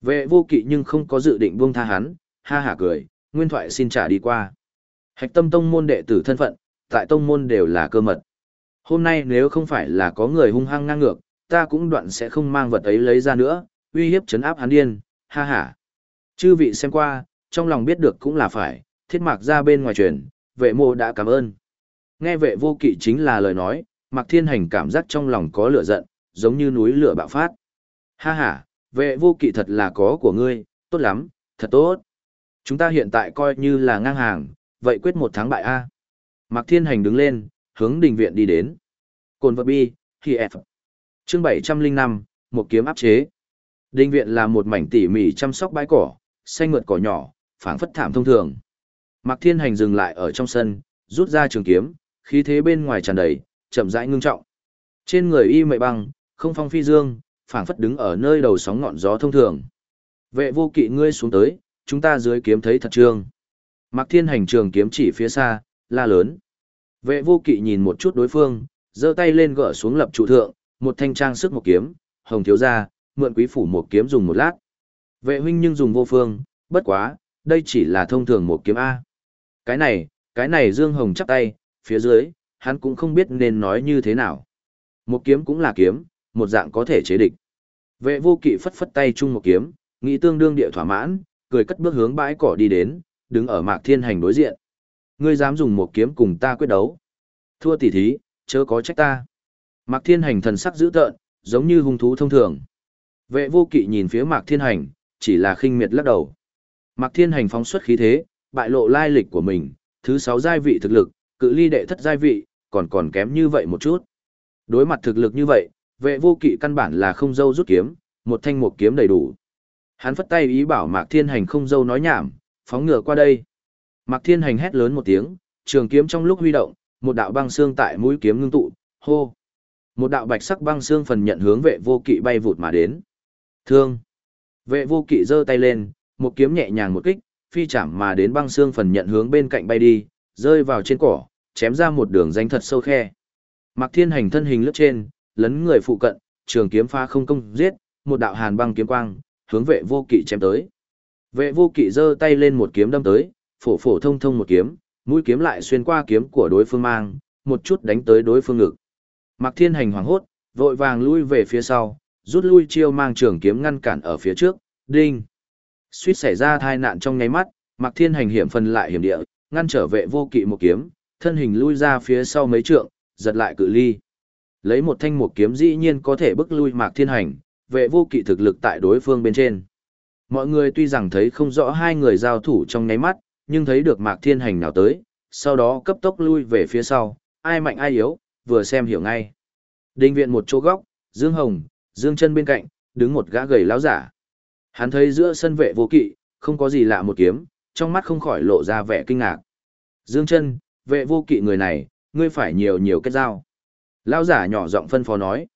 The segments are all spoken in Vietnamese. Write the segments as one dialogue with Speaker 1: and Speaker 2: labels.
Speaker 1: Vệ vô kỵ nhưng không có dự định buông tha hắn, ha hả cười, nguyên thoại xin trả đi qua. Hạch tâm tông môn đệ tử thân phận, tại tông môn đều là cơ mật. Hôm nay nếu không phải là có người hung hăng ngang ngược, ta cũng đoạn sẽ không mang vật ấy lấy ra nữa, uy hiếp chấn áp hắn điên, ha hả. Chư vị xem qua, trong lòng biết được cũng là phải, thiết mạc ra bên ngoài truyền, vệ mô đã cảm ơn. Nghe vệ vô kỵ chính là lời nói, Mạc Thiên Hành cảm giác trong lòng có lửa giận, giống như núi lửa bạo phát. Ha ha, vệ vô kỵ thật là có của ngươi, tốt lắm, thật tốt. Chúng ta hiện tại coi như là ngang hàng, vậy quyết một tháng bại A. Mạc Thiên Hành đứng lên, hướng đình viện đi đến. Cồn vật bi, khi F. Chương 705, một kiếm áp chế. Đình viện là một mảnh tỉ mỉ chăm sóc bãi cỏ, xanh mượt cỏ nhỏ, phảng phất thảm thông thường. Mạc Thiên Hành dừng lại ở trong sân, rút ra trường kiếm, khí thế bên ngoài tràn đầy, chậm rãi ngưng trọng. Trên người y mệ băng, không phong phi dương, phảng phất đứng ở nơi đầu sóng ngọn gió thông thường. Vệ vô kỵ ngươi xuống tới, chúng ta dưới kiếm thấy thật trương. Mạc Thiên Hành trường kiếm chỉ phía xa, la lớn. Vệ vô kỵ nhìn một chút đối phương, giơ tay lên gỡ xuống lập trụ thượng, một thanh trang sức một kiếm, hồng thiếu ra, mượn quý phủ một kiếm dùng một lát. Vệ huynh nhưng dùng vô phương, bất quá, đây chỉ là thông thường một kiếm A. Cái này, cái này Dương Hồng chắp tay, phía dưới, hắn cũng không biết nên nói như thế nào. Một kiếm cũng là kiếm, một dạng có thể chế địch. Vệ vô kỵ phất phất tay chung một kiếm, nghĩ tương đương địa thỏa mãn, cười cất bước hướng bãi cỏ đi đến, đứng ở mạc thiên hành đối diện. Ngươi dám dùng một kiếm cùng ta quyết đấu. Thua tỷ thí, chớ có trách ta. Mạc thiên hành thần sắc dữ tợn, giống như hung thú thông thường. Vệ vô kỵ nhìn phía mạc thiên hành, chỉ là khinh miệt lắc đầu. Mạc thiên hành phóng xuất khí thế, bại lộ lai lịch của mình, thứ sáu giai vị thực lực, cự ly đệ thất giai vị, còn còn kém như vậy một chút. Đối mặt thực lực như vậy, vệ vô kỵ căn bản là không dâu rút kiếm, một thanh một kiếm đầy đủ. Hắn phất tay ý bảo Mạc Thiên Hành không dâu nói nhảm, phóng ngựa qua đây. Mạc Thiên Hành hét lớn một tiếng, trường kiếm trong lúc huy động, một đạo băng xương tại mũi kiếm ngưng tụ, hô. Một đạo bạch sắc băng xương phần nhận hướng vệ vô kỵ bay vụt mà đến. Thương. Vệ vô kỵ giơ tay lên, một kiếm nhẹ nhàng một kích, phi chạm mà đến băng xương phần nhận hướng bên cạnh bay đi, rơi vào trên cỏ, chém ra một đường danh thật sâu khe. Mạc Thiên Hành thân hình lướt trên, lấn người phụ cận, trường kiếm pha không công giết, một đạo hàn băng kiếm quang, hướng vệ vô kỵ chém tới. Vệ vô kỵ giơ tay lên một kiếm đâm tới, phổ phổ thông thông một kiếm, mũi kiếm lại xuyên qua kiếm của đối phương mang, một chút đánh tới đối phương ngực. Mạc Thiên Hành hoảng hốt, vội vàng lui về phía sau, rút lui chiêu mang trường kiếm ngăn cản ở phía trước, đinh. Suýt xảy ra tai nạn trong nháy mắt, Mạc Thiên Hành hiểm phần lại hiểm địa, ngăn trở vệ vô kỵ một kiếm, thân hình lui ra phía sau mấy trượng, giật lại cự ly. Lấy một thanh một kiếm dĩ nhiên có thể bức lui Mạc Thiên Hành, vệ vô kỵ thực lực tại đối phương bên trên. Mọi người tuy rằng thấy không rõ hai người giao thủ trong nháy mắt, nhưng thấy được Mạc Thiên Hành nào tới, sau đó cấp tốc lui về phía sau, ai mạnh ai yếu, vừa xem hiểu ngay. Đình viện một chỗ góc, Dương Hồng, Dương chân bên cạnh, đứng một gã gầy láo giả. Hắn thấy giữa sân vệ vô kỵ, không có gì lạ một kiếm, trong mắt không khỏi lộ ra vẻ kinh ngạc. Dương chân, vệ vô kỵ người này, ngươi phải nhiều nhiều kết giao. Lão giả nhỏ giọng phân phó nói.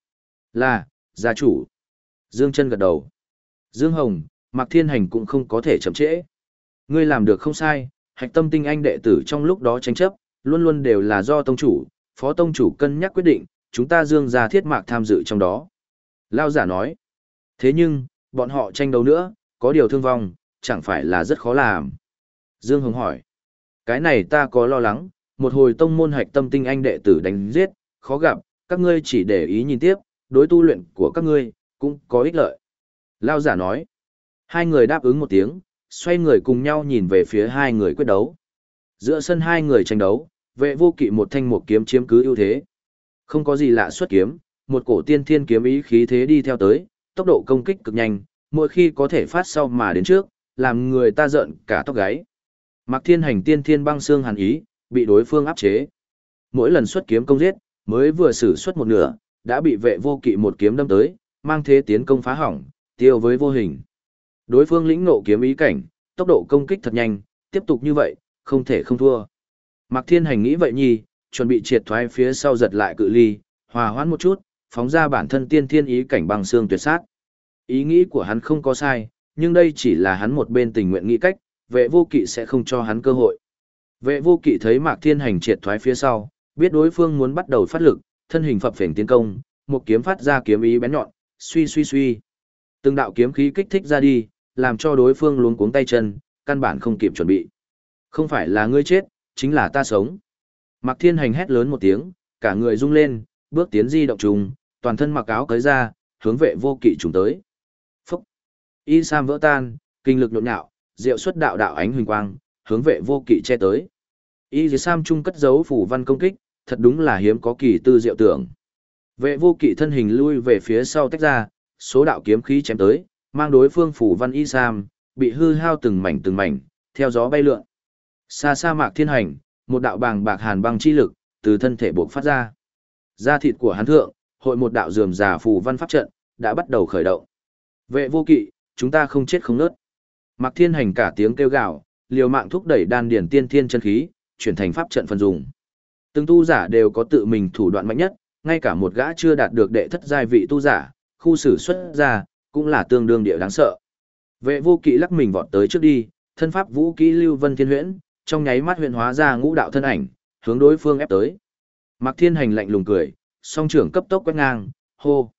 Speaker 1: Là, gia chủ. Dương chân gật đầu. Dương Hồng, Mạc Thiên Hành cũng không có thể chậm trễ. Ngươi làm được không sai, hạch tâm tinh anh đệ tử trong lúc đó tranh chấp, luôn luôn đều là do tông chủ, phó tông chủ cân nhắc quyết định, chúng ta dương ra thiết mạc tham dự trong đó. Lao giả nói. Thế nhưng, bọn họ tranh đấu nữa, có điều thương vong, chẳng phải là rất khó làm. Dương Hồng hỏi. Cái này ta có lo lắng, một hồi tông môn hạch tâm tinh anh đệ tử đánh giết, khó gặp, các ngươi chỉ để ý nhìn tiếp, đối tu luyện của các ngươi, cũng có ích lợi. Lao giả nói. Hai người đáp ứng một tiếng, xoay người cùng nhau nhìn về phía hai người quyết đấu. Giữa sân hai người tranh đấu, vệ vô kỵ một thanh một kiếm chiếm cứ ưu thế. Không có gì lạ xuất kiếm, một cổ tiên thiên kiếm ý khí thế đi theo tới, tốc độ công kích cực nhanh, mỗi khi có thể phát sau mà đến trước, làm người ta giận cả tóc gáy. Mạc Thiên Hành tiên thiên băng xương hàn ý, bị đối phương áp chế. Mỗi lần xuất kiếm công giết, mới vừa sử xuất một nửa, đã bị vệ vô kỵ một kiếm đâm tới, mang thế tiến công phá hỏng, tiêu với vô hình. Đối phương lĩnh nộ kiếm ý cảnh, tốc độ công kích thật nhanh, tiếp tục như vậy, không thể không thua. Mạc Thiên Hành nghĩ vậy nhi, chuẩn bị triệt thoái phía sau giật lại cự ly, hòa hoãn một chút, phóng ra bản thân tiên thiên ý cảnh bằng xương tuyệt sát. Ý nghĩ của hắn không có sai, nhưng đây chỉ là hắn một bên tình nguyện nghĩ cách, vệ vô kỵ sẽ không cho hắn cơ hội. Vệ vô kỵ thấy Mạc Thiên Hành triệt thoái phía sau, biết đối phương muốn bắt đầu phát lực, thân hình phập phình tiến công, một kiếm phát ra kiếm ý bén nhọn, suy suy suy. Từng đạo kiếm khí kích thích ra đi, làm cho đối phương luống cuống tay chân, căn bản không kịp chuẩn bị. Không phải là ngươi chết, chính là ta sống. Mạc Thiên Hành hét lớn một tiếng, cả người rung lên, bước tiến di động trùng, toàn thân mặc áo cởi ra, hướng vệ vô kỵ trùng tới. Phúc! Y Sam vỡ tan, kinh lực nhộn nhạo, diệu xuất đạo đạo ánh huỳnh quang, hướng vệ vô kỵ che tới. Y Sam trung cất giấu phủ văn công kích, thật đúng là hiếm có kỳ tư diệu tưởng. Vệ vô kỵ thân hình lui về phía sau tách ra, số đạo kiếm khí chém tới, mang đối phương phủ văn Y Sam, bị hư hao từng mảnh từng mảnh, theo gió bay lượn. Xa xa mạc thiên hành, một đạo bàng bạc hàn băng chi lực, từ thân thể buộc phát ra. Da thịt của hắn thượng, hội một đạo dườm già phù văn pháp trận, đã bắt đầu khởi động. Vệ vô kỵ, chúng ta không chết không nớt. Mạc thiên hành cả tiếng kêu gào, liều mạng thúc đẩy đan điển tiên thiên chân khí, chuyển thành pháp trận phần dùng. Từng tu giả đều có tự mình thủ đoạn mạnh nhất, ngay cả một gã chưa đạt được đệ thất giai vị tu giả, khu xử xuất ra, cũng là tương đương địa đáng sợ. Vệ vô kỵ lắc mình vọt tới trước đi, thân pháp vũ kỹ lưu vân thiên huyễn, trong nháy mắt huyện hóa ra ngũ đạo thân ảnh, hướng đối phương ép tới. Mạc Thiên Hành lạnh lùng cười, song trưởng cấp tốc quét ngang, hô.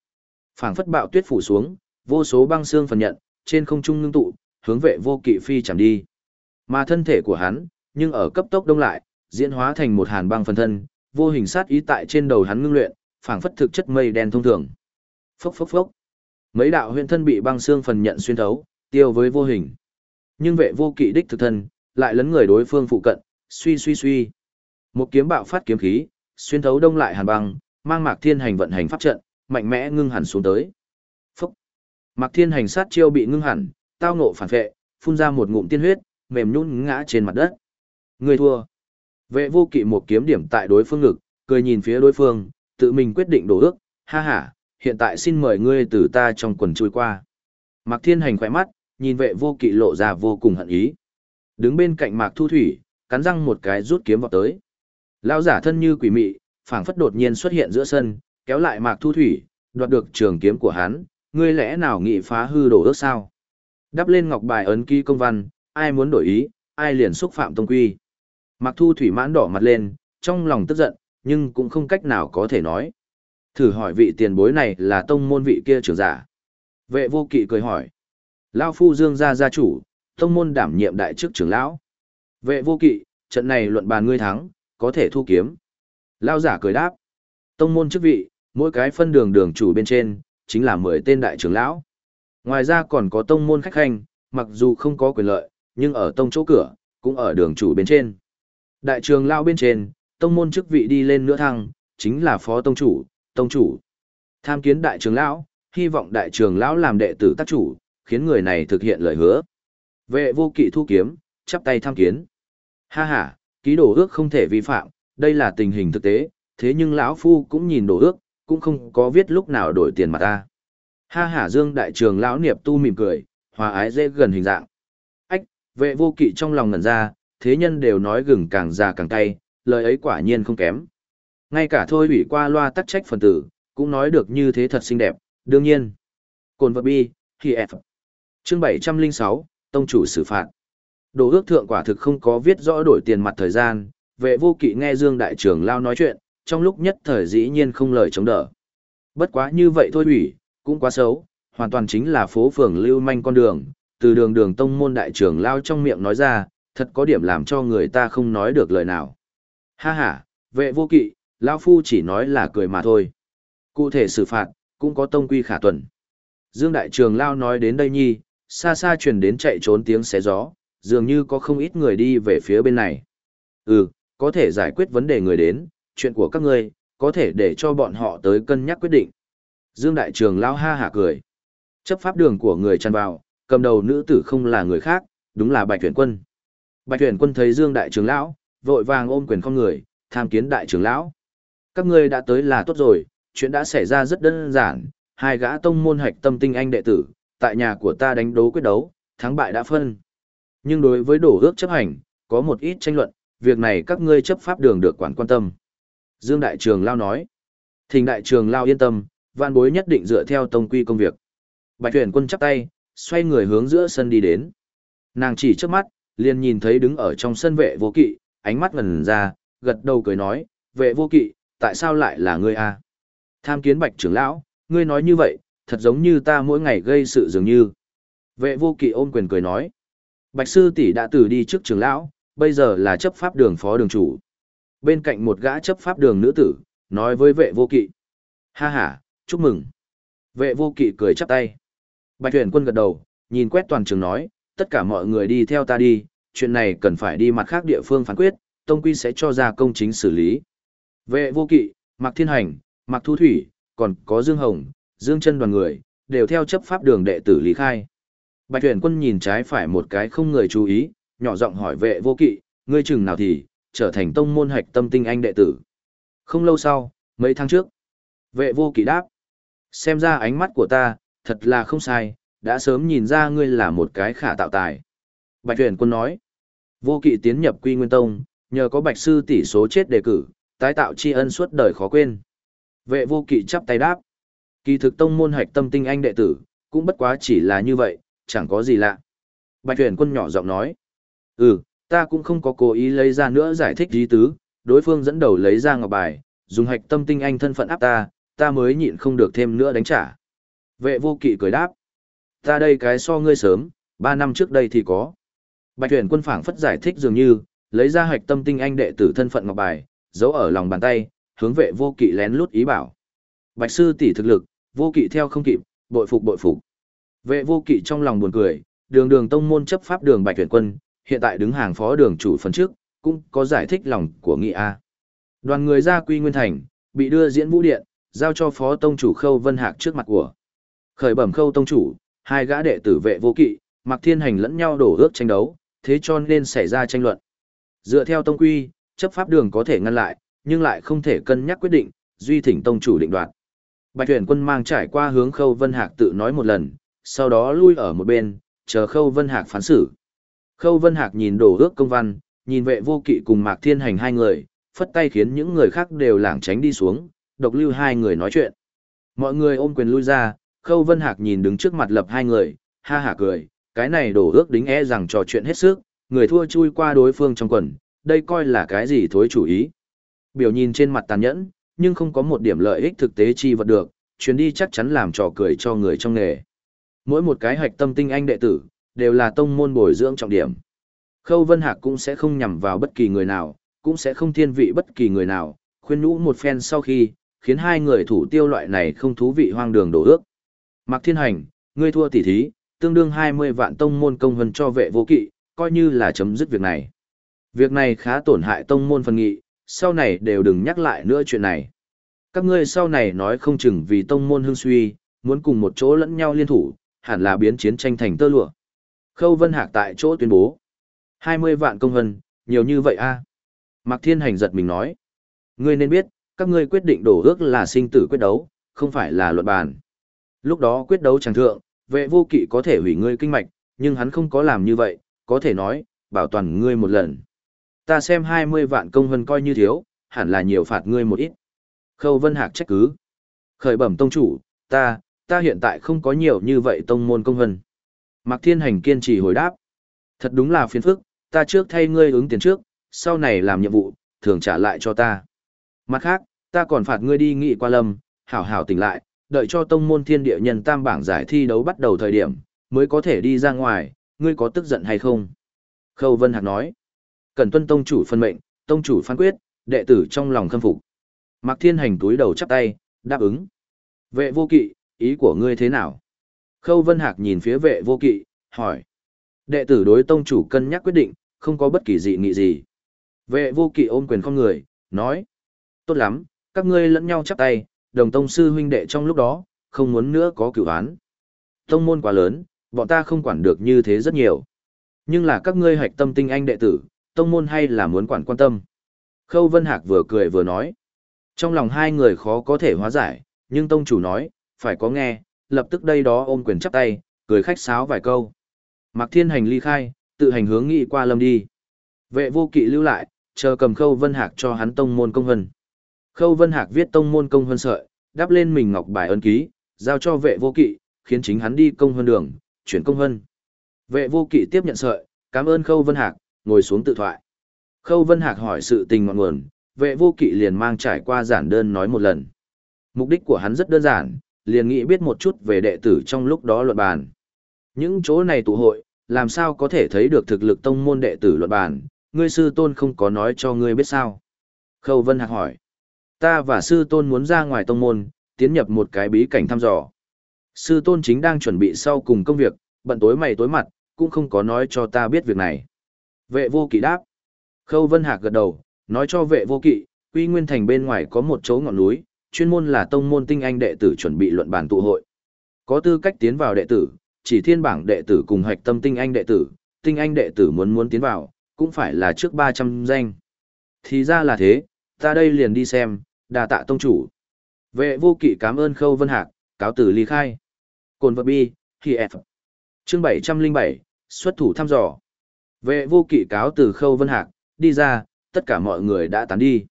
Speaker 1: Phảng phất bạo tuyết phủ xuống, vô số băng xương phần nhận, trên không trung ngưng tụ, hướng vệ vô kỵ phi chẳng đi. Mà thân thể của hắn, nhưng ở cấp tốc đông lại, diễn hóa thành một hàn băng phần thân, vô hình sát ý tại trên đầu hắn ngưng luyện, phảng phất thực chất mây đen thông thường. Phốc phốc phốc. Mấy đạo huyền thân bị băng xương phần nhận xuyên thấu, tiêu với vô hình. Nhưng vệ vô kỵ đích thực thân, lại lấn người đối phương phụ cận, suy suy suy. Một kiếm bạo phát kiếm khí, xuyên thấu đông lại hàn băng, mang Mạc Thiên Hành vận hành pháp trận, mạnh mẽ ngưng hẳn xuống tới. Phúc! Mạc Thiên Hành sát chiêu bị ngưng hẳn, tao ngộ phản vệ, phun ra một ngụm tiên huyết, mềm nhũn ngã trên mặt đất. Người thua. Vệ vô kỵ một kiếm điểm tại đối phương ngực, cười nhìn phía đối phương, tự mình quyết định đổ ước, ha ha, hiện tại xin mời ngươi từ ta trong quần chui qua. Mạc Thiên Hành khỏe mắt, nhìn vệ vô kỵ lộ ra vô cùng hận ý. Đứng bên cạnh Mạc Thu Thủy, cắn răng một cái rút kiếm vào tới. Lão giả thân như quỷ mị, phảng phất đột nhiên xuất hiện giữa sân, kéo lại Mạc Thu Thủy, đoạt được trường kiếm của hắn, ngươi lẽ nào nghị phá hư đổ ước sao? Đắp lên ngọc bài ấn ký công văn, ai muốn đổi ý, ai liền xúc phạm tông quy. Mạc Thu Thủy mãn đỏ mặt lên, trong lòng tức giận, nhưng cũng không cách nào có thể nói. Thử hỏi vị tiền bối này là tông môn vị kia trưởng giả. Vệ vô kỵ cười hỏi. Lao phu dương gia gia chủ, tông môn đảm nhiệm đại chức trưởng lão. Vệ vô kỵ, trận này luận bàn ngươi thắng, có thể thu kiếm. Lao giả cười đáp. Tông môn chức vị, mỗi cái phân đường đường chủ bên trên, chính là 10 tên đại trưởng lão. Ngoài ra còn có tông môn khách hành, mặc dù không có quyền lợi, nhưng ở tông chỗ cửa, cũng ở đường chủ bên trên. Đại trường lão bên trên, tông môn chức vị đi lên nữa thăng, chính là phó tông chủ, tông chủ. Tham kiến đại trường lão, hy vọng đại trường lão làm đệ tử tác chủ, khiến người này thực hiện lời hứa. Vệ vô kỵ thu kiếm, chắp tay tham kiến. Ha ha, ký đồ ước không thể vi phạm, đây là tình hình thực tế, thế nhưng lão phu cũng nhìn đồ ước, cũng không có viết lúc nào đổi tiền mà ta. Ha ha Dương đại trường lão niệm tu mỉm cười, hòa ái dễ gần hình dạng. Ách, vệ vô kỵ trong lòng ngẩn ra, thế nhân đều nói gừng càng già càng cay, lời ấy quả nhiên không kém. Ngay cả thôi ủy qua loa tắc trách phần tử, cũng nói được như thế thật xinh đẹp, đương nhiên. Cồn vật bi, khi F. Chương 706, Tông chủ xử phạt. Đồ ước thượng quả thực không có viết rõ đổi tiền mặt thời gian, vệ vô kỵ nghe Dương Đại trưởng lao nói chuyện, trong lúc nhất thời dĩ nhiên không lời chống đỡ. Bất quá như vậy thôi ủy, cũng quá xấu, hoàn toàn chính là phố phường lưu manh con đường, từ đường đường tông môn đại trưởng lao trong miệng nói ra, thật có điểm làm cho người ta không nói được lời nào. Ha ha, vệ vô kỵ, lão phu chỉ nói là cười mà thôi. Cụ thể xử phạt, cũng có tông quy khả tuần. Dương đại trường lao nói đến đây nhi, xa xa truyền đến chạy trốn tiếng xé gió, dường như có không ít người đi về phía bên này. Ừ, có thể giải quyết vấn đề người đến, chuyện của các ngươi, có thể để cho bọn họ tới cân nhắc quyết định. Dương Đại Trường lao ha hả cười. Chấp pháp đường của người tràn vào, cầm đầu nữ tử không là người khác, đúng là Bạch Tuyển Quân. Bạch Tuyển Quân thấy Dương Đại trưởng lão, vội vàng ôm quyền con người, tham kiến Đại trưởng lão. Các ngươi đã tới là tốt rồi, chuyện đã xảy ra rất đơn giản, hai gã tông môn hạch tâm tinh anh đệ tử, tại nhà của ta đánh đấu quyết đấu, thắng bại đã phân. Nhưng đối với đổ ước chấp hành, có một ít tranh luận, việc này các ngươi chấp pháp đường được quản quan tâm. Dương Đại Trường Lao nói, Thình Đại Trường Lao yên tâm, văn bối nhất định dựa theo tông quy công việc. Bạch tuyển quân chắp tay, xoay người hướng giữa sân đi đến. Nàng chỉ trước mắt, liền nhìn thấy đứng ở trong sân vệ vô kỵ, ánh mắt ngần ra, gật đầu cười nói, vệ vô kỵ, tại sao lại là ngươi a? Tham kiến bạch trưởng lão, ngươi nói như vậy, thật giống như ta mỗi ngày gây sự dường như. Vệ vô kỵ ôm quyền cười nói. Bạch sư tỷ đã từ đi trước trưởng lão, bây giờ là chấp pháp đường phó đường chủ. Bên cạnh một gã chấp pháp đường nữ tử, nói với vệ vô kỵ. Ha ha, chúc mừng. Vệ vô kỵ cười chắp tay. Bạch tuyển quân gật đầu, nhìn quét toàn trường nói, tất cả mọi người đi theo ta đi, chuyện này cần phải đi mặt khác địa phương phán quyết, Tông Quy sẽ cho ra công chính xử lý. Vệ vô kỵ, Mạc Thiên Hành, Mạc Thu Thủy, còn có Dương Hồng, Dương chân đoàn người, đều theo chấp pháp đường đệ tử lý khai. Bạch tuyển quân nhìn trái phải một cái không người chú ý, nhỏ giọng hỏi vệ vô kỵ, ngươi chừng nào thì, trở thành tông môn hạch tâm tinh anh đệ tử. Không lâu sau, mấy tháng trước, vệ vô kỵ đáp. Xem ra ánh mắt của ta, thật là không sai, đã sớm nhìn ra ngươi là một cái khả tạo tài. Bạch tuyển quân nói, vô kỵ tiến nhập quy nguyên tông, nhờ có bạch sư tỷ số chết đề cử, tái tạo tri ân suốt đời khó quên. Vệ vô kỵ chắp tay đáp. Kỳ thực tông môn hạch tâm tinh anh đệ tử, cũng bất quá chỉ là như vậy, chẳng có gì lạ. Bạch tuyển quân nhỏ giọng nói. Ừ, ta cũng không có cố ý lấy ra nữa giải thích ý tứ, đối phương dẫn đầu lấy ra ngọc bài, dùng hạch tâm tinh anh thân phận áp ta, ta mới nhịn không được thêm nữa đánh trả. Vệ vô kỵ cười đáp. Ta đây cái so ngươi sớm, ba năm trước đây thì có. Bạch tuyển quân phảng phất giải thích dường như, lấy ra hạch tâm tinh anh đệ tử thân phận ngọc bài, giấu ở lòng bàn tay, hướng vệ vô kỵ lén lút ý bảo. Bạch sư tỷ thực lực, vô kỵ theo không kịp, bội phục bội phục. Vệ vô kỵ trong lòng buồn cười, đường đường tông môn chấp pháp đường bạch tuyển quân, hiện tại đứng hàng phó đường chủ phần trước, cũng có giải thích lòng của nghị A. Đoàn người ra quy nguyên thành, bị đưa diễn vũ điện, giao cho phó tông chủ khâu vân hạc trước mặt của. Khởi bẩm khâu tông chủ, hai gã đệ tử vệ vô kỵ, mặc thiên hành lẫn nhau đổ ước tranh đấu, thế cho nên xảy ra tranh luận. Dựa theo tông quy, chấp pháp đường có thể ngăn lại, nhưng lại không thể cân nhắc quyết định, duy thỉnh tông chủ định đoạt. Bạch Huyền quân mang trải qua hướng khâu vân hạc tự nói một lần, sau đó lui ở một bên, chờ khâu vân hạc phán xử. Khâu vân hạc nhìn đổ ước công văn, nhìn vệ vô kỵ cùng mạc thiên hành hai người, phất tay khiến những người khác đều lảng tránh đi xuống, độc lưu hai người nói chuyện. Mọi người ôm quyền lui ra, khâu vân hạc nhìn đứng trước mặt lập hai người, ha hả cười, cái này đổ ước đính e rằng trò chuyện hết sức, người thua chui qua đối phương trong quần, đây coi là cái gì thối chủ ý. Biểu nhìn trên mặt tàn nhẫn, nhưng không có một điểm lợi ích thực tế chi vật được, chuyến đi chắc chắn làm trò cười cho người trong nghề. Mỗi một cái hạch tâm tinh anh đệ tử, đều là tông môn bồi dưỡng trọng điểm. Khâu Vân Hạc cũng sẽ không nhằm vào bất kỳ người nào, cũng sẽ không thiên vị bất kỳ người nào, khuyên nhũ một phen sau khi, khiến hai người thủ tiêu loại này không thú vị hoang đường đổ ước. Mạc Thiên Hành, ngươi thua tỷ thí, tương đương 20 vạn tông môn công hân cho vệ vô kỵ, coi như là chấm dứt việc này. Việc này khá tổn hại tông môn phân nghị, sau này đều đừng nhắc lại nữa chuyện này. Các ngươi sau này nói không chừng vì tông môn hương suy, muốn cùng một chỗ lẫn nhau liên thủ, hẳn là biến chiến tranh thành tơ lụa. Khâu Vân Hạc tại chỗ tuyên bố. 20 vạn công hân, nhiều như vậy a à? Mạc Thiên Hành giật mình nói. Ngươi nên biết, các ngươi quyết định đổ ước là sinh tử quyết đấu, không phải là luận bàn. Lúc đó quyết đấu chẳng thượng, vệ vô kỵ có thể hủy ngươi kinh mạch, nhưng hắn không có làm như vậy, có thể nói, bảo toàn ngươi một lần. Ta xem 20 vạn công hân coi như thiếu, hẳn là nhiều phạt ngươi một ít. Khâu Vân Hạc trách cứ. Khởi bẩm tông chủ, ta, ta hiện tại không có nhiều như vậy tông môn công hân. Mạc Thiên Hành kiên trì hồi đáp. Thật đúng là phiền phức, ta trước thay ngươi ứng tiền trước, sau này làm nhiệm vụ, thường trả lại cho ta. Mặt khác, ta còn phạt ngươi đi nghị qua lâm, hảo hảo tỉnh lại, đợi cho tông môn thiên địa nhân tam bảng giải thi đấu bắt đầu thời điểm, mới có thể đi ra ngoài, ngươi có tức giận hay không? Khâu Vân Hạc nói. Cần tuân tông chủ phân mệnh, tông chủ phán quyết, đệ tử trong lòng khâm phục. Mạc Thiên Hành túi đầu chắp tay, đáp ứng. Vệ vô kỵ, ý của ngươi thế nào? Khâu Vân Hạc nhìn phía vệ vô kỵ, hỏi. Đệ tử đối tông chủ cân nhắc quyết định, không có bất kỳ dị nghị gì. Vệ vô kỵ ôm quyền con người, nói. Tốt lắm, các ngươi lẫn nhau chắp tay, đồng tông sư huynh đệ trong lúc đó, không muốn nữa có cửu án. Tông môn quá lớn, bọn ta không quản được như thế rất nhiều. Nhưng là các ngươi hạch tâm tinh anh đệ tử, tông môn hay là muốn quản quan tâm. Khâu Vân Hạc vừa cười vừa nói. Trong lòng hai người khó có thể hóa giải, nhưng tông chủ nói, phải có nghe, lập tức đây đó ôm quyền chắp tay, cười khách sáo vài câu. Mạc Thiên Hành ly khai, tự hành hướng nghị qua lâm đi. Vệ vô kỵ lưu lại, chờ cầm Khâu Vân Hạc cho hắn tông môn công hân. Khâu Vân Hạc viết tông môn công hơn sợi, đắp lên mình ngọc bài ấn ký, giao cho vệ vô kỵ, khiến chính hắn đi công hơn đường, chuyển công hơn. Vệ vô kỵ tiếp nhận sợi, cảm ơn Khâu Vân Hạc, ngồi xuống tự thoại. Khâu Vân Hạc hỏi sự tình ngọn nguồn, vệ vô kỵ liền mang trải qua giản đơn nói một lần. Mục đích của hắn rất đơn giản, liền nghĩ biết một chút về đệ tử trong lúc đó luận bàn. Những chỗ này tụ hội, làm sao có thể thấy được thực lực tông môn đệ tử luận bàn, ngươi sư tôn không có nói cho ngươi biết sao. Khâu Vân Hạc hỏi, ta và sư tôn muốn ra ngoài tông môn, tiến nhập một cái bí cảnh thăm dò. Sư tôn chính đang chuẩn bị sau cùng công việc, bận tối mày tối mặt, cũng không có nói cho ta biết việc này. Vệ vô kỵ đáp. Khâu Vân Hạc gật đầu, nói cho vệ vô kỵ, Quy Nguyên Thành bên ngoài có một chỗ ngọn núi, chuyên môn là tông môn tinh anh đệ tử chuẩn bị luận bàn tụ hội. Có tư cách tiến vào đệ tử, chỉ thiên bảng đệ tử cùng hoạch tâm tinh anh đệ tử, tinh anh đệ tử muốn muốn tiến vào, cũng phải là trước 300 danh. Thì ra là thế, ta đây liền đi xem, đà tạ tông chủ. Vệ vô kỵ cảm ơn Khâu Vân Hạc, cáo tử ly khai. Cồn vật bi, khi F. Chương 707, xuất thủ thăm dò. Vệ vô kỵ cáo từ Khâu Vân Hạc, đi ra, tất cả mọi người đã tán đi.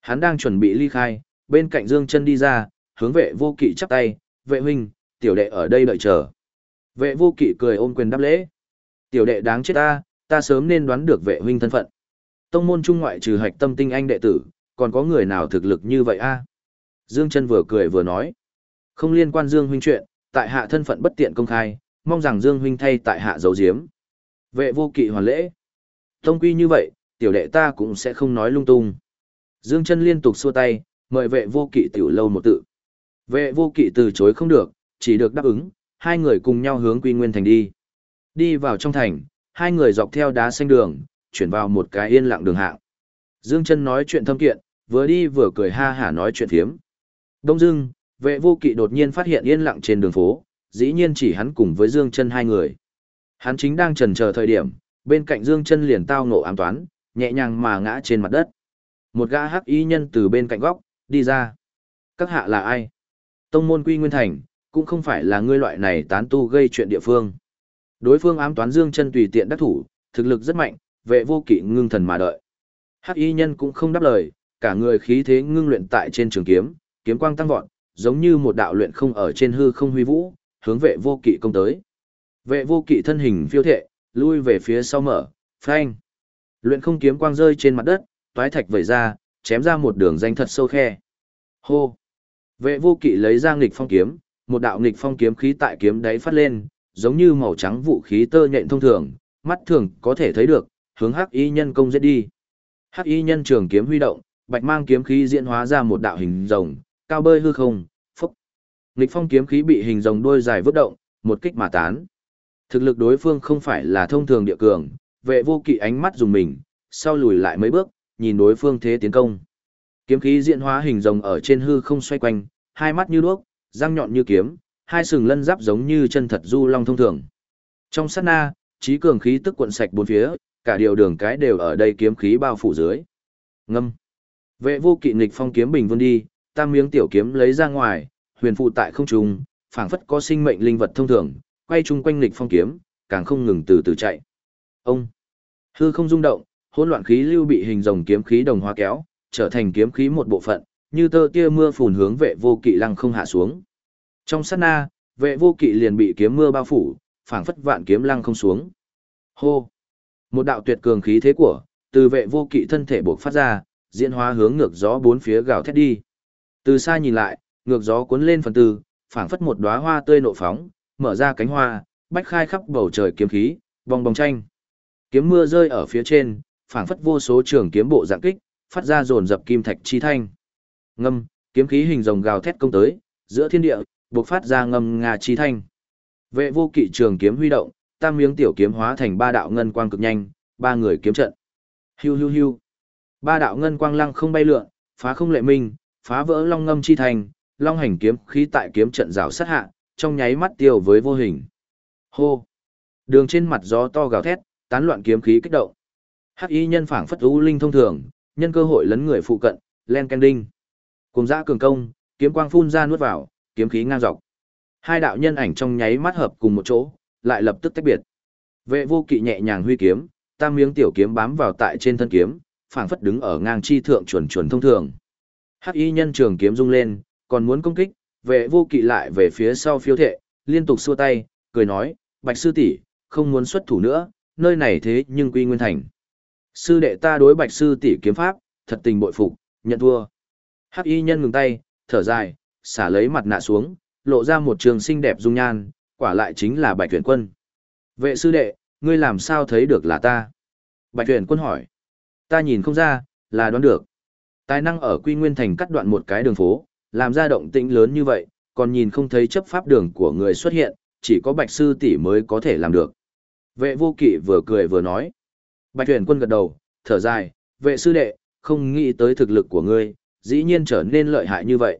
Speaker 1: Hắn đang chuẩn bị ly khai, bên cạnh Dương chân đi ra, hướng vệ vô kỵ chắp tay, vệ huynh, tiểu đệ ở đây đợi chờ. Vệ vô kỵ cười ôm quyền đáp lễ. Tiểu đệ đáng chết ta, ta sớm nên đoán được vệ huynh thân phận. Tông môn trung ngoại trừ hạch tâm tinh anh đệ tử, còn có người nào thực lực như vậy a? Dương chân vừa cười vừa nói. Không liên quan Dương huynh chuyện, tại hạ thân phận bất tiện công khai, mong rằng Dương huynh thay tại hạ giấu giếm. Vệ vô kỵ hoàn lễ. thông quy như vậy, tiểu đệ ta cũng sẽ không nói lung tung. Dương chân liên tục xua tay, mời vệ vô kỵ tiểu lâu một tự. Vệ vô kỵ từ chối không được, chỉ được đáp ứng, hai người cùng nhau hướng quy nguyên thành đi. Đi vào trong thành, hai người dọc theo đá xanh đường, chuyển vào một cái yên lặng đường hạng. Dương chân nói chuyện thâm kiện, vừa đi vừa cười ha hả nói chuyện phiếm. Đông dưng, vệ vô kỵ đột nhiên phát hiện yên lặng trên đường phố, dĩ nhiên chỉ hắn cùng với Dương chân hai người. Hắn chính đang trần chờ thời điểm, bên cạnh Dương chân liền tao ngộ ám toán, nhẹ nhàng mà ngã trên mặt đất. Một gã hắc y nhân từ bên cạnh góc, đi ra. Các hạ là ai? Tông môn quy nguyên thành, cũng không phải là ngươi loại này tán tu gây chuyện địa phương. Đối phương ám toán Dương chân tùy tiện đắc thủ, thực lực rất mạnh, vệ vô kỵ ngưng thần mà đợi. Hắc y nhân cũng không đáp lời, cả người khí thế ngưng luyện tại trên trường kiếm, kiếm quang tăng vọt, giống như một đạo luyện không ở trên hư không huy vũ, hướng vệ vô kỵ công tới. Vệ vô kỵ thân hình phiêu thệ, lui về phía sau mở, phanh. Luyện không kiếm quang rơi trên mặt đất, toái thạch vẩy ra, chém ra một đường danh thật sâu khe. Hô! Vệ vô kỵ lấy ra nghịch phong kiếm, một đạo nghịch phong kiếm khí tại kiếm đáy phát lên, giống như màu trắng vũ khí tơ nhện thông thường, mắt thường có thể thấy được, hướng hắc y nhân công giết đi. Hắc y nhân trường kiếm huy động, bạch mang kiếm khí diễn hóa ra một đạo hình rồng, cao bơi hư không, phúc. Nghịch phong kiếm khí bị hình rồng đôi dài vứt động, một kích mà tán. Thực lực đối phương không phải là thông thường địa cường, vệ vô kỵ ánh mắt dùng mình, sau lùi lại mấy bước, nhìn đối phương thế tiến công. Kiếm khí diễn hóa hình rồng ở trên hư không xoay quanh, hai mắt như đuốc, răng nhọn như kiếm, hai sừng lân giáp giống như chân thật du long thông thường. Trong sát na, trí cường khí tức cuộn sạch bốn phía, cả điều đường cái đều ở đây kiếm khí bao phủ dưới. Ngâm. Vệ vô kỵ nghịch phong kiếm bình vươn đi, tam miếng tiểu kiếm lấy ra ngoài, huyền phụ tại không trung, phảng phất có sinh mệnh linh vật thông thường, quay chung quanh nghịch phong kiếm, càng không ngừng từ từ chạy. Ông. Hư không rung động, hỗn loạn khí lưu bị hình rồng kiếm khí đồng hóa kéo, trở thành kiếm khí một bộ phận, như tơ tia mưa phùn hướng vệ vô kỵ lăng không hạ xuống. Trong sát na, vệ vô kỵ liền bị kiếm mưa bao phủ, phảng phất vạn kiếm lăng không xuống. Hô! Một đạo tuyệt cường khí thế của, từ vệ vô kỵ thân thể bộc phát ra, diễn hóa hướng ngược gió bốn phía gào thét đi. Từ xa nhìn lại, ngược gió cuốn lên phần tư, phảng phất một đóa hoa tươi nộ phóng, mở ra cánh hoa, bách khai khắp bầu trời kiếm khí, vòng vòng tranh. Kiếm mưa rơi ở phía trên, phảng phất vô số trường kiếm bộ dạng kích, phát ra dồn dập kim thạch chi thanh. Ngâm, kiếm khí hình rồng gào thét công tới, giữa thiên địa, bộc phát ra ngâm ngà chi thanh. Vệ vô kỵ trường kiếm huy động, tam miếng tiểu kiếm hóa thành ba đạo ngân quang cực nhanh, ba người kiếm trận. Hiu hiu hiu. Ba đạo ngân quang lăng không bay lượn, phá không lệ minh, phá vỡ long ngâm chi thành, long hành kiếm khí tại kiếm trận rào sát hạ, trong nháy mắt tiêu với vô hình. Hô. Đường trên mặt gió to gào thét, tán loạn kiếm khí kích động. Hắc y nhân phảng phất u linh thông thường, nhân cơ hội lấn người phụ cận, len can đinh. Cùng dã cường công, kiếm quang phun ra nuốt vào, kiếm khí ngang dọc. Hai đạo nhân ảnh trong nháy mắt hợp cùng một chỗ, lại lập tức tách biệt. Vệ vô kỵ nhẹ nhàng huy kiếm, tam miếng tiểu kiếm bám vào tại trên thân kiếm, phảng phất đứng ở ngang chi thượng chuẩn chuẩn thông thường. Hắc y nhân trường kiếm rung lên, còn muốn công kích, vệ vô kỵ lại về phía sau phiêu thệ, liên tục xua tay, cười nói, bạch sư tỷ không muốn xuất thủ nữa, nơi này thế nhưng quy nguyên thành. Sư đệ ta đối bạch sư tỷ kiếm pháp, thật tình bội phục, nhận thua. Hắc y nhân ngừng tay, thở dài, xả lấy mặt nạ xuống, lộ ra một trường xinh đẹp dung nhan, quả lại chính là Bạch Tuyển Quân. Vệ sư đệ, ngươi làm sao thấy được là ta? Bạch Tuyển Quân hỏi. Ta nhìn không ra, là đoán được. Tài năng ở Quy Nguyên Thành cắt đoạn một cái đường phố, làm ra động tĩnh lớn như vậy, còn nhìn không thấy chấp pháp đường của người xuất hiện, chỉ có Bạch Sư tỷ mới có thể làm được. Vệ vô kỵ vừa cười vừa nói. Bạch Tuyển Quân gật đầu, thở dài, vệ sư đệ, không nghĩ tới thực lực của ngươi, dĩ nhiên trở nên lợi hại như vậy.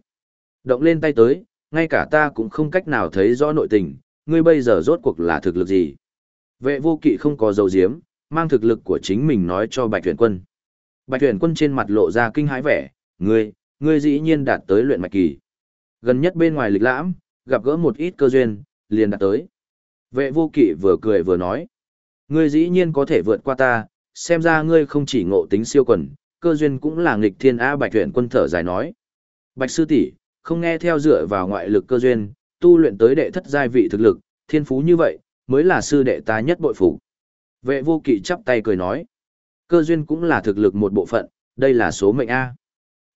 Speaker 1: Động lên tay tới, ngay cả ta cũng không cách nào thấy rõ nội tình, ngươi bây giờ rốt cuộc là thực lực gì. Vệ vô kỵ không có dầu diếm, mang thực lực của chính mình nói cho Bạch Tuyển Quân. Bạch Tuyển Quân trên mặt lộ ra kinh hãi vẻ, ngươi, ngươi dĩ nhiên đạt tới luyện mạch kỳ. Gần nhất bên ngoài lịch lãm, gặp gỡ một ít cơ duyên, liền đạt tới. Vệ vô kỵ vừa cười vừa nói, ngươi dĩ nhiên có thể vượt qua ta, xem ra ngươi không chỉ ngộ tính siêu quần, cơ duyên cũng là nghịch thiên A Bạch Tuyển Quân thở dài nói. Bạch sư tỷ, không nghe theo dựa vào ngoại lực cơ duyên, tu luyện tới đệ thất giai vị thực lực, thiên phú như vậy, mới là sư đệ ta nhất bội phục. Vệ vô kỵ chắp tay cười nói, cơ duyên cũng là thực lực một bộ phận, đây là số mệnh A.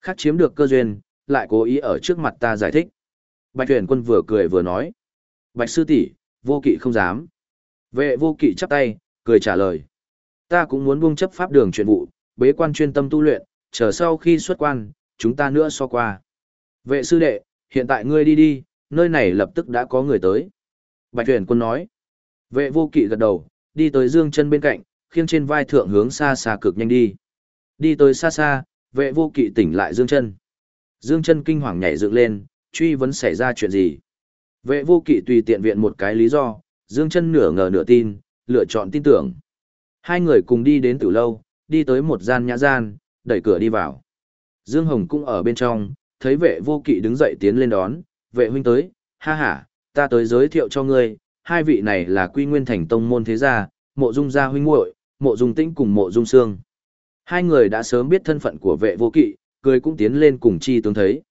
Speaker 1: Khác chiếm được cơ duyên, lại cố ý ở trước mặt ta giải thích. Bạch tuyển quân vừa cười vừa nói, Bạch sư tỷ, vô kỵ không dám. Vệ vô kỵ chắp tay, cười trả lời. Ta cũng muốn buông chấp pháp đường chuyện vụ, bế quan chuyên tâm tu luyện, chờ sau khi xuất quan, chúng ta nữa so qua. Vệ sư đệ, hiện tại ngươi đi đi, nơi này lập tức đã có người tới. Bạch tuyển quân nói. Vệ vô kỵ gật đầu, đi tới dương chân bên cạnh, khiêng trên vai thượng hướng xa xa cực nhanh đi. Đi tới xa xa, vệ vô kỵ tỉnh lại dương chân. Dương chân kinh hoàng nhảy dựng lên, truy vấn xảy ra chuyện gì. Vệ vô kỵ tùy tiện viện một cái lý do, dương chân nửa ngờ nửa tin, lựa chọn tin tưởng. Hai người cùng đi đến từ lâu, đi tới một gian nhã gian, đẩy cửa đi vào. Dương Hồng cũng ở bên trong, thấy vệ vô kỵ đứng dậy tiến lên đón, vệ huynh tới, ha ha, ta tới giới thiệu cho ngươi, hai vị này là quy nguyên thành tông môn thế gia, mộ dung gia huynh muội, mộ dung tĩnh cùng mộ dung sương. Hai người đã sớm biết thân phận của vệ vô kỵ, cười cũng tiến lên cùng chi tướng thấy.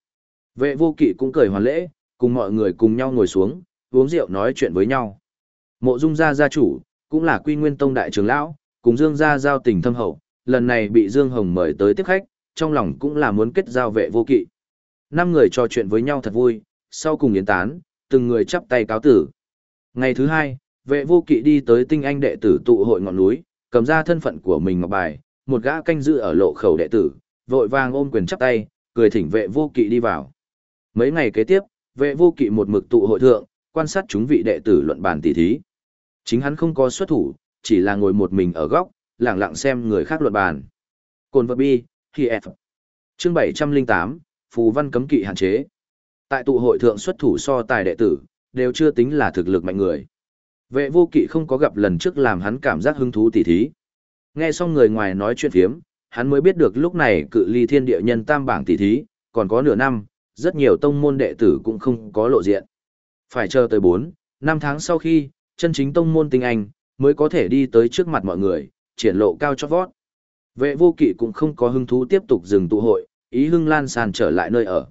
Speaker 1: Vệ vô kỵ cũng cười hoàn lễ, cùng mọi người cùng nhau ngồi xuống, uống rượu nói chuyện với nhau. Mộ dung gia gia chủ, cũng là quy nguyên tông đại trưởng lão, cùng Dương gia giao tình thâm hậu, lần này bị Dương Hồng mời tới tiếp khách, trong lòng cũng là muốn kết giao vệ vô kỵ. Năm người trò chuyện với nhau thật vui, sau cùng yến tán, từng người chắp tay cáo tử. Ngày thứ hai, vệ vô kỵ đi tới tinh anh đệ tử tụ hội ngọn núi, cầm ra thân phận của mình ngọc bài, một gã canh giữ ở lộ khẩu đệ tử, vội vàng ôm quyền chắp tay, cười thỉnh vệ vô kỵ đi vào. Mấy ngày kế tiếp, vệ vô kỵ một mực tụ hội thượng, quan sát chúng vị đệ tử luận bàn tỉ thí. Chính hắn không có xuất thủ, chỉ là ngồi một mình ở góc, lặng lặng xem người khác luận bàn. Cồn vật bi, khi F. Chương 708, Phù văn cấm kỵ hạn chế. Tại tụ hội thượng xuất thủ so tài đệ tử, đều chưa tính là thực lực mạnh người. Vệ vô kỵ không có gặp lần trước làm hắn cảm giác hứng thú tỉ thí. Nghe xong người ngoài nói chuyện phiếm, hắn mới biết được lúc này cự ly thiên địa nhân tam bảng tỉ thí, còn có nửa năm, rất nhiều tông môn đệ tử cũng không có lộ diện. Phải chờ tới 4, 5 tháng sau khi, chân chính tông môn tinh anh, mới có thể đi tới trước mặt mọi người, triển lộ cao chót vót. Vệ vô kỵ cũng không có hứng thú tiếp tục dừng tụ hội, ý hưng lan sàn trở lại nơi ở.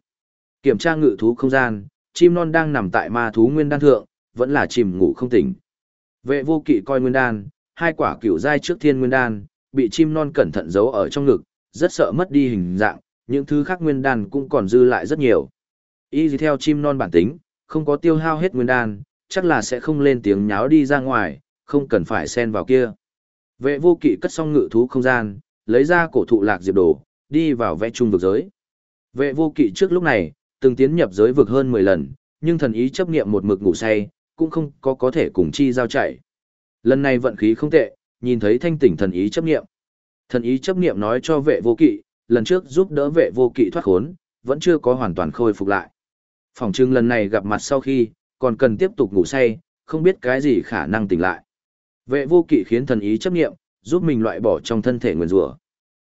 Speaker 1: Kiểm tra ngự thú không gian, chim non đang nằm tại ma thú nguyên đan thượng, vẫn là chìm ngủ không tỉnh. Vệ vô kỵ coi nguyên đan, hai quả cửu giai trước thiên nguyên đan, bị chim non cẩn thận giấu ở trong ngực, rất sợ mất đi hình dạng, những thứ khác nguyên đan cũng còn dư lại rất nhiều. Y theo chim non bản tính, không có tiêu hao hết nguyên đan, chắc là sẽ không lên tiếng nháo đi ra ngoài, không cần phải xen vào kia. Vệ vô kỵ cất xong ngự thú không gian, lấy ra cổ thụ lạc diệp đồ, đi vào vẽ trung vực giới. Vệ vô kỵ trước lúc này, từng tiến nhập giới vực hơn 10 lần, nhưng thần ý chấp niệm một mực ngủ say, cũng không có có thể cùng chi giao chạy. Lần này vận khí không tệ, nhìn thấy thanh tỉnh thần ý chấp niệm. Thần ý chấp niệm nói cho vệ vô kỵ, lần trước giúp đỡ vệ vô kỵ thoát khốn, vẫn chưa có hoàn toàn khôi phục lại. Phòng trưng lần này gặp mặt sau khi, còn cần tiếp tục ngủ say, không biết cái gì khả năng tỉnh lại. Vệ vô kỵ khiến thần ý chấp niệm, giúp mình loại bỏ trong thân thể nguyên rủa.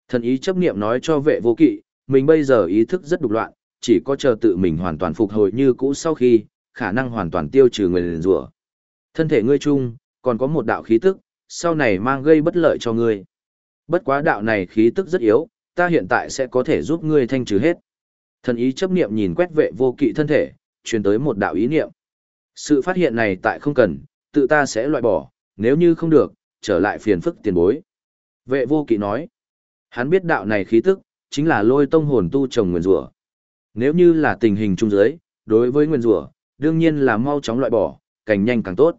Speaker 1: Thần ý chấp niệm nói cho vệ vô kỵ, mình bây giờ ý thức rất đục loạn, chỉ có chờ tự mình hoàn toàn phục hồi như cũ sau khi, khả năng hoàn toàn tiêu trừ nguyên rủa. Thân thể ngươi chung, còn có một đạo khí tức, sau này mang gây bất lợi cho ngươi. Bất quá đạo này khí tức rất yếu, ta hiện tại sẽ có thể giúp ngươi thanh trừ hết. Thần ý chấp niệm nhìn quét vệ vô kỵ thân thể, truyền tới một đạo ý niệm. Sự phát hiện này tại không cần, tự ta sẽ loại bỏ, nếu như không được, trở lại phiền phức tiền bối. Vệ vô kỵ nói, hắn biết đạo này khí tức, chính là lôi tông hồn tu trồng nguyên rủa. Nếu như là tình hình trung giới, đối với nguyên rủa, đương nhiên là mau chóng loại bỏ, càng nhanh càng tốt.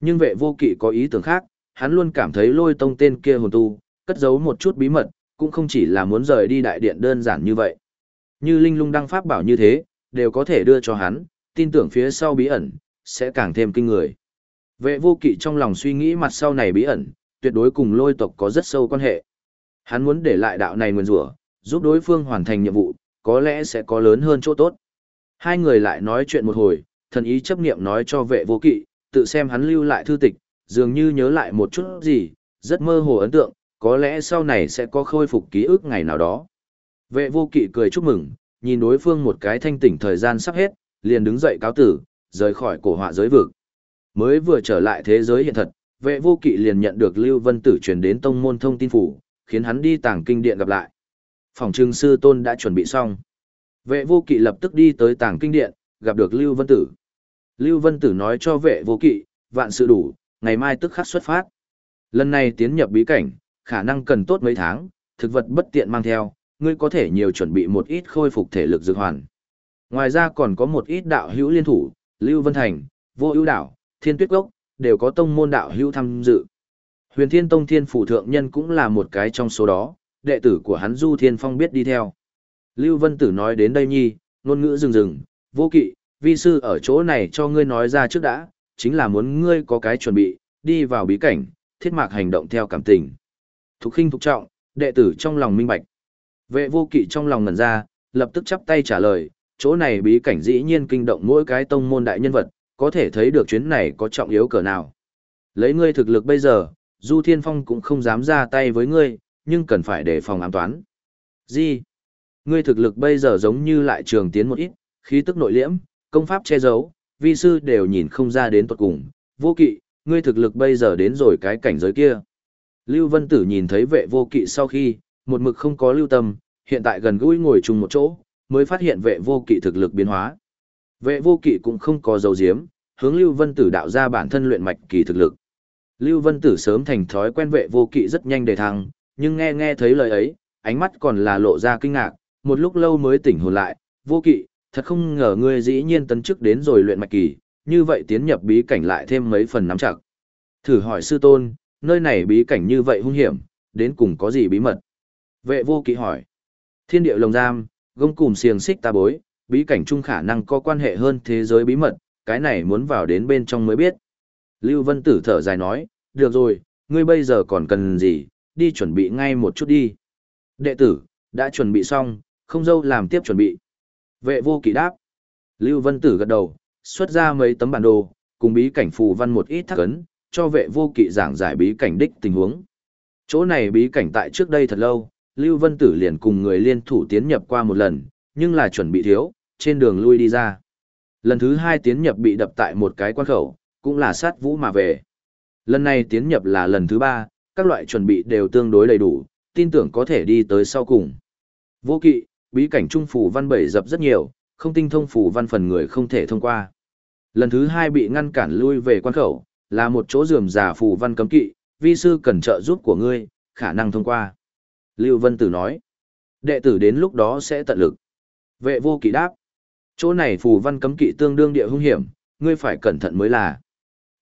Speaker 1: Nhưng vệ vô kỵ có ý tưởng khác, hắn luôn cảm thấy lôi tông tên kia hồn tu, cất giấu một chút bí mật, cũng không chỉ là muốn rời đi đại điện đơn giản như vậy. Như linh lung đăng pháp bảo như thế, đều có thể đưa cho hắn, tin tưởng phía sau bí ẩn, sẽ càng thêm kinh người. Vệ vô kỵ trong lòng suy nghĩ mặt sau này bí ẩn, tuyệt đối cùng lôi tộc có rất sâu quan hệ. Hắn muốn để lại đạo này nguyên rủa, giúp đối phương hoàn thành nhiệm vụ, có lẽ sẽ có lớn hơn chỗ tốt. Hai người lại nói chuyện một hồi, thần ý chấp niệm nói cho vệ vô kỵ, tự xem hắn lưu lại thư tịch, dường như nhớ lại một chút gì, rất mơ hồ ấn tượng, có lẽ sau này sẽ có khôi phục ký ức ngày nào đó. Vệ vô kỵ cười chúc mừng, nhìn đối phương một cái thanh tỉnh thời gian sắp hết, liền đứng dậy cáo tử, rời khỏi cổ họa giới vực. Mới vừa trở lại thế giới hiện thật, vệ vô kỵ liền nhận được Lưu Vân Tử truyền đến tông môn thông tin phủ, khiến hắn đi tàng kinh điện gặp lại. Phòng trưng sư tôn đã chuẩn bị xong. Vệ vô kỵ lập tức đi tới tàng kinh điện, gặp được Lưu Vân Tử. Lưu Vân Tử nói cho vệ vô kỵ, vạn sự đủ, ngày mai tức khắc xuất phát. Lần này tiến nhập bí cảnh, khả năng cần tốt mấy tháng, thực vật bất tiện mang theo, ngươi có thể nhiều chuẩn bị một ít khôi phục thể lực dược hoàn. Ngoài ra còn có một ít đạo hữu liên thủ, Lưu Vân Thành, Vô Ưu Đảo, Thiên Tuyết Gốc, đều có tông môn đạo hữu tham dự. Huyền Thiên Tông Thiên Phủ Thượng Nhân cũng là một cái trong số đó, đệ tử của hắn Du Thiên Phong biết đi theo. Lưu Vân Tử nói đến đây nhi, ngôn ngữ rừng rừng, vô kỵ, vi sư ở chỗ này cho ngươi nói ra trước đã, chính là muốn ngươi có cái chuẩn bị, đi vào bí cảnh, thiết mạc hành động theo cảm tình. Thục khinh thục trọng, đệ tử trong lòng minh bạch. Vệ vô kỵ trong lòng ngẩn ra, lập tức chắp tay trả lời, chỗ này bí cảnh dĩ nhiên kinh động mỗi cái tông môn đại nhân vật, có thể thấy được chuyến này có trọng yếu cỡ nào. Lấy ngươi thực lực bây giờ, Du Thiên Phong cũng không dám ra tay với ngươi, nhưng cần phải đề phòng ám toán. Gì? Ngươi thực lực bây giờ giống như lại trường tiến một ít, khí tức nội liễm, công pháp che giấu, vi sư đều nhìn không ra đến tuật cùng. Vô kỵ, ngươi thực lực bây giờ đến rồi cái cảnh giới kia. Lưu Vân Tử nhìn thấy vệ vô kỵ sau khi, một mực không có lưu tâm, hiện tại gần gũi ngồi chung một chỗ, mới phát hiện vệ vô kỵ thực lực biến hóa. Vệ vô kỵ cũng không có dấu diếm, hướng Lưu Vân Tử đạo ra bản thân luyện mạch kỳ thực lực. Lưu Vân Tử sớm thành thói quen vệ vô kỵ rất nhanh đề thăng, nhưng nghe nghe thấy lời ấy, ánh mắt còn là lộ ra kinh ngạc, một lúc lâu mới tỉnh hồn lại, vô kỵ, thật không ngờ ngươi dĩ nhiên tấn chức đến rồi luyện mạch kỳ, như vậy tiến nhập bí cảnh lại thêm mấy phần nắm chặt. Thử hỏi sư tôn, nơi này bí cảnh như vậy hung hiểm, đến cùng có gì bí mật? Vệ vô kỵ hỏi. Thiên địa lồng giam, gông cùm xiềng xích ta bối, bí cảnh chung khả năng có quan hệ hơn thế giới bí mật, cái này muốn vào đến bên trong mới biết. Lưu Vân Tử thở dài nói, được rồi, ngươi bây giờ còn cần gì, đi chuẩn bị ngay một chút đi. Đệ tử, đã chuẩn bị xong, không dâu làm tiếp chuẩn bị. Vệ vô kỵ đáp. Lưu Vân Tử gật đầu, xuất ra mấy tấm bản đồ, cùng bí cảnh phù văn một ít thắc ấn, cho vệ vô kỵ giảng giải bí cảnh đích tình huống. Chỗ này bí cảnh tại trước đây thật lâu, Lưu Vân Tử liền cùng người liên thủ tiến nhập qua một lần, nhưng là chuẩn bị thiếu, trên đường lui đi ra. Lần thứ hai tiến nhập bị đập tại một cái quan khẩu, cũng là sát vũ mà về. Lần này tiến nhập là lần thứ ba, các loại chuẩn bị đều tương đối đầy đủ, tin tưởng có thể đi tới sau cùng. Vô kỵ, bí cảnh trung phủ văn bảy dập rất nhiều, không tinh thông phủ văn phần người không thể thông qua. Lần thứ hai bị ngăn cản lui về quan khẩu, là một chỗ rườm giả phủ văn cấm kỵ, vi sư cần trợ giúp của ngươi, khả năng thông qua. Lưu Vân Tử nói, đệ tử đến lúc đó sẽ tận lực. Vệ vô kỵ đáp, chỗ này phù văn cấm kỵ tương đương địa hung hiểm, ngươi phải cẩn thận mới là.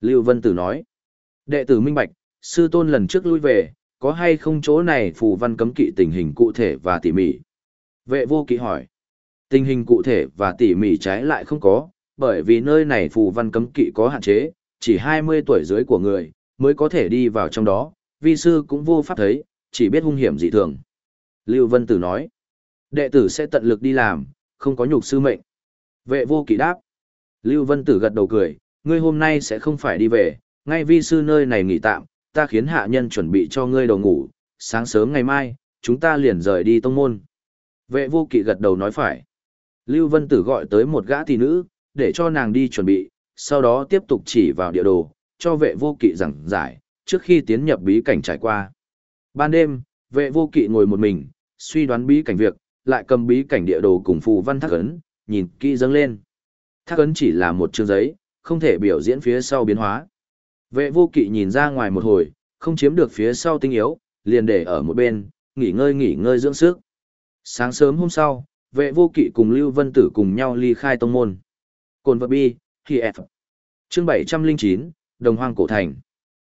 Speaker 1: Lưu Vân Tử nói, đệ tử minh bạch, sư tôn lần trước lui về, có hay không chỗ này phù văn cấm kỵ tình hình cụ thể và tỉ mỉ? Vệ vô kỵ hỏi, tình hình cụ thể và tỉ mỉ trái lại không có, bởi vì nơi này phù văn cấm kỵ có hạn chế, chỉ 20 tuổi dưới của người, mới có thể đi vào trong đó, vi sư cũng vô pháp thấy, chỉ biết hung hiểm dị thường. Lưu Vân Tử nói, đệ tử sẽ tận lực đi làm, không có nhục sư mệnh. Vệ vô kỵ đáp. Lưu Vân Tử gật đầu cười, ngươi hôm nay sẽ không phải đi về, ngay vi sư nơi này nghỉ tạm, ta khiến hạ nhân chuẩn bị cho ngươi đồ ngủ, sáng sớm ngày mai, chúng ta liền rời đi tông môn. Vệ vô kỵ gật đầu nói phải. Lưu Vân Tử gọi tới một gã tỷ nữ, để cho nàng đi chuẩn bị, sau đó tiếp tục chỉ vào địa đồ, cho vệ vô kỵ giảng giải, trước khi tiến nhập bí cảnh trải qua. Ban đêm, vệ vô kỵ ngồi một mình, suy đoán bí cảnh việc, lại cầm bí cảnh địa đồ cùng phù văn thác ấn, nhìn kỹ dâng lên. Thác ấn chỉ là một chương giấy, không thể biểu diễn phía sau biến hóa. Vệ vô kỵ nhìn ra ngoài một hồi, không chiếm được phía sau tinh yếu, liền để ở một bên, nghỉ ngơi nghỉ ngơi dưỡng sức. Sáng sớm hôm sau, vệ vô kỵ cùng Lưu Vân Tử cùng nhau ly khai tông môn. Cồn vật bi, thì F. chương 709, Đồng Hoang Cổ Thành.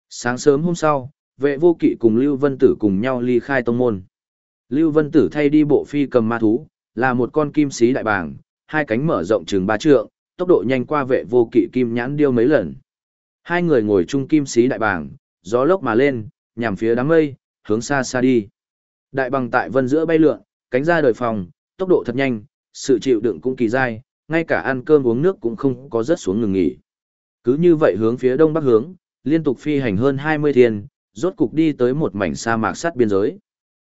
Speaker 1: Sáng sớm hôm sau, vệ vô kỵ cùng Lưu Vân Tử cùng nhau ly khai tông môn. Lưu Vân Tử thay đi bộ phi cầm ma thú, là một con kim sĩ đại bàng, hai cánh mở rộng chừng ba trượng, tốc độ nhanh qua vệ vô kỵ kim nhãn điêu mấy lần. Hai người ngồi chung kim sĩ đại bàng, gió lốc mà lên, nhằm phía đám mây, hướng xa xa đi. Đại bằng tại vân giữa bay lượn, cánh ra đời phòng, tốc độ thật nhanh, sự chịu đựng cũng kỳ dai, ngay cả ăn cơm uống nước cũng không có rớt xuống ngừng nghỉ. Cứ như vậy hướng phía đông bắc hướng, liên tục phi hành hơn 20 thiên, rốt cục đi tới một mảnh sa mạc sát biên giới.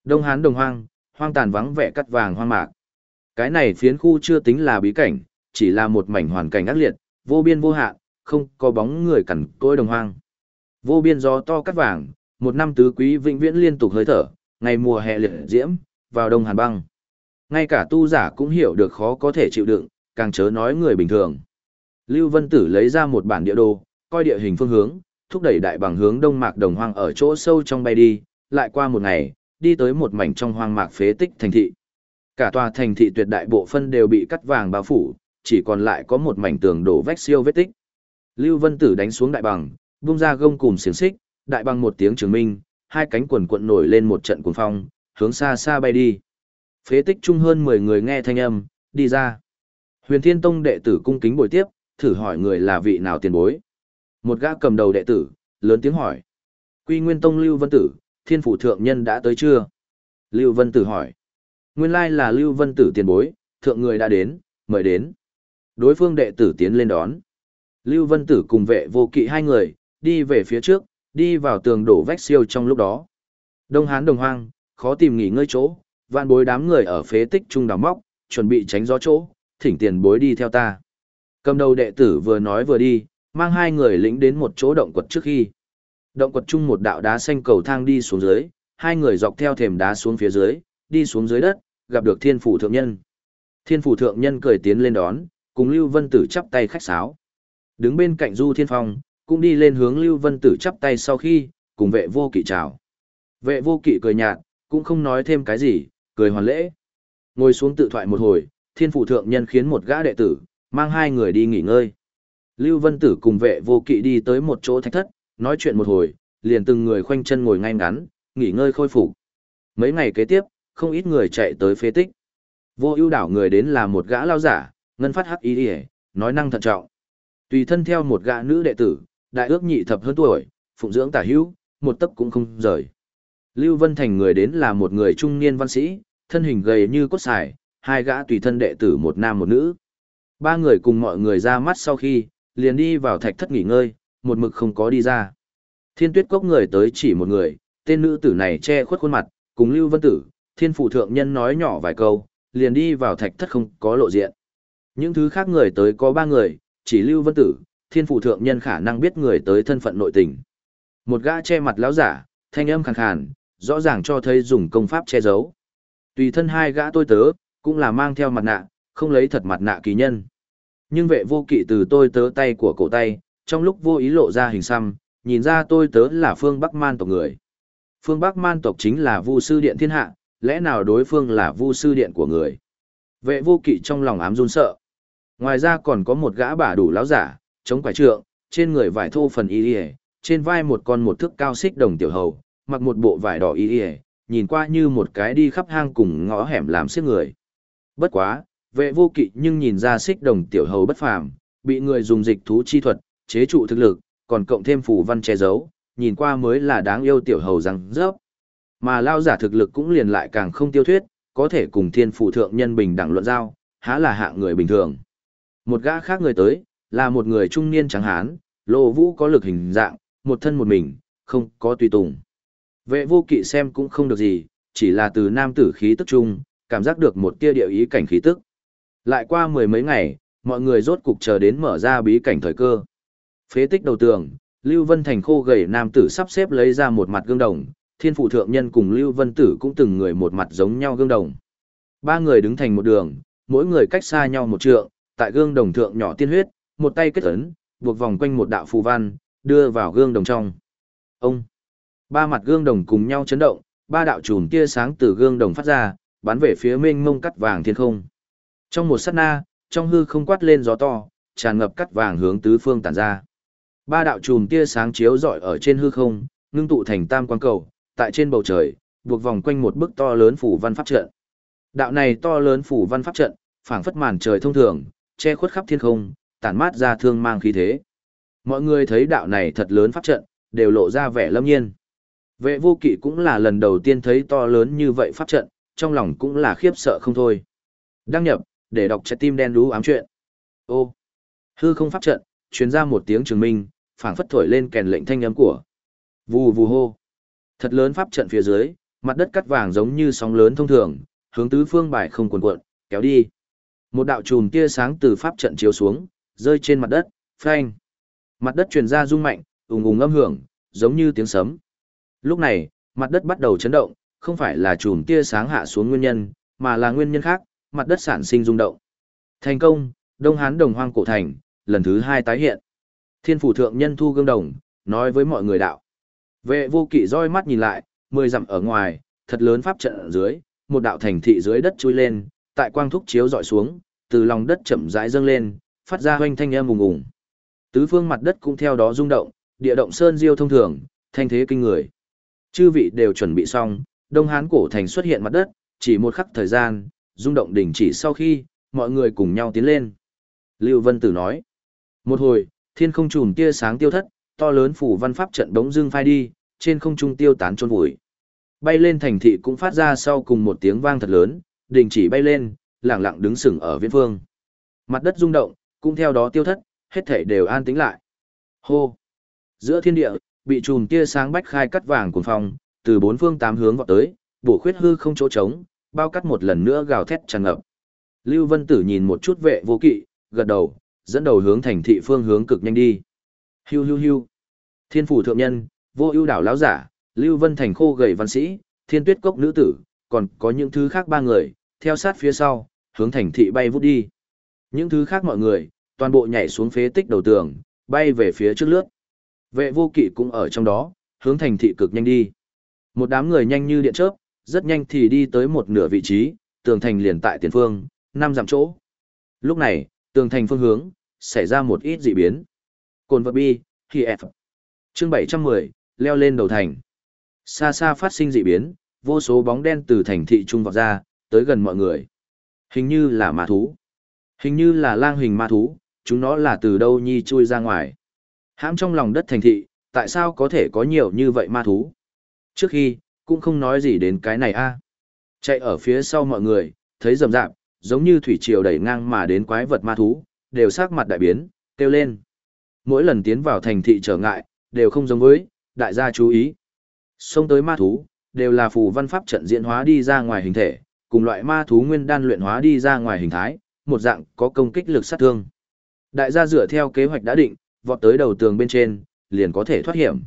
Speaker 1: Đông Hán đồng hoang, hoang tàn vắng vẻ cắt vàng hoang mạc. Cái này phiến khu chưa tính là bí cảnh, chỉ là một mảnh hoàn cảnh ác liệt, vô biên vô hạn, không có bóng người cằn côi đồng hoang. Vô biên gió to cắt vàng, một năm tứ quý vĩnh viễn liên tục hơi thở, ngày mùa hè liệt diễm, vào đông hàn băng. Ngay cả tu giả cũng hiểu được khó có thể chịu đựng, càng chớ nói người bình thường. Lưu Vân Tử lấy ra một bản địa đồ, coi địa hình phương hướng, thúc đẩy đại bằng hướng đông mạc đồng hoang ở chỗ sâu trong bay đi, lại qua một ngày, đi tới một mảnh trong hoang mạc phế tích thành thị. Cả tòa thành thị tuyệt đại bộ phân đều bị cắt vàng bao phủ, chỉ còn lại có một mảnh tường đổ vách siêu vết tích. Lưu Vân Tử đánh xuống đại bằng, vung ra gông cùm xiềng xích, đại bằng một tiếng trường minh, hai cánh quần cuộn nổi lên một trận cuồng phong, hướng xa xa bay đi. Phế tích chung hơn 10 người nghe thanh âm, đi ra. Huyền Thiên Tông đệ tử cung kính bồi tiếp, thử hỏi người là vị nào tiền bối. Một gã cầm đầu đệ tử, lớn tiếng hỏi. Quy Nguyên Tông Lưu Vân Tử, Thiên Phủ Thượng Nhân đã tới chưa? Lưu Vân Tử hỏi. Nguyên lai là Lưu Vân Tử tiền bối, thượng người đã đến, mời đến. Đối phương đệ tử tiến lên đón. Lưu Vân Tử cùng vệ vô kỵ hai người, đi về phía trước, đi vào tường đổ vách siêu trong lúc đó. Đông Hán đồng hoang, khó tìm nghỉ ngơi chỗ, vạn bối đám người ở phế tích trung đào móc, chuẩn bị tránh gió chỗ, thỉnh tiền bối đi theo ta. Cầm đầu đệ tử vừa nói vừa đi, mang hai người lĩnh đến một chỗ động quật trước khi. Động quật chung một đạo đá xanh cầu thang đi xuống dưới, hai người dọc theo thềm đá xuống phía dưới, đi xuống dưới đất, gặp được thiên phủ thượng nhân. Thiên phủ thượng nhân cười tiến lên đón, cùng Lưu Vân Tử chắp tay khách sáo. Đứng bên cạnh Du Thiên Phong, cũng đi lên hướng Lưu Vân Tử chắp tay sau khi, cùng vệ vô kỵ chào. Vệ vô kỵ cười nhạt, cũng không nói thêm cái gì, cười hoàn lễ. Ngồi xuống tự thoại một hồi, thiên phủ thượng nhân khiến một gã đệ tử, mang hai người đi nghỉ ngơi. Lưu Vân Tử cùng vệ vô kỵ đi tới một chỗ thạch thất, nói chuyện một hồi, liền từng người khoanh chân ngồi ngay ngắn, nghỉ ngơi khôi phục. Mấy ngày kế tiếp, không ít người chạy tới phế tích. Vô ưu đảo người đến là một gã lao giả, ngân phát hắc ý ý nói năng thận trọng. Tùy thân theo một gã nữ đệ tử, đại ước nhị thập hơn tuổi, phụng dưỡng tả hữu, một tấc cũng không rời. Lưu Vân Thành người đến là một người trung niên văn sĩ, thân hình gầy như cốt xài, hai gã tùy thân đệ tử một nam một nữ. Ba người cùng mọi người ra mắt sau khi, liền đi vào thạch thất nghỉ ngơi, một mực không có đi ra. Thiên tuyết cốc người tới chỉ một người, tên nữ tử này che khuất khuôn mặt, cùng Lưu Vân Tử, thiên phụ thượng nhân nói nhỏ vài câu, liền đi vào thạch thất không có lộ diện. Những thứ khác người tới có ba người, chỉ Lưu Vân Tử, thiên phụ thượng nhân khả năng biết người tới thân phận nội tình. Một gã che mặt lão giả, thanh âm khàn khàn, rõ ràng cho thấy dùng công pháp che giấu. Tùy thân hai gã tôi tớ, cũng là mang theo mặt nạ, không lấy thật mặt nạ kỳ nhân. Nhưng vệ vô kỵ từ tôi tớ tay của cổ tay, trong lúc vô ý lộ ra hình xăm, nhìn ra tôi tớ là phương Bắc Man tộc người. Phương Bắc Man tộc chính là Vu sư điện thiên hạ, lẽ nào đối phương là Vu sư điện của người? Vệ vô kỵ trong lòng ám run sợ. Ngoài ra còn có một gã bả đủ lão giả, chống quải trượng, trên người vải thô phần y y, trên vai một con một thước cao xích đồng tiểu hầu, mặc một bộ vải đỏ y y, nhìn qua như một cái đi khắp hang cùng ngõ hẻm làm xiếc người. Bất quá, vệ vô kỵ nhưng nhìn ra xích đồng tiểu hầu bất phàm, bị người dùng dịch thú chi thuật, chế trụ thực lực, còn cộng thêm phù văn che giấu, nhìn qua mới là đáng yêu tiểu hầu răng rớp. Mà lao giả thực lực cũng liền lại càng không tiêu thuyết, có thể cùng thiên phụ thượng nhân bình đẳng luận giao, há là hạng người bình thường. Một gã khác người tới, là một người trung niên trắng hán, lộ vũ có lực hình dạng, một thân một mình, không có tùy tùng. Vệ vô kỵ xem cũng không được gì, chỉ là từ nam tử khí tức trung, cảm giác được một tia địa ý cảnh khí tức. Lại qua mười mấy ngày, mọi người rốt cục chờ đến mở ra bí cảnh thời cơ. Phế tích đầu tường, Lưu Vân Thành khô gầy nam tử sắp xếp lấy ra một mặt gương đồng, thiên phụ thượng nhân cùng Lưu Vân Tử cũng từng người một mặt giống nhau gương đồng. Ba người đứng thành một đường, mỗi người cách xa nhau một trượng, tại gương đồng thượng nhỏ tiên huyết, một tay kết ấn, buộc vòng quanh một đạo phù văn, đưa vào gương đồng trong. Ông! Ba mặt gương đồng cùng nhau chấn động, ba đạo chùm tia sáng từ gương đồng phát ra, bắn về phía mênh mông cắt vàng thiên không. Trong một sát na, trong hư không quát lên gió to, tràn ngập cắt vàng hướng tứ phương tản ra. Ba đạo chùm tia sáng chiếu rọi ở trên hư không, ngưng tụ thành tam quang cầu, tại trên bầu trời, buộc vòng quanh một bức to lớn phủ văn pháp trận. Đạo này to lớn phủ văn pháp trận, phảng phất màn trời thông thường, che khuất khắp thiên không, tản mát ra thương mang khí thế. Mọi người thấy đạo này thật lớn pháp trận, đều lộ ra vẻ lâm nhiên. Vệ vô kỵ cũng là lần đầu tiên thấy to lớn như vậy pháp trận, trong lòng cũng là khiếp sợ không thôi. Đăng nhập, để đọc trái tim đen đú ám chuyện. Ô, hư không pháp trận, truyền ra một tiếng trường minh, phảng phất thổi lên kèn lệnh thanh âm của. Vù vù hô. Thật lớn pháp trận phía dưới, mặt đất cắt vàng giống như sóng lớn thông thường, hướng tứ phương bài không cuồn cuộn, kéo đi. Một đạo chùm tia sáng từ pháp trận chiếu xuống, rơi trên mặt đất, phanh. Mặt đất truyền ra rung mạnh, ùng ùng âm hưởng, giống như tiếng sấm. Lúc này, mặt đất bắt đầu chấn động, không phải là chùm tia sáng hạ xuống nguyên nhân, mà là nguyên nhân khác, mặt đất sản sinh rung động. Thành công, Đông Hán Đồng Hoang cổ thành, lần thứ hai tái hiện. Thiên phủ thượng nhân thu gương đồng, nói với mọi người đạo. Vệ vô kỵ roi mắt nhìn lại, mười dặm ở ngoài, thật lớn pháp trận ở dưới, một đạo thành thị dưới đất chui lên, tại quang thúc chiếu dọi xuống, từ lòng đất chậm rãi dâng lên, phát ra hoanh thanh âm ùng ùng. Tứ phương mặt đất cũng theo đó rung động, địa động sơn diêu thông thường, thanh thế kinh người. Chư vị đều chuẩn bị xong, Đông Hán cổ thành xuất hiện mặt đất, chỉ một khắc thời gian, rung động đình chỉ sau khi, mọi người cùng nhau tiến lên. Lưu Vân Tử nói, một hồi, thiên không trùm tia sáng tiêu thất, to lớn phủ văn pháp trận bỗng dưng phai đi, trên không trung tiêu tán trôn vùi. Bay lên thành thị cũng phát ra sau cùng một tiếng vang thật lớn, đình chỉ bay lên, lặng lặng đứng sừng ở viễn phương. Mặt đất rung động, cũng theo đó tiêu thất, hết thảy đều an tĩnh lại. Hô! Giữa thiên địa, bị chùm tia sáng bách khai cắt vàng cuồng phong, từ bốn phương tám hướng vọt tới, bổ khuyết hư không chỗ trống, bao cắt một lần nữa gào thét tràn ngập. Lưu Vân Tử nhìn một chút vệ vô kỵ, gật đầu, dẫn đầu hướng thành thị phương hướng cực nhanh đi. Hiu hiu hiu. Thiên phủ thượng nhân, vô ưu đảo lão giả, Lưu Vân Thành khô gầy văn sĩ, thiên tuyết cốc nữ tử, còn có những thứ khác ba người, theo sát phía sau, hướng thành thị bay vút đi. Những thứ khác mọi người, toàn bộ nhảy xuống phế tích đầu tường, bay về phía trước lướt. Vệ vô kỵ cũng ở trong đó, hướng thành thị cực nhanh đi. Một đám người nhanh như điện chớp, rất nhanh thì đi tới một nửa vị trí, tường thành liền tại tiền phương, năm dặm chỗ. Lúc này, tường thành phương hướng, xảy ra một ít dị biến. Cồn vật bi, khi F. Chương 710, leo lên đầu thành. Xa xa phát sinh dị biến, vô số bóng đen từ thành thị trung vọt ra, tới gần mọi người. Hình như là ma thú. Hình như là lang hình ma thú, chúng nó là từ đâu nhi chui ra ngoài. Hãm trong lòng đất thành thị, tại sao có thể có nhiều như vậy ma thú? Trước khi, cũng không nói gì đến cái này a. Chạy ở phía sau mọi người, thấy rầm rạp, giống như thủy triều đẩy ngang mà đến quái vật ma thú, đều sắc mặt đại biến, kêu lên. Mỗi lần tiến vào thành thị trở ngại, đều không giống với, đại gia chú ý. Xông tới ma thú, đều là phù văn pháp trận diễn hóa đi ra ngoài hình thể, cùng loại ma thú nguyên đan luyện hóa đi ra ngoài hình thái, một dạng có công kích lực sát thương. Đại gia dựa theo kế hoạch đã định, vọt tới đầu tường bên trên, liền có thể thoát hiểm.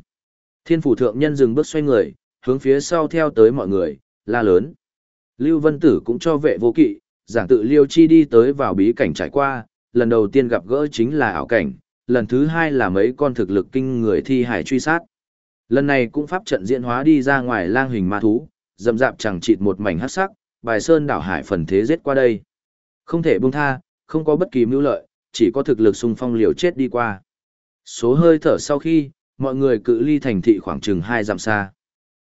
Speaker 1: Thiên phủ thượng nhân dừng bước xoay người, hướng phía sau theo tới mọi người, la lớn. Lưu Vân Tử cũng cho vệ vô kỵ, giảng tự Liêu Chi đi tới vào bí cảnh trải qua, lần đầu tiên gặp gỡ chính là ảo cảnh, lần thứ hai là mấy con thực lực kinh người thi hải truy sát. Lần này cũng pháp trận diễn hóa đi ra ngoài lang hình ma thú, dầm dạp chẳng chịt một mảnh hắc sắc, bài sơn đảo hải phần thế giết qua đây. Không thể buông tha, không có bất kỳ mưu lợi, chỉ có thực lực xung phong liều chết đi qua. Số hơi thở sau khi, mọi người cự ly thành thị khoảng chừng hai dặm xa.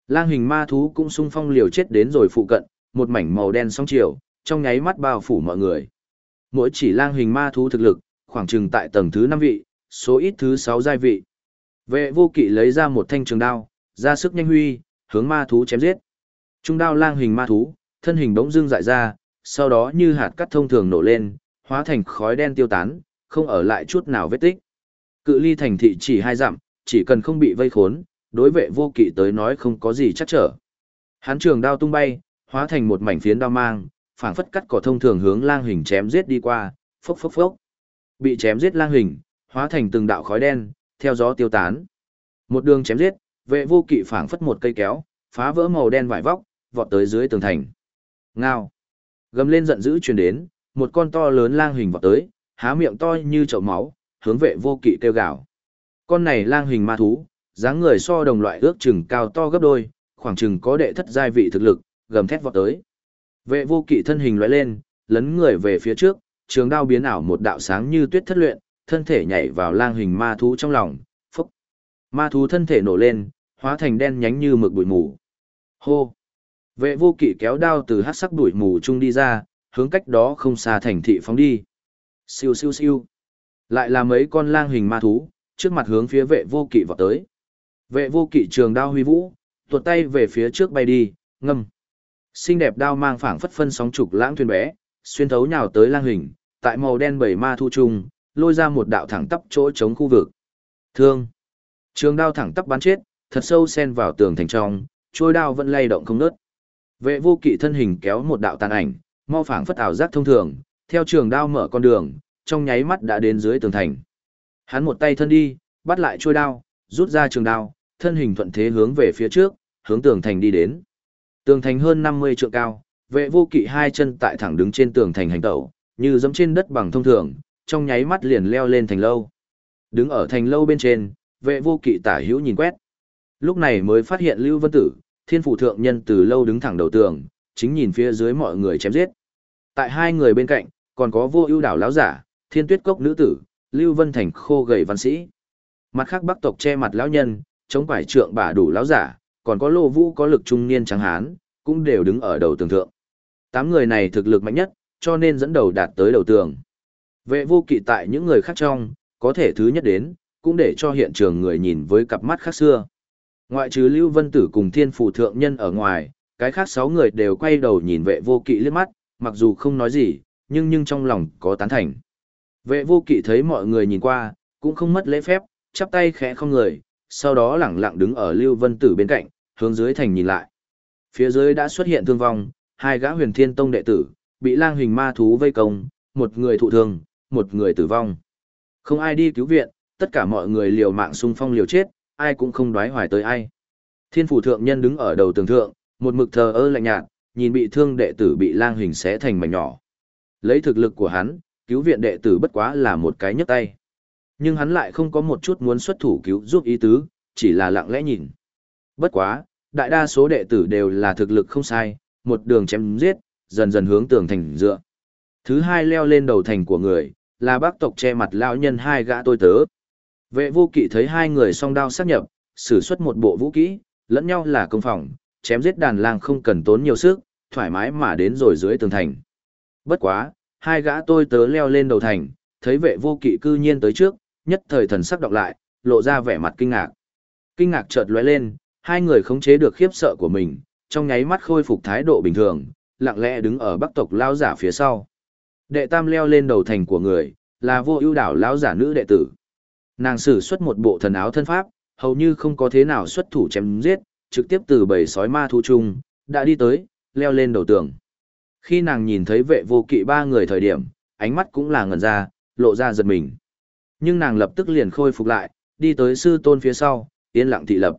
Speaker 1: Lang hình ma thú cũng xung phong liều chết đến rồi phụ cận, một mảnh màu đen sóng chiều, trong nháy mắt bao phủ mọi người. Mỗi chỉ lang hình ma thú thực lực, khoảng chừng tại tầng thứ 5 vị, số ít thứ 6 giai vị. Vệ vô kỵ lấy ra một thanh trường đao, ra sức nhanh huy, hướng ma thú chém giết. Trung đao lang hình ma thú, thân hình bỗng dưng dại ra, sau đó như hạt cắt thông thường nổ lên, hóa thành khói đen tiêu tán, không ở lại chút nào vết tích. Cự ly thành thị chỉ hai dặm, chỉ cần không bị vây khốn, đối vệ vô kỵ tới nói không có gì chắc trở. Hán trường đao tung bay, hóa thành một mảnh phiến đao mang, phảng phất cắt cỏ thông thường hướng lang hình chém giết đi qua, phốc phốc phốc. Bị chém giết lang hình, hóa thành từng đạo khói đen, theo gió tiêu tán. Một đường chém giết, vệ vô kỵ phảng phất một cây kéo, phá vỡ màu đen vải vóc, vọt tới dưới tường thành. Ngao. Gầm lên giận dữ truyền đến, một con to lớn lang hình vọt tới, há miệng to như chậu máu, hướng vệ vô kỵ kêu gào. Con này lang hình ma thú, dáng người so đồng loại ước chừng cao to gấp đôi, khoảng chừng có đệ thất giai vị thực lực, gầm thét vọt tới. Vệ vô kỵ thân hình lóe lên, lấn người về phía trước, trường đao biến ảo một đạo sáng như tuyết thất luyện, thân thể nhảy vào lang hình ma thú trong lòng, Ma thú thân thể nổ lên, hóa thành đen nhánh như mực bụi mù. Hô! Vệ vô kỵ kéo đao từ hát sắc bụi mù chung đi ra, hướng cách đó không xa thành thị phóng đi. Siêu siêu siêu. Lại là mấy con lang hình ma thú, trước mặt hướng phía vệ vô kỵ vọt tới. Vệ vô kỵ trường đao huy vũ, tuột tay về phía trước bay đi, ngâm. Xinh đẹp đao mang phảng phất phân sóng trục lãng thuyền bé, xuyên thấu nhào tới lang hình, tại màu đen bảy ma thu trùng, lôi ra một đạo thẳng tắp chỗ chống khu vực. Thương. Trường đao thẳng tắp bắn chết, thật sâu xen vào tường thành trong, trôi đao vẫn lay động không ngớt. Vệ vô kỵ thân hình kéo một đạo tàn ảnh, mau phảng phất ảo giác thông thường, theo trường đao mở con đường, trong nháy mắt đã đến dưới tường thành. Hắn một tay thân đi, bắt lại trôi đao, rút ra trường đao, thân hình thuận thế hướng về phía trước, hướng tường thành đi đến. Tường thành hơn 50 trượng cao, vệ vô kỵ hai chân tại thẳng đứng trên tường thành hành tẩu, như giống trên đất bằng thông thường, trong nháy mắt liền leo lên thành lâu. Đứng ở thành lâu bên trên, vệ vô kỵ tả hữu nhìn quét. Lúc này mới phát hiện Lưu Vân Tử, thiên phủ thượng nhân từ lâu đứng thẳng đầu tường, chính nhìn phía dưới mọi người chém giết. Tại hai người bên cạnh, còn có vô ưu đảo lão giả, thiên tuyết cốc nữ tử, Lưu Vân Thành khô gầy văn sĩ. Mặt khác bắc tộc che mặt lão nhân, chống quải trượng Bà đủ lão giả, còn có lô vũ có lực trung niên trắng hán, cũng đều đứng ở đầu tường thượng. Tám người này thực lực mạnh nhất, cho nên dẫn đầu đạt tới đầu tường. Vệ vô kỵ tại những người khác trong, có thể thứ nhất đến, cũng để cho hiện trường người nhìn với cặp mắt khác xưa. Ngoại trừ Lưu Vân Tử cùng Thiên Phủ Thượng Nhân ở ngoài, cái khác sáu người đều quay đầu nhìn vệ vô kỵ liếc mắt, mặc dù không nói gì, nhưng nhưng trong lòng có tán thành. Vệ vô kỵ thấy mọi người nhìn qua, cũng không mất lễ phép, chắp tay khẽ không người, sau đó lẳng lặng đứng ở Lưu Vân Tử bên cạnh, hướng dưới thành nhìn lại. Phía dưới đã xuất hiện thương vong, hai gã huyền thiên tông đệ tử, bị lang hình ma thú vây công, một người thụ thương, một người tử vong. Không ai đi cứu viện, tất cả mọi người liều mạng xung phong liều chết, ai cũng không đoái hoài tới ai. Thiên phủ thượng nhân đứng ở đầu tường thượng, một mực thờ ơ lạnh nhạt, nhìn bị thương đệ tử bị lang hình xé thành mảnh nhỏ. Lấy thực lực của hắn, cứu viện đệ tử bất quá là một cái nhấc tay. Nhưng hắn lại không có một chút muốn xuất thủ cứu giúp ý tứ, chỉ là lặng lẽ nhìn. Bất quá, đại đa số đệ tử đều là thực lực không sai, một đường chém giết, dần dần hướng tường thành dựa. Thứ hai leo lên đầu thành của người, là bác tộc che mặt lão nhân hai gã tôi tớ. Vệ vô kỵ thấy hai người song đao sát nhập, sử xuất một bộ vũ kỹ, lẫn nhau là công phòng, chém giết đàn lang không cần tốn nhiều sức, thoải mái mà đến rồi dưới tường thành. Bất quá, hai gã tôi tớ leo lên đầu thành, thấy vệ vô kỵ cư nhiên tới trước, nhất thời thần sắc đọc lại, lộ ra vẻ mặt kinh ngạc. Kinh ngạc chợt lóe lên, hai người khống chế được khiếp sợ của mình, trong nháy mắt khôi phục thái độ bình thường, lặng lẽ đứng ở bắc tộc lao giả phía sau. Đệ tam leo lên đầu thành của người, là vô ưu đảo lão giả nữ đệ tử. Nàng sử xuất một bộ thần áo thân pháp, hầu như không có thế nào xuất thủ chém giết, trực tiếp từ bầy sói ma thu chung, đã đi tới, leo lên đầu tường. Khi nàng nhìn thấy vệ vô kỵ ba người thời điểm, ánh mắt cũng là ngẩn ra, lộ ra giật mình. Nhưng nàng lập tức liền khôi phục lại, đi tới sư tôn phía sau, yên lặng thị lập.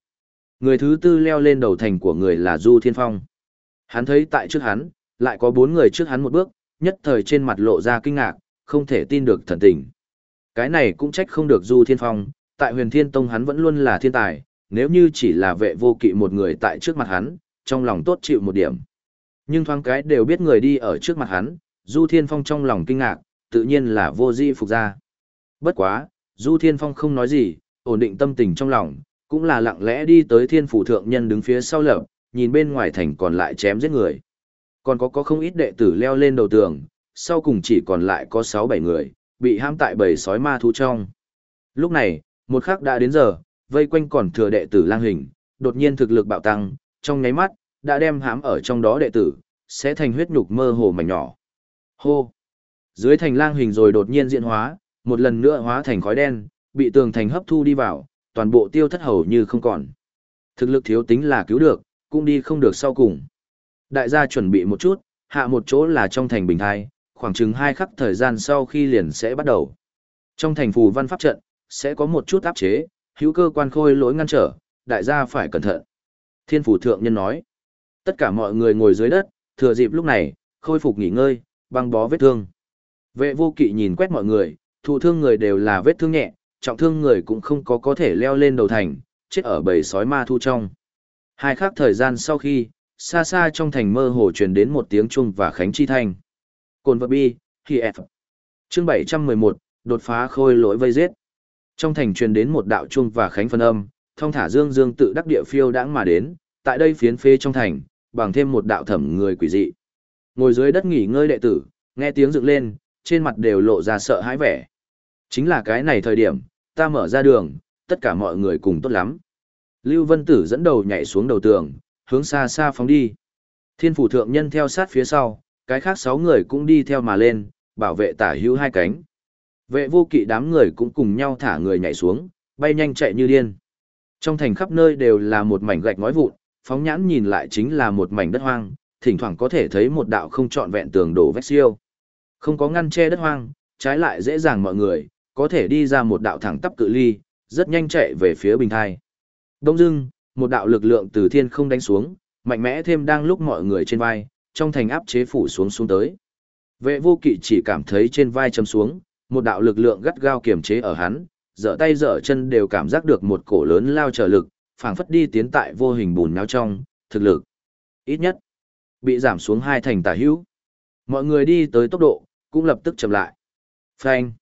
Speaker 1: Người thứ tư leo lên đầu thành của người là Du Thiên Phong. Hắn thấy tại trước hắn, lại có bốn người trước hắn một bước, nhất thời trên mặt lộ ra kinh ngạc, không thể tin được thần tình. Cái này cũng trách không được Du Thiên Phong, tại huyền thiên tông hắn vẫn luôn là thiên tài, nếu như chỉ là vệ vô kỵ một người tại trước mặt hắn, trong lòng tốt chịu một điểm. Nhưng thoáng cái đều biết người đi ở trước mặt hắn, Du Thiên Phong trong lòng kinh ngạc, tự nhiên là vô di phục ra. Bất quá, Du Thiên Phong không nói gì, ổn định tâm tình trong lòng, cũng là lặng lẽ đi tới thiên phủ thượng nhân đứng phía sau lập, nhìn bên ngoài thành còn lại chém giết người. Còn có có không ít đệ tử leo lên đầu tường, sau cùng chỉ còn lại có 6-7 người, bị hãm tại bầy sói ma thú trong. Lúc này, một khắc đã đến giờ, vây quanh còn thừa đệ tử lang hình, đột nhiên thực lực bạo tăng, trong nháy mắt, đã đem hãm ở trong đó đệ tử, sẽ thành huyết nhục mơ hồ mảnh nhỏ. Hô! Dưới thành lang hình rồi đột nhiên diễn hóa, một lần nữa hóa thành khói đen, bị tường thành hấp thu đi vào, toàn bộ tiêu thất hầu như không còn. Thực lực thiếu tính là cứu được, cũng đi không được sau cùng. Đại gia chuẩn bị một chút, hạ một chỗ là trong thành bình thai, khoảng chừng hai khắc thời gian sau khi liền sẽ bắt đầu. Trong thành phù văn pháp trận, sẽ có một chút áp chế, hữu cơ quan khôi lỗi ngăn trở, đại gia phải cẩn thận. Thiên phủ thượng nhân nói, tất cả mọi người ngồi dưới đất, thừa dịp lúc này, khôi phục nghỉ ngơi, băng bó vết thương. Vệ vô kỵ nhìn quét mọi người, thụ thương người đều là vết thương nhẹ, trọng thương người cũng không có có thể leo lên đầu thành, chết ở bầy sói ma thu trong. Hai khắc thời gian sau khi, xa xa trong thành mơ hồ truyền đến một tiếng chuông và khánh chi thanh. Cồn vật bi, khi F. Chương 711, đột phá khôi lỗi vây giết. Trong thành truyền đến một đạo chuông và khánh phân âm, thông thả dương dương tự đắc địa phiêu đãng mà đến, tại đây phiến phê trong thành, bằng thêm một đạo thẩm người quỷ dị. Ngồi dưới đất nghỉ ngơi đệ tử, nghe tiếng dựng lên, trên mặt đều lộ ra sợ hãi vẻ. Chính là cái này thời điểm, ta mở ra đường, tất cả mọi người cùng tốt lắm. Lưu Vân Tử dẫn đầu nhảy xuống đầu tường, hướng xa xa phóng đi. Thiên phủ thượng nhân theo sát phía sau, cái khác sáu người cũng đi theo mà lên, bảo vệ tả hữu hai cánh. Vệ vô kỵ đám người cũng cùng nhau thả người nhảy xuống, bay nhanh chạy như điên. Trong thành khắp nơi đều là một mảnh gạch ngói vụn, phóng nhãn nhìn lại chính là một mảnh đất hoang, thỉnh thoảng có thể thấy một đạo không trọn vẹn tường đổ vách siêu. Không có ngăn che đất hoang, trái lại dễ dàng mọi người, có thể đi ra một đạo thẳng tắp cự ly, rất nhanh chạy về phía bình thai. Đông dưng, một đạo lực lượng từ thiên không đánh xuống, mạnh mẽ thêm đang lúc mọi người trên vai, trong thành áp chế phủ xuống xuống tới. Vệ vô kỵ chỉ cảm thấy trên vai chấm xuống, một đạo lực lượng gắt gao kiềm chế ở hắn, dở tay dở chân đều cảm giác được một cổ lớn lao trở lực, phảng phất đi tiến tại vô hình bùn náo trong, thực lực. Ít nhất, bị giảm xuống hai thành tả hữu. Mọi người đi tới tốc độ, cũng lập tức chậm lại. Phanh.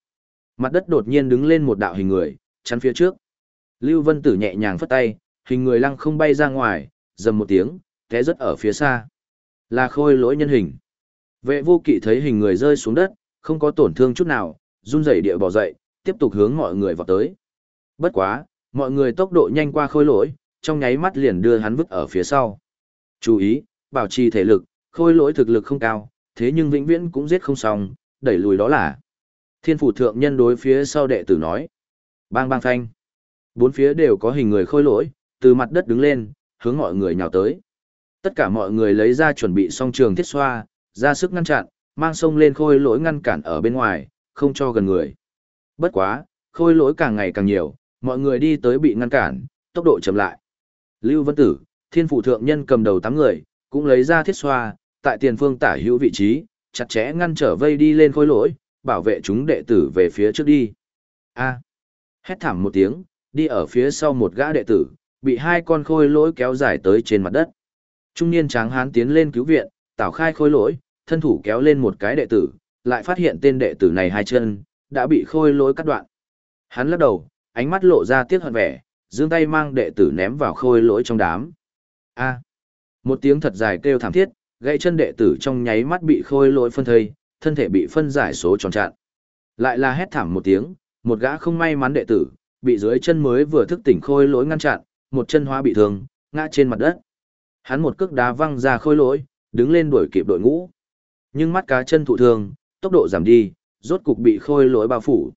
Speaker 1: Mặt đất đột nhiên đứng lên một đạo hình người, chắn phía trước. Lưu Vân Tử nhẹ nhàng phất tay, hình người lăng không bay ra ngoài, dầm một tiếng, té rất ở phía xa. Là khôi lỗi nhân hình. Vệ vô kỵ thấy hình người rơi xuống đất, không có tổn thương chút nào, run rẩy địa bò dậy, tiếp tục hướng mọi người vào tới. Bất quá, mọi người tốc độ nhanh qua khôi lỗi, trong nháy mắt liền đưa hắn vứt ở phía sau. Chú ý, bảo trì thể lực, khôi lỗi thực lực không cao, thế nhưng vĩnh viễn cũng giết không xong, đẩy lùi đó là. Thiên phủ thượng nhân đối phía sau đệ tử nói. Bang bang phanh. Bốn phía đều có hình người khôi lỗi, từ mặt đất đứng lên, hướng mọi người nhào tới. Tất cả mọi người lấy ra chuẩn bị song trường thiết xoa, ra sức ngăn chặn, mang sông lên khôi lỗi ngăn cản ở bên ngoài, không cho gần người. Bất quá, khôi lỗi càng ngày càng nhiều, mọi người đi tới bị ngăn cản, tốc độ chậm lại. Lưu Vân Tử, thiên phụ thượng nhân cầm đầu tám người, cũng lấy ra thiết xoa, tại tiền phương tả hữu vị trí, chặt chẽ ngăn trở vây đi lên khôi lỗi, bảo vệ chúng đệ tử về phía trước đi. A. Hét thảm một tiếng, đi ở phía sau một gã đệ tử, bị hai con khôi lỗi kéo dài tới trên mặt đất. Trung niên tráng hán tiến lên cứu viện, tảo khai khôi lỗi, thân thủ kéo lên một cái đệ tử, lại phát hiện tên đệ tử này hai chân, đã bị khôi lỗi cắt đoạn. Hắn lắc đầu, ánh mắt lộ ra tiếc hận vẻ, giương tay mang đệ tử ném vào khôi lỗi trong đám. A. Một tiếng thật dài kêu thảm thiết, gãy chân đệ tử trong nháy mắt bị khôi lỗi phân thây, thân thể bị phân giải số tròn chặn. Lại là hét thảm một tiếng, một gã không may mắn đệ tử, bị dưới chân mới vừa thức tỉnh khôi lỗi ngăn chặn, một chân hóa bị thương, ngã trên mặt đất. Hắn một cước đá văng ra khôi lỗi, đứng lên đuổi kịp đội ngũ. Nhưng mắt cá chân thụ thương, tốc độ giảm đi, rốt cục bị khôi lỗi bao phủ.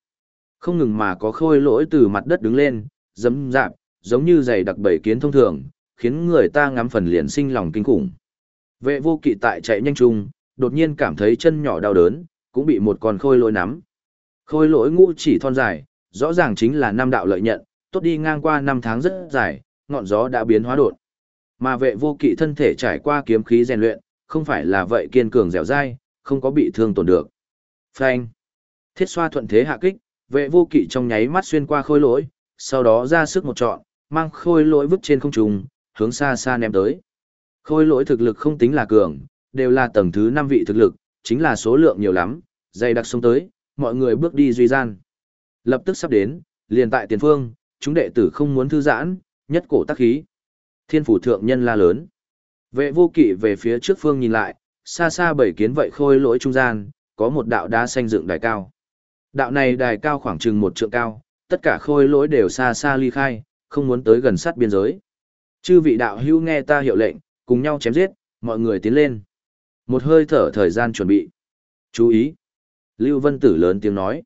Speaker 1: Không ngừng mà có khôi lỗi từ mặt đất đứng lên, dấm dạp, giống như giày đặc bảy kiến thông thường, khiến người ta ngắm phần liền sinh lòng kinh khủng. Vệ vô kỵ tại chạy nhanh chung, đột nhiên cảm thấy chân nhỏ đau đớn, cũng bị một con khôi lỗi nắm. Khôi lỗi ngũ chỉ thon dài, rõ ràng chính là năm đạo lợi nhận, tốt đi ngang qua năm tháng rất dài, ngọn gió đã biến hóa đột. Mà vệ vô kỵ thân thể trải qua kiếm khí rèn luyện, không phải là vậy kiên cường dẻo dai, không có bị thương tổn được. Phanh. Thiết xoa thuận thế hạ kích, vệ vô kỵ trong nháy mắt xuyên qua khôi lỗi, sau đó ra sức một trọn, mang khôi lỗi vứt trên không trung, hướng xa xa ném tới. Khôi lỗi thực lực không tính là cường, đều là tầng thứ 5 vị thực lực, chính là số lượng nhiều lắm, dày đặc xuống tới, mọi người bước đi duy gian. Lập tức sắp đến, liền tại tiền phương, chúng đệ tử không muốn thư giãn, nhất cổ tác khí. Thiên phủ thượng nhân la lớn. Vệ vô kỵ về phía trước phương nhìn lại, xa xa bảy kiến vậy khôi lỗi trung gian, có một đạo đá xanh dựng đài cao. Đạo này đài cao khoảng chừng một trượng cao, tất cả khôi lỗi đều xa xa ly khai, không muốn tới gần sát biên giới. Chư vị đạo hữu nghe ta hiệu lệnh, cùng nhau chém giết, mọi người tiến lên. Một hơi thở thời gian chuẩn bị. Chú ý. Lưu Vân Tử lớn tiếng nói.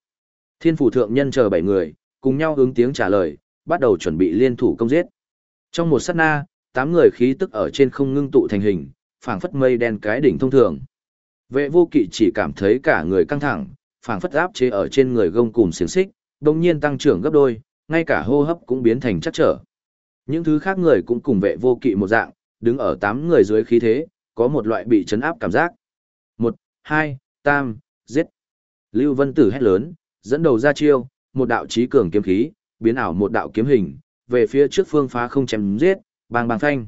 Speaker 1: Thiên phủ thượng nhân chờ bảy người, cùng nhau ứng tiếng trả lời, bắt đầu chuẩn bị liên thủ công giết. Trong một sát na, tám người khí tức ở trên không ngưng tụ thành hình, phảng phất mây đen cái đỉnh thông thường. Vệ vô kỵ chỉ cảm thấy cả người căng thẳng, phảng phất áp chế ở trên người gông cùm xiềng xích, đồng nhiên tăng trưởng gấp đôi, ngay cả hô hấp cũng biến thành chắc trở. Những thứ khác người cũng cùng vệ vô kỵ một dạng, đứng ở tám người dưới khí thế, có một loại bị chấn áp cảm giác. Một, hai, tam, giết. Lưu Vân Tử hét lớn, dẫn đầu ra chiêu, một đạo trí cường kiếm khí, biến ảo một đạo kiếm hình, về phía trước phương phá không chém giết, bang bang phanh.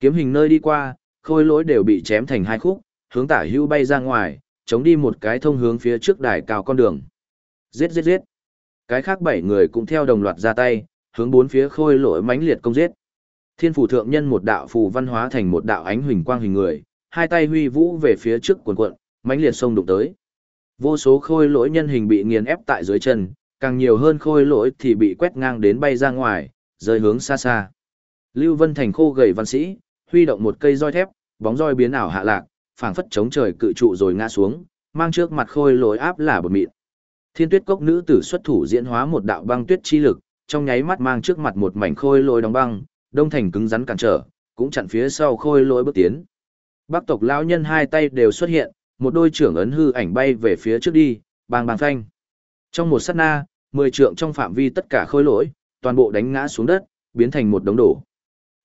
Speaker 1: Kiếm hình nơi đi qua, khôi lỗi đều bị chém thành hai khúc, hướng tả hưu bay ra ngoài, chống đi một cái thông hướng phía trước đài cao con đường. Giết giết giết. Cái khác bảy người cũng theo đồng loạt ra tay, hướng bốn phía khôi lỗi mãnh liệt công giết. Thiên phủ thượng nhân một đạo phù văn hóa thành một đạo ánh huỳnh quang hình người, hai tay huy vũ về phía trước cuồn cuộn, mãnh liệt xông đụng tới. Vô số khôi lỗi nhân hình bị nghiền ép tại dưới chân, càng nhiều hơn khôi lỗi thì bị quét ngang đến bay ra ngoài, rơi hướng xa xa. Lưu Vân Thành khô gầy văn sĩ, huy động một cây roi thép, bóng roi biến ảo hạ lạc, phảng phất chống trời cự trụ rồi ngã xuống, mang trước mặt khôi lối áp là bột mịn. Thiên Tuyết Cốc nữ tử xuất thủ diễn hóa một đạo băng tuyết chi lực, trong nháy mắt mang trước mặt một mảnh khôi lối đóng băng, đông thành cứng rắn cản trở, cũng chặn phía sau khôi lối bước tiến. Bắc tộc lão nhân hai tay đều xuất hiện, một đôi trưởng ấn hư ảnh bay về phía trước đi, bang bang phanh. Trong một sát na, mười trượng trong phạm vi tất cả khôi lỗi, toàn bộ đánh ngã xuống đất, biến thành một đống đổ.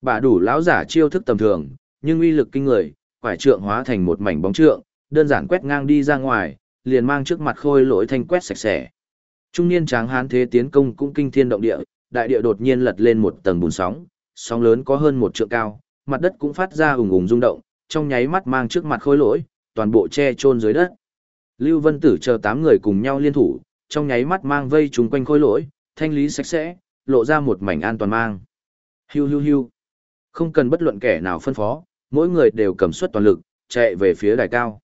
Speaker 1: Bà đủ lão giả chiêu thức tầm thường, nhưng uy lực kinh người, quải trượng hóa thành một mảnh bóng trượng, đơn giản quét ngang đi ra ngoài, liền mang trước mặt khôi lỗi thanh quét sạch sẽ. Trung niên tráng hán thế tiến công cũng kinh thiên động địa, đại địa đột nhiên lật lên một tầng bùn sóng, sóng lớn có hơn một trượng cao, mặt đất cũng phát ra ùng ùng rung động, trong nháy mắt mang trước mặt khôi lỗi, toàn bộ che chôn dưới đất. Lưu Vân Tử chờ tám người cùng nhau liên thủ, trong nháy mắt mang vây chúng quanh khôi lỗi, thanh lý sạch sẽ, lộ ra một mảnh an toàn mang. Hiu hiu hiu. Không cần bất luận kẻ nào phân phó, mỗi người đều cầm suất toàn lực, chạy về phía đài cao.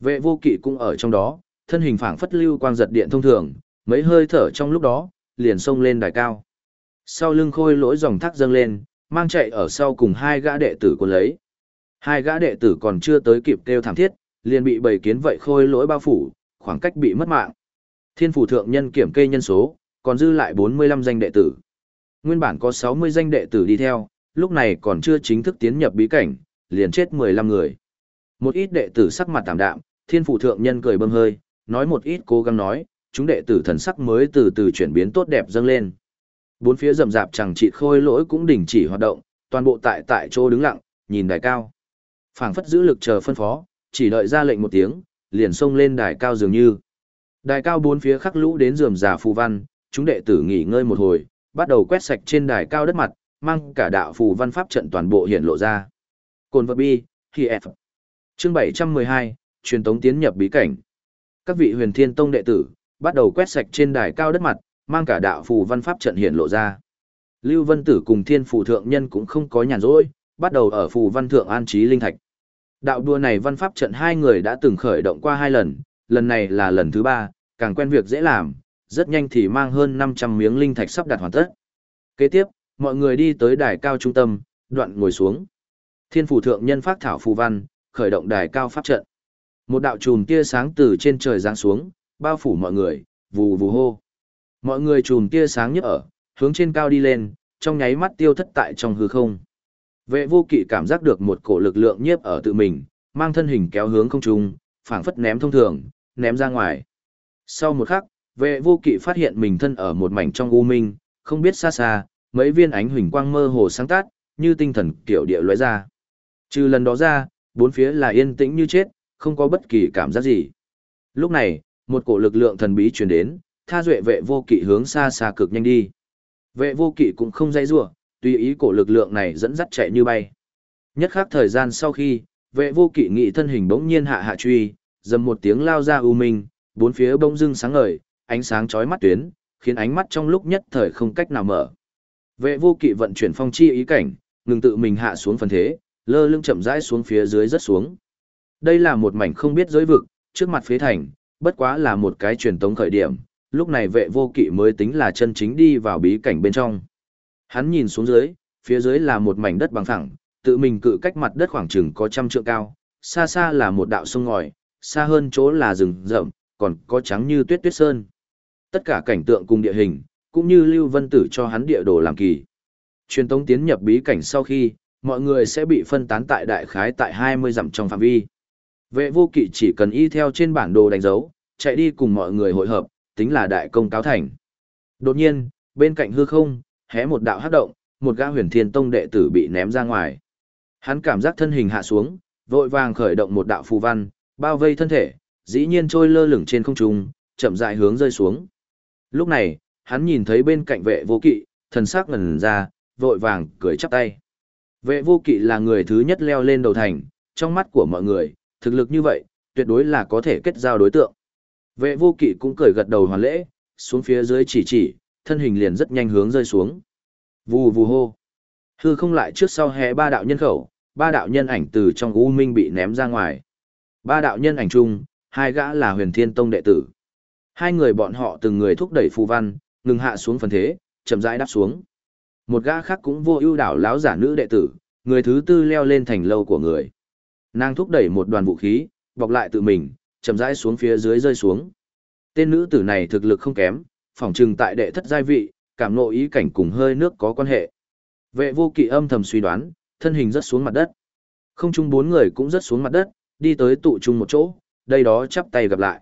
Speaker 1: Vệ vô kỵ cũng ở trong đó, thân hình phảng phất lưu quang giật điện thông thường, mấy hơi thở trong lúc đó, liền xông lên đài cao. Sau lưng khôi lỗi dòng thác dâng lên, mang chạy ở sau cùng hai gã đệ tử của lấy. Hai gã đệ tử còn chưa tới kịp kêu thảm thiết, liền bị bầy kiến vậy khôi lỗi bao phủ, khoảng cách bị mất mạng. Thiên phủ thượng nhân kiểm kê nhân số, còn dư lại 45 danh đệ tử. Nguyên bản có 60 danh đệ tử đi theo, lúc này còn chưa chính thức tiến nhập bí cảnh, liền chết 15 người. Một ít đệ tử sắc mặt tạm đạm, thiên phụ thượng nhân cười bơm hơi, nói một ít cố gắng nói, chúng đệ tử thần sắc mới từ từ chuyển biến tốt đẹp dâng lên. Bốn phía rầm rạp chẳng trị khôi lỗi cũng đình chỉ hoạt động, toàn bộ tại tại chỗ đứng lặng, nhìn đài cao. phảng phất giữ lực chờ phân phó, chỉ đợi ra lệnh một tiếng, liền xông lên đài cao dường như. Đài cao bốn phía khắc lũ đến rườm rà phù văn, chúng đệ tử nghỉ ngơi một hồi, bắt đầu quét sạch trên đài cao đất mặt, mang cả đạo phù văn pháp trận toàn bộ hiện lộ ra. Cồn vật bi, khi F. Chương 712, truyền tống tiến nhập bí cảnh. Các vị huyền thiên tông đệ tử, bắt đầu quét sạch trên đài cao đất mặt, mang cả đạo phù văn pháp trận hiện lộ ra. Lưu Vân Tử cùng Thiên Phù Thượng Nhân cũng không có nhàn rỗi, bắt đầu ở phù văn thượng an trí linh thạch. Đạo đua này văn pháp trận hai người đã từng khởi động qua hai lần, lần này là lần thứ ba, càng quen việc dễ làm, rất nhanh thì mang hơn 500 miếng linh thạch sắp đặt hoàn tất. Kế tiếp, mọi người đi tới đài cao trung tâm, đoạn ngồi xuống. Thiên phủ thượng nhân phát thảo phù văn, khởi động đài cao pháp trận. Một đạo chùm tia sáng từ trên trời giáng xuống, bao phủ mọi người, vù vù hô. Mọi người chùm tia sáng nhấp ở, hướng trên cao đi lên, trong nháy mắt tiêu thất tại trong hư không. Vệ vô kỵ cảm giác được một cổ lực lượng nhiếp ở tự mình, mang thân hình kéo hướng không trung, phảng phất ném thông thường, ném ra ngoài. Sau một khắc, vệ vô kỵ phát hiện mình thân ở một mảnh trong u minh, không biết xa xa, mấy viên ánh huỳnh quang mơ hồ sáng tát, như tinh thần kiểu địa lóe ra. Trừ lần đó ra, bốn phía là yên tĩnh như chết, không có bất kỳ cảm giác gì. Lúc này, một cổ lực lượng thần bí truyền đến, tha duệ vệ vô kỵ hướng xa xa cực nhanh đi. Vệ vô kỵ cũng không dãy rủa, tùy ý cổ lực lượng này dẫn dắt chạy như bay. Nhất khắc thời gian sau khi, vệ vô kỵ nghị thân hình bỗng nhiên hạ hạ truy, dầm một tiếng lao ra u minh, bốn phía bông dưng sáng ngời, ánh sáng chói mắt tuyến, khiến ánh mắt trong lúc nhất thời không cách nào mở. Vệ vô kỵ vận chuyển phong chi ý cảnh, ngừng tự mình hạ xuống phần thế, lơ lưng chậm rãi xuống phía dưới rất xuống. Đây là một mảnh không biết giới vực, trước mặt phế thành, bất quá là một cái truyền tống khởi điểm, lúc này vệ vô kỵ mới tính là chân chính đi vào bí cảnh bên trong. Hắn nhìn xuống dưới, phía dưới là một mảnh đất bằng phẳng, tự mình cự cách mặt đất khoảng chừng có trăm trượng cao, xa xa là một đạo sông ngòi, xa hơn chỗ là rừng rậm, còn có trắng như tuyết tuyết sơn. Tất cả cảnh tượng cùng địa hình, cũng như Lưu Vân Tử cho hắn địa đồ làm kỳ. Truyền tống tiến nhập bí cảnh sau khi, mọi người sẽ bị phân tán tại đại khái tại 20 dặm trong phạm vi. Vệ vô kỵ chỉ cần y theo trên bản đồ đánh dấu, chạy đi cùng mọi người hội hợp, tính là đại công cáo thành. Đột nhiên, bên cạnh hư không, hé một đạo hát động, một gã huyền thiên tông đệ tử bị ném ra ngoài. Hắn cảm giác thân hình hạ xuống, vội vàng khởi động một đạo phù văn, bao vây thân thể, dĩ nhiên trôi lơ lửng trên không trung, chậm rãi hướng rơi xuống. Lúc này, hắn nhìn thấy bên cạnh vệ vô kỵ, thần sắc ngần ra, vội vàng cười chắp tay. Vệ vô kỵ là người thứ nhất leo lên đầu thành, trong mắt của mọi người, thực lực như vậy, tuyệt đối là có thể kết giao đối tượng. Vệ vô kỵ cũng cười gật đầu hoàn lễ, xuống phía dưới chỉ chỉ, thân hình liền rất nhanh hướng rơi xuống. Vù vù hô. Hư không lại trước sau hé ba đạo nhân khẩu, ba đạo nhân ảnh từ trong u minh bị ném ra ngoài. Ba đạo nhân ảnh chung, hai gã là huyền thiên tông đệ tử. Hai người bọn họ từng người thúc đẩy phù văn, ngừng hạ xuống phần thế, chậm rãi đáp xuống. Một gã khác cũng vô ưu đảo láo giả nữ đệ tử, người thứ tư leo lên thành lâu của người. Nàng thúc đẩy một đoàn vũ khí, bọc lại tự mình, chậm rãi xuống phía dưới rơi xuống. Tên nữ tử này thực lực không kém, phỏng trừng tại đệ thất giai vị, cảm ngộ ý cảnh cùng hơi nước có quan hệ. Vệ vô kỵ âm thầm suy đoán, thân hình rất xuống mặt đất. Không chung bốn người cũng rất xuống mặt đất, đi tới tụ chung một chỗ, đây đó chắp tay gặp lại.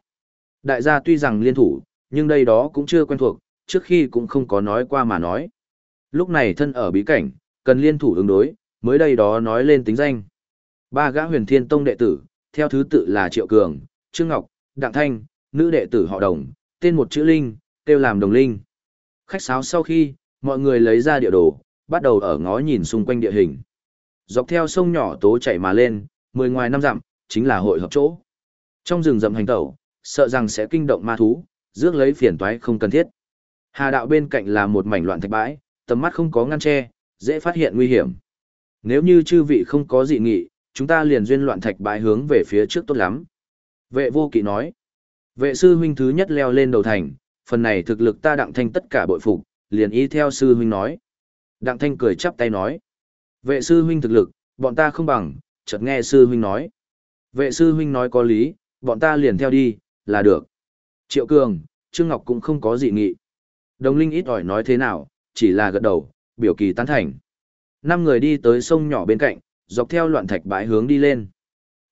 Speaker 1: Đại gia tuy rằng liên thủ, nhưng đây đó cũng chưa quen thuộc, trước khi cũng không có nói qua mà nói. Lúc này thân ở bí cảnh, cần liên thủ ứng đối, mới đây đó nói lên tính danh. Ba gã huyền thiên tông đệ tử, theo thứ tự là Triệu Cường, Trương Ngọc, Đặng Thanh, nữ đệ tử họ Đồng, tên một chữ Linh, kêu làm Đồng Linh. Khách sáo sau khi, mọi người lấy ra địa đồ, bắt đầu ở ngó nhìn xung quanh địa hình. Dọc theo sông nhỏ tố chạy mà lên, mười ngoài năm dặm, chính là hội hợp chỗ. Trong rừng rậm hành tẩu, sợ rằng sẽ kinh động ma thú, rước lấy phiền toái không cần thiết. Hà đạo bên cạnh là một mảnh loạn thạch bãi, tầm mắt không có ngăn che, dễ phát hiện nguy hiểm. Nếu như chư vị không có dị nghị, chúng ta liền duyên loạn thạch bãi hướng về phía trước tốt lắm. Vệ vô kỵ nói. Vệ sư huynh thứ nhất leo lên đầu thành, phần này thực lực ta đặng thanh tất cả bội phục, liền ý theo sư huynh nói. Đặng thanh cười chắp tay nói. Vệ sư huynh thực lực, bọn ta không bằng, chợt nghe sư huynh nói. Vệ sư huynh nói có lý, bọn ta liền theo đi, là được. Triệu Cường, Trương Ngọc cũng không có dị nghị. Đồng Linh ít ỏi nói thế nào, chỉ là gật đầu, biểu kỳ tán thành. Năm người đi tới sông nhỏ bên cạnh, dọc theo loạn thạch bãi hướng đi lên.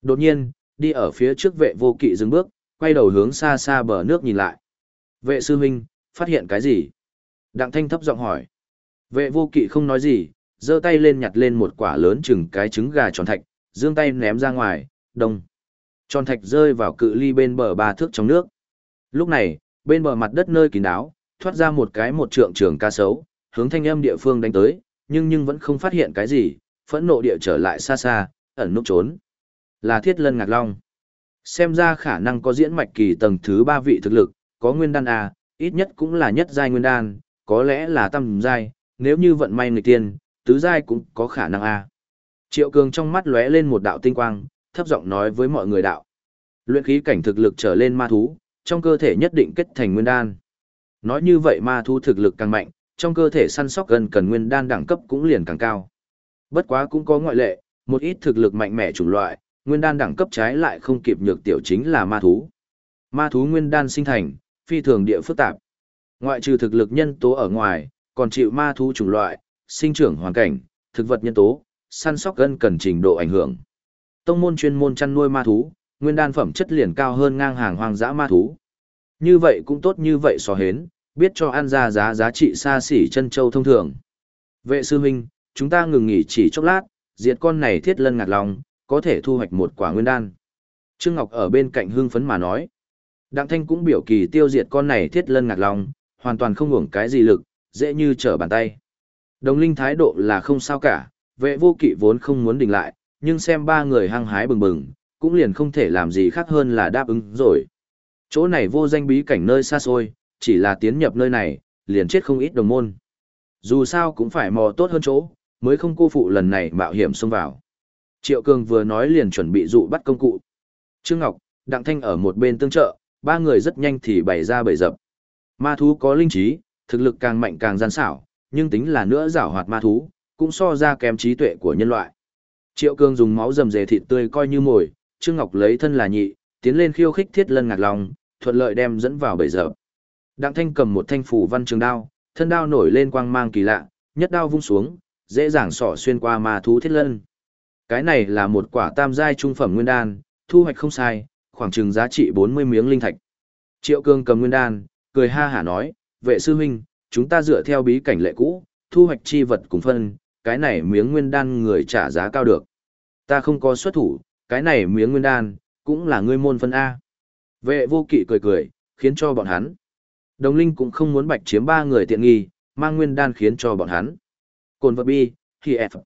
Speaker 1: Đột nhiên, đi ở phía trước vệ vô kỵ dừng bước, quay đầu hướng xa xa bờ nước nhìn lại. Vệ sư huynh, phát hiện cái gì? Đặng thanh thấp giọng hỏi. Vệ vô kỵ không nói gì, giơ tay lên nhặt lên một quả lớn chừng cái trứng gà tròn thạch, dương tay ném ra ngoài, đông. Tròn thạch rơi vào cự ly bên bờ ba thước trong nước. Lúc này, bên bờ mặt đất nơi kín đáo, thoát ra một cái một trượng trường ca sấu, hướng thanh âm địa phương đánh tới, nhưng nhưng vẫn không phát hiện cái gì, phẫn nộ địa trở lại xa xa, ẩn núp trốn. Là thiết lân ngạc long. Xem ra khả năng có diễn mạch kỳ tầng thứ ba vị thực lực, có nguyên đan A, ít nhất cũng là nhất giai nguyên đan, có lẽ là tam giai, nếu như vận may người tiên, tứ giai cũng có khả năng A. Triệu cường trong mắt lóe lên một đạo tinh quang, thấp giọng nói với mọi người đạo. Luyện khí cảnh thực lực trở lên ma thú, trong cơ thể nhất định kết thành nguyên đan. Nói như vậy ma thú thực lực càng mạnh, trong cơ thể săn sóc gần cần nguyên đan đẳng cấp cũng liền càng cao. Bất quá cũng có ngoại lệ, một ít thực lực mạnh mẽ chủng loại, nguyên đan đẳng cấp trái lại không kịp nhược tiểu chính là ma thú. Ma thú nguyên đan sinh thành, phi thường địa phức tạp. Ngoại trừ thực lực nhân tố ở ngoài, còn chịu ma thú chủng loại, sinh trưởng hoàn cảnh, thực vật nhân tố, săn sóc gân cần trình độ ảnh hưởng. Tông môn chuyên môn chăn nuôi ma thú, nguyên đan phẩm chất liền cao hơn ngang hàng hoang dã ma thú. Như vậy cũng tốt như vậy so hến, biết cho ăn ra giá giá trị xa xỉ chân châu thông thường. Vệ sư huynh, chúng ta ngừng nghỉ chỉ chốc lát, diệt con này thiết lân ngạt lòng, có thể thu hoạch một quả nguyên đan. Trương Ngọc ở bên cạnh hưng phấn mà nói. Đặng Thanh cũng biểu kỳ tiêu diệt con này thiết lân ngạt lòng, hoàn toàn không hưởng cái gì lực, dễ như trở bàn tay. Đồng linh thái độ là không sao cả, vệ vô kỵ vốn không muốn đình lại, nhưng xem ba người hăng hái bừng bừng, cũng liền không thể làm gì khác hơn là đáp ứng rồi. Chỗ này vô danh bí cảnh nơi xa xôi, chỉ là tiến nhập nơi này, liền chết không ít đồng môn. Dù sao cũng phải mò tốt hơn chỗ, mới không cô phụ lần này mạo hiểm xông vào. Triệu Cường vừa nói liền chuẩn bị dụ bắt công cụ. Trương Ngọc, Đặng Thanh ở một bên tương trợ, ba người rất nhanh thì bày ra bầy dập. Ma thú có linh trí, thực lực càng mạnh càng gian xảo, nhưng tính là nữa giảo hoạt ma thú, cũng so ra kém trí tuệ của nhân loại. Triệu Cường dùng máu rầm rề thịt tươi coi như mồi, Trương Ngọc lấy thân là nhị, tiến lên khiêu khích thiết lân ngạc lòng, thuận lợi đem dẫn vào bầy giờ. Đặng Thanh cầm một thanh phủ văn trường đao, thân đao nổi lên quang mang kỳ lạ, nhất đao vung xuống, dễ dàng sỏ xuyên qua ma thú thiết lân. Cái này là một quả tam giai trung phẩm nguyên đan, thu hoạch không sai, khoảng chừng giá trị 40 miếng linh thạch. Triệu Cương cầm nguyên đan, cười ha hả nói, vệ sư huynh, chúng ta dựa theo bí cảnh lệ cũ, thu hoạch chi vật cùng phân, cái này miếng nguyên đan người trả giá cao được. Ta không có xuất thủ, cái này miếng nguyên đan, cũng là ngươi môn phân A. Vệ vô kỵ cười cười, khiến cho bọn hắn. Đồng linh cũng không muốn bạch chiếm ba người tiện nghi, mang nguyên đan khiến cho bọn hắn. Cồn vật bi, khi F.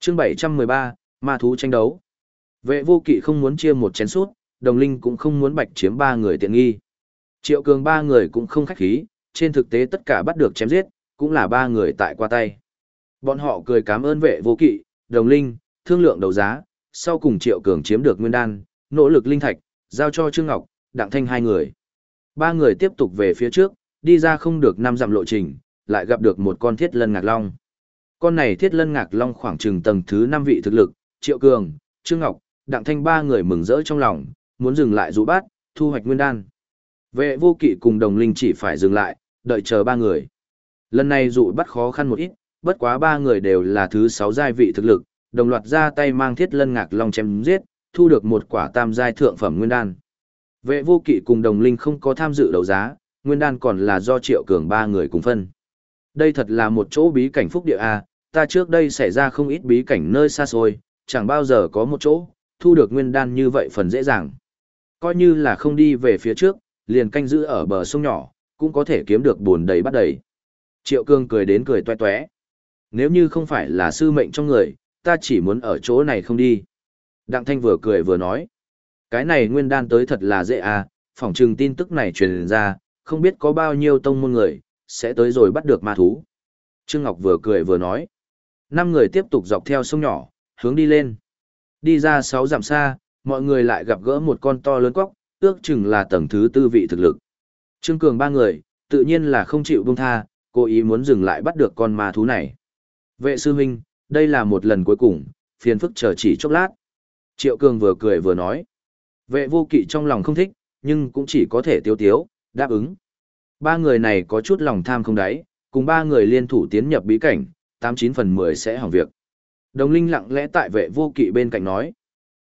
Speaker 1: Chương 713, ma thú tranh đấu. Vệ vô kỵ không muốn chia một chén suốt, đồng linh cũng không muốn bạch chiếm ba người tiện nghi. Triệu cường ba người cũng không khách khí, trên thực tế tất cả bắt được chém giết, cũng là ba người tại qua tay. Bọn họ cười cảm ơn vệ vô kỵ, đồng linh, thương lượng đấu giá, sau cùng triệu cường chiếm được nguyên đan, nỗ lực linh thạch, giao cho Trương Ngọc, Đặng Thanh hai người. Ba người tiếp tục về phía trước, đi ra không được năm dặm lộ trình, lại gặp được một con thiết lân ngạc long. Con này thiết lân ngạc long khoảng chừng tầng thứ năm vị thực lực, Triệu Cường, Trương Ngọc, Đặng Thanh ba người mừng rỡ trong lòng, muốn dừng lại rũ bát, thu hoạch nguyên đan. Vệ vô kỵ cùng đồng linh chỉ phải dừng lại, đợi chờ ba người. Lần này dụ bắt khó khăn một ít, bất quá ba người đều là thứ sáu giai vị thực lực, đồng loạt ra tay mang thiết lân ngạc long chém giết, thu được một quả tam giai thượng phẩm nguyên đan. Vệ vô kỵ cùng đồng linh không có tham dự đấu giá, nguyên đan còn là do triệu cường ba người cùng phân. Đây thật là một chỗ bí cảnh phúc địa A, ta trước đây xảy ra không ít bí cảnh nơi xa xôi, chẳng bao giờ có một chỗ, thu được nguyên đan như vậy phần dễ dàng. Coi như là không đi về phía trước, liền canh giữ ở bờ sông nhỏ, cũng có thể kiếm được buồn đầy bắt đầy. Triệu Cương cười đến cười toe toé. Nếu như không phải là sư mệnh trong người, ta chỉ muốn ở chỗ này không đi. Đặng Thanh vừa cười vừa nói. Cái này nguyên đan tới thật là dễ à, phỏng chừng tin tức này truyền ra, không biết có bao nhiêu tông môn người, sẽ tới rồi bắt được ma thú. Trương Ngọc vừa cười vừa nói. Năm người tiếp tục dọc theo sông nhỏ, hướng đi lên. Đi ra sáu dặm xa, mọi người lại gặp gỡ một con to lớn quóc, ước chừng là tầng thứ tư vị thực lực. Trương Cường ba người, tự nhiên là không chịu buông tha, cố ý muốn dừng lại bắt được con ma thú này. Vệ sư huynh, đây là một lần cuối cùng, phiền phức chờ chỉ chốc lát. Triệu Cường vừa cười vừa nói. Vệ vô kỵ trong lòng không thích, nhưng cũng chỉ có thể tiêu tiếu, đáp ứng. Ba người này có chút lòng tham không đáy, cùng ba người liên thủ tiến nhập bí cảnh, 89 phần 10 sẽ hỏng việc. Đồng Linh lặng lẽ tại vệ vô kỵ bên cạnh nói.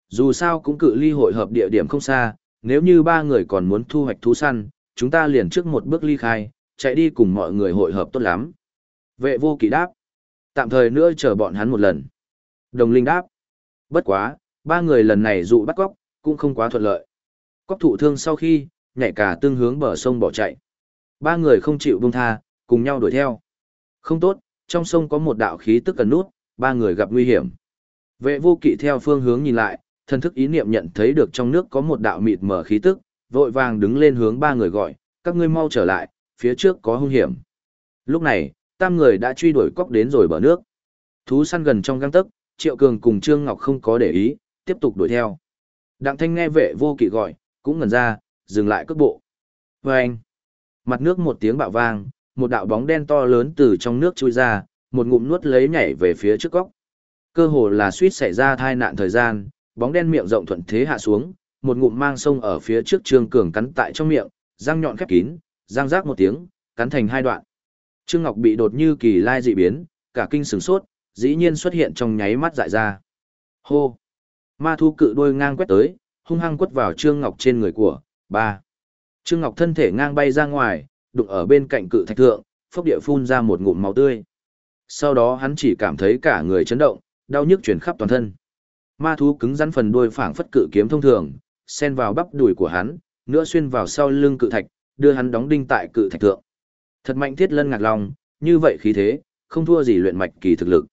Speaker 1: Dù sao cũng cự ly hội hợp địa điểm không xa, nếu như ba người còn muốn thu hoạch thú săn, chúng ta liền trước một bước ly khai, chạy đi cùng mọi người hội hợp tốt lắm. Vệ vô kỵ đáp. Tạm thời nữa chờ bọn hắn một lần. Đồng Linh đáp. Bất quá, ba người lần này dụ bắt cóc, cũng không quá thuận lợi. Cóc thụ thương sau khi, nhảy cả tương hướng bờ sông bỏ chạy. Ba người không chịu buông tha, cùng nhau đuổi theo. Không tốt, trong sông có một đạo khí tức cần nút, ba người gặp nguy hiểm. Vệ vô kỵ theo phương hướng nhìn lại, thân thức ý niệm nhận thấy được trong nước có một đạo mịt mở khí tức, vội vàng đứng lên hướng ba người gọi, các ngươi mau trở lại, phía trước có hung hiểm. Lúc này, tam người đã truy đuổi cóc đến rồi bờ nước. Thú săn gần trong găng tấc, Triệu Cường cùng Trương Ngọc không có để ý, tiếp tục đuổi theo. Đặng Thanh nghe vệ vô kỵ gọi, cũng ngẩn ra, dừng lại cước bộ. Và anh, mặt nước một tiếng bạo vang, một đạo bóng đen to lớn từ trong nước chui ra, một ngụm nuốt lấy nhảy về phía trước góc. Cơ hồ là suýt xảy ra tai nạn thời gian, bóng đen miệng rộng thuận thế hạ xuống, một ngụm mang sông ở phía trước Trương Cường cắn tại trong miệng, răng nhọn khép kín, răng rác một tiếng, cắn thành hai đoạn. Trương Ngọc bị đột như kỳ lai dị biến, cả kinh sửng sốt, dĩ nhiên xuất hiện trong nháy mắt dại ra. Hô! Ma thu cự đuôi ngang quét tới, hung hăng quất vào Trương Ngọc trên người của, ba. Trương Ngọc thân thể ngang bay ra ngoài, đụng ở bên cạnh cự thạch thượng, phốc địa phun ra một ngụm máu tươi. Sau đó hắn chỉ cảm thấy cả người chấn động, đau nhức truyền khắp toàn thân. Ma thú cứng rắn phần đuôi phảng phất cự kiếm thông thường, xen vào bắp đùi của hắn, nữa xuyên vào sau lưng cự thạch, đưa hắn đóng đinh tại cự thạch thượng. Thật mạnh thiết lân ngạc lòng, như vậy khí thế, không thua gì luyện mạch kỳ thực lực.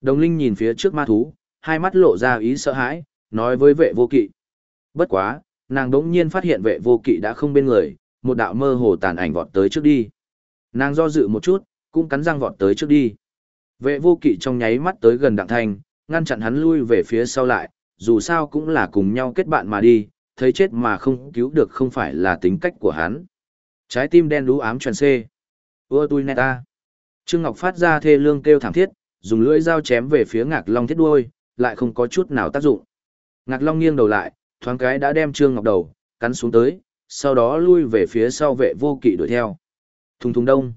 Speaker 1: Đồng Linh nhìn phía trước ma thú, hai mắt lộ ra ý sợ hãi, nói với vệ vô kỵ. Bất quá, nàng đống nhiên phát hiện vệ vô kỵ đã không bên người, một đạo mơ hồ tàn ảnh vọt tới trước đi. Nàng do dự một chút, cũng cắn răng vọt tới trước đi. Vệ vô kỵ trong nháy mắt tới gần đặng thanh, ngăn chặn hắn lui về phía sau lại, dù sao cũng là cùng nhau kết bạn mà đi, thấy chết mà không cứu được không phải là tính cách của hắn. Trái tim đen đú ám tròn xê. Ưa tui nè ta. Trương Ngọc phát ra thê lương kêu thảm thiết, dùng lưỡi dao chém về phía ngạc long thiết đuôi, lại không có chút nào tác dụng. Ngạc long nghiêng đầu lại, thoáng cái đã đem Trương Ngọc đầu, cắn xuống tới, sau đó lui về phía sau vệ vô kỵ đuổi theo. Thùng thùng đông.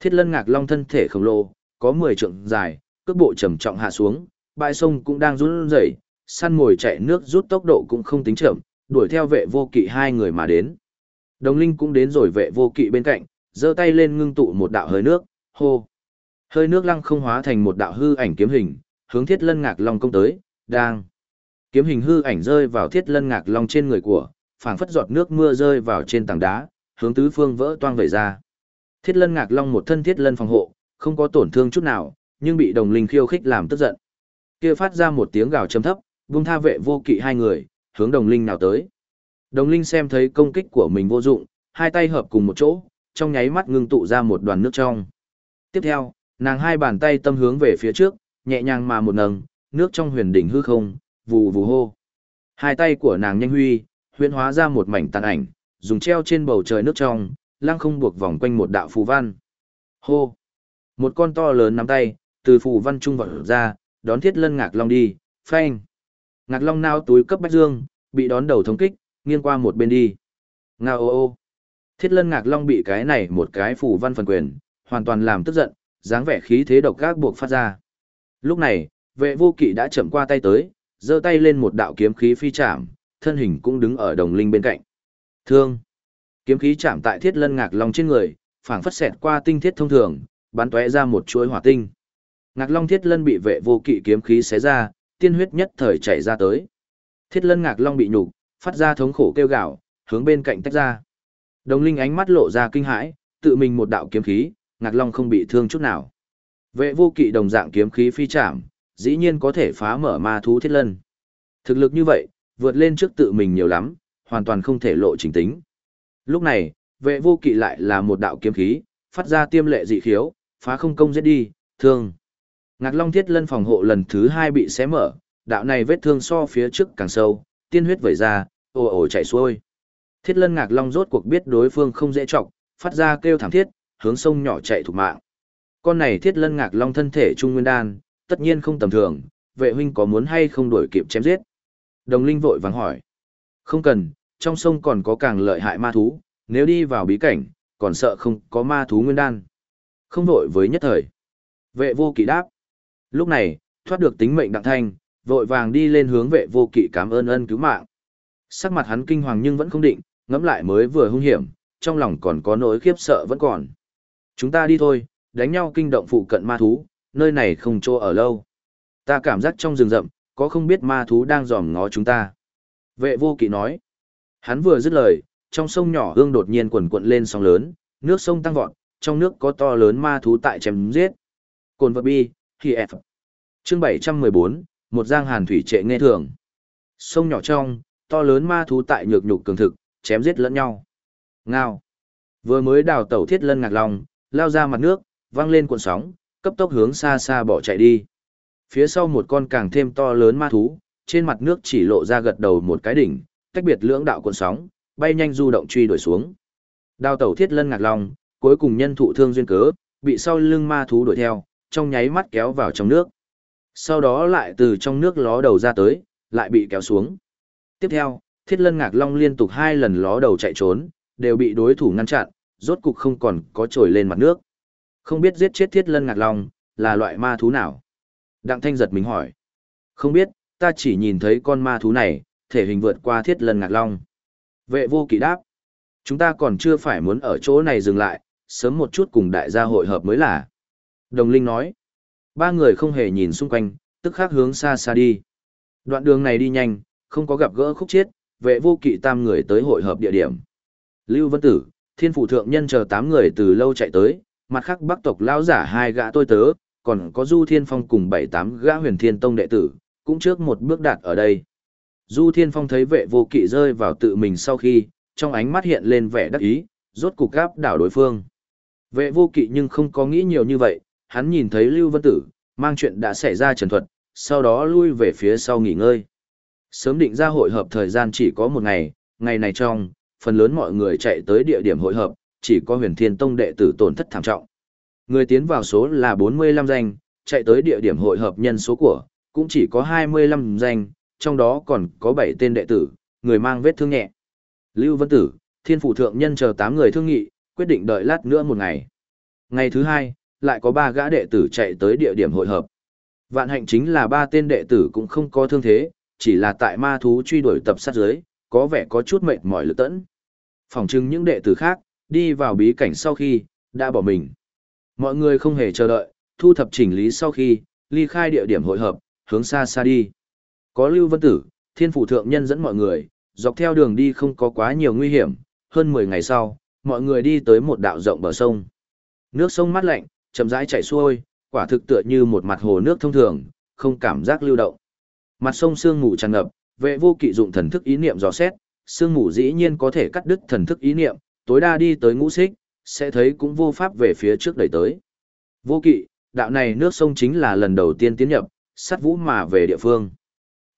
Speaker 1: Thiết lân ngạc long thân thể khổng lồ, có 10 trượng dài, cước bộ trầm trọng hạ xuống, bãi sông cũng đang run rẩy, săn ngồi chạy nước rút tốc độ cũng không tính chậm, đuổi theo vệ vô kỵ hai người mà đến. Đồng linh cũng đến rồi vệ vô kỵ bên cạnh, giơ tay lên ngưng tụ một đạo hơi nước, hô. Hơi nước lăng không hóa thành một đạo hư ảnh kiếm hình, hướng thiết lân ngạc long công tới, đang. Kiếm hình hư ảnh rơi vào thiết lân ngạc long trên người của, phảng phất giọt nước mưa rơi vào trên tảng đá, hướng tứ phương vỡ toang vẩy ra. Thiết lân ngạc long một thân thiết lân phòng hộ, không có tổn thương chút nào, nhưng bị đồng linh khiêu khích làm tức giận. Kia phát ra một tiếng gào trầm thấp, vung tha vệ vô kỵ hai người, hướng đồng linh nào tới. Đồng linh xem thấy công kích của mình vô dụng, hai tay hợp cùng một chỗ, trong nháy mắt ngưng tụ ra một đoàn nước trong. Tiếp theo, Nàng hai bàn tay tâm hướng về phía trước, nhẹ nhàng mà một nâng, nước trong huyền đỉnh hư không, vù vù hô. Hai tay của nàng nhanh huy, huyễn hóa ra một mảnh tàn ảnh, dùng treo trên bầu trời nước trong, lăng không buộc vòng quanh một đạo phù văn. Hô! Một con to lớn nắm tay, từ phù văn trung vọt ra, đón thiết lân ngạc long đi, phanh. Ngạc long nao túi cấp bách dương, bị đón đầu thống kích, nghiêng qua một bên đi. Ngao ô ô! Thiết lân ngạc long bị cái này một cái phù văn phần quyền, hoàn toàn làm tức giận, dáng vẻ khí thế độc ác buộc phát ra. Lúc này, vệ vô kỵ đã chậm qua tay tới, giơ tay lên một đạo kiếm khí phi chạm, thân hình cũng đứng ở đồng linh bên cạnh. Thương. Kiếm khí chạm tại thiết lân ngạc long trên người, phảng phất xẹt qua tinh thiết thông thường, bắn tóe ra một chuỗi hỏa tinh. Ngạc long thiết lân bị vệ vô kỵ kiếm khí xé ra, tiên huyết nhất thời chảy ra tới. Thiết lân ngạc long bị nhục, phát ra thống khổ kêu gào, hướng bên cạnh tách ra. Đồng linh ánh mắt lộ ra kinh hãi, tự mình một đạo kiếm khí, ngạc long không bị thương chút nào. Vệ vô kỵ đồng dạng kiếm khí phi chạm, dĩ nhiên có thể phá mở ma thú thiết lân. Thực lực như vậy, vượt lên trước tự mình nhiều lắm, hoàn toàn không thể lộ trình tính. Lúc này, vệ vô kỵ lại là một đạo kiếm khí, phát ra tiêm lệ dị khiếu, phá không công giết đi, thương. Ngạc Long Thiết Lân phòng hộ lần thứ hai bị xé mở, đạo này vết thương so phía trước càng sâu, tiên huyết vẩy ra, ồ ồ chảy xuôi. Thiết Lân Ngạc Long rốt cuộc biết đối phương không dễ trọng, phát ra kêu thảm thiết, hướng sông nhỏ chạy thục mạng. Con này Thiết Lân Ngạc Long thân thể trung nguyên đan, tất nhiên không tầm thường, vệ huynh có muốn hay không đuổi kịp chém giết? Đồng Linh vội vàng hỏi. Không cần, trong sông còn có càng lợi hại ma thú, nếu đi vào bí cảnh, còn sợ không có ma thú nguyên đan. Không vội với nhất thời. Vệ vô kỵ đáp. Lúc này, thoát được tính mệnh đặng thanh, vội vàng đi lên hướng vệ vô kỵ cảm ơn ân cứu mạng. Sắc mặt hắn kinh hoàng nhưng vẫn không định, ngẫm lại mới vừa hung hiểm, trong lòng còn có nỗi khiếp sợ vẫn còn. Chúng ta đi thôi, đánh nhau kinh động phụ cận ma thú, nơi này không chỗ ở lâu. Ta cảm giác trong rừng rậm, có không biết ma thú đang dòm ngó chúng ta. Vệ vô kỵ nói. Hắn vừa dứt lời, trong sông nhỏ hương đột nhiên quần cuộn lên sóng lớn, nước sông tăng vọt, trong nước có to lớn ma thú tại chém giết. Cồn vật bi, thì F. Chương 714, một giang hàn thủy trệ nghe thường. Sông nhỏ trong, to lớn ma thú tại nhược nhục cường thực, chém giết lẫn nhau. Ngao. Vừa mới đào tẩu thiết lân ngạc lòng, lao ra mặt nước, vang lên cuộn sóng, cấp tốc hướng xa xa bỏ chạy đi. Phía sau một con càng thêm to lớn ma thú, trên mặt nước chỉ lộ ra gật đầu một cái đỉnh, tách biệt lưỡng đạo cuộn sóng, bay nhanh du động truy đuổi xuống. Đao tẩu thiết lân ngạc long, cuối cùng nhân thụ thương duyên cớ, bị sau lưng ma thú đuổi theo, trong nháy mắt kéo vào trong nước. Sau đó lại từ trong nước ló đầu ra tới, lại bị kéo xuống. Tiếp theo, thiết lân ngạc long liên tục hai lần ló đầu chạy trốn, đều bị đối thủ ngăn chặn, rốt cục không còn có trồi lên mặt nước. Không biết giết chết thiết lân ngạc long, là loại ma thú nào? Đặng thanh giật mình hỏi. Không biết, ta chỉ nhìn thấy con ma thú này, thể hình vượt qua thiết lân ngạc long. Vệ vô kỵ đáp. Chúng ta còn chưa phải muốn ở chỗ này dừng lại, sớm một chút cùng đại gia hội hợp mới là. Đồng Linh nói. Ba người không hề nhìn xung quanh, tức khắc hướng xa xa đi. Đoạn đường này đi nhanh, không có gặp gỡ khúc chiết, vệ vô kỵ tam người tới hội hợp địa điểm. Lưu Vân Tử, thiên phụ thượng nhân chờ tám người từ lâu chạy tới, mặt khác bắc tộc lão giả hai gã tôi tớ, còn có Du Thiên Phong cùng bảy tám gã huyền thiên tông đệ tử, cũng trước một bước đạt ở đây. Du Thiên Phong thấy vệ vô kỵ rơi vào tự mình sau khi, trong ánh mắt hiện lên vẻ đắc ý, rốt cục gáp đảo đối phương. Vệ vô kỵ nhưng không có nghĩ nhiều như vậy, hắn nhìn thấy Lưu Vân Tử, mang chuyện đã xảy ra trần thuật, sau đó lui về phía sau nghỉ ngơi. Sớm định ra hội hợp thời gian chỉ có một ngày, ngày này trong, phần lớn mọi người chạy tới địa điểm hội hợp, chỉ có huyền thiên tông đệ tử tổn thất thảm trọng. Người tiến vào số là 45 danh, chạy tới địa điểm hội hợp nhân số của, cũng chỉ có 25 danh, trong đó còn có 7 tên đệ tử, người mang vết thương nhẹ. Lưu Vân Tử, Thiên Phủ Thượng Nhân chờ 8 người thương nghị, quyết định đợi lát nữa một ngày. Ngày thứ hai, lại có 3 gã đệ tử chạy tới địa điểm hội hợp. Vạn hạnh chính là ba tên đệ tử cũng không có thương thế, chỉ là tại ma thú truy đuổi tập sát dưới, có vẻ có chút mệt mỏi lực tẫn. Phòng trưng những đệ tử khác, đi vào bí cảnh sau khi, đã bỏ mình. Mọi người không hề chờ đợi, thu thập chỉnh lý sau khi, ly khai địa điểm hội hợp, hướng xa xa đi. Có Lưu Vân Tử, Thiên Phủ Thượng Nhân dẫn mọi người, dọc theo đường đi không có quá nhiều nguy hiểm, hơn 10 ngày sau, mọi người đi tới một đạo rộng bờ sông. Nước sông mát lạnh, chậm rãi chảy xuôi, quả thực tựa như một mặt hồ nước thông thường, không cảm giác lưu động. Mặt sông sương mù tràn ngập, vệ vô kỵ dụng thần thức ý niệm dò xét, sương mù dĩ nhiên có thể cắt đứt thần thức ý niệm, tối đa đi tới ngũ xích, sẽ thấy cũng vô pháp về phía trước đẩy tới. Vô kỵ, đạo này nước sông chính là lần đầu tiên tiến nhập, sát vũ mà về địa phương.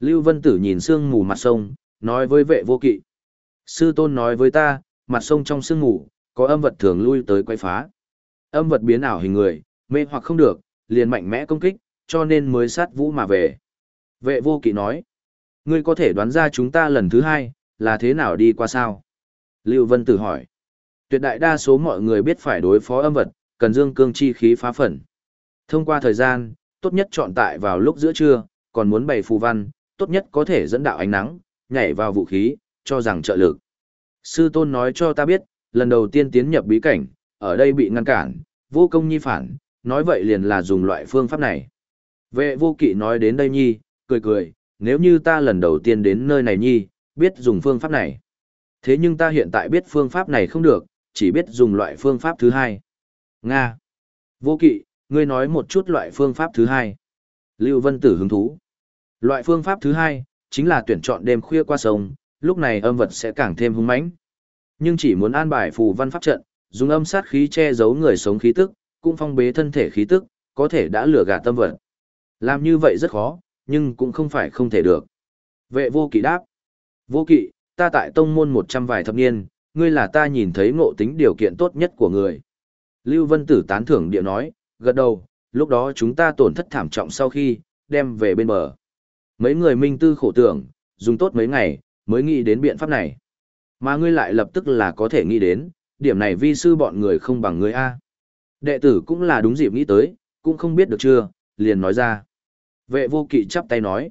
Speaker 1: Lưu Vân Tử nhìn sương mù mặt sông, nói với vệ vô kỵ. Sư tôn nói với ta, mặt sông trong sương mù, có âm vật thường lui tới quay phá. Âm vật biến ảo hình người, mê hoặc không được, liền mạnh mẽ công kích, cho nên mới sát vũ mà về. Vệ vô kỵ nói, ngươi có thể đoán ra chúng ta lần thứ hai, là thế nào đi qua sao? Lưu Vân Tử hỏi, tuyệt đại đa số mọi người biết phải đối phó âm vật, cần dương cương chi khí phá phần. Thông qua thời gian, tốt nhất chọn tại vào lúc giữa trưa, còn muốn bày phù văn, tốt nhất có thể dẫn đạo ánh nắng, nhảy vào vũ khí, cho rằng trợ lực. Sư tôn nói cho ta biết, lần đầu tiên tiến nhập bí cảnh, ở đây bị ngăn cản, vô công nhi phản, nói vậy liền là dùng loại phương pháp này. Vệ vô kỵ nói đến đây nhi, cười cười, nếu như ta lần đầu tiên đến nơi này nhi, biết dùng phương pháp này. Thế nhưng ta hiện tại biết phương pháp này không được, chỉ biết dùng loại phương pháp thứ hai. Nga. Vô kỵ, ngươi nói một chút loại phương pháp thứ hai. Lưu Vân Tử hứng thú. Loại phương pháp thứ hai, chính là tuyển chọn đêm khuya qua sông, lúc này âm vật sẽ càng thêm hung mãnh. Nhưng chỉ muốn an bài phù văn pháp trận, dùng âm sát khí che giấu người sống khí tức, cũng phong bế thân thể khí tức, có thể đã lừa gạt tâm vật. Làm như vậy rất khó, nhưng cũng không phải không thể được. Vệ vô kỵ đáp. Vô kỵ, ta tại tông môn một trăm vài thập niên, ngươi là ta nhìn thấy ngộ tính điều kiện tốt nhất của người. Lưu Vân Tử tán thưởng địa nói, gật đầu, lúc đó chúng ta tổn thất thảm trọng sau khi, đem về bên bờ. Mấy người minh tư khổ tưởng, dùng tốt mấy ngày, mới nghĩ đến biện pháp này. Mà ngươi lại lập tức là có thể nghĩ đến, điểm này vi sư bọn người không bằng ngươi A. Đệ tử cũng là đúng dịp nghĩ tới, cũng không biết được chưa, liền nói ra. Vệ vô kỵ chắp tay nói.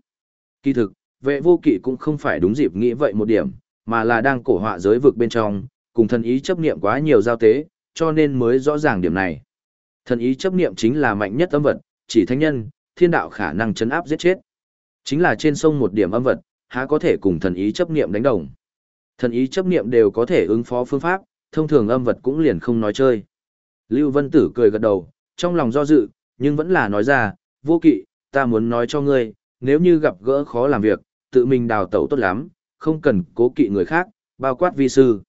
Speaker 1: Kỳ thực, vệ vô kỵ cũng không phải đúng dịp nghĩ vậy một điểm, mà là đang cổ họa giới vực bên trong, cùng thần ý chấp niệm quá nhiều giao tế, cho nên mới rõ ràng điểm này. Thần ý chấp niệm chính là mạnh nhất âm vật, chỉ thánh nhân, thiên đạo khả năng chấn áp giết chết. Chính là trên sông một điểm âm vật, há có thể cùng thần ý chấp niệm đánh đồng. Thần ý chấp niệm đều có thể ứng phó phương pháp, thông thường âm vật cũng liền không nói chơi. Lưu Vân Tử cười gật đầu, trong lòng do dự, nhưng vẫn là nói ra, vô kỵ, ta muốn nói cho ngươi, nếu như gặp gỡ khó làm việc, tự mình đào tẩu tốt lắm, không cần cố kỵ người khác, bao quát vi sư.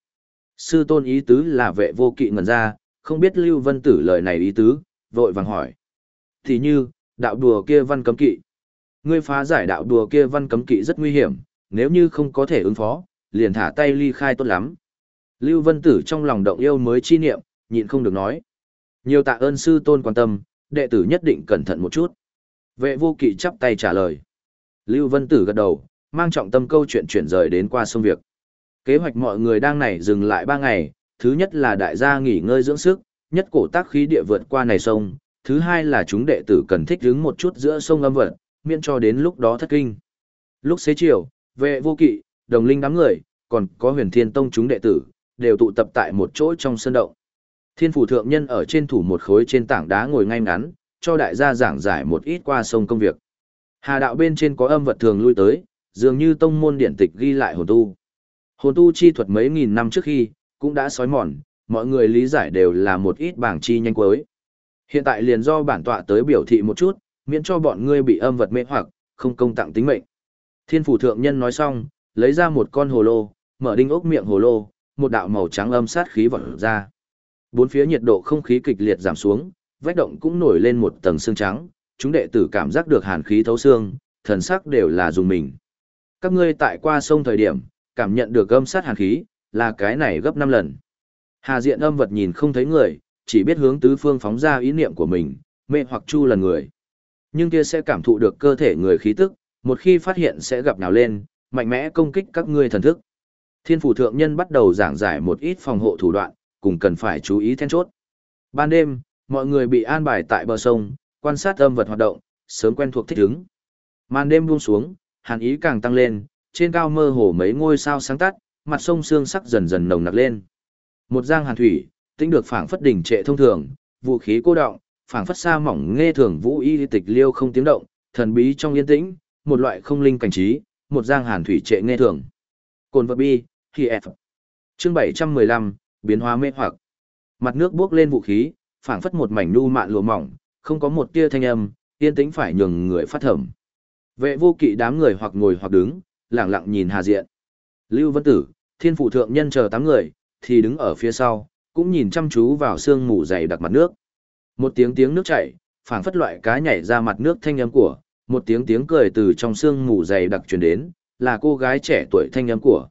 Speaker 1: Sư tôn ý tứ là vệ vô kỵ ngẩn ra, không biết Lưu Vân Tử lời này ý tứ, vội vàng hỏi. Thì như, đạo đùa kia văn cấm kỵ. Ngươi phá giải đạo đùa kia văn cấm kỵ rất nguy hiểm, nếu như không có thể ứng phó, liền thả tay ly khai tốt lắm. Lưu Vân Tử trong lòng động yêu mới chi niệm, nhịn không được nói. Nhiều tạ ơn sư tôn quan tâm, đệ tử nhất định cẩn thận một chút. Vệ vô kỵ chắp tay trả lời. Lưu Vân Tử gật đầu, mang trọng tâm câu chuyện chuyển rời đến qua sông việc. Kế hoạch mọi người đang này dừng lại ba ngày, thứ nhất là đại gia nghỉ ngơi dưỡng sức, nhất cổ tác khí địa vượt qua này sông, thứ hai là chúng đệ tử cần thích đứng một chút giữa sông âm vật, miễn cho đến lúc đó thất kinh. Lúc xế chiều, vệ vô kỵ, đồng linh đám người, còn có huyền thiên tông chúng đệ tử, đều tụ tập tại một chỗ trong sân động. Thiên phủ thượng nhân ở trên thủ một khối trên tảng đá ngồi ngay ngắn, cho đại gia giảng giải một ít qua sông công việc. Hà đạo bên trên có âm vật thường lui tới, dường như tông môn điện tịch ghi lại hồn tu. Hồn tu chi thuật mấy nghìn năm trước khi, cũng đã sói mòn, mọi người lý giải đều là một ít bảng chi nhanh cuối. Hiện tại liền do bản tọa tới biểu thị một chút, miễn cho bọn ngươi bị âm vật mê hoặc, không công tặng tính mệnh. Thiên phủ thượng nhân nói xong, lấy ra một con hồ lô, mở đinh ốc miệng hồ lô, một đạo màu trắng âm sát khí vọt ra. Bốn phía nhiệt độ không khí kịch liệt giảm xuống, vách động cũng nổi lên một tầng xương trắng, chúng đệ tử cảm giác được hàn khí thấu xương, thần sắc đều là dùng mình. Các ngươi tại qua sông thời điểm, cảm nhận được âm sát hàn khí, là cái này gấp 5 lần. Hà diện âm vật nhìn không thấy người, chỉ biết hướng tứ phương phóng ra ý niệm của mình, mê hoặc chu lần người. Nhưng kia sẽ cảm thụ được cơ thể người khí tức, một khi phát hiện sẽ gặp nào lên, mạnh mẽ công kích các ngươi thần thức. Thiên phủ thượng nhân bắt đầu giảng giải một ít phòng hộ thủ đoạn, cùng cần phải chú ý then chốt. Ban đêm, mọi người bị an bài tại bờ sông, quan sát âm vật hoạt động, sớm quen thuộc thích ứng. Màn đêm buông xuống, hàn ý càng tăng lên, trên cao mơ hồ mấy ngôi sao sáng tắt, mặt sông xương sắc dần dần nồng nặc lên. Một giang hàn thủy, tính được phảng phất đỉnh trệ thông thường, vũ khí cô động, phảng phất xa mỏng nghe thường vũ y tịch liêu không tiếng động, thần bí trong yên tĩnh, một loại không linh cảnh trí, một giang hàn thủy trệ nghe thường. Cồn vật bi, khi F. Chương 715, biến hóa mê hoặc. Mặt nước bước lên vũ khí, phảng phất một mảnh nu mạn lụa mỏng, không có một tia thanh âm, yên tĩnh phải nhường người phát thẩm. Vệ vô kỵ đám người hoặc ngồi hoặc đứng, lẳng lặng nhìn Hà Diện. Lưu Vân Tử, Thiên Phụ Thượng Nhân chờ tám người, thì đứng ở phía sau, cũng nhìn chăm chú vào sương mù dày đặc mặt nước. Một tiếng tiếng nước chảy, phảng phất loại cá nhảy ra mặt nước thanh âm của, một tiếng tiếng cười từ trong sương mù dày đặc truyền đến, là cô gái trẻ tuổi thanh âm của.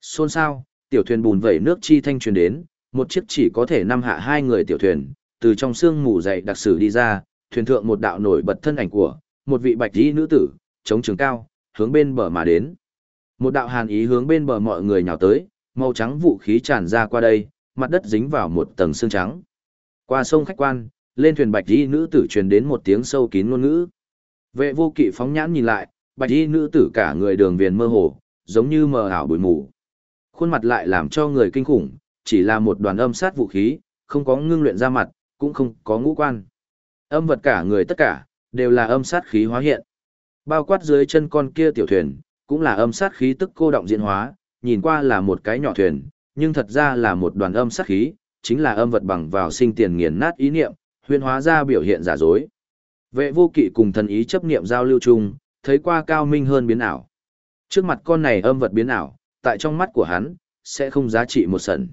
Speaker 1: Xôn xao, tiểu thuyền bùn vẩy nước chi thanh truyền đến, một chiếc chỉ có thể năm hạ hai người tiểu thuyền, từ trong sương mù dày đặc sử đi ra, thuyền thượng một đạo nổi bật thân ảnh của, một vị bạch y nữ tử, chống trường cao, hướng bên bờ mà đến. Một đạo hàn ý hướng bên bờ mọi người nhào tới, màu trắng vũ khí tràn ra qua đây, mặt đất dính vào một tầng xương trắng. Qua sông khách quan, lên thuyền bạch y nữ tử truyền đến một tiếng sâu kín ngôn ngữ. Vệ vô kỵ phóng nhãn nhìn lại, bạch y nữ tử cả người đường viền mơ hồ, giống như mờ ảo bụi mù. Khuôn mặt lại làm cho người kinh khủng, chỉ là một đoàn âm sát vũ khí, không có ngưng luyện ra mặt, cũng không có ngũ quan. Âm vật cả người tất cả, đều là âm sát khí hóa hiện. Bao quát dưới chân con kia tiểu thuyền, cũng là âm sát khí tức cô động diễn hóa, nhìn qua là một cái nhỏ thuyền, nhưng thật ra là một đoàn âm sát khí, chính là âm vật bằng vào sinh tiền nghiền nát ý niệm, huyền hóa ra biểu hiện giả dối. Vệ vô kỵ cùng thần ý chấp niệm giao lưu chung, thấy qua cao minh hơn biến ảo. Trước mặt con này âm vật biến ảo, tại trong mắt của hắn, sẽ không giá trị một sần.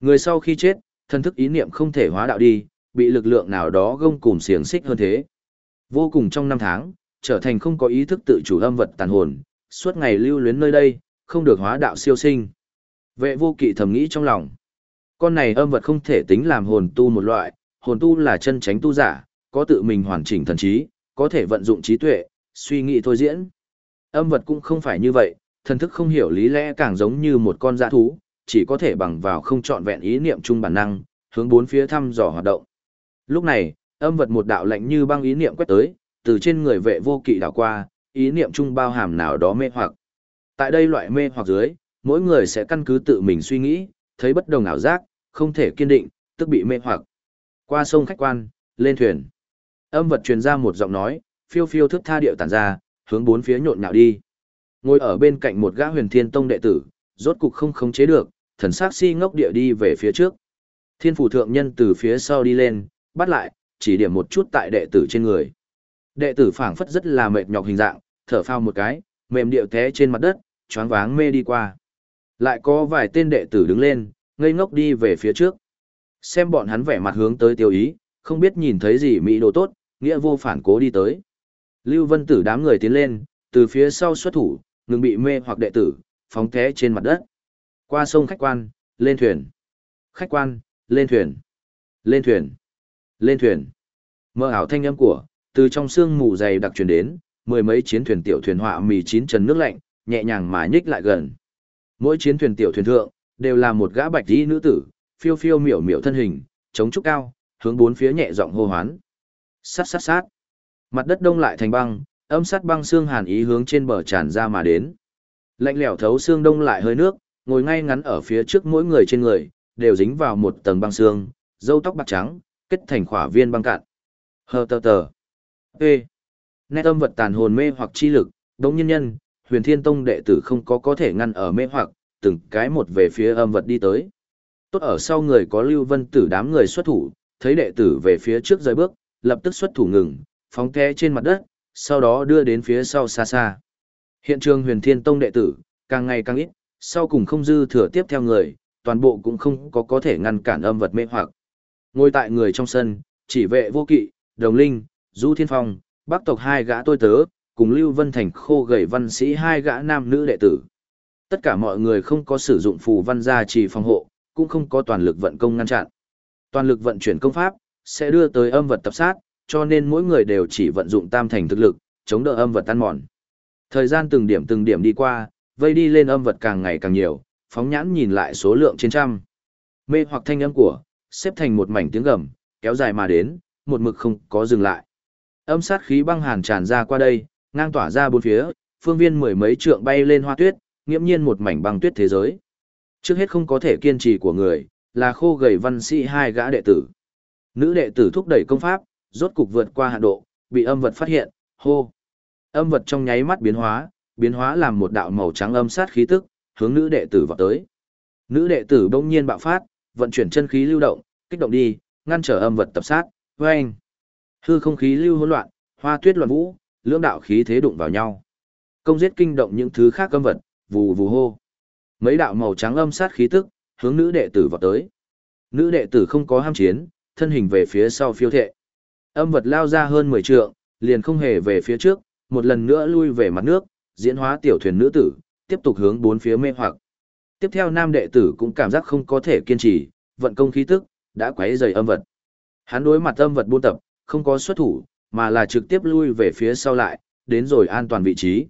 Speaker 1: Người sau khi chết, thân thức ý niệm không thể hóa đạo đi, bị lực lượng nào đó gông cùng xiềng xích hơn thế. Vô cùng trong năm tháng, trở thành không có ý thức tự chủ âm vật tàn hồn, suốt ngày lưu luyến nơi đây, không được hóa đạo siêu sinh. Vệ vô kỵ thầm nghĩ trong lòng. Con này âm vật không thể tính làm hồn tu một loại, hồn tu là chân tránh tu giả, có tự mình hoàn chỉnh thần trí, có thể vận dụng trí tuệ, suy nghĩ thôi diễn. Âm vật cũng không phải như vậy, thần thức không hiểu lý lẽ càng giống như một con dã thú, chỉ có thể bằng vào không trọn vẹn ý niệm chung bản năng, hướng bốn phía thăm dò hoạt động. Lúc này, âm vật một đạo lạnh như băng ý niệm quét tới, từ trên người vệ vô kỵ đảo qua, ý niệm chung bao hàm nào đó mê hoặc. Tại đây loại mê hoặc dưới, mỗi người sẽ căn cứ tự mình suy nghĩ, thấy bất đồng ảo giác, không thể kiên định, tức bị mê hoặc. Qua sông khách quan, lên thuyền. Âm vật truyền ra một giọng nói, phiêu phiêu thức tha điệu tản ra, hướng bốn phía nhộn nhạo đi. Ngồi ở bên cạnh một gã huyền thiên tông đệ tử, rốt cục không khống chế được, thần sắc si ngốc địa đi về phía trước. Thiên phủ thượng nhân từ phía sau đi lên, bắt lại, chỉ điểm một chút tại đệ tử trên người. Đệ tử phảng phất rất là mệt nhọc hình dạng, thở phao một cái, mềm điệu té trên mặt đất, choáng váng mê đi qua. Lại có vài tên đệ tử đứng lên, ngây ngốc đi về phía trước. Xem bọn hắn vẻ mặt hướng tới tiêu ý, không biết nhìn thấy gì mỹ đồ tốt, nghĩa vô phản cố đi tới. Lưu Vân Tử đám người tiến lên, từ phía sau xuất thủ, ngừng bị mê hoặc đệ tử, phóng té trên mặt đất. Qua sông khách quan, lên thuyền. Khách quan, lên thuyền. Lên thuyền. Lên thuyền. Mơ ảo thanh âm của, từ trong sương mù dày đặc truyền đến, mười mấy chiến thuyền tiểu thuyền họa mì chín trần nước lạnh, nhẹ nhàng mà nhích lại gần. Mỗi chiến thuyền tiểu thuyền thượng, đều là một gã bạch y nữ tử, phiêu phiêu miểu miểu thân hình, chống trúc cao, hướng bốn phía nhẹ giọng hô hoán. Sát sát sát. Mặt đất đông lại thành băng, âm sát băng xương hàn ý hướng trên bờ tràn ra mà đến. Lạnh lẽo thấu xương đông lại hơi nước, ngồi ngay ngắn ở phía trước mỗi người trên người, đều dính vào một tầng băng xương, râu tóc bạc trắng, kết thành khỏa viên băng cạn. Hờ tờ tờ. Ê. Nét âm vật tàn hồn mê hoặc chi lực, đống nhân nhân, huyền thiên tông đệ tử không có có thể ngăn ở mê hoặc, từng cái một về phía âm vật đi tới. Tốt ở sau người có lưu vân tử đám người xuất thủ, thấy đệ tử về phía trước rời bước, lập tức xuất thủ ngừng, phóng té trên mặt đất, sau đó đưa đến phía sau xa xa. Hiện trường huyền thiên tông đệ tử, càng ngày càng ít, sau cùng không dư thừa tiếp theo người, toàn bộ cũng không có có thể ngăn cản âm vật mê hoặc. Ngồi tại người trong sân, chỉ vệ vô kỵ, đồng linh, du thiên phong, bắc tộc hai gã tôi tớ, cùng Lưu Vân Thành khô gầy văn sĩ hai gã nam nữ đệ tử. Tất cả mọi người không có sử dụng phù văn gia trì phòng hộ, cũng không có toàn lực vận công ngăn chặn. Toàn lực vận chuyển công pháp, sẽ đưa tới âm vật tập sát, cho nên mỗi người đều chỉ vận dụng tam thành thực lực, chống đỡ âm vật tan mòn. Thời gian từng điểm từng điểm đi qua, vây đi lên âm vật càng ngày càng nhiều, phóng nhãn nhìn lại số lượng trên trăm. Mê hoặc thanh âm của, xếp thành một mảnh tiếng gầm, kéo dài mà đến, một mực không có dừng lại. Âm sát khí băng hàn tràn ra qua đây, ngang tỏa ra bốn phía, phương viên mười mấy trượng bay lên hoa tuyết, nghiễm nhiên một mảnh băng tuyết thế giới. Trước hết không có thể kiên trì của người, là khô gầy văn sĩ hai gã đệ tử. Nữ đệ tử thúc đẩy công pháp, rốt cục vượt qua hạn độ, bị âm vật phát hiện, hô. Âm vật trong nháy mắt biến hóa, biến hóa làm một đạo màu trắng âm sát khí tức, hướng nữ đệ tử vào tới. Nữ đệ tử bỗng nhiên bạo phát, vận chuyển chân khí lưu động, kích động đi, ngăn trở âm vật tập sát, oeng. Hư không khí lưu hỗn loạn, hoa tuyết loạn vũ, lưỡng đạo khí thế đụng vào nhau. Công giết kinh động những thứ khác âm vật, vù vù hô. Mấy đạo màu trắng âm sát khí tức, hướng nữ đệ tử vào tới. Nữ đệ tử không có ham chiến, thân hình về phía sau phiêu thệ. Âm vật lao ra hơn 10 trượng, liền không hề về phía trước, một lần nữa lui về mặt nước, diễn hóa tiểu thuyền nữ tử, tiếp tục hướng bốn phía mê hoặc. Tiếp theo nam đệ tử cũng cảm giác không có thể kiên trì, vận công khí tức, đã quấy rầy âm vật. Hắn đối mặt âm vật buôn tập, không có xuất thủ, mà là trực tiếp lui về phía sau lại, đến rồi an toàn vị trí.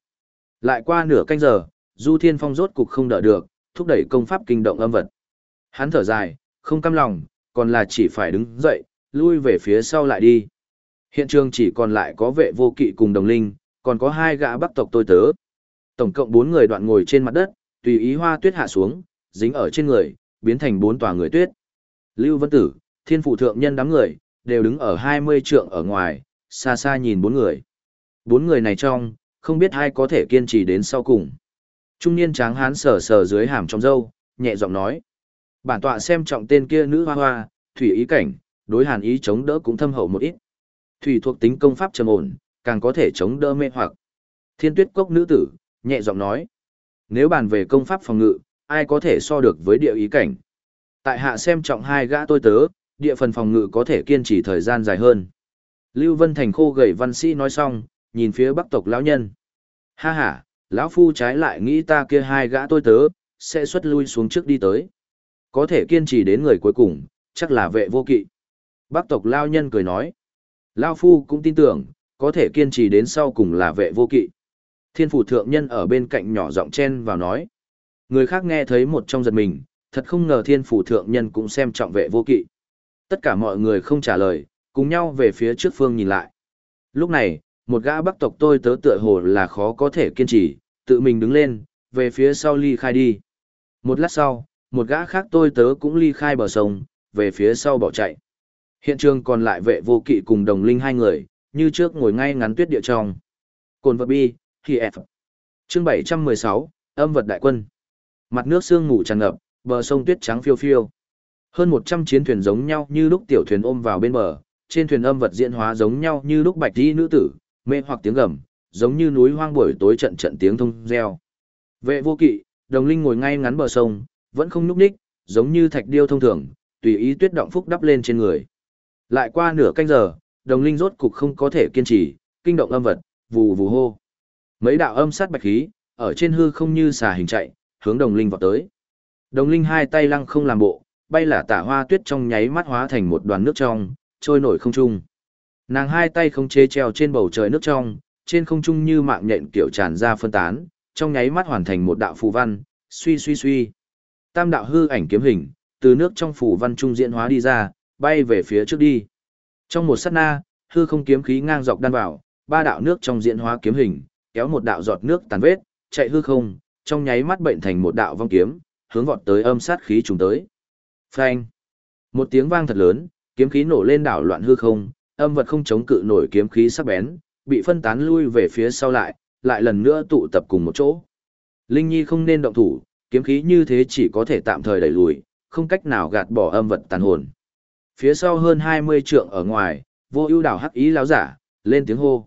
Speaker 1: Lại qua nửa canh giờ, Du Thiên Phong rốt cục không đỡ được, thúc đẩy công pháp kinh động âm vật. Hắn thở dài, không cam lòng, còn là chỉ phải đứng dậy, lui về phía sau lại đi. Hiện trường chỉ còn lại có vệ vô kỵ cùng đồng linh, còn có hai gã bắc tộc tôi tớ. Tổng cộng bốn người đoạn ngồi trên mặt đất, tùy ý hoa tuyết hạ xuống, dính ở trên người, biến thành bốn tòa người tuyết. Lưu Vân Tử, thiên phụ thượng nhân đám người, đều đứng ở 20 trượng ở ngoài, xa xa nhìn bốn người. Bốn người này trong, không biết ai có thể kiên trì đến sau cùng. Trung niên tráng hán sờ sờ dưới hàm trong râu, nhẹ giọng nói. Bản tọa xem trọng tên kia nữ hoa hoa, thủy ý cảnh, đối hàn ý chống đỡ cũng thâm hậu một ít. Thủy thuộc tính công pháp trầm ổn, càng có thể chống đỡ mê hoặc. Thiên tuyết cốc nữ tử, nhẹ giọng nói. Nếu bàn về công pháp phòng ngự, ai có thể so được với địa ý cảnh. Tại hạ xem trọng hai gã tôi tớ, địa phần phòng ngự có thể kiên trì thời gian dài hơn. Lưu Vân Thành khô gầy văn sĩ nói xong, nhìn phía bắc tộc lão nhân. Ha ha, lão phu trái lại nghĩ ta kia hai gã tôi tớ, sẽ xuất lui xuống trước đi tới. Có thể kiên trì đến người cuối cùng, chắc là vệ vô kỵ. Bắc tộc lao nhân cười nói. Lao phu cũng tin tưởng, có thể kiên trì đến sau cùng là vệ vô kỵ. Thiên phủ thượng nhân ở bên cạnh nhỏ giọng chen vào nói. Người khác nghe thấy một trong giật mình, thật không ngờ thiên phủ thượng nhân cũng xem trọng vệ vô kỵ. Tất cả mọi người không trả lời, cùng nhau về phía trước phương nhìn lại. Lúc này, một gã bắc tộc tôi tớ tựa hồ là khó có thể kiên trì, tự mình đứng lên, về phía sau ly khai đi. Một lát sau, một gã khác tôi tớ cũng ly khai bờ sông, về phía sau bỏ chạy. Hiện trường còn lại vệ vô kỵ cùng đồng linh hai người, như trước ngồi ngay ngắn tuyết địa trong. Cồn vật bi, Kiev. Chương 716, âm vật đại quân. Mặt nước sương ngủ tràn ngập, bờ sông tuyết trắng phiêu phiêu. Hơn 100 chiến thuyền giống nhau như lúc tiểu thuyền ôm vào bên bờ, trên thuyền âm vật diễn hóa giống nhau như lúc bạch y nữ tử, mê hoặc tiếng gầm, giống như núi hoang buổi tối trận trận tiếng thông reo. Vệ vô kỵ, đồng linh ngồi ngay ngắn bờ sông, vẫn không nhúc ních, giống như thạch điêu thông thường, tùy ý tuyết động phúc đắp lên trên người. Lại qua nửa canh giờ, đồng linh rốt cục không có thể kiên trì, kinh động âm vật, vù vù hô. Mấy đạo âm sát bạch khí, ở trên hư không như xà hình chạy, hướng đồng linh vọt tới. Đồng linh hai tay lăng không làm bộ, bay là tả hoa tuyết trong nháy mắt hóa thành một đoàn nước trong, trôi nổi không trung. Nàng hai tay không chế treo trên bầu trời nước trong, trên không trung như mạng nhện kiểu tràn ra phân tán, trong nháy mắt hoàn thành một đạo phù văn, suy suy suy. Tam đạo hư ảnh kiếm hình, từ nước trong phù văn trung diễn hóa đi ra, bay về phía trước đi. Trong một sát na, hư không kiếm khí ngang dọc đan vào, ba đạo nước trong diễn hóa kiếm hình, kéo một đạo giọt nước tàn vết, chạy hư không, trong nháy mắt bệnh thành một đạo vong kiếm, hướng vọt tới âm sát khí trùng tới. Phanh! Một tiếng vang thật lớn, kiếm khí nổ lên đảo loạn hư không, âm vật không chống cự nổi kiếm khí sắc bén, bị phân tán lui về phía sau lại, lại lần nữa tụ tập cùng một chỗ. Linh Nhi không nên động thủ, kiếm khí như thế chỉ có thể tạm thời đẩy lùi, không cách nào gạt bỏ âm vật tàn hồn. Phía sau hơn 20 trượng ở ngoài, vô ưu đảo hắc ý lão giả, lên tiếng hô.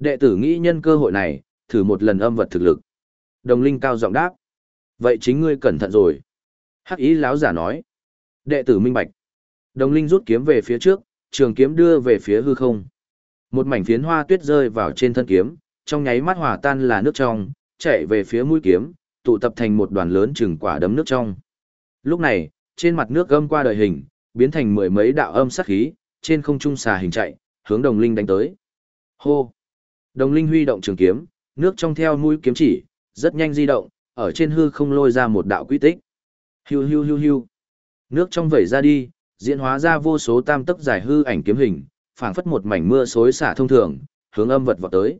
Speaker 1: Đệ tử nghĩ nhân cơ hội này, thử một lần âm vật thực lực. Đồng linh cao giọng đáp. Vậy chính ngươi cẩn thận rồi. Hắc ý láo giả nói. Đệ tử minh bạch. Đồng linh rút kiếm về phía trước, trường kiếm đưa về phía hư không. Một mảnh phiến hoa tuyết rơi vào trên thân kiếm, trong nháy mắt hòa tan là nước trong, chạy về phía mũi kiếm, tụ tập thành một đoàn lớn chừng quả đấm nước trong. Lúc này, trên mặt nước gâm qua đời hình, biến thành mười mấy đạo âm sát khí, trên không trung xà hình chạy, hướng đồng linh đánh tới. Hô! Đồng linh huy động trường kiếm, nước trong theo mũi kiếm chỉ, rất nhanh di động, ở trên hư không lôi ra một đạo quy tích. Hiu hiu hiu hiu. Nước trong vẩy ra đi, diễn hóa ra vô số tam tấc dài hư ảnh kiếm hình, phảng phất một mảnh mưa xối xả thông thường, hướng âm vật vọt tới.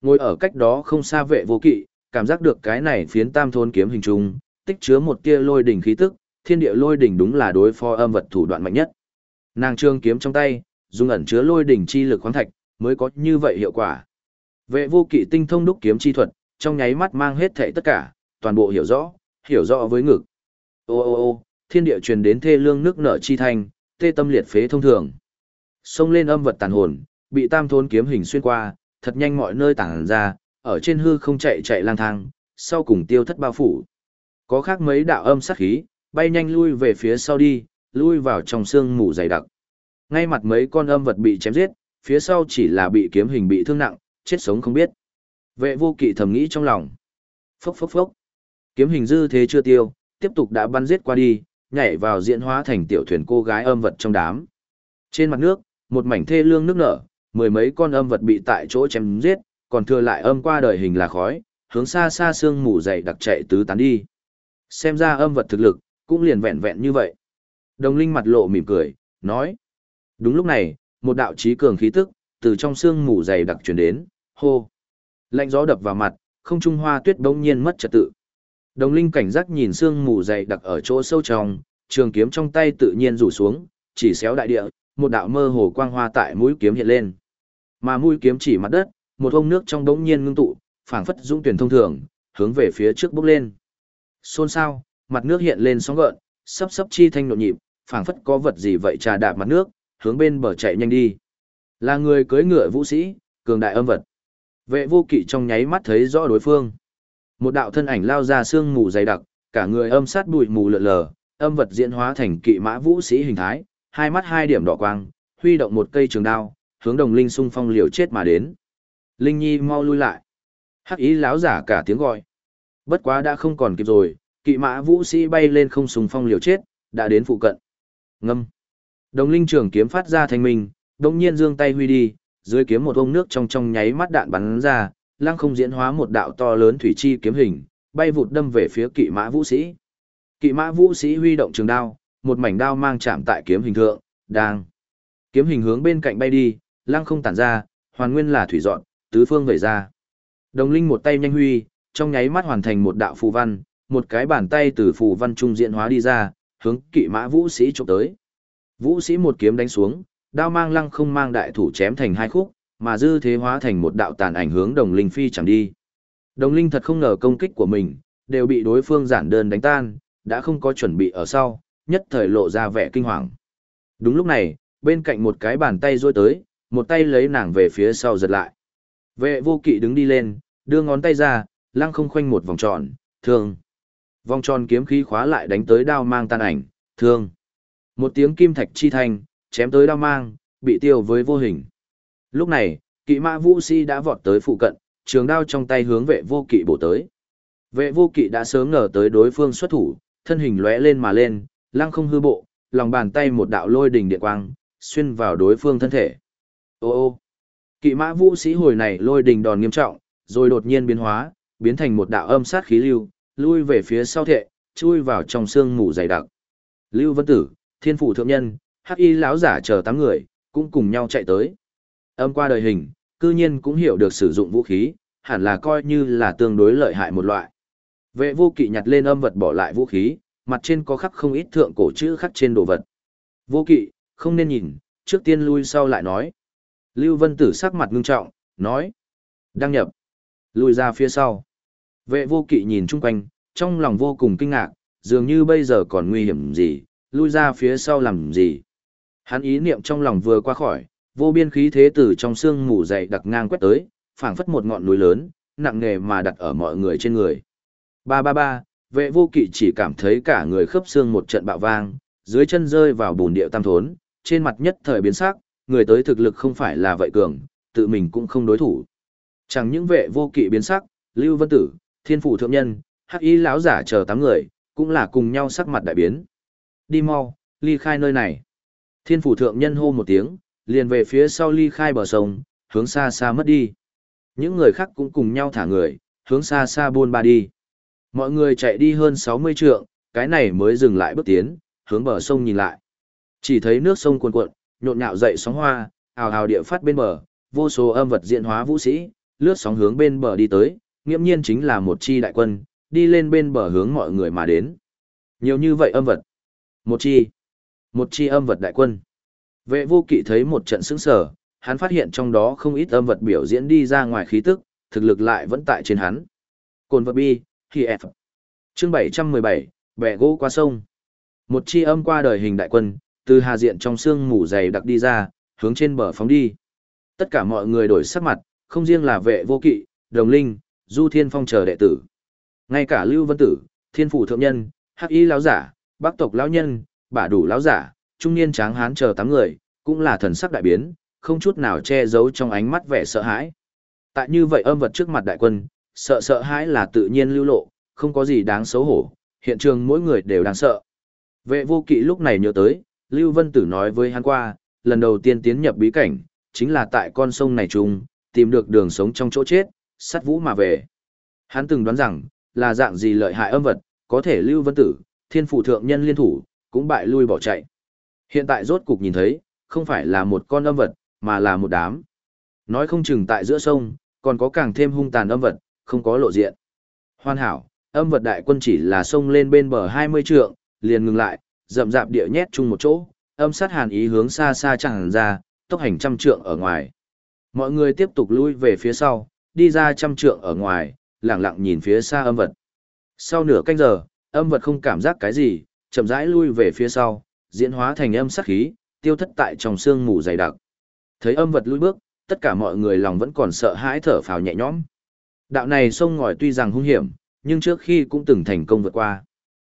Speaker 1: Ngồi ở cách đó không xa vệ vô kỵ, cảm giác được cái này phiến tam thôn kiếm hình trung, tích chứa một tia lôi đỉnh khí tức, thiên địa lôi đỉnh đúng là đối phó âm vật thủ đoạn mạnh nhất. Nàng trương kiếm trong tay, dùng ẩn chứa lôi đỉnh chi lực khoáng thạch, mới có như vậy hiệu quả. Vệ vô kỵ tinh thông đúc kiếm chi thuật, trong nháy mắt mang hết thảy tất cả, toàn bộ hiểu rõ, hiểu rõ với ngực. Ô ô ô, thiên địa truyền đến thê lương nước nở chi thanh, tê tâm liệt phế thông thường. Xông lên âm vật tàn hồn, bị tam thôn kiếm hình xuyên qua, thật nhanh mọi nơi tản ra, ở trên hư không chạy chạy lang thang, sau cùng tiêu thất bao phủ. Có khác mấy đạo âm sát khí, bay nhanh lui về phía sau đi, lui vào trong xương mù dày đặc. Ngay mặt mấy con âm vật bị chém giết, phía sau chỉ là bị kiếm hình bị thương nặng, chết sống không biết. Vệ vô kỵ thầm nghĩ trong lòng. Phốc phốc phốc. Kiếm hình dư thế chưa tiêu, tiếp tục đã bắn giết qua đi, nhảy vào diễn hóa thành tiểu thuyền cô gái âm vật trong đám. Trên mặt nước, một mảnh thê lương nước nở, mười mấy con âm vật bị tại chỗ chém giết, còn thừa lại âm qua đời hình là khói, hướng xa xa xương mù dày đặc chạy tứ tán đi. Xem ra âm vật thực lực, cũng liền vẹn vẹn như vậy. Đồng linh mặt lộ mỉm cười, nói. Đúng lúc này, một đạo trí cường khí tức, từ trong xương mù dày đặc chuyển đến, hô. Lạnh gió đập vào mặt, không trung hoa tuyết bỗng nhiên mất trật tự. Đồng linh cảnh giác nhìn xương mù dày đặc ở chỗ sâu trong, trường kiếm trong tay tự nhiên rủ xuống, chỉ xéo đại địa, một đạo mơ hồ quang hoa tại mũi kiếm hiện lên. Mà mũi kiếm chỉ mặt đất, một ông nước trong đống nhiên ngưng tụ, phảng phất dũng tuyển thông thường, hướng về phía trước bốc lên. Xôn xao, mặt nước hiện lên sóng gợn, sấp sấp chi thanh nhộn nhịp, phảng phất có vật gì vậy trà đạp mặt nước, hướng bên bờ chạy nhanh đi. Là người cưỡi ngựa vũ sĩ, cường đại âm vật. Vệ vô kỵ trong nháy mắt thấy rõ đối phương. Một đạo thân ảnh lao ra sương mù dày đặc, cả người âm sát bụi mù lượn lờ, âm vật diễn hóa thành kỵ mã vũ sĩ hình thái, hai mắt hai điểm đỏ quang, huy động một cây trường đao, hướng đồng linh xung phong liều chết mà đến. Linh Nhi mau lui lại. Hắc ý láo giả cả tiếng gọi. Bất quá đã không còn kịp rồi, kỵ mã vũ sĩ bay lên không xung phong liều chết, đã đến phụ cận. Ngâm. Đồng linh trường kiếm phát ra thanh minh, đông nhiên dương tay huy đi, dưới kiếm một ông nước trong trong nháy mắt đạn bắn ra, lăng không diễn hóa một đạo to lớn thủy chi kiếm hình, bay vụt đâm về phía kỵ mã vũ sĩ. Kỵ mã vũ sĩ huy động trường đao, một mảnh đao mang chạm tại kiếm hình thượng, đang. Kiếm hình hướng bên cạnh bay đi, lăng không tản ra, hoàn nguyên là thủy dọn, tứ phương vẩy ra. Đồng linh một tay nhanh huy, trong nháy mắt hoàn thành một đạo phù văn, một cái bàn tay từ phù văn trung diện hóa đi ra, hướng kỵ mã vũ sĩ chụp tới. Vũ sĩ một kiếm đánh xuống, đao mang lăng không mang đại thủ chém thành hai khúc, mà dư thế hóa thành một đạo tàn ảnh hướng đồng linh phi chẳng đi. Đồng linh thật không ngờ công kích của mình, đều bị đối phương giản đơn đánh tan, đã không có chuẩn bị ở sau, nhất thời lộ ra vẻ kinh hoàng. Đúng lúc này, bên cạnh một cái bàn tay rôi tới, một tay lấy nàng về phía sau giật lại. Vệ vô kỵ đứng đi lên, đưa ngón tay ra, lăng không khoanh một vòng tròn, thương. Vòng tròn kiếm khí khóa lại đánh tới đao mang tan ảnh, thương. Một tiếng kim thạch chi thanh, chém tới đao mang, bị tiêu với vô hình. Lúc này, kỵ mã vũ si đã vọt tới phụ cận, trường đao trong tay hướng vệ vô kỵ bổ tới. Vệ vô kỵ đã sớm ngờ tới đối phương xuất thủ, thân hình lóe lên mà lên, lăng không hư bộ, lòng bàn tay một đạo lôi đỉnh điện quang, xuyên vào đối phương thân thể. Ô ô, kỵ mã vũ sĩ hồi này lôi đỉnh đòn nghiêm trọng, rồi đột nhiên biến hóa, biến thành một đạo âm sát khí lưu, lui về phía sau thệ, chui vào trong xương mù dày đặc. Lưu Vân Tử, Thiên Phủ Thượng Nhân, Hắc Y lão giả chờ tám người, cũng cùng nhau chạy tới. Âm qua đời hình, cư nhiên cũng hiểu được sử dụng vũ khí, hẳn là coi như là tương đối lợi hại một loại. Vệ vô kỵ nhặt lên âm vật bỏ lại vũ khí, mặt trên có khắc không ít thượng cổ chữ khắc trên đồ vật. Vô kỵ, không nên nhìn, trước tiên lui sau lại nói. Lưu Vân Tử sắc mặt ngưng trọng, nói. Đăng nhập. Lùi ra phía sau. Vệ vô kỵ nhìn chung quanh, trong lòng vô cùng kinh ngạc, dường như bây giờ còn nguy hiểm gì, lui ra phía sau làm gì. Hắn ý niệm trong lòng vừa qua khỏi, vô biên khí thế từ trong xương mù dày đặc ngang quét tới, phảng phất một ngọn núi lớn, nặng nề mà đặt ở mọi người trên người. Ba ba ba, vệ vô kỵ chỉ cảm thấy cả người khớp xương một trận bạo vang, dưới chân rơi vào bùn địa tam thốn, trên mặt nhất thời biến sắc, người tới thực lực không phải là vậy cường, tự mình cũng không đối thủ. Chẳng những vệ vô kỵ biến sắc, Lưu Vân Tử, Thiên Phủ Thượng Nhân, Hắc Y lão giả chờ tám người, cũng là cùng nhau sắc mặt đại biến. Đi mau, ly khai nơi này. Thiên Phủ Thượng Nhân hô một tiếng, liền về phía sau ly khai bờ sông, hướng xa xa mất đi. Những người khác cũng cùng nhau thả người, hướng xa xa buôn ba đi. Mọi người chạy đi hơn 60 trượng, cái này mới dừng lại bước tiến, hướng bờ sông nhìn lại. Chỉ thấy nước sông cuồn cuộn, nhộn nhạo dậy sóng hoa, ào ào địa phát bên bờ, vô số âm vật diện hóa vũ sĩ, lướt sóng hướng bên bờ đi tới, nghiêm nhiên chính là một chi đại quân, đi lên bên bờ hướng mọi người mà đến. Nhiều như vậy âm vật. Một chi. Một chi âm vật đại quân. Vệ vô kỵ thấy một trận sững sở, hắn phát hiện trong đó không ít âm vật biểu diễn đi ra ngoài khí tức, thực lực lại vẫn tại trên hắn. Cồn vật bi, khi F. Chương 717, bẻ gỗ qua sông. Một chi âm qua đời hình đại quân, từ hà diện trong xương mù dày đặc đi ra, hướng trên bờ phóng đi. Tất cả mọi người đổi sắc mặt, không riêng là vệ vô kỵ, đồng linh, du thiên phong chờ đệ tử. Ngay cả Lưu Vân Tử, thiên phủ thượng nhân, hắc y lão giả, bắc tộc lão nhân, bả đủ lão giả, trung niên tráng hán chờ tám người, cũng là thần sắc đại biến, không chút nào che giấu trong ánh mắt vẻ sợ hãi. Tại như vậy âm vật trước mặt đại quân, sợ sợ hãi là tự nhiên lưu lộ, không có gì đáng xấu hổ, hiện trường mỗi người đều đáng sợ. Vệ vô kỵ lúc này nhớ tới, Lưu Vân Tử nói với hắn qua, lần đầu tiên tiến nhập bí cảnh, chính là tại con sông này chung, tìm được đường sống trong chỗ chết, sắt vũ mà về. Hắn từng đoán rằng, là dạng gì lợi hại âm vật, có thể Lưu Vân Tử, thiên phủ thượng nhân liên thủ, cũng bại lui bỏ chạy. Hiện tại rốt cục nhìn thấy, không phải là một con âm vật, mà là một đám. Nói không chừng tại giữa sông, còn có càng thêm hung tàn âm vật, không có lộ diện. Hoàn hảo, âm vật đại quân chỉ là sông lên bên bờ 20 trượng, liền ngừng lại, rậm rạp địa nhét chung một chỗ, âm sát hàn ý hướng xa xa chẳng ra, tốc hành trăm trượng ở ngoài. Mọi người tiếp tục lui về phía sau, đi ra trăm trượng ở ngoài, lặng lặng nhìn phía xa âm vật. Sau nửa canh giờ, âm vật không cảm giác cái gì, chậm rãi lui về phía sau, diễn hóa thành âm sắc khí, tiêu thất tại trong sương mù dày đặc. Thấy âm vật lui bước, tất cả mọi người lòng vẫn còn sợ hãi thở phào nhẹ nhõm. Đạo này sông ngòi tuy rằng hung hiểm, nhưng trước khi cũng từng thành công vượt qua.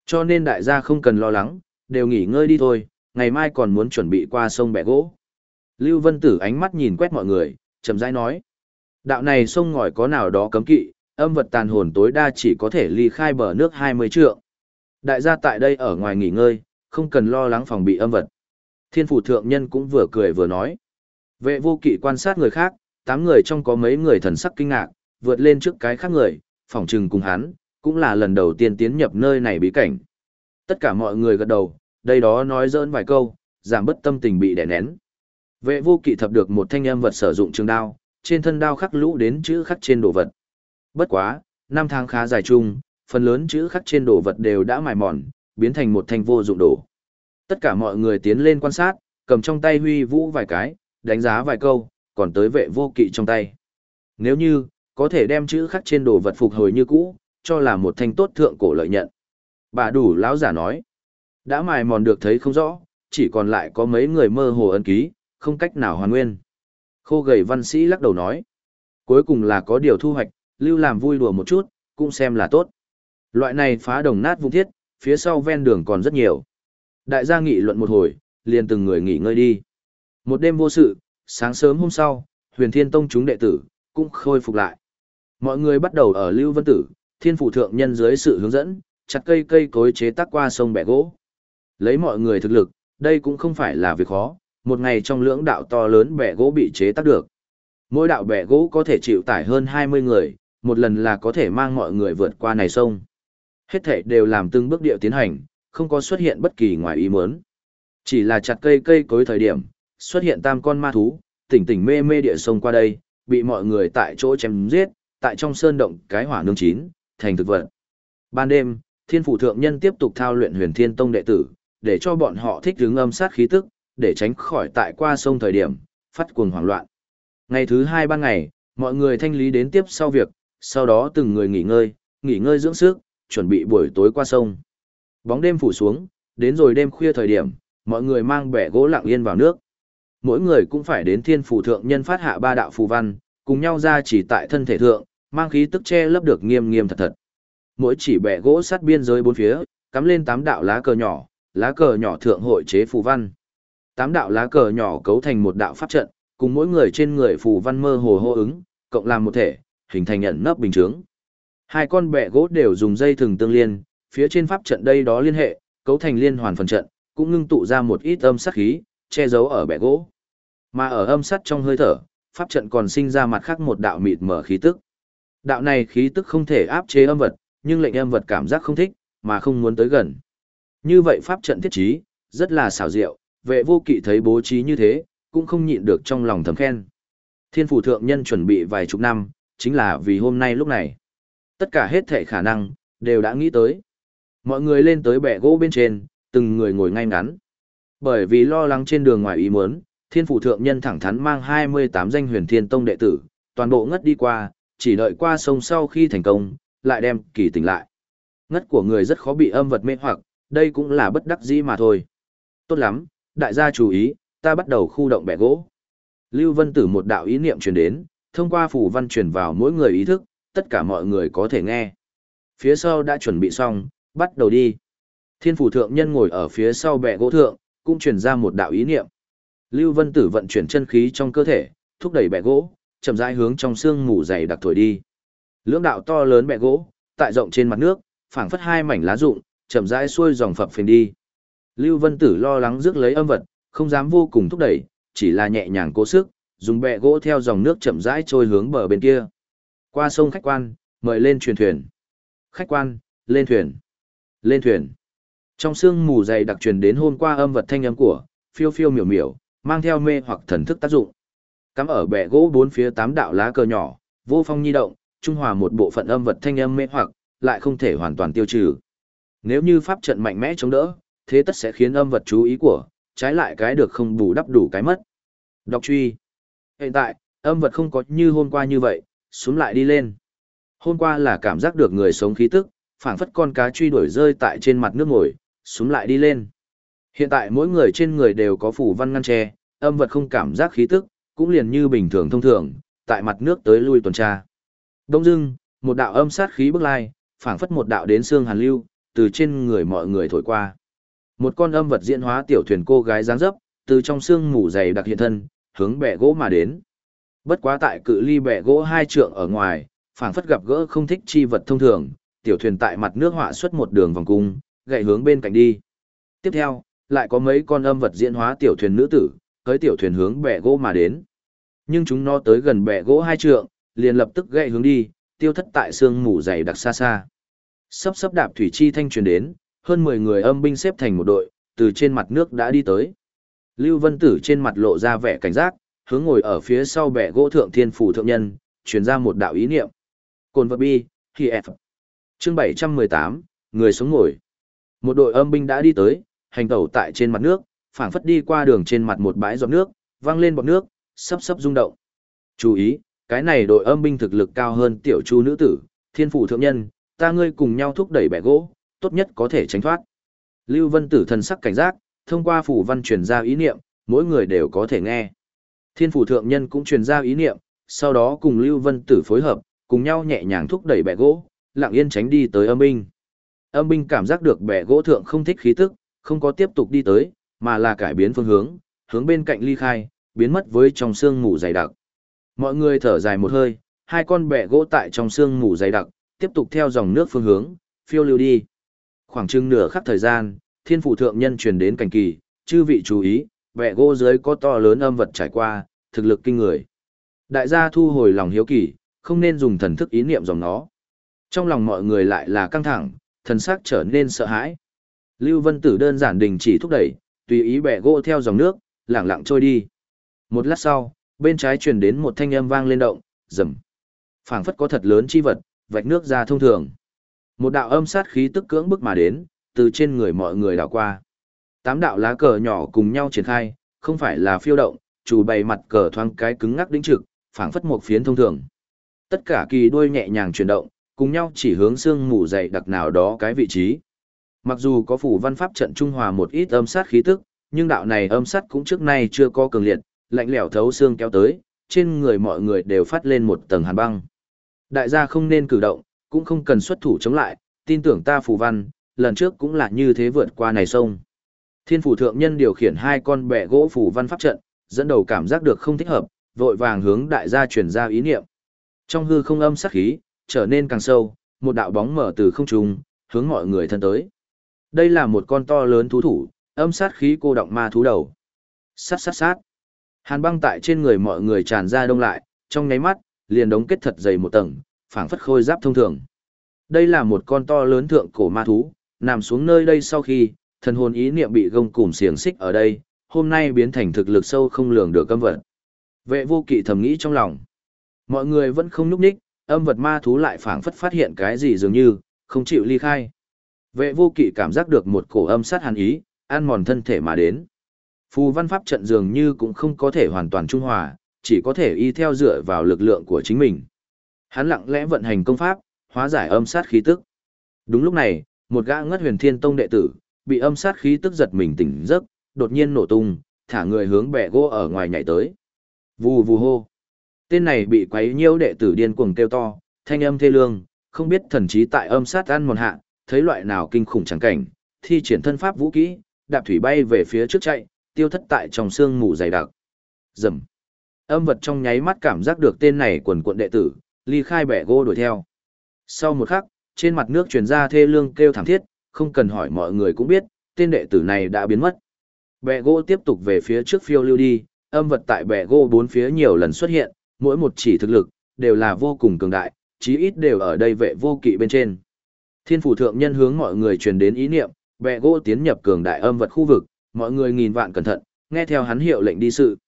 Speaker 1: Cho nên đại gia không cần lo lắng, đều nghỉ ngơi đi thôi, ngày mai còn muốn chuẩn bị qua sông bẻ gỗ. Lưu Vân Tử ánh mắt nhìn quét mọi người, chậm rãi nói. Đạo này sông ngòi có nào đó cấm kỵ, âm vật tàn hồn tối đa chỉ có thể ly khai bờ nước 20 trượng. Đại gia tại đây ở ngoài nghỉ ngơi, không cần lo lắng phòng bị âm vật. Thiên phủ thượng nhân cũng vừa cười vừa nói. Vệ vô kỵ quan sát người khác, tám người trong có mấy người thần sắc kinh ngạc, vượt lên trước cái khác người, phỏng trừng cùng hắn, cũng là lần đầu tiên tiến nhập nơi này bí cảnh. Tất cả mọi người gật đầu, đây đó nói dỡn vài câu, giảm bất tâm tình bị đè nén. Vệ vô kỵ thập được một thanh âm vật sử dụng trường đao, trên thân đao khắc lũ đến chữ khắc trên đồ vật. Bất quá, năm tháng khá dài chung, phần lớn chữ khắc trên đồ vật đều đã mài mòn, biến thành một thanh vô dụng đồ. Tất cả mọi người tiến lên quan sát, cầm trong tay huy vũ vài cái, đánh giá vài câu, còn tới vệ vô kỵ trong tay. Nếu như, có thể đem chữ khắc trên đồ vật phục hồi như cũ, cho là một thanh tốt thượng cổ lợi nhận. Bà đủ lão giả nói, đã mài mòn được thấy không rõ, chỉ còn lại có mấy người mơ hồ ân ký, không cách nào hoàn nguyên. Khô gầy văn sĩ lắc đầu nói, cuối cùng là có điều thu hoạch, lưu làm vui đùa một chút, cũng xem là tốt. Loại này phá đồng nát vung thiết, phía sau ven đường còn rất nhiều. Đại gia nghị luận một hồi, liền từng người nghỉ ngơi đi. Một đêm vô sự, sáng sớm hôm sau, huyền thiên tông chúng đệ tử, cũng khôi phục lại. Mọi người bắt đầu ở Lưu Vân Tử, thiên phủ thượng nhân dưới sự hướng dẫn, chặt cây cây cối chế tác qua sông bẻ gỗ. Lấy mọi người thực lực, đây cũng không phải là việc khó, một ngày trong lưỡng đạo to lớn bẻ gỗ bị chế tác được. Mỗi đạo bẻ gỗ có thể chịu tải hơn 20 người, một lần là có thể mang mọi người vượt qua này sông. Hết thể đều làm từng bước điệu tiến hành, không có xuất hiện bất kỳ ngoài ý muốn. Chỉ là chặt cây cây cối thời điểm, xuất hiện tam con ma thú, tỉnh tỉnh mê mê địa sông qua đây, bị mọi người tại chỗ chém giết, tại trong sơn động cái hỏa nương chín, thành thực vật. Ban đêm, thiên phủ thượng nhân tiếp tục thao luyện huyền thiên tông đệ tử, để cho bọn họ thích hướng âm sát khí tức, để tránh khỏi tại qua sông thời điểm, phát cuồng hoảng loạn. Ngày thứ hai ban ngày, mọi người thanh lý đến tiếp sau việc, sau đó từng người nghỉ ngơi, nghỉ ngơi dưỡng sức, chuẩn bị buổi tối qua sông. Bóng đêm phủ xuống, đến rồi đêm khuya thời điểm, mọi người mang bẻ gỗ lặng yên vào nước. Mỗi người cũng phải đến thiên phủ thượng nhân phát hạ ba đạo phù văn, cùng nhau ra chỉ tại thân thể thượng, mang khí tức che lấp được nghiêm nghiêm thật thật. Mỗi chỉ bẻ gỗ sát biên giới bốn phía, cắm lên tám đạo lá cờ nhỏ, lá cờ nhỏ thượng hội chế phù văn. Tám đạo lá cờ nhỏ cấu thành một đạo pháp trận, cùng mỗi người trên người phù văn mơ hồ hô ứng, cộng làm một thể, hình thành nhận nấp bình chứng. Hai con bẹ gỗ đều dùng dây thừng tương liên, phía trên pháp trận đây đó liên hệ, cấu thành liên hoàn phần trận, cũng ngưng tụ ra một ít âm sát khí, che giấu ở bẹ gỗ. Mà ở âm sát trong hơi thở, pháp trận còn sinh ra mặt khác một đạo mịt mở khí tức. Đạo này khí tức không thể áp chế âm vật, nhưng lệnh âm vật cảm giác không thích, mà không muốn tới gần. Như vậy pháp trận thiết trí, rất là xảo diệu, vệ vô kỵ thấy bố trí như thế, cũng không nhịn được trong lòng thầm khen. Thiên phủ thượng nhân chuẩn bị vài chục năm, chính là vì hôm nay lúc này. Tất cả hết thể khả năng, đều đã nghĩ tới. Mọi người lên tới bẻ gỗ bên trên, từng người ngồi ngay ngắn. Bởi vì lo lắng trên đường ngoài ý muốn, thiên phủ thượng nhân thẳng thắn mang 28 danh huyền thiên tông đệ tử, toàn bộ ngất đi qua, chỉ đợi qua sông sau khi thành công, lại đem kỳ tỉnh lại. Ngất của người rất khó bị âm vật mê hoặc, đây cũng là bất đắc dĩ mà thôi. Tốt lắm, đại gia chú ý, ta bắt đầu khu động bẻ gỗ. Lưu Vân Tử một đạo ý niệm truyền đến, thông qua phủ văn truyền vào mỗi người ý thức, tất cả mọi người có thể nghe. Phía sau đã chuẩn bị xong, bắt đầu đi. Thiên phủ thượng nhân ngồi ở phía sau bệ gỗ thượng, cũng truyền ra một đạo ý niệm. Lưu Vân Tử vận chuyển chân khí trong cơ thể, thúc đẩy bệ gỗ, chậm rãi hướng trong xương mù dày đặc thổi đi. Lưỡng đạo to lớn bệ gỗ, tại rộng trên mặt nước, phảng phất hai mảnh lá rụng, chậm rãi xuôi dòng phập phình đi. Lưu Vân Tử lo lắng rước lấy âm vật, không dám vô cùng thúc đẩy, chỉ là nhẹ nhàng cố sức, dùng bệ gỗ theo dòng nước chậm rãi trôi hướng bờ bên kia. Qua sông khách quan, mời lên truyền thuyền. Khách quan, lên thuyền. Lên thuyền. Trong sương mù dày đặc truyền đến hôm qua âm vật thanh âm của, phiêu phiêu miểu miểu, mang theo mê hoặc thần thức tác dụng. Cắm ở bệ gỗ bốn phía tám đạo lá cờ nhỏ, vô phong nhi động, trung hòa một bộ phận âm vật thanh âm mê hoặc, lại không thể hoàn toàn tiêu trừ. Nếu như pháp trận mạnh mẽ chống đỡ, thế tất sẽ khiến âm vật chú ý của, trái lại cái được không bù đắp đủ cái mất. Đọc truy. Hiện tại, âm vật không có như hôm qua như vậy, xuống lại đi lên. Hôm qua là cảm giác được người sống khí tức, phảng phất con cá truy đuổi rơi tại trên mặt nước ngồi, xuống lại đi lên. Hiện tại mỗi người trên người đều có phủ văn ngăn che, âm vật không cảm giác khí tức, cũng liền như bình thường thông thường, tại mặt nước tới lui tuần tra. Đông dưng, một đạo âm sát khí bước lai, phảng phất một đạo đến xương hàn lưu, từ trên người mọi người thổi qua. Một con âm vật diễn hóa tiểu thuyền cô gái dáng dấp, từ trong xương mù dày đặc hiện thân, hướng bẻ gỗ mà đến. Bất quá tại cự ly bẻ gỗ hai trượng ở ngoài, phảng phất gặp gỡ không thích chi vật thông thường, tiểu thuyền tại mặt nước họa xuất một đường vòng cung, gậy hướng bên cạnh đi. Tiếp theo, lại có mấy con âm vật diễn hóa tiểu thuyền nữ tử, cưới tiểu thuyền hướng bẻ gỗ mà đến. Nhưng chúng nó tới gần bẻ gỗ hai trượng, liền lập tức gậy hướng đi, tiêu thất tại sương mù dày đặc xa xa. Sắp sắp đạp thủy chi thanh truyền đến, hơn 10 người âm binh xếp thành một đội, từ trên mặt nước đã đi tới. Lưu Vân Tử trên mặt lộ ra vẻ cảnh giác, hướng ngồi ở phía sau bệ gỗ thượng thiên phủ thượng nhân, truyền ra một đạo ý niệm. Cồn vật bi, khi F. Chương 718, người sống ngồi. Một đội âm binh đã đi tới, hành tẩu tại trên mặt nước, phảng phất đi qua đường trên mặt một bãi giọt nước, văng lên bọt nước, sắp sắp rung động. Chú ý, cái này đội âm binh thực lực cao hơn tiểu chu nữ tử, thiên phủ thượng nhân, ta ngươi cùng nhau thúc đẩy bẻ gỗ, tốt nhất có thể tránh thoát. Lưu Vân Tử thần sắc cảnh giác, thông qua phủ văn truyền ra ý niệm, mỗi người đều có thể nghe. Thiên phủ thượng nhân cũng truyền ra ý niệm, sau đó cùng Lưu Vân Tử phối hợp, cùng nhau nhẹ nhàng thúc đẩy bẻ gỗ, lặng yên tránh đi tới âm binh. Âm binh cảm giác được bẻ gỗ thượng không thích khí tức, không có tiếp tục đi tới, mà là cải biến phương hướng, hướng bên cạnh ly khai, biến mất với trong sương mù dày đặc. Mọi người thở dài một hơi, hai con bẻ gỗ tại trong sương mù dày đặc, tiếp tục theo dòng nước phương hướng, phiêu lưu đi. Khoảng chừng nửa khắc thời gian, thiên phủ thượng nhân truyền đến cảnh kỳ, chư vị chú ý, bẻ gỗ dưới có to lớn âm vật trải qua, thực lực kinh người. Đại gia thu hồi lòng hiếu kỳ, không nên dùng thần thức ý niệm dòng nó. Trong lòng mọi người lại là căng thẳng, thần sắc trở nên sợ hãi. Lưu Vân Tử đơn giản đình chỉ thúc đẩy, tùy ý bẻ gỗ theo dòng nước, lặng lặng trôi đi. Một lát sau, bên trái truyền đến một thanh âm vang lên động, rầm. Phảng phất có thật lớn chi vật, vạch nước ra thông thường. Một đạo âm sát khí tức cưỡng bức mà đến, từ trên người mọi người đảo qua. Tám đạo lá cờ nhỏ cùng nhau triển khai, không phải là phiêu động, chủ bày mặt cờ thoáng cái cứng ngắc đĩnh trực, phảng phất một phiến thông thường. Tất cả kỳ đuôi nhẹ nhàng chuyển động, cùng nhau chỉ hướng xương mù dày đặc nào đó cái vị trí. Mặc dù có phủ văn pháp trận trung hòa một ít âm sát khí tức, nhưng đạo này âm sát cũng trước nay chưa có cường liệt, lạnh lẽo thấu xương kéo tới, trên người mọi người đều phát lên một tầng hàn băng. Đại gia không nên cử động, cũng không cần xuất thủ chống lại, tin tưởng ta phù văn, lần trước cũng là như thế vượt qua này sông. Thiên phủ thượng nhân điều khiển hai con bẻ gỗ phủ văn pháp trận, dẫn đầu cảm giác được không thích hợp, vội vàng hướng đại gia truyền ra ý niệm. Trong hư không âm sát khí, trở nên càng sâu, một đạo bóng mở từ không trung, hướng mọi người thân tới. Đây là một con to lớn thú thủ, âm sát khí cô động ma thú đầu. Sát sát sát. Hàn băng tại trên người mọi người tràn ra đông lại, trong nháy mắt, liền đóng kết thật dày một tầng, phảng phất khôi giáp thông thường. Đây là một con to lớn thượng cổ ma thú, nằm xuống nơi đây sau khi, thần hồn ý niệm bị gông cùm xiềng xích ở đây, hôm nay biến thành thực lực sâu không lường được âm vật. Vệ vô kỵ thầm nghĩ trong lòng. Mọi người vẫn không núp nhích, âm vật ma thú lại phảng phất phát hiện cái gì dường như, không chịu ly khai. Vệ vô kỵ cảm giác được một cổ âm sát hàn ý, an mòn thân thể mà đến. Phù văn pháp trận dường như cũng không có thể hoàn toàn trung hòa, chỉ có thể y theo dựa vào lực lượng của chính mình. Hắn lặng lẽ vận hành công pháp, hóa giải âm sát khí tức. Đúng lúc này, một gã ngất huyền thiên tông đệ tử, bị âm sát khí tức giật mình tỉnh giấc, đột nhiên nổ tung, thả người hướng bẻ gỗ ở ngoài nhảy tới. Vù vù hô. Tên này bị quấy nhiễu đệ tử điên cuồng kêu to, thanh âm thê lương, không biết thần trí tại âm sát ăn một hạ, thấy loại nào kinh khủng chẳng cảnh, thi triển thân pháp vũ kỹ, đạp thủy bay về phía trước chạy, tiêu thất tại trong sương mù dày đặc. Rầm. Âm vật trong nháy mắt cảm giác được tên này quần cuộn đệ tử, ly khai bẻ gỗ đuổi theo. Sau một khắc, trên mặt nước truyền ra thê lương kêu thảm thiết, không cần hỏi mọi người cũng biết, tên đệ tử này đã biến mất. Bẻ gỗ tiếp tục về phía trước phiêu lưu đi, âm vật tại bẻ gỗ bốn phía nhiều lần xuất hiện, mỗi một chỉ thực lực, đều là vô cùng cường đại, chí ít đều ở đây vệ vô kỵ bên trên. Thiên phủ thượng nhân hướng mọi người truyền đến ý niệm, bẻ gỗ tiến nhập cường đại âm vật khu vực, mọi người nghìn vạn cẩn thận, nghe theo hắn hiệu lệnh đi sự.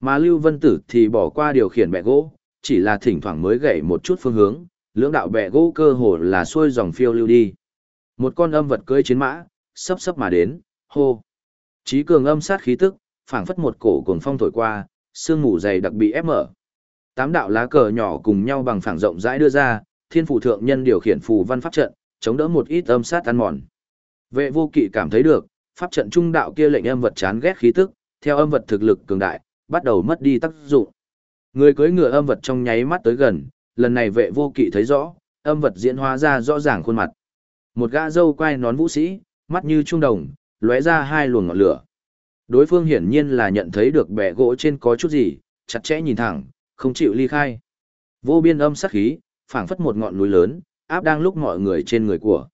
Speaker 1: Mà Lưu Vân Tử thì bỏ qua điều khiển bẻ gỗ, chỉ là thỉnh thoảng mới gậy một chút phương hướng, lưỡng đạo bẻ gỗ cơ hồ là xuôi dòng phiêu lưu đi. Một con âm vật cưỡi chiến mã, sắp sắp mà đến, hô. Chí cường âm sát khí tức, phảng phất một cổ cuồng phong thổi qua, sương mù dày đặc bị ép mở. Tám đạo lá cờ nhỏ cùng nhau bằng phẳng rộng rãi đưa ra, thiên phủ thượng nhân điều khiển phù văn pháp trận, chống đỡ một ít âm sát ăn mòn. Vệ vô kỵ cảm thấy được, pháp trận trung đạo kia lệnh âm vật chán ghét khí tức, theo âm vật thực lực cường đại, bắt đầu mất đi tác dụng. Người cưỡi ngựa âm vật trong nháy mắt tới gần, lần này vệ vô kỵ thấy rõ, âm vật diễn hóa ra rõ ràng khuôn mặt. Một gã dâu quai nón vũ sĩ, mắt như trung đồng, lóe ra hai luồng ngọn lửa. Đối phương hiển nhiên là nhận thấy được bẻ gỗ trên có chút gì, chặt chẽ nhìn thẳng, không chịu ly khai. Vô biên âm sát khí, phảng phất một ngọn núi lớn, áp đang lúc mọi người trên người của.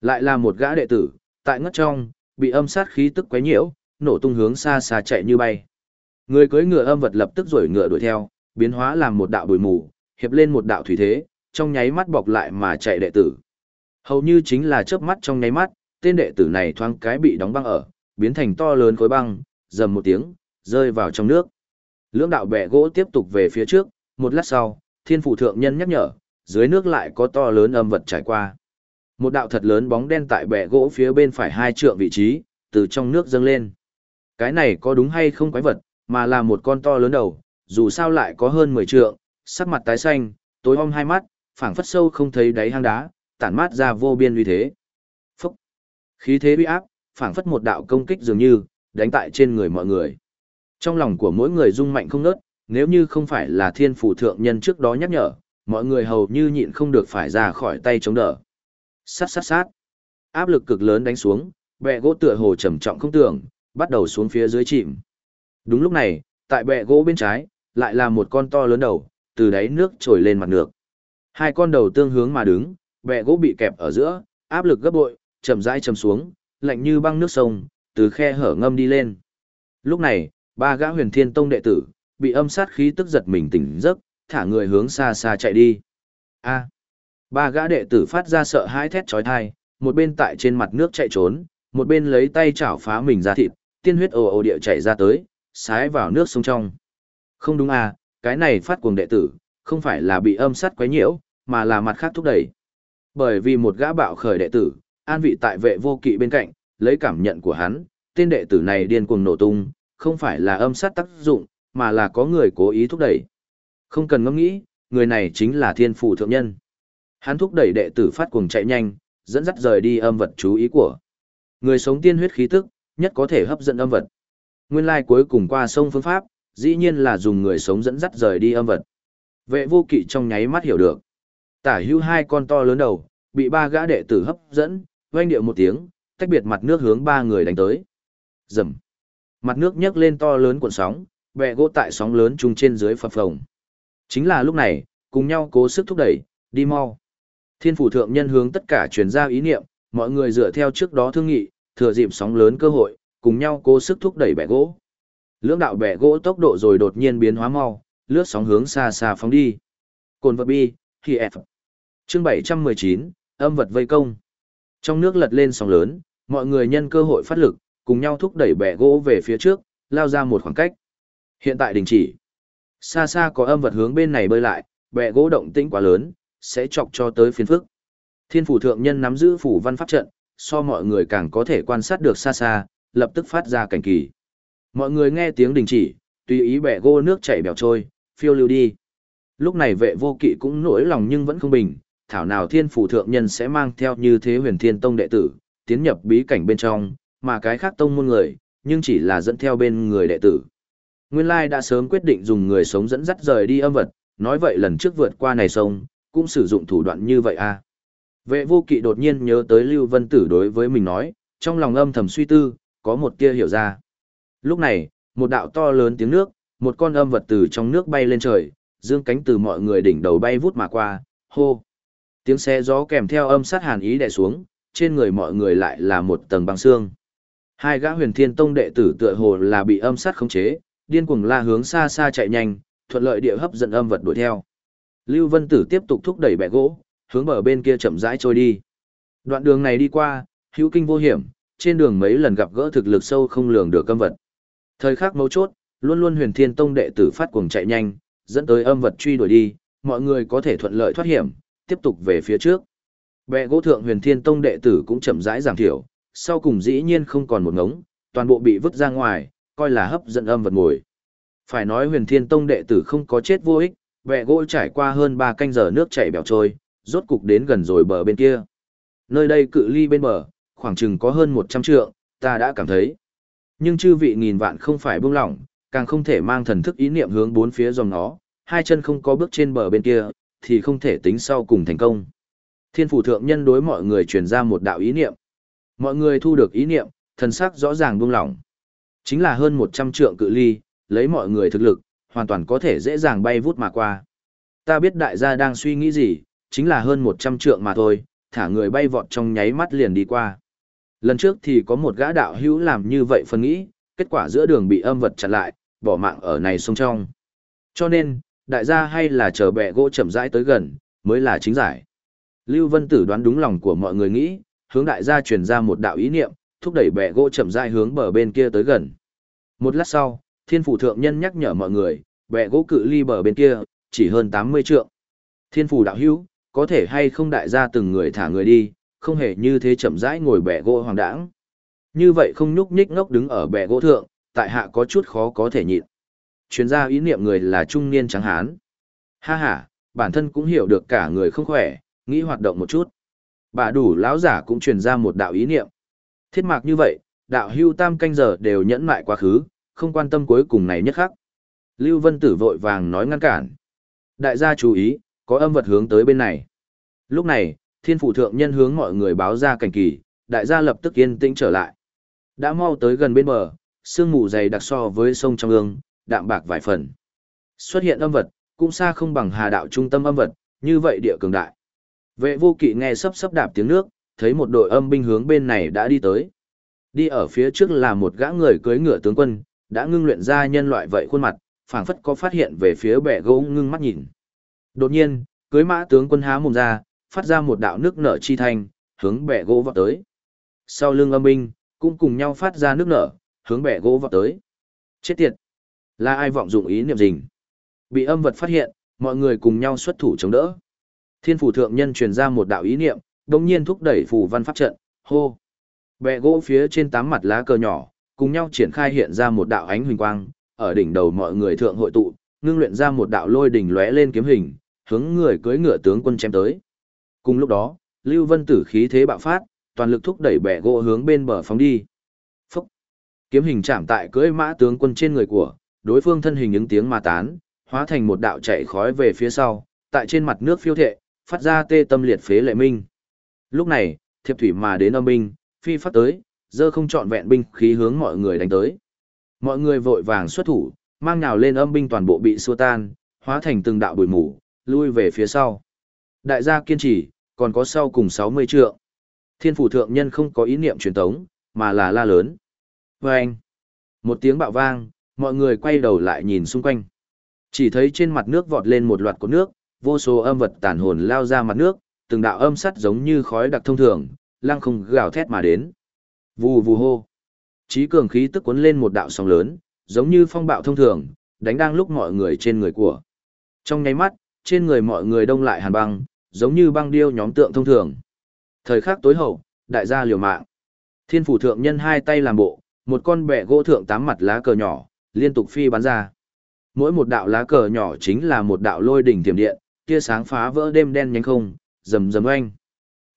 Speaker 1: Lại là một gã đệ tử, tại ngất trong, bị âm sát khí tức quấy nhiễu, nổ tung hướng xa xa chạy như bay. Người cưỡi ngựa âm vật lập tức rổi ngựa đuổi theo, biến hóa làm một đạo bụi mù, hiệp lên một đạo thủy thế, trong nháy mắt bọc lại mà chạy đệ tử. Hầu như chính là chớp mắt trong nháy mắt, tên đệ tử này thoáng cái bị đóng băng ở, biến thành to lớn khối băng, dầm một tiếng, rơi vào trong nước. Lưỡng đạo bẻ gỗ tiếp tục về phía trước, một lát sau, thiên phủ thượng nhân nhắc nhở, dưới nước lại có to lớn âm vật trải qua. Một đạo thật lớn bóng đen tại bẻ gỗ phía bên phải hai trượng vị trí, từ trong nước dâng lên. Cái này có đúng hay không quái vật, mà là một con to lớn đầu, dù sao lại có hơn 10 trượng, sắc mặt tái xanh, tối om hai mắt, phảng phất sâu không thấy đáy hang đá, tản mát ra vô biên uy thế. Khí thế uy áp, phảng phất một đạo công kích dường như, đánh tại trên người mọi người. Trong lòng của mỗi người rung mạnh không nớt, nếu như không phải là thiên phủ thượng nhân trước đó nhắc nhở, mọi người hầu như nhịn không được phải ra khỏi tay chống đỡ. Sát sát sát. Áp lực cực lớn đánh xuống, bẹ gỗ tựa hồ trầm trọng không tưởng, bắt đầu xuống phía dưới chìm. Đúng lúc này, tại bẹ gỗ bên trái, lại là một con to lớn đầu, từ đáy nước trồi lên mặt nước. Hai con đầu tương hướng mà đứng, bẹ gỗ bị kẹp ở giữa, áp lực gấp bội, chậm rãi chầm xuống, lạnh như băng nước sông, từ khe hở ngâm đi lên. Lúc này, ba gã huyền thiên tông đệ tử, bị âm sát khí tức giật mình tỉnh giấc, thả người hướng xa xa chạy đi. A. ba gã đệ tử phát ra sợ hãi thét chói tai, một bên tại trên mặt nước chạy trốn, một bên lấy tay chảo phá mình ra thịt, tiên huyết ồ ồ địa chảy ra tới, sái vào nước sông trong. Không đúng à, cái này phát cuồng đệ tử, không phải là bị âm sát quấy nhiễu, mà là mặt khác thúc đẩy. Bởi vì một gã bạo khởi đệ tử, an vị tại vệ vô kỵ bên cạnh, lấy cảm nhận của hắn, tên đệ tử này điên cuồng nổ tung, không phải là âm sát tác dụng, mà là có người cố ý thúc đẩy. Không cần ngẫm nghĩ, người này chính là thiên phủ thượng nhân. Hắn thúc đẩy đệ tử phát cuồng chạy nhanh, dẫn dắt rời đi âm vật chú ý của. Người sống tiên huyết khí tức, nhất có thể hấp dẫn âm vật. Nguyên lai cuối cùng qua sông phương pháp, dĩ nhiên là dùng người sống dẫn dắt rời đi âm vật. Vệ vô kỵ trong nháy mắt hiểu được. Tả hưu hai con to lớn đầu, bị ba gã đệ tử hấp dẫn, oanh điệu một tiếng, tách biệt mặt nước hướng ba người đánh tới. Rầm. Mặt nước nhấc lên to lớn cuộn sóng, bè gỗ tại sóng lớn trung trên dưới phập phồng. Chính là lúc này, cùng nhau cố sức thúc đẩy, đi mau. Thiên phủ thượng nhân hướng tất cả truyền ra ý niệm, mọi người dựa theo trước đó thương nghị, thừa dịp sóng lớn cơ hội, cùng nhau cố sức thúc đẩy bẻ gỗ. Lưỡng đạo bẻ gỗ tốc độ rồi đột nhiên biến hóa mau, lướt sóng hướng xa xa phóng đi. Cồn vật bi, khi F. Chương 719, âm vật vây công. Trong nước lật lên sóng lớn, mọi người nhân cơ hội phát lực, cùng nhau thúc đẩy bẻ gỗ về phía trước, lao ra một khoảng cách. Hiện tại đình chỉ. Xa xa có âm vật hướng bên này bơi lại, bẻ gỗ động tĩnh quá lớn, sẽ chọc cho tới phiền phức. Thiên phủ thượng nhân nắm giữ phủ văn pháp trận, so mọi người càng có thể quan sát được xa xa, lập tức phát ra cảnh kỳ. Mọi người nghe tiếng đình chỉ, tùy ý bẻ gỗ nước chảy bèo trôi, phiêu lưu đi. Lúc này vệ vô kỵ cũng nỗi lòng nhưng vẫn không bình, thảo nào thiên phủ thượng nhân sẽ mang theo như thế huyền thiên tông đệ tử, tiến nhập bí cảnh bên trong, mà cái khác tông môn người, nhưng chỉ là dẫn theo bên người đệ tử. Nguyên Lai đã sớm quyết định dùng người sống dẫn dắt rời đi âm vật, nói vậy lần trước vượt qua này sông, cũng sử dụng thủ đoạn như vậy à. Vệ vô kỵ đột nhiên nhớ tới Lưu Vân Tử đối với mình nói, trong lòng âm thầm suy tư, có một tia hiểu ra. Lúc này, một đạo to lớn tiếng nước, một con âm vật từ trong nước bay lên trời, dương cánh từ mọi người đỉnh đầu bay vút mà qua, hô. Tiếng xe gió kèm theo âm sát hàn ý đè xuống, trên người mọi người lại là một tầng băng xương. Hai gã huyền thiên tông đệ tử tựa hồ là bị âm sát khống chế, điên cuồng la hướng xa xa chạy nhanh, thuận lợi địa hấp dẫn âm vật đuổi theo. Lưu Vân Tử tiếp tục thúc đẩy bẹ gỗ, hướng bờ bên kia chậm rãi trôi đi. Đoạn đường này đi qua, hữu kinh vô hiểm, trên đường mấy lần gặp gỡ thực lực sâu không lường được âm vật. Thời khắc mấu chốt, luôn luôn huyền thiên tông đệ tử phát cuồng chạy nhanh, dẫn tới âm vật truy đuổi đi, mọi người có thể thuận lợi thoát hiểm, tiếp tục về phía trước. Bệ gỗ thượng huyền thiên tông đệ tử cũng chậm rãi giảm thiểu, sau cùng dĩ nhiên không còn một ngống, toàn bộ bị vứt ra ngoài, coi là hấp dẫn âm vật ngồi. Phải nói huyền thiên tông đệ tử không có chết vô ích, bệ gỗ trải qua hơn 3 canh giờ nước chảy bèo trôi, rốt cục đến gần rồi bờ bên kia. Nơi đây cự ly bên bờ, khoảng chừng có hơn 100 trượng, ta đã cảm thấy. Nhưng chư vị nghìn vạn không phải buông lỏng, càng không thể mang thần thức ý niệm hướng bốn phía dòng nó, hai chân không có bước trên bờ bên kia, thì không thể tính sau cùng thành công. Thiên phủ thượng nhân đối mọi người truyền ra một đạo ý niệm. Mọi người thu được ý niệm, thần sắc rõ ràng buông lỏng. Chính là hơn 100 trượng cự ly, lấy mọi người thực lực, hoàn toàn có thể dễ dàng bay vút mà qua. Ta biết đại gia đang suy nghĩ gì, chính là hơn 100 trượng mà thôi, thả người bay vọt trong nháy mắt liền đi qua. Lần trước thì có một gã đạo hữu làm như vậy phân nghĩ, kết quả giữa đường bị âm vật chặn lại, bỏ mạng ở này sông trong. Cho nên, đại gia hay là chờ bẹ gỗ chậm rãi tới gần, mới là chính giải. Lưu Vân Tử đoán đúng lòng của mọi người nghĩ, hướng đại gia truyền ra một đạo ý niệm, thúc đẩy bẹ gỗ chậm rãi hướng bờ bên kia tới gần. Một lát sau, Thiên phủ thượng nhân nhắc nhở mọi người, bẹ gỗ cự ly bờ bên kia, chỉ hơn 80 trượng. Thiên phủ đạo hữu, có thể hay không đại gia từng người thả người đi, không hề như thế chậm rãi ngồi bẹ gỗ hoàng đãng. Như vậy không nhúc nhích ngốc đứng ở bẹ gỗ thượng, tại hạ có chút khó có thể nhịn. Chuyên gia ý niệm người là trung niên trắng hán. Ha ha, bản thân cũng hiểu được cả người không khỏe, nghĩ hoạt động một chút. Bà đủ lão giả cũng truyền ra một đạo ý niệm. Thiết mạc như vậy, đạo hưu tam canh giờ đều nhẫn mại quá khứ, không quan tâm cuối cùng này nhất khắc. Lưu Vân Tử vội vàng nói ngăn cản. Đại gia chú ý, có âm vật hướng tới bên này. Lúc này, thiên phủ thượng nhân hướng mọi người báo ra cảnh kỳ, đại gia lập tức yên tĩnh trở lại. Đã mau tới gần bên bờ, sương mù dày đặc so với sông trong ương, đạm bạc vài phần. Xuất hiện âm vật, cũng xa không bằng hà đạo trung tâm âm vật, như vậy địa cường đại. Vệ vô kỵ nghe sấp sấp đạp tiếng nước, thấy một đội âm binh hướng bên này đã đi tới. Đi ở phía trước là một gã người cưới ngựa tướng quân, đã ngưng luyện ra nhân loại vậy khuôn mặt, phảng phất có phát hiện về phía bẻ gỗ ngưng mắt nhìn. Đột nhiên, cưới mã tướng quân há mồm ra, phát ra một đạo nước nở chi thanh, hướng bẻ gỗ vọt tới. Sau lưng âm binh, cũng cùng nhau phát ra nước nở, hướng bẻ gỗ vọt tới. Chết tiệt! Là ai vọng dụng ý niệm rình? Bị âm vật phát hiện, mọi người cùng nhau xuất thủ chống đỡ. Thiên phủ thượng nhân truyền ra một đạo ý niệm, đồng nhiên thúc đẩy phù văn pháp trận, hô. Bẹ gỗ phía trên tám mặt lá cờ nhỏ, cùng nhau triển khai hiện ra một đạo ánh huỳnh quang, ở đỉnh đầu mọi người thượng hội tụ, ngưng luyện ra một đạo lôi đỉnh lóe lên kiếm hình, hướng người cưỡi ngựa tướng quân chém tới. Cùng lúc đó, Lưu Vân Tử khí thế bạo phát, toàn lực thúc đẩy bẻ gỗ hướng bên bờ phóng đi. Phúc! Kiếm hình chạm tại cưỡi mã tướng quân trên người của, đối phương thân hình những tiếng mà tán, hóa thành một đạo chạy khói về phía sau, tại trên mặt nước phiêu thệ, phát ra tê tâm liệt phế lệ minh. Lúc này, thiệp thủy mà đến âm binh, phi phát tới, dơ không trọn vẹn binh khí hướng mọi người đánh tới. Mọi người vội vàng xuất thủ, mang nhào lên âm binh toàn bộ bị xua tan, hóa thành từng đạo bụi mù, lui về phía sau. Đại gia kiên trì, còn có sau cùng 60 trượng. Thiên phủ thượng nhân không có ý niệm truyền tống, mà là la lớn. Vâng! anh, một tiếng bạo vang, mọi người quay đầu lại nhìn xung quanh. Chỉ thấy trên mặt nước vọt lên một loạt cột nước, vô số âm vật tàn hồn lao ra mặt nước, từng đạo âm sắt giống như khói đặc thông thường, lăng không gào thét mà đến. Vù vù hô. Chí cường khí tức cuốn lên một đạo sóng lớn, giống như phong bạo thông thường, đánh đang lúc mọi người trên người của. Trong nháy mắt, trên người mọi người đông lại hàn băng, giống như băng điêu nhóm tượng thông thường. Thời khắc tối hậu, đại gia liều mạng. Thiên phủ thượng nhân hai tay làm bộ, một con bẻ gỗ thượng tám mặt lá cờ nhỏ, liên tục phi bắn ra. Mỗi một đạo lá cờ nhỏ chính là một đạo lôi đỉnh thiểm điện, tia sáng phá vỡ đêm đen nhánh không, rầm rầm oanh.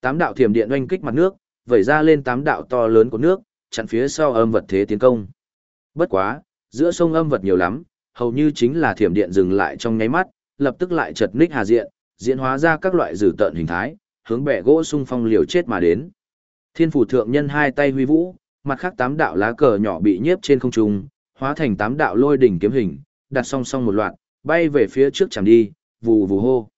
Speaker 1: Tám đạo thiểm điện oanh kích mặt nước, vẩy ra lên tám đạo to lớn của nước, chặn phía sau âm vật thế tiến công. Bất quá, giữa sông âm vật nhiều lắm, hầu như chính là thiểm điện dừng lại trong nháy mắt, lập tức lại chật ních hà diện, diễn hóa ra các loại dữ tợn hình thái, hướng bẻ gỗ sung phong liều chết mà đến. Thiên phủ thượng nhân hai tay huy vũ, mặt khác tám đạo lá cờ nhỏ bị nhiếp trên không trung, hóa thành tám đạo lôi đỉnh kiếm hình, đặt song song một loạt, bay về phía trước chẳng đi, vù vù hô.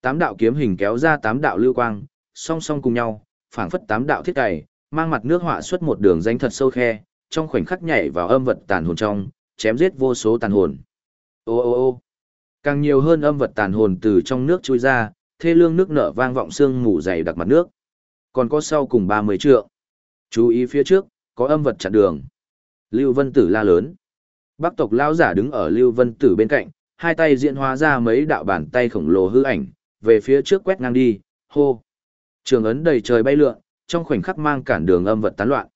Speaker 1: Tám đạo kiếm hình kéo ra tám đạo lưu quang, song song cùng nhau, phảng phất tám đạo thiết cày, mang mặt nước họa xuất một đường danh thật sâu khe, trong khoảnh khắc nhảy vào âm vật tàn hồn trong, chém giết vô số tàn hồn. Ô ô ô càng nhiều hơn âm vật tàn hồn từ trong nước chui ra, thê lương nước nở vang vọng xương mù dày đặc mặt nước. Còn có sau cùng 30 trượng. Chú ý phía trước, có âm vật chặn đường. Lưu Vân Tử la lớn. Bắc tộc lão giả đứng ở Lưu Vân Tử bên cạnh, hai tay diễn hóa ra mấy đạo bàn tay khổng lồ hư ảnh, về phía trước quét ngang đi, hô. Trường ấn đầy trời bay lượn, trong khoảnh khắc mang cản đường âm vật tán loạn.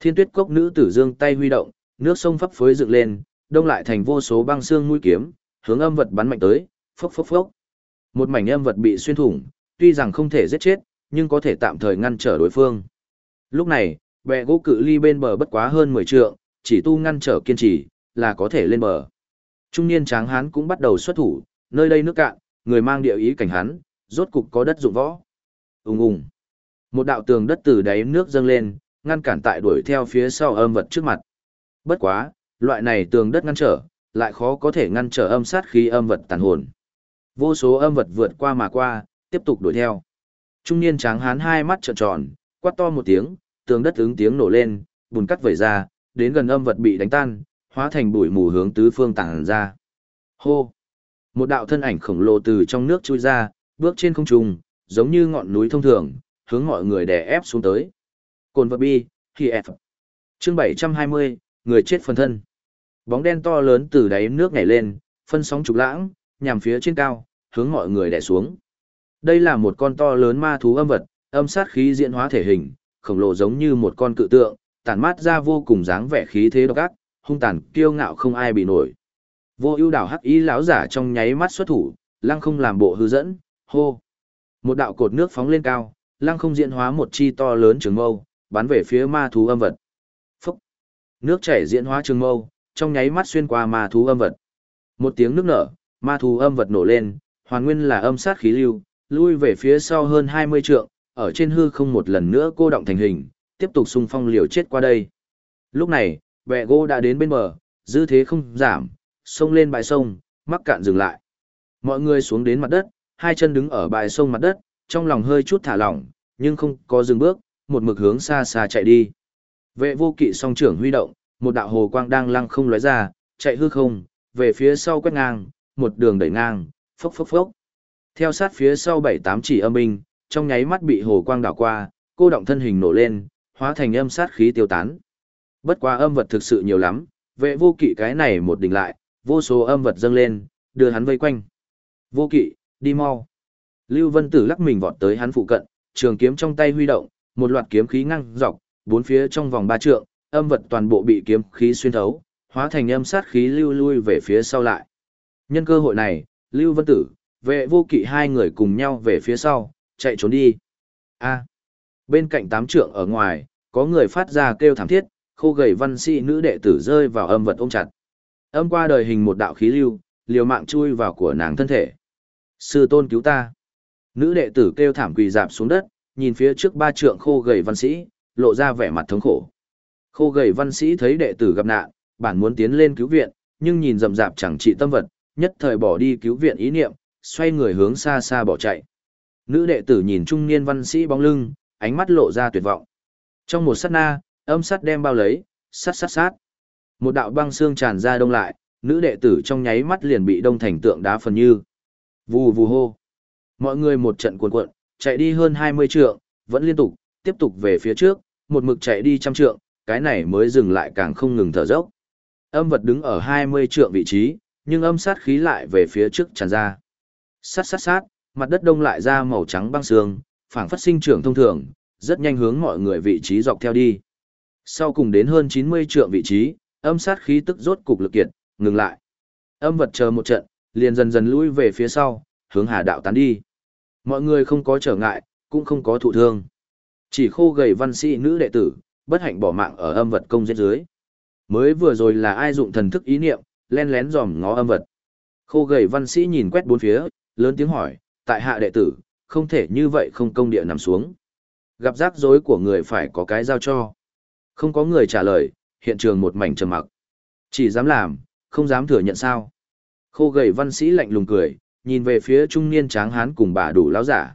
Speaker 1: Thiên tuyết cốc nữ tử dương tay huy động, nước sông phấp phới dựng lên, đông lại thành vô số băng xương mũi kiếm, hướng âm vật bắn mạnh tới, phốc phốc phốc. Một mảnh âm vật bị xuyên thủng, tuy rằng không thể giết chết, nhưng có thể tạm thời ngăn trở đối phương. Lúc này, bè gỗ cự ly bên bờ bất quá hơn 10 trượng, chỉ tu ngăn trở kiên trì, là có thể lên bờ. Trung niên tráng hán cũng bắt đầu xuất thủ, nơi đây nước cạn, người mang địa ý cảnh hán, rốt cục có đất dụng võ. Ùng ùng. Một đạo tường đất từ đáy nước dâng lên, ngăn cản tại đuổi theo phía sau âm vật trước mặt. Bất quá, loại này tường đất ngăn trở, lại khó có thể ngăn trở âm sát khí âm vật tàn hồn. Vô số âm vật vượt qua mà qua, tiếp tục đuổi theo. Trung niên tráng hán hai mắt trợn tròn, quát to một tiếng, tường đất ứng tiếng nổ lên, bùn cắt vẩy ra, đến gần âm vật bị đánh tan, hóa thành bụi mù hướng tứ phương tản ra. Hô! Một đạo thân ảnh khổng lồ từ trong nước chui ra, bước trên không trung, giống như ngọn núi thông thường, hướng mọi người đè ép xuống tới. Cồn vật bi, khi F. Chương 720, người chết phần thân. Bóng đen to lớn từ đáy nước nhảy lên, phân sóng trục lãng, nhằm phía trên cao, hướng mọi người đè xuống. Đây là một con to lớn ma thú âm vật, âm sát khí diễn hóa thể hình, khổng lồ giống như một con cự tượng, tản mát ra vô cùng dáng vẻ khí thế độc ác, hung tàn kiêu ngạo không ai bị nổi. Vô ưu đảo hắc ý lão giả trong nháy mắt xuất thủ, lăng không làm bộ hư dẫn, hô. Một đạo cột nước phóng lên cao, lăng không diễn hóa một chi to lớn trường mâu, bắn về phía ma thú âm vật. Phúc! Nước chảy diễn hóa trường mâu, trong nháy mắt xuyên qua ma thú âm vật. Một tiếng nước nở, ma thú âm vật nổ lên, hoàn nguyên là âm sát khí lưu, lui về phía sau hơn 20 trượng, ở trên hư không một lần nữa cô động thành hình, tiếp tục xung phong liều chết qua đây. Lúc này, bè gỗ đã đến bên bờ, dư thế không giảm, sông lên bãi sông, mắc cạn dừng lại. Mọi người xuống đến mặt đất, hai chân đứng ở bãi sông mặt đất, trong lòng hơi chút thả lỏng, nhưng không có dừng bước, một mực hướng xa xa chạy đi. Vệ vô kỵ song trưởng huy động, một đạo hồ quang đang lăng không lóe ra, chạy hư không, về phía sau quét ngang, một đường đẩy ngang, phốc phốc phốc. Theo sát phía sau bảy tám chỉ âm binh, trong nháy mắt bị hồ quang đảo qua, cô động thân hình nổ lên, hóa thành âm sát khí tiêu tán. Bất quá âm vật thực sự nhiều lắm, vệ vô kỵ cái này một đỉnh lại, vô số âm vật dâng lên, đưa hắn vây quanh. Vô kỵ, đi mau. Lưu Vân Tử lắc mình vọt tới hắn phụ cận, trường kiếm trong tay huy động, một loạt kiếm khí ngăng dọc, bốn phía trong vòng ba trượng, âm vật toàn bộ bị kiếm khí xuyên thấu, hóa thành âm sát khí lưu lui về phía sau lại. Nhân cơ hội này, Lưu Vân Tử, vệ vô kỵ hai người cùng nhau về phía sau, chạy trốn đi. A bên cạnh tám trượng ở ngoài, có người phát ra kêu thảm thiết, khô gầy văn sĩ nữ đệ tử rơi vào âm vật ôm chặt. Âm qua đời hình một đạo khí lưu, liều mạng chui vào của nàng thân thể. Sư tôn cứu ta. Nữ đệ tử kêu thảm quỳ dạp xuống đất, nhìn phía trước ba trượng khô gầy văn sĩ, lộ ra vẻ mặt thống khổ. Khô gầy văn sĩ thấy đệ tử gặp nạn, bản muốn tiến lên cứu viện, nhưng nhìn rầm rạp chẳng trị tâm vật, nhất thời bỏ đi cứu viện ý niệm, xoay người hướng xa xa bỏ chạy. Nữ đệ tử nhìn trung niên văn sĩ bóng lưng, ánh mắt lộ ra tuyệt vọng. Trong một sát na, âm sát đem bao lấy, sát sát sát. Một đạo băng xương tràn ra đông lại, nữ đệ tử trong nháy mắt liền bị đông thành tượng đá phần như. Vù vù hô. Mọi người một trận cuộn cuộn, chạy đi hơn 20 trượng, vẫn liên tục, tiếp tục về phía trước, một mực chạy đi trăm trượng, cái này mới dừng lại càng không ngừng thở dốc. Âm vật đứng ở 20 trượng vị trí, nhưng âm sát khí lại về phía trước tràn ra. Sát sát sát, mặt đất đông lại ra màu trắng băng xương phảng phất sinh trưởng thông thường, rất nhanh hướng mọi người vị trí dọc theo đi. Sau cùng đến hơn 90 trượng vị trí, âm sát khí tức rốt cục lực kiệt, ngừng lại. Âm vật chờ một trận, liền dần dần lui về phía sau, hướng hà đạo tán đi. Mọi người không có trở ngại, cũng không có thụ thương. Chỉ khô gầy văn sĩ nữ đệ tử, bất hạnh bỏ mạng ở âm vật công giết dưới. Mới vừa rồi là ai dụng thần thức ý niệm, len lén dòm ngó âm vật. Khô gầy văn sĩ nhìn quét bốn phía, lớn tiếng hỏi, tại hạ đệ tử, không thể như vậy không công địa nằm xuống. Gặp rắc rối của người phải có cái giao cho. Không có người trả lời, hiện trường một mảnh trầm mặc. Chỉ dám làm, không dám thừa nhận sao. Khô gầy văn sĩ lạnh lùng cười, nhìn về phía trung niên tráng hán cùng bà đủ lão giả.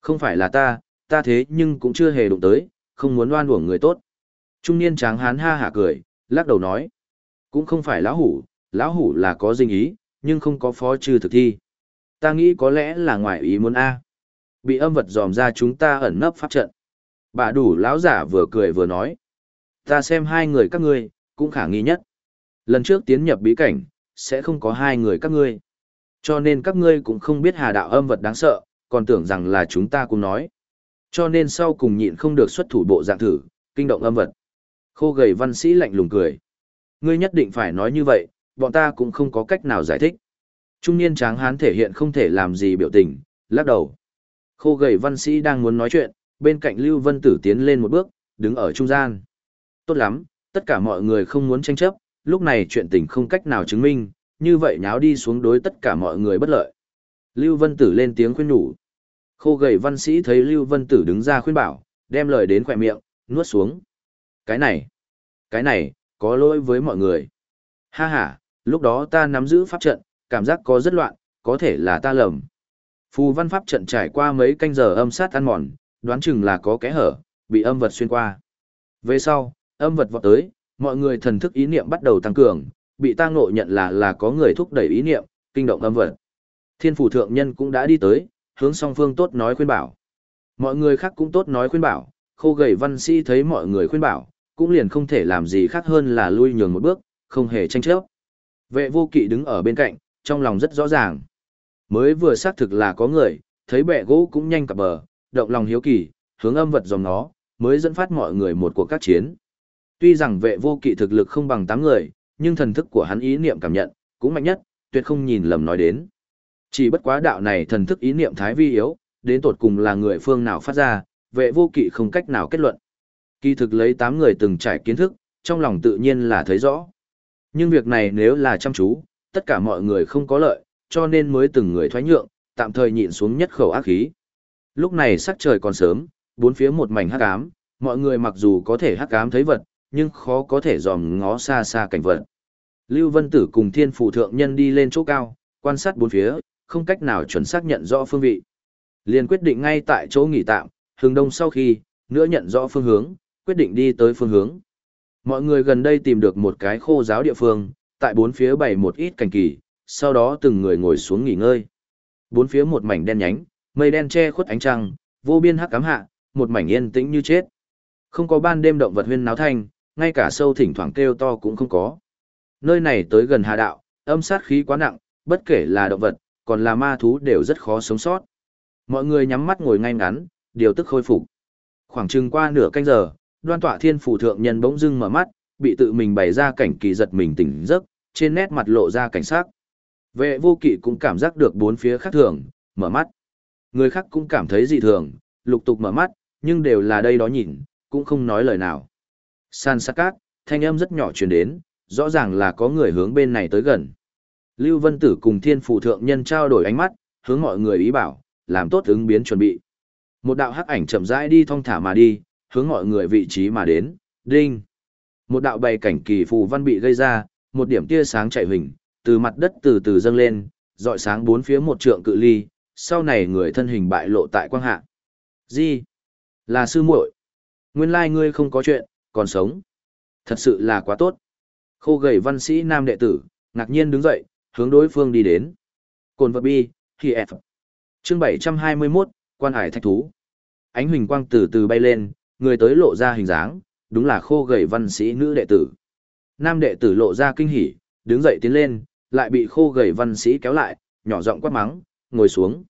Speaker 1: Không phải là ta, ta thế nhưng cũng chưa hề đụng tới, không muốn oan uổng người tốt. Trung niên tráng hán ha hả cười, lắc đầu nói. Cũng không phải lão hủ, lão hủ là có dinh ý, nhưng không có phó trừ thực thi. Ta nghĩ có lẽ là ngoài ý muốn A. Bị âm vật dòm ra chúng ta ẩn nấp pháp trận. Bà đủ lão giả vừa cười vừa nói. Ta xem hai người các ngươi, cũng khả nghi nhất. Lần trước tiến nhập bí cảnh, sẽ không có hai người các ngươi. Cho nên các ngươi cũng không biết hà đạo âm vật đáng sợ, còn tưởng rằng là chúng ta cũng nói. Cho nên sau cùng nhịn không được xuất thủ bộ dạng thử, kinh động âm vật. Khô gầy văn sĩ lạnh lùng cười. Ngươi nhất định phải nói như vậy, bọn ta cũng không có cách nào giải thích. Trung niên tráng hán thể hiện không thể làm gì biểu tình, lắc đầu. Khô gầy văn sĩ đang muốn nói chuyện, bên cạnh Lưu Vân Tử tiến lên một bước, đứng ở trung gian. Tốt lắm, tất cả mọi người không muốn tranh chấp, lúc này chuyện tình không cách nào chứng minh, như vậy nháo đi xuống đối tất cả mọi người bất lợi. Lưu Vân Tử lên tiếng khuyên nhủ. Khô gầy văn sĩ thấy Lưu Vân Tử đứng ra khuyên bảo, đem lời đến khỏe miệng, nuốt xuống. Cái này, cái này, có lỗi với mọi người. Ha ha, lúc đó ta nắm giữ pháp trận, cảm giác có rất loạn, có thể là ta lầm. Phù văn pháp trận trải qua mấy canh giờ âm sát ăn mòn, đoán chừng là có kẽ hở, bị âm vật xuyên qua. Về sau, âm vật vọt tới, mọi người thần thức ý niệm bắt đầu tăng cường, bị ta ngộ nhận là là có người thúc đẩy ý niệm, kinh động âm vật. Thiên phủ thượng nhân cũng đã đi tới, hướng song phương tốt nói khuyên bảo. Mọi người khác cũng tốt nói khuyên bảo, khô gầy văn sĩ thấy mọi người khuyên bảo, cũng liền không thể làm gì khác hơn là lui nhường một bước, không hề tranh chấp. Vệ vô kỵ đứng ở bên cạnh, trong lòng rất rõ ràng. Mới vừa xác thực là có người, thấy bẹ gỗ cũng nhanh cập bờ, động lòng hiếu kỳ, hướng âm vật dòng nó, mới dẫn phát mọi người một cuộc các chiến. Tuy rằng vệ vô kỵ thực lực không bằng tám người, nhưng thần thức của hắn ý niệm cảm nhận, cũng mạnh nhất, tuyệt không nhìn lầm nói đến. Chỉ bất quá đạo này thần thức ý niệm thái vi yếu, đến tột cùng là người phương nào phát ra, vệ vô kỵ không cách nào kết luận. Kỳ thực lấy tám người từng trải kiến thức, trong lòng tự nhiên là thấy rõ. Nhưng việc này nếu là chăm chú, tất cả mọi người không có lợi, cho nên mới từng người thoái nhượng, tạm thời nhịn xuống nhất khẩu ác khí. Lúc này sắc trời còn sớm, bốn phía một mảnh hắc ám, mọi người mặc dù có thể hắc ám thấy vật, nhưng khó có thể dòm ngó xa xa cảnh vật. Lưu Vân Tử cùng Thiên Phụ Thượng Nhân đi lên chỗ cao, quan sát bốn phía, không cách nào chuẩn xác nhận rõ phương vị. Liền quyết định ngay tại chỗ nghỉ tạm, hướng đông sau khi, nữa nhận rõ phương hướng, quyết định đi tới phương hướng. Mọi người gần đây tìm được một cái khô giáo địa phương, tại bốn phía bày một ít cảnh kỳ, sau đó từng người ngồi xuống nghỉ ngơi. Bốn phía một mảnh đen nhánh, mây đen che khuất ánh trăng, vô biên hắc cám hạ, một mảnh yên tĩnh như chết. Không có ban đêm động vật huyên náo thanh, ngay cả sâu thỉnh thoảng kêu to cũng không có. Nơi này tới gần hà đạo, âm sát khí quá nặng, bất kể là động vật, còn là ma thú đều rất khó sống sót. Mọi người nhắm mắt ngồi ngay ngắn, điều tức khôi phục. Khoảng chừng qua nửa canh giờ, đoan tọa thiên phủ thượng nhân bỗng dưng mở mắt, bị tự mình bày ra cảnh kỳ giật mình tỉnh giấc, trên nét mặt lộ ra cảnh sát. Vệ vô kỵ cũng cảm giác được bốn phía khác thường, mở mắt. Người khác cũng cảm thấy dị thường, lục tục mở mắt, nhưng đều là đây đó nhìn, cũng không nói lời nào. San sát cát, thanh âm rất nhỏ truyền đến, rõ ràng là có người hướng bên này tới gần. Lưu Vân Tử cùng thiên phủ thượng nhân trao đổi ánh mắt, hướng mọi người ý bảo, làm tốt ứng biến chuẩn bị. Một đạo hắc ảnh chậm rãi đi thong thả mà đi, hướng mọi người vị trí mà đến, đinh. Một đạo bày cảnh kỳ phù văn bị gây ra, một điểm tia sáng chạy hình, từ mặt đất từ từ dâng lên, dọi sáng bốn phía một trượng cự ly, sau này người thân hình bại lộ tại quang hạ. Gì? Là sư muội. Nguyên lai ngươi không có chuyện, còn sống. Thật sự là quá tốt. Khô gầy văn sĩ nam đệ tử, ngạc nhiên đứng dậy, hướng đối phương đi đến. Cồn vật bi, thì F. Chương 721, quan hải thạch thú. Ánh huỳnh quang từ từ bay lên, người tới lộ ra hình dáng, đúng là khô gầy văn sĩ nữ đệ tử. Nam đệ tử lộ ra kinh hỉ, đứng dậy tiến lên, lại bị khô gầy văn sĩ kéo lại, nhỏ giọng quát mắng, ngồi xuống.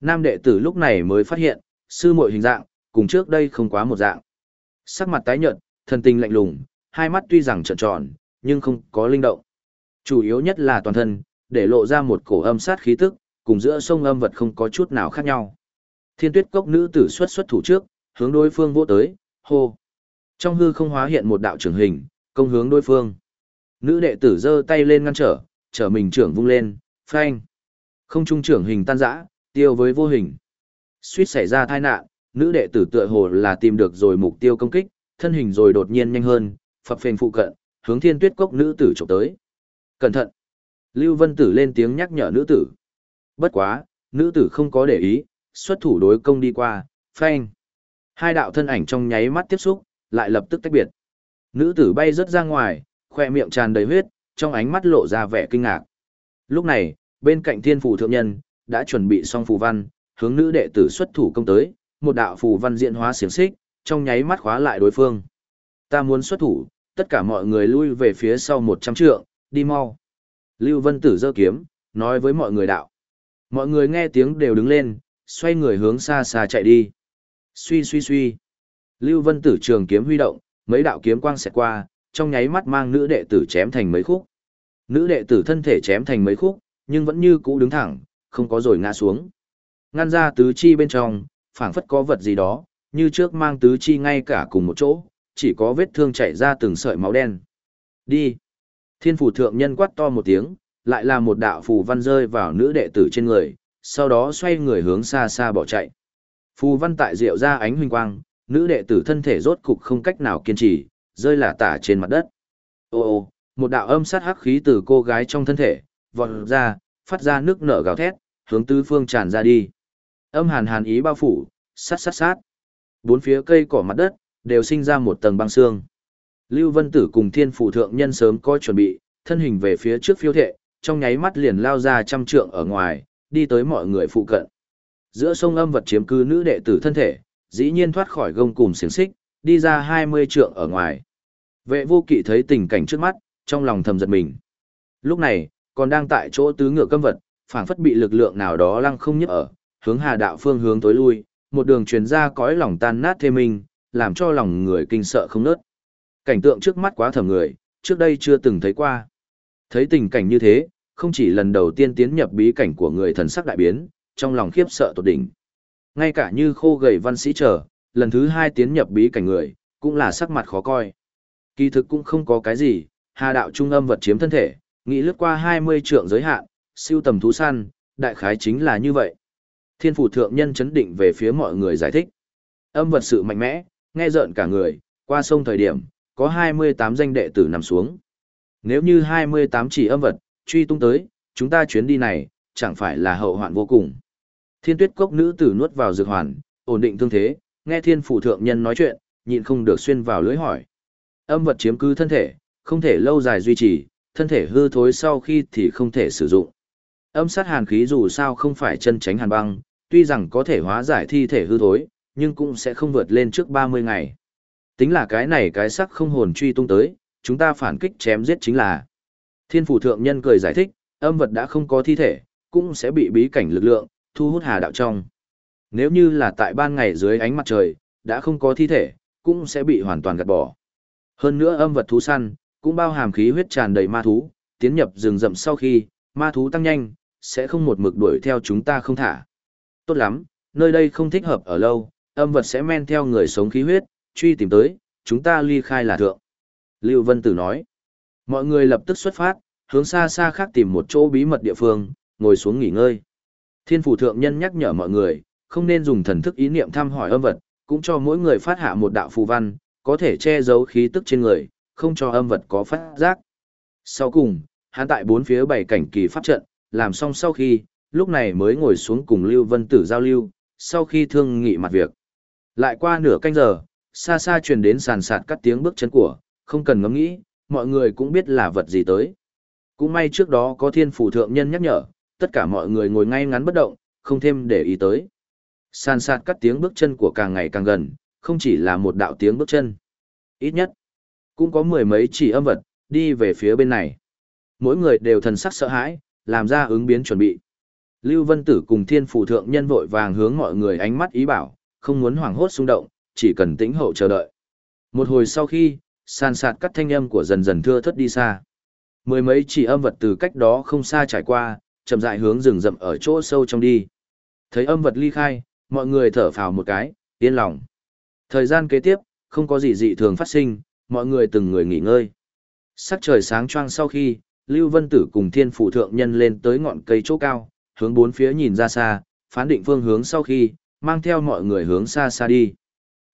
Speaker 1: Nam đệ tử lúc này mới phát hiện, sư muội hình dạng, cùng trước đây không quá một dạng. Sắc mặt tái nhợt, thân tình lạnh lùng, hai mắt tuy rằng trợn tròn, nhưng không có linh động. Chủ yếu nhất là toàn thân, để lộ ra một cổ âm sát khí tức, cùng giữa sông âm vật không có chút nào khác nhau. Thiên tuyết cốc nữ tử xuất xuất thủ trước, hướng đối phương vô tới, hô. Trong hư không hóa hiện một đạo trưởng hình, công hướng đối phương. Nữ đệ tử giơ tay lên ngăn trở, trở mình trưởng vung lên, phanh. Không trung trưởng hình tan rã, tiêu với vô hình. Suýt xảy ra tai nạn, nữ đệ tử tựa hồ là tìm được rồi mục tiêu công kích, thân hình rồi đột nhiên nhanh hơn, phập phền phụ cận, hướng thiên tuyết cốc nữ tử chụp tới. Cẩn thận! Lưu Vân Tử lên tiếng nhắc nhở nữ tử. Bất quá, nữ tử không có để ý, xuất thủ đối công đi qua, phanh. Hai đạo thân ảnh trong nháy mắt tiếp xúc, lại lập tức tách biệt. Nữ tử bay rất ra ngoài, khoe miệng tràn đầy huyết, trong ánh mắt lộ ra vẻ kinh ngạc. Lúc này, bên cạnh thiên phủ thượng nhân, đã chuẩn bị xong phù văn, hướng nữ đệ tử xuất thủ công tới, một đạo phù văn diện hóa xiềng xích, trong nháy mắt khóa lại đối phương. Ta muốn xuất thủ, tất cả mọi người lui về phía sau một trăm trượng, đi mau. Lưu Vân Tử giơ kiếm, nói với mọi người đạo. Mọi người nghe tiếng đều đứng lên, xoay người hướng xa xa chạy đi. Suy suy suy. Lưu Vân Tử trường kiếm huy động, mấy đạo kiếm quang xẹt qua, trong nháy mắt mang nữ đệ tử chém thành mấy khúc. Nữ đệ tử thân thể chém thành mấy khúc, nhưng vẫn như cũ đứng thẳng, không có rồi ngã xuống. Ngăn ra tứ chi bên trong, phảng phất có vật gì đó, như trước mang tứ chi ngay cả cùng một chỗ, chỉ có vết thương chảy ra từng sợi máu đen. Đi. Thiên phủ thượng nhân quát to một tiếng, lại là một đạo phù văn rơi vào nữ đệ tử trên người, sau đó xoay người hướng xa xa bỏ chạy. Phù văn tại rượu ra ánh huynh quang, nữ đệ tử thân thể rốt cục không cách nào kiên trì, rơi lả tả trên mặt đất. Ô ô, một đạo âm sát hắc khí từ cô gái trong thân thể, vọt ra, phát ra nước nở gào thét, hướng tứ phương tràn ra đi. Âm hàn hàn ý bao phủ, sát sát sát. Bốn phía cây cỏ mặt đất, đều sinh ra một tầng băng xương. Lưu Vân Tử cùng thiên phụ thượng nhân sớm có chuẩn bị, thân hình về phía trước phiêu thệ, trong nháy mắt liền lao ra trăm trượng ở ngoài, đi tới mọi người phụ cận. Giữa sông âm vật chiếm cư nữ đệ tử thân thể, dĩ nhiên thoát khỏi gông cùm xiềng xích, đi ra 20 trượng ở ngoài. Vệ vô kỵ thấy tình cảnh trước mắt, trong lòng thầm giật mình. Lúc này, còn đang tại chỗ tứ ngựa câm vật, phảng phất bị lực lượng nào đó lăng không nhấp ở, hướng hà đạo phương hướng tối lui, một đường truyền ra cõi lòng tan nát thêm mình, làm cho lòng người kinh sợ không nớt. Cảnh tượng trước mắt quá thầm người, trước đây chưa từng thấy qua. Thấy tình cảnh như thế, không chỉ lần đầu tiên tiến nhập bí cảnh của người thần sắc đại biến, trong lòng khiếp sợ tột đỉnh. Ngay cả như khô gầy văn sĩ trở, lần thứ hai tiến nhập bí cảnh người, cũng là sắc mặt khó coi. Kỳ thực cũng không có cái gì, hà đạo trung âm vật chiếm thân thể, nghĩ lướt qua 20 trượng giới hạn, siêu tầm thú săn, đại khái chính là như vậy. Thiên phủ thượng nhân chấn định về phía mọi người giải thích. Âm vật sự mạnh mẽ, nghe rợn cả người, qua sông thời điểm, có 28 danh đệ tử nằm xuống. Nếu như 28 chỉ âm vật, truy tung tới, chúng ta chuyến đi này, chẳng phải là hậu hoạn vô cùng. Thiên tuyết cốc nữ tử nuốt vào dược hoàn, ổn định thương thế, nghe thiên phủ thượng nhân nói chuyện, nhịn không được xuyên vào lưới hỏi. Âm vật chiếm cứ thân thể, không thể lâu dài duy trì, thân thể hư thối sau khi thì không thể sử dụng. Âm sát hàn khí dù sao không phải chân tránh hàn băng, tuy rằng có thể hóa giải thi thể hư thối, nhưng cũng sẽ không vượt lên trước 30 ngày. Tính là cái này cái sắc không hồn truy tung tới, chúng ta phản kích chém giết chính là. Thiên phủ thượng nhân cười giải thích, âm vật đã không có thi thể, cũng sẽ bị bí cảnh lực lượng, thu hút hà đạo trong. Nếu như là tại ban ngày dưới ánh mặt trời, đã không có thi thể, cũng sẽ bị hoàn toàn gạt bỏ. Hơn nữa âm vật thú săn, cũng bao hàm khí huyết tràn đầy ma thú, tiến nhập rừng rậm sau khi, ma thú tăng nhanh, sẽ không một mực đuổi theo chúng ta không thả. Tốt lắm, nơi đây không thích hợp ở lâu, âm vật sẽ men theo người sống khí huyết, truy tìm tới, chúng ta ly khai là thượng. Lưu Vân Tử nói, mọi người lập tức xuất phát, hướng xa xa khác tìm một chỗ bí mật địa phương, ngồi xuống nghỉ ngơi. Thiên phủ thượng nhân nhắc nhở mọi người, không nên dùng thần thức ý niệm thăm hỏi âm vật, cũng cho mỗi người phát hạ một đạo phù văn, có thể che giấu khí tức trên người, không cho âm vật có phát giác. Sau cùng, hắn tại bốn phía bảy cảnh kỳ pháp trận, làm xong sau khi, lúc này mới ngồi xuống cùng Lưu Vân Tử giao lưu, sau khi thương nghị mặt việc. Lại qua nửa canh giờ, xa xa truyền đến sàn sạt cắt tiếng bước chân của, không cần ngẫm nghĩ, mọi người cũng biết là vật gì tới. Cũng may trước đó có thiên phủ thượng nhân nhắc nhở, tất cả mọi người ngồi ngay ngắn bất động, không thêm để ý tới. Sàn sạt cắt tiếng bước chân của càng ngày càng gần, không chỉ là một đạo tiếng bước chân. Ít nhất, cũng có mười mấy chỉ âm vật, đi về phía bên này. Mỗi người đều thần sắc sợ hãi, làm ra ứng biến chuẩn bị. Lưu Vân Tử cùng thiên phủ thượng nhân vội vàng hướng mọi người ánh mắt ý bảo, không muốn hoảng hốt xung động, chỉ cần tĩnh hậu chờ đợi. Một hồi sau khi, sàn sạt cắt thanh âm của dần dần thưa thất đi xa. Mười mấy chỉ âm vật từ cách đó không xa trải qua, chậm rãi hướng rừng rậm ở chỗ sâu trong đi. Thấy âm vật ly khai, mọi người thở phào một cái, yên lòng. Thời gian kế tiếp, không có gì dị thường phát sinh, mọi người từng người nghỉ ngơi. Sắc trời sáng choang sau khi, Lưu Vân Tử cùng Thiên Phủ Thượng Nhân lên tới ngọn cây chỗ cao, hướng bốn phía nhìn ra xa, phán định phương hướng sau khi, mang theo mọi người hướng xa xa đi.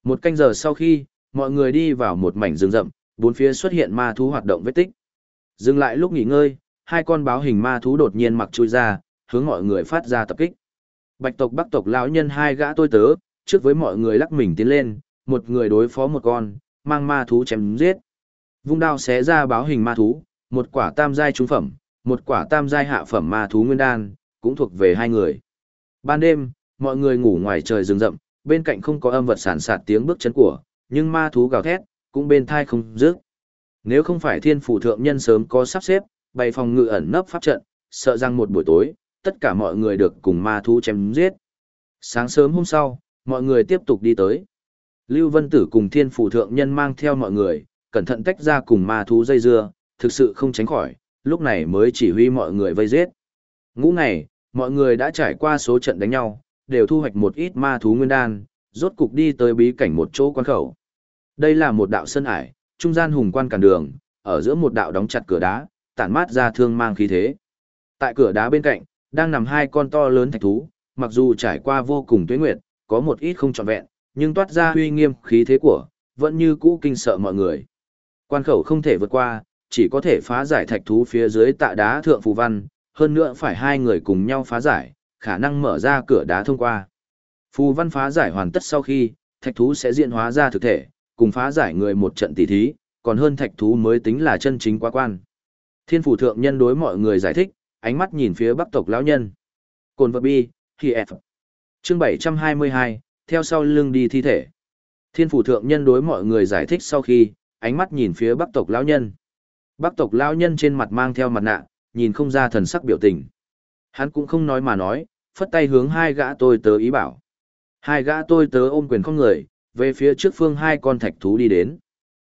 Speaker 1: Một canh giờ sau khi, mọi người đi vào một mảnh rừng rậm, bốn phía xuất hiện ma thú hoạt động vết tích. Dừng lại lúc nghỉ ngơi, hai con báo hình ma thú đột nhiên mặc chui ra, hướng mọi người phát ra tập kích. Bạch tộc Bắc tộc lão nhân hai gã tôi tớ, trước với mọi người lắc mình tiến lên, một người đối phó một con, mang ma thú chém giết. Vung đao xé ra báo hình ma thú, một quả tam giai trung phẩm, một quả tam giai hạ phẩm ma thú nguyên đan, cũng thuộc về hai người. Ban đêm, mọi người ngủ ngoài trời rừng rậm, bên cạnh không có âm vật sản sạt tiếng bước chân của, nhưng ma thú gào thét, cũng bên thai không dứt. Nếu không phải thiên phủ thượng nhân sớm có sắp xếp, bày phòng ngự ẩn nấp pháp trận, sợ rằng một buổi tối, tất cả mọi người được cùng ma thú chém giết. Sáng sớm hôm sau, mọi người tiếp tục đi tới. Lưu Vân Tử cùng thiên phủ thượng nhân mang theo mọi người, cẩn thận tách ra cùng ma thú dây dưa, thực sự không tránh khỏi, lúc này mới chỉ huy mọi người vây giết. Ngũ ngày, mọi người đã trải qua số trận đánh nhau, đều thu hoạch một ít ma thú nguyên đan, rốt cục đi tới bí cảnh một chỗ quan khẩu. Đây là một đạo sân ải, trung gian hùng quan cản đường, ở giữa một đạo đóng chặt cửa đá, tản mát ra thương mang khí thế. Tại cửa đá bên cạnh, đang nằm hai con to lớn thạch thú, mặc dù trải qua vô cùng tuyết nguyệt, có một ít không trọn vẹn, nhưng toát ra uy nghiêm khí thế của, vẫn như cũ kinh sợ mọi người. Quan khẩu không thể vượt qua, chỉ có thể phá giải thạch thú phía dưới tạ đá thượng phù văn, hơn nữa phải hai người cùng nhau phá giải, khả năng mở ra cửa đá thông qua. Phù văn phá giải hoàn tất sau khi, thạch thú sẽ diễn hóa ra thực thể, cùng phá giải người một trận tỷ thí, còn hơn thạch thú mới tính là chân chính quá quan. Thiên phủ thượng nhân đối mọi người giải thích, ánh mắt nhìn phía bắc tộc lão nhân. Cồn vật bi, khi F. Chương 722, theo sau lưng đi thi thể. Thiên phủ thượng nhân đối mọi người giải thích sau khi, ánh mắt nhìn phía bắc tộc lão nhân. Bắc tộc lão nhân trên mặt mang theo mặt nạ, nhìn không ra thần sắc biểu tình. Hắn cũng không nói mà nói, phất tay hướng hai gã tôi tớ ý bảo. Hai gã tôi tớ ôm quyền không người, về phía trước phương hai con thạch thú đi đến.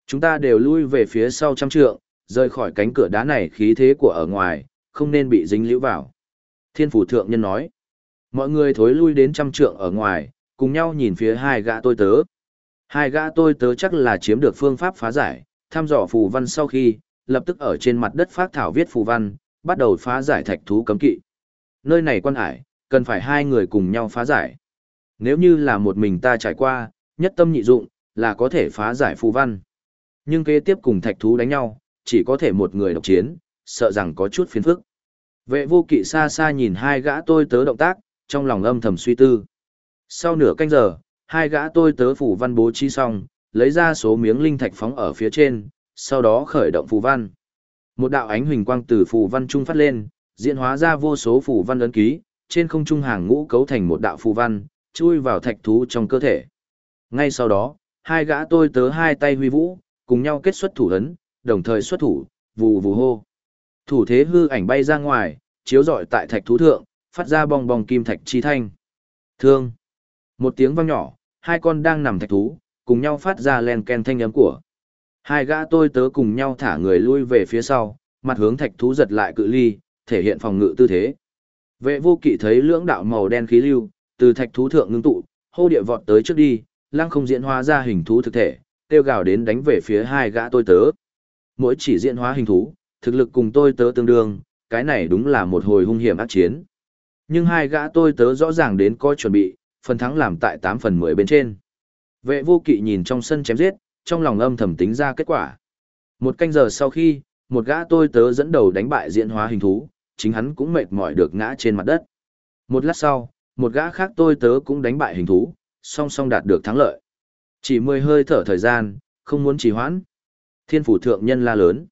Speaker 1: Chúng ta đều lui về phía sau trăm trượng, rời khỏi cánh cửa đá này khí thế của ở ngoài, không nên bị dính liễu vào. Thiên phủ thượng nhân nói. Mọi người thối lui đến trăm trượng ở ngoài, cùng nhau nhìn phía hai gã tôi tớ. Hai gã tôi tớ chắc là chiếm được phương pháp phá giải, thăm dò phù văn sau khi, lập tức ở trên mặt đất phát thảo viết phù văn, bắt đầu phá giải thạch thú cấm kỵ. Nơi này quan hải, cần phải hai người cùng nhau phá giải. Nếu như là một mình ta trải qua, nhất tâm nhị dụng, là có thể phá giải phù văn. Nhưng kế tiếp cùng thạch thú đánh nhau, chỉ có thể một người độc chiến, sợ rằng có chút phiền phức. Vệ vô kỵ xa xa nhìn hai gã tôi tớ động tác, trong lòng âm thầm suy tư. Sau nửa canh giờ, hai gã tôi tớ phủ văn bố trí xong, lấy ra số miếng linh thạch phóng ở phía trên, sau đó khởi động phù văn. Một đạo ánh huỳnh quang từ phù văn trung phát lên, diễn hóa ra vô số phù văn ấn ký, trên không trung hàng ngũ cấu thành một đạo phù văn, chui vào thạch thú trong cơ thể. Ngay sau đó, hai gã tôi tớ hai tay huy vũ, cùng nhau kết xuất thủ ấn, đồng thời xuất thủ, vù vù hô. Thủ thế hư ảnh bay ra ngoài, chiếu rọi tại thạch thú thượng, phát ra bong bong kim thạch chi thanh. Thương. Một tiếng vang nhỏ, hai con đang nằm thạch thú, cùng nhau phát ra len ken thanh âm của. Hai gã tôi tớ cùng nhau thả người lui về phía sau, mặt hướng thạch thú giật lại cự ly, thể hiện phòng ngự tư thế. Vệ vô kỵ thấy lưỡng đạo màu đen khí lưu, từ thạch thú thượng ngưng tụ, hô địa vọt tới trước đi, lăng không diễn hóa ra hình thú thực thể, tiêu gào đến đánh về phía hai gã tôi tớ. Mỗi chỉ diễn hóa hình thú, thực lực cùng tôi tớ tương đương, cái này đúng là một hồi hung hiểm ác chiến. Nhưng hai gã tôi tớ rõ ràng đến coi chuẩn bị, phần thắng làm tại 8 phần 10 bên trên. Vệ vô kỵ nhìn trong sân chém giết, trong lòng âm thầm tính ra kết quả. Một canh giờ sau khi, một gã tôi tớ dẫn đầu đánh bại diễn hóa hình thú, chính hắn cũng mệt mỏi được ngã trên mặt đất. Một lát sau, một gã khác tôi tớ cũng đánh bại hình thú, song song đạt được thắng lợi. Chỉ mười hơi thở thời gian, không muốn trì hoãn. Thiên phủ thượng nhân la lớn.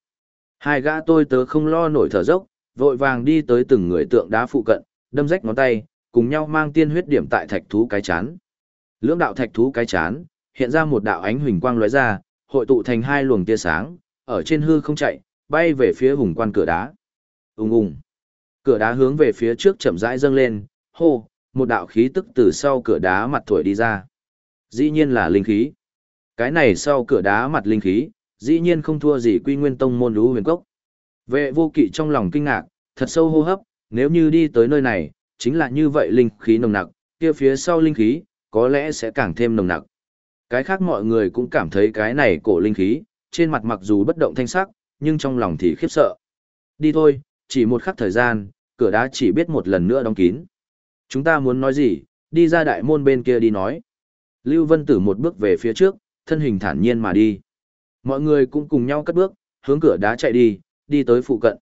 Speaker 1: Hai gã tôi tớ không lo nổi thở dốc, vội vàng đi tới từng người tượng đá phụ cận, đâm rách ngón tay, cùng nhau mang tiên huyết điểm tại thạch thú cái chán. Lưỡng đạo thạch thú cái chán, hiện ra một đạo ánh huỳnh quang lóe ra, hội tụ thành hai luồng tia sáng, ở trên hư không chạy, bay về phía hùng quan cửa đá. Ùng ùng. Cửa đá hướng về phía trước chậm rãi dâng lên, hô, một đạo khí tức từ sau cửa đá mặt thổi đi ra. Dĩ nhiên là linh khí. Cái này sau cửa đá mặt linh khí, dĩ nhiên không thua gì quy nguyên tông môn lũ huyền cốc. Vệ vô kỵ trong lòng kinh ngạc, thật sâu hô hấp, nếu như đi tới nơi này, chính là như vậy linh khí nồng nặc, kia phía sau linh khí, có lẽ sẽ càng thêm nồng nặc. Cái khác mọi người cũng cảm thấy cái này cổ linh khí, trên mặt mặc dù bất động thanh sắc, nhưng trong lòng thì khiếp sợ. Đi thôi, chỉ một khắc thời gian, cửa đá chỉ biết một lần nữa đóng kín. Chúng ta muốn nói gì, đi ra đại môn bên kia đi nói. Lưu Vân Tử một bước về phía trước, thân hình thản nhiên mà đi. Mọi người cũng cùng nhau cất bước, hướng cửa đá chạy đi, đi tới phụ cận.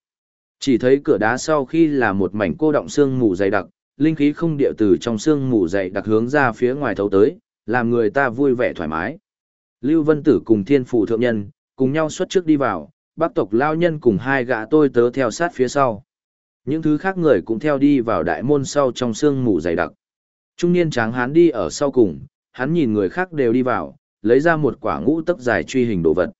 Speaker 1: Chỉ thấy cửa đá sau khi là một mảnh cô động xương mù dày đặc, linh khí không địa từ trong xương mù dày đặc hướng ra phía ngoài thấu tới, làm người ta vui vẻ thoải mái. Lưu Vân Tử cùng Thiên Phủ Thượng Nhân, cùng nhau xuất trước đi vào, bác tộc lao nhân cùng hai gã tôi tớ theo sát phía sau. Những thứ khác người cũng theo đi vào đại môn sau trong xương mù dày đặc. Trung niên tráng hán đi ở sau cùng, hắn nhìn người khác đều đi vào, lấy ra một quả ngũ tấc dài truy hình đồ vật.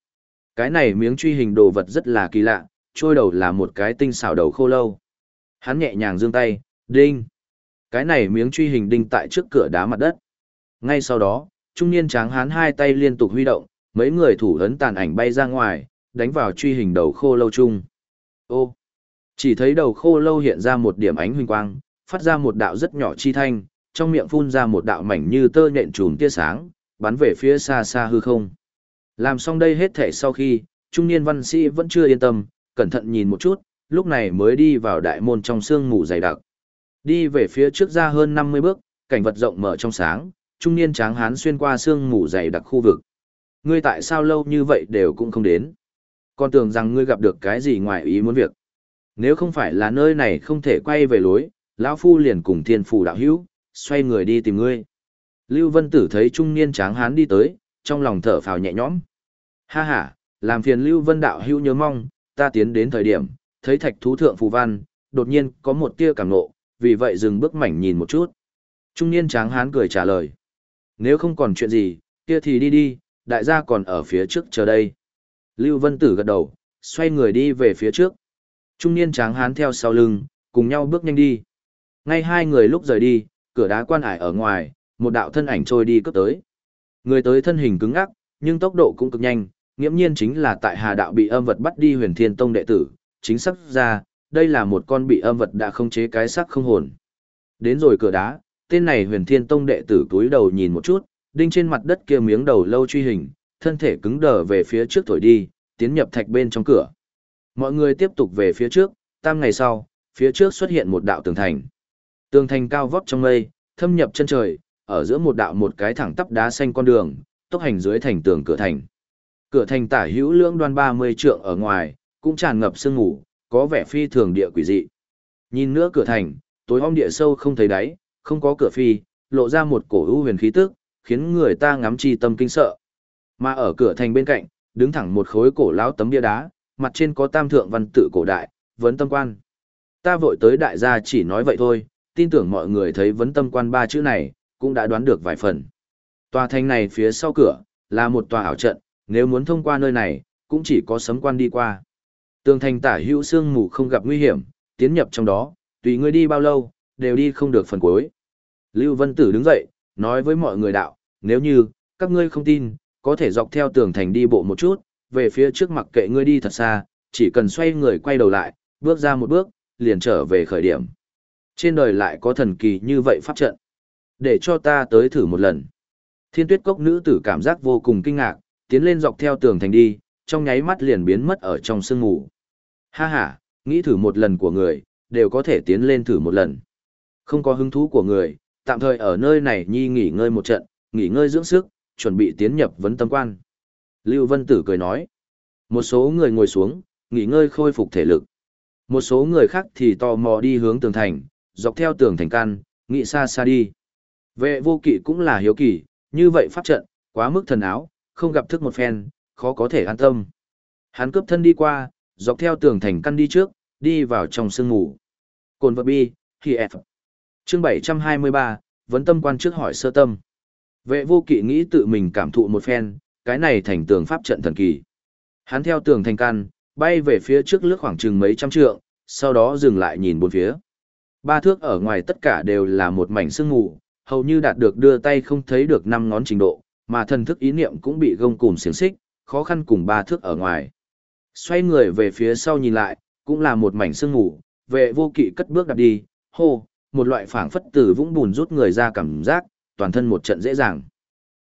Speaker 1: Cái này miếng truy hình đồ vật rất là kỳ lạ, trôi đầu là một cái tinh xảo đầu khô lâu. Hắn nhẹ nhàng giương tay, đinh. Cái này miếng truy hình đinh tại trước cửa đá mặt đất. Ngay sau đó, trung niên tráng hán hai tay liên tục huy động, mấy người thủ ấn tàn ảnh bay ra ngoài, đánh vào truy hình đầu khô lâu chung. Ô! Chỉ thấy đầu khô lâu hiện ra một điểm ánh huynh quang, phát ra một đạo rất nhỏ chi thanh, trong miệng phun ra một đạo mảnh như tơ nhện trùm tia sáng, bắn về phía xa xa hư không. Làm xong đây hết thể sau khi, trung niên văn sĩ vẫn chưa yên tâm, cẩn thận nhìn một chút, lúc này mới đi vào đại môn trong sương mù dày đặc. Đi về phía trước ra hơn 50 bước, cảnh vật rộng mở trong sáng, trung niên tráng hán xuyên qua sương mù dày đặc khu vực. Ngươi tại sao lâu như vậy đều cũng không đến? Con tưởng rằng ngươi gặp được cái gì ngoài ý muốn việc. Nếu không phải là nơi này không thể quay về lối, lão phu liền cùng thiên phủ đạo hữu, xoay người đi tìm ngươi. Lưu Vân Tử thấy trung niên tráng hán đi tới, trong lòng thở phào nhẹ nhõm. Ha ha, làm phiền Lưu Vân đạo hữu nhớ mong, ta tiến đến thời điểm, thấy thạch thú thượng phù văn, đột nhiên có một tia cảm nộ, vì vậy dừng bước mảnh nhìn một chút. Trung niên tráng hán cười trả lời. Nếu không còn chuyện gì, kia thì đi đi, đại gia còn ở phía trước chờ đây. Lưu Vân Tử gật đầu, xoay người đi về phía trước. Trung niên tráng hán theo sau lưng, cùng nhau bước nhanh đi. Ngay hai người lúc rời đi, cửa đá quan ải ở ngoài, một đạo thân ảnh trôi đi cấp tới. Người tới thân hình cứng ngắc, nhưng tốc độ cũng cực nhanh, nghiễm nhiên chính là tại Hà đạo bị âm vật bắt đi Huyền Thiên Tông đệ tử, chính xác ra, đây là một con bị âm vật đã không chế cái xác không hồn. Đến rồi cửa đá, tên này Huyền Thiên Tông đệ tử túi đầu nhìn một chút, đinh trên mặt đất kia miếng đầu lâu truy hình, thân thể cứng đờ về phía trước thổi đi, tiến nhập thạch bên trong cửa. Mọi người tiếp tục về phía trước, tam ngày sau, phía trước xuất hiện một đạo tường thành. Tường thành cao vóc trong mây, thâm nhập chân trời, ở giữa một đạo một cái thẳng tắp đá xanh con đường, tốc hành dưới thành tường cửa thành. Cửa thành tả hữu lưỡng đoan 30 trượng ở ngoài, cũng tràn ngập sương ngủ, có vẻ phi thường địa quỷ dị. Nhìn nữa cửa thành, tối om địa sâu không thấy đáy, không có cửa phi, lộ ra một cổ ưu huyền khí tức, khiến người ta ngắm chi tâm kinh sợ. Mà ở cửa thành bên cạnh, đứng thẳng một khối cổ lão tấm bia đá, mặt trên có tam thượng văn tự cổ đại, vấn tâm quan. Ta vội tới đại gia chỉ nói vậy thôi, tin tưởng mọi người thấy vấn tâm quan ba chữ này, cũng đã đoán được vài phần. Tòa thành này phía sau cửa, là một tòa ảo trận, nếu muốn thông qua nơi này, cũng chỉ có sấm quan đi qua. Tường thành tả hữu sương mù không gặp nguy hiểm, tiến nhập trong đó, tùy ngươi đi bao lâu, đều đi không được phần cuối. Lưu Vân Tử đứng dậy, nói với mọi người đạo, nếu như, các ngươi không tin, có thể dọc theo tường thành đi bộ một chút, về phía trước mặc kệ ngươi đi thật xa, chỉ cần xoay người quay đầu lại, bước ra một bước, liền trở về khởi điểm. Trên đời lại có thần kỳ như vậy pháp trận. Để cho ta tới thử một lần. Thiên tuyết cốc nữ tử cảm giác vô cùng kinh ngạc, tiến lên dọc theo tường thành đi, trong nháy mắt liền biến mất ở trong sương mù. Ha ha, nghĩ thử một lần của người, đều có thể tiến lên thử một lần. Không có hứng thú của người, tạm thời ở nơi này nhi nghỉ ngơi một trận, nghỉ ngơi dưỡng sức, chuẩn bị tiến nhập vấn tâm quan. Lưu Vân Tử cười nói. Một số người ngồi xuống, nghỉ ngơi khôi phục thể lực. Một số người khác thì tò mò đi hướng tường thành, dọc theo tường thành căn, nghĩ xa xa đi. Vệ vô kỵ cũng là hiếu kỳ, như vậy pháp trận, quá mức thần áo, không gặp thức một phen, khó có thể an tâm. Hắn cướp thân đi qua, dọc theo tường thành căn đi trước, đi vào trong sương ngủ. Cồn vật bi, khi F. Chương 723, vấn tâm quan trước hỏi sơ tâm. Vệ vô kỵ nghĩ tự mình cảm thụ một phen, cái này thành tường pháp trận thần kỳ. Hắn theo tường thành căn, bay về phía trước lướt khoảng chừng mấy trăm trượng, sau đó dừng lại nhìn bốn phía. Ba thước ở ngoài tất cả đều là một mảnh sương mù, hầu như đạt được đưa tay không thấy được năm ngón trình độ, mà thần thức ý niệm cũng bị gông cùm xiềng xích, khó khăn cùng ba thước ở ngoài. Xoay người về phía sau nhìn lại, cũng là một mảnh sương mù, vệ vô kỵ cất bước đạp đi, hô, một loại phảng phất từ vũng bùn rút người ra cảm giác, toàn thân một trận dễ dàng.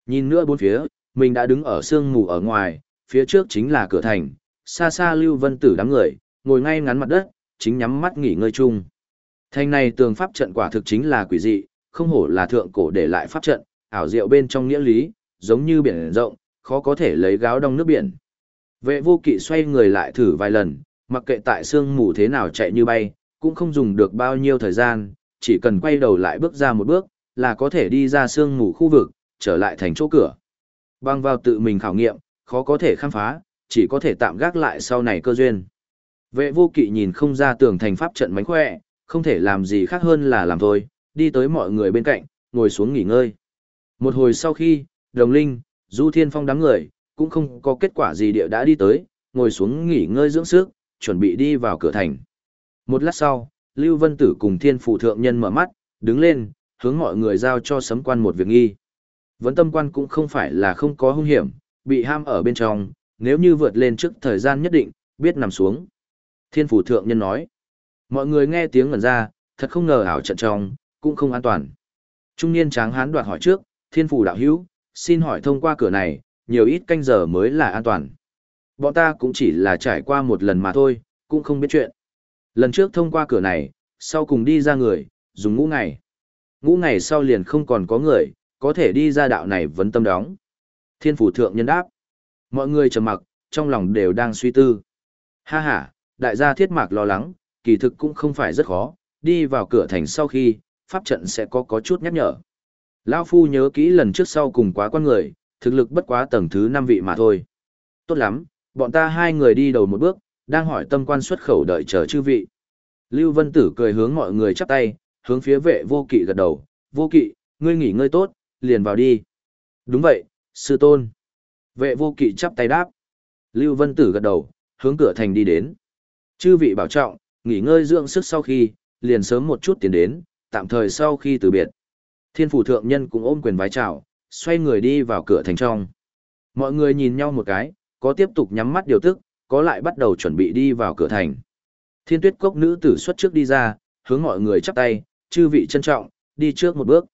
Speaker 1: Nhìn nữa bốn phía, mình đã đứng ở sương mù ở ngoài, phía trước chính là cửa thành, xa xa Lưu Vân Tử đám người, ngồi ngay ngắn mặt đất, chính nhắm mắt nghỉ ngơi chung. Thành này tường pháp trận quả thực chính là quỷ dị, không hổ là thượng cổ để lại pháp trận, ảo diệu bên trong nghĩa lý, giống như biển rộng, khó có thể lấy gáo đong nước biển. Vệ vô kỵ xoay người lại thử vài lần, mặc kệ tại sương mù thế nào chạy như bay, cũng không dùng được bao nhiêu thời gian, chỉ cần quay đầu lại bước ra một bước, là có thể đi ra sương mù khu vực, trở lại thành chỗ cửa. Băng vào tự mình khảo nghiệm, khó có thể khám phá, chỉ có thể tạm gác lại sau này cơ duyên. Vệ vô kỵ nhìn không ra tường thành pháp trận mánh khỏe, không thể làm gì khác hơn là làm thôi, đi tới mọi người bên cạnh, ngồi xuống nghỉ ngơi. Một hồi sau khi, Đồng Linh, Du Thiên Phong đám người, cũng không có kết quả gì địa đã đi tới, ngồi xuống nghỉ ngơi dưỡng sức, chuẩn bị đi vào cửa thành. Một lát sau, Lưu Vân Tử cùng Thiên Phủ Thượng Nhân mở mắt, đứng lên, hướng mọi người giao cho sấm quan một việc nghi. Vấn tâm quan cũng không phải là không có hung hiểm, bị ham ở bên trong, nếu như vượt lên trước thời gian nhất định, biết nằm xuống. Thiên Phủ Thượng Nhân nói, mọi người nghe tiếng ngẩn ra, thật không ngờ ảo trận trong, cũng không an toàn. Trung niên tráng hán đoạt hỏi trước, Thiên Phủ Đạo Hữu xin hỏi thông qua cửa này, nhiều ít canh giờ mới là an toàn. Bọn ta cũng chỉ là trải qua một lần mà thôi, cũng không biết chuyện. Lần trước thông qua cửa này, sau cùng đi ra người, dùng ngũ ngày. Ngũ ngày sau liền không còn có người, có thể đi ra đạo này vấn tâm đóng. Thiên phủ thượng nhân đáp. Mọi người trầm mặc, trong lòng đều đang suy tư. Ha ha, đại gia thiết mạc lo lắng, kỳ thực cũng không phải rất khó, đi vào cửa thành sau khi, pháp trận sẽ có có chút nhắc nhở. Lao Phu nhớ kỹ lần trước sau cùng quá quan người, thực lực bất quá tầng thứ 5 vị mà thôi. Tốt lắm, bọn ta hai người đi đầu một bước, đang hỏi tâm quan xuất khẩu đợi chờ chư vị. Lưu Vân Tử cười hướng mọi người chắp tay, hướng phía vệ vô kỵ gật đầu, vô kỵ, ngươi nghỉ ngơi tốt, liền vào đi. Đúng vậy, sư tôn. Vệ vô kỵ chắp tay đáp. Lưu Vân Tử gật đầu, hướng cửa thành đi đến. Chư vị bảo trọng, nghỉ ngơi dưỡng sức sau khi, liền sớm một chút tiến đến, tạm thời sau khi từ biệt. Thiên phủ thượng nhân cũng ôm quyền vái chào, xoay người đi vào cửa thành trong. Mọi người nhìn nhau một cái, có tiếp tục nhắm mắt điều tức, có lại bắt đầu chuẩn bị đi vào cửa thành. Thiên tuyết cốc nữ tử xuất trước đi ra, hướng mọi người chắp tay, chư vị trân trọng, đi trước một bước.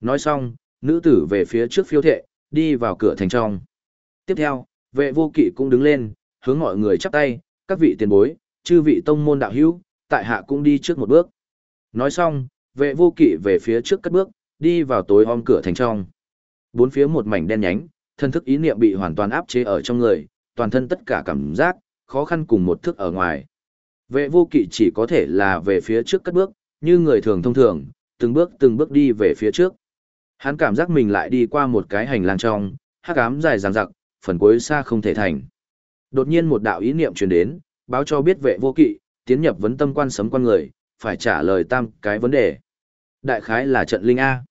Speaker 1: Nói xong, nữ tử về phía trước phiêu thệ, đi vào cửa thành trong. Tiếp theo, vệ vô kỵ cũng đứng lên, hướng mọi người chắp tay, các vị tiền bối, chư vị tông môn đạo hữu, tại hạ cũng đi trước một bước. Nói xong, vệ vô kỵ về phía trước cất bước, đi vào tối om cửa thành trong. Bốn phía một mảnh đen nhánh, thân thức ý niệm bị hoàn toàn áp chế ở trong người, toàn thân tất cả cảm giác, khó khăn cùng một thức ở ngoài. Vệ vô kỵ chỉ có thể là về phía trước cất bước, như người thường thông thường, từng bước từng bước đi về phía trước. Hắn cảm giác mình lại đi qua một cái hành lang trong, hắc ám dài dằng dặc, phần cuối xa không thể thành. Đột nhiên một đạo ý niệm truyền đến, báo cho biết vệ vô kỵ, tiến nhập vấn tâm quan sấm quan người, phải trả lời tam cái vấn đề. Đại khái là trận linh A.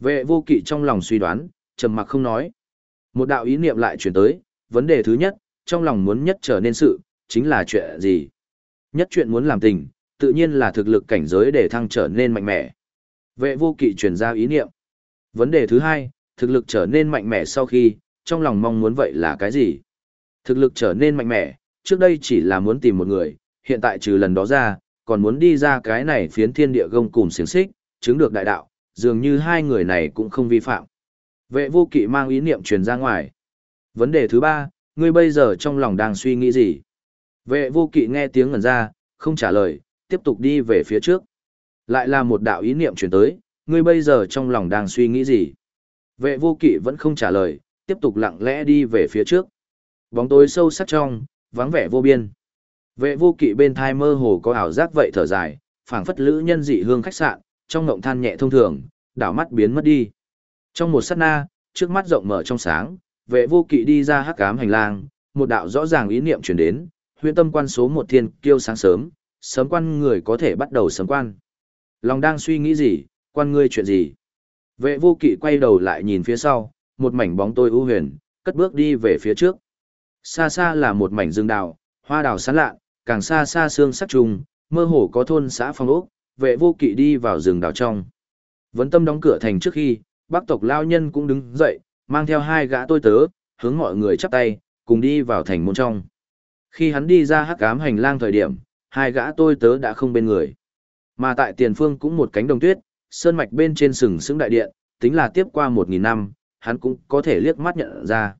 Speaker 1: Vệ vô kỵ trong lòng suy đoán, trầm mặc không nói. Một đạo ý niệm lại chuyển tới, vấn đề thứ nhất, trong lòng muốn nhất trở nên sự, chính là chuyện gì? Nhất chuyện muốn làm tình, tự nhiên là thực lực cảnh giới để thăng trở nên mạnh mẽ. Vệ vô kỵ truyền ra ý niệm. Vấn đề thứ hai, thực lực trở nên mạnh mẽ sau khi, trong lòng mong muốn vậy là cái gì? Thực lực trở nên mạnh mẽ, trước đây chỉ là muốn tìm một người, hiện tại trừ lần đó ra, còn muốn đi ra cái này phiến thiên địa gông cùng xiềng xích, chứng được đại đạo, dường như hai người này cũng không vi phạm. Vệ vô kỵ mang ý niệm truyền ra ngoài. Vấn đề thứ ba, ngươi bây giờ trong lòng đang suy nghĩ gì? Vệ vô kỵ nghe tiếng ngẩn ra, không trả lời, tiếp tục đi về phía trước. Lại là một đạo ý niệm truyền tới, ngươi bây giờ trong lòng đang suy nghĩ gì? Vệ vô kỵ vẫn không trả lời, tiếp tục lặng lẽ đi về phía trước. Bóng tối sâu sắc trong, vắng vẻ vô biên. Vệ vô kỵ bên thai mơ hồ có ảo giác vậy thở dài, phảng phất lữ nhân dị hương khách sạn, trong ngộng than nhẹ thông thường, đảo mắt biến mất đi. Trong một sát na, trước mắt rộng mở trong sáng, vệ vô kỵ đi ra hắc ám hành lang, một đạo rõ ràng ý niệm truyền đến, huyện tâm quan số một thiên kiêu sáng sớm, sớm quan người có thể bắt đầu sớm quan. Lòng đang suy nghĩ gì, quan ngươi chuyện gì? Vệ vô kỵ quay đầu lại nhìn phía sau, một mảnh bóng tôi ưu huyền, cất bước đi về phía trước. Xa xa là một mảnh rừng đào, hoa đào sán lạ, càng xa xa xương sắc trùng, mơ hồ có thôn xã phong ốc, vệ vô kỵ đi vào rừng đào trong. Vấn tâm đóng cửa thành trước khi, bác tộc lao nhân cũng đứng dậy, mang theo hai gã tôi tớ, hướng mọi người chắp tay, cùng đi vào thành môn trong. Khi hắn đi ra hắc ám hành lang thời điểm, hai gã tôi tớ đã không bên người. Mà tại tiền phương cũng một cánh đồng tuyết, sơn mạch bên trên sừng sững đại điện, tính là tiếp qua một nghìn năm, hắn cũng có thể liếc mắt nhận ra.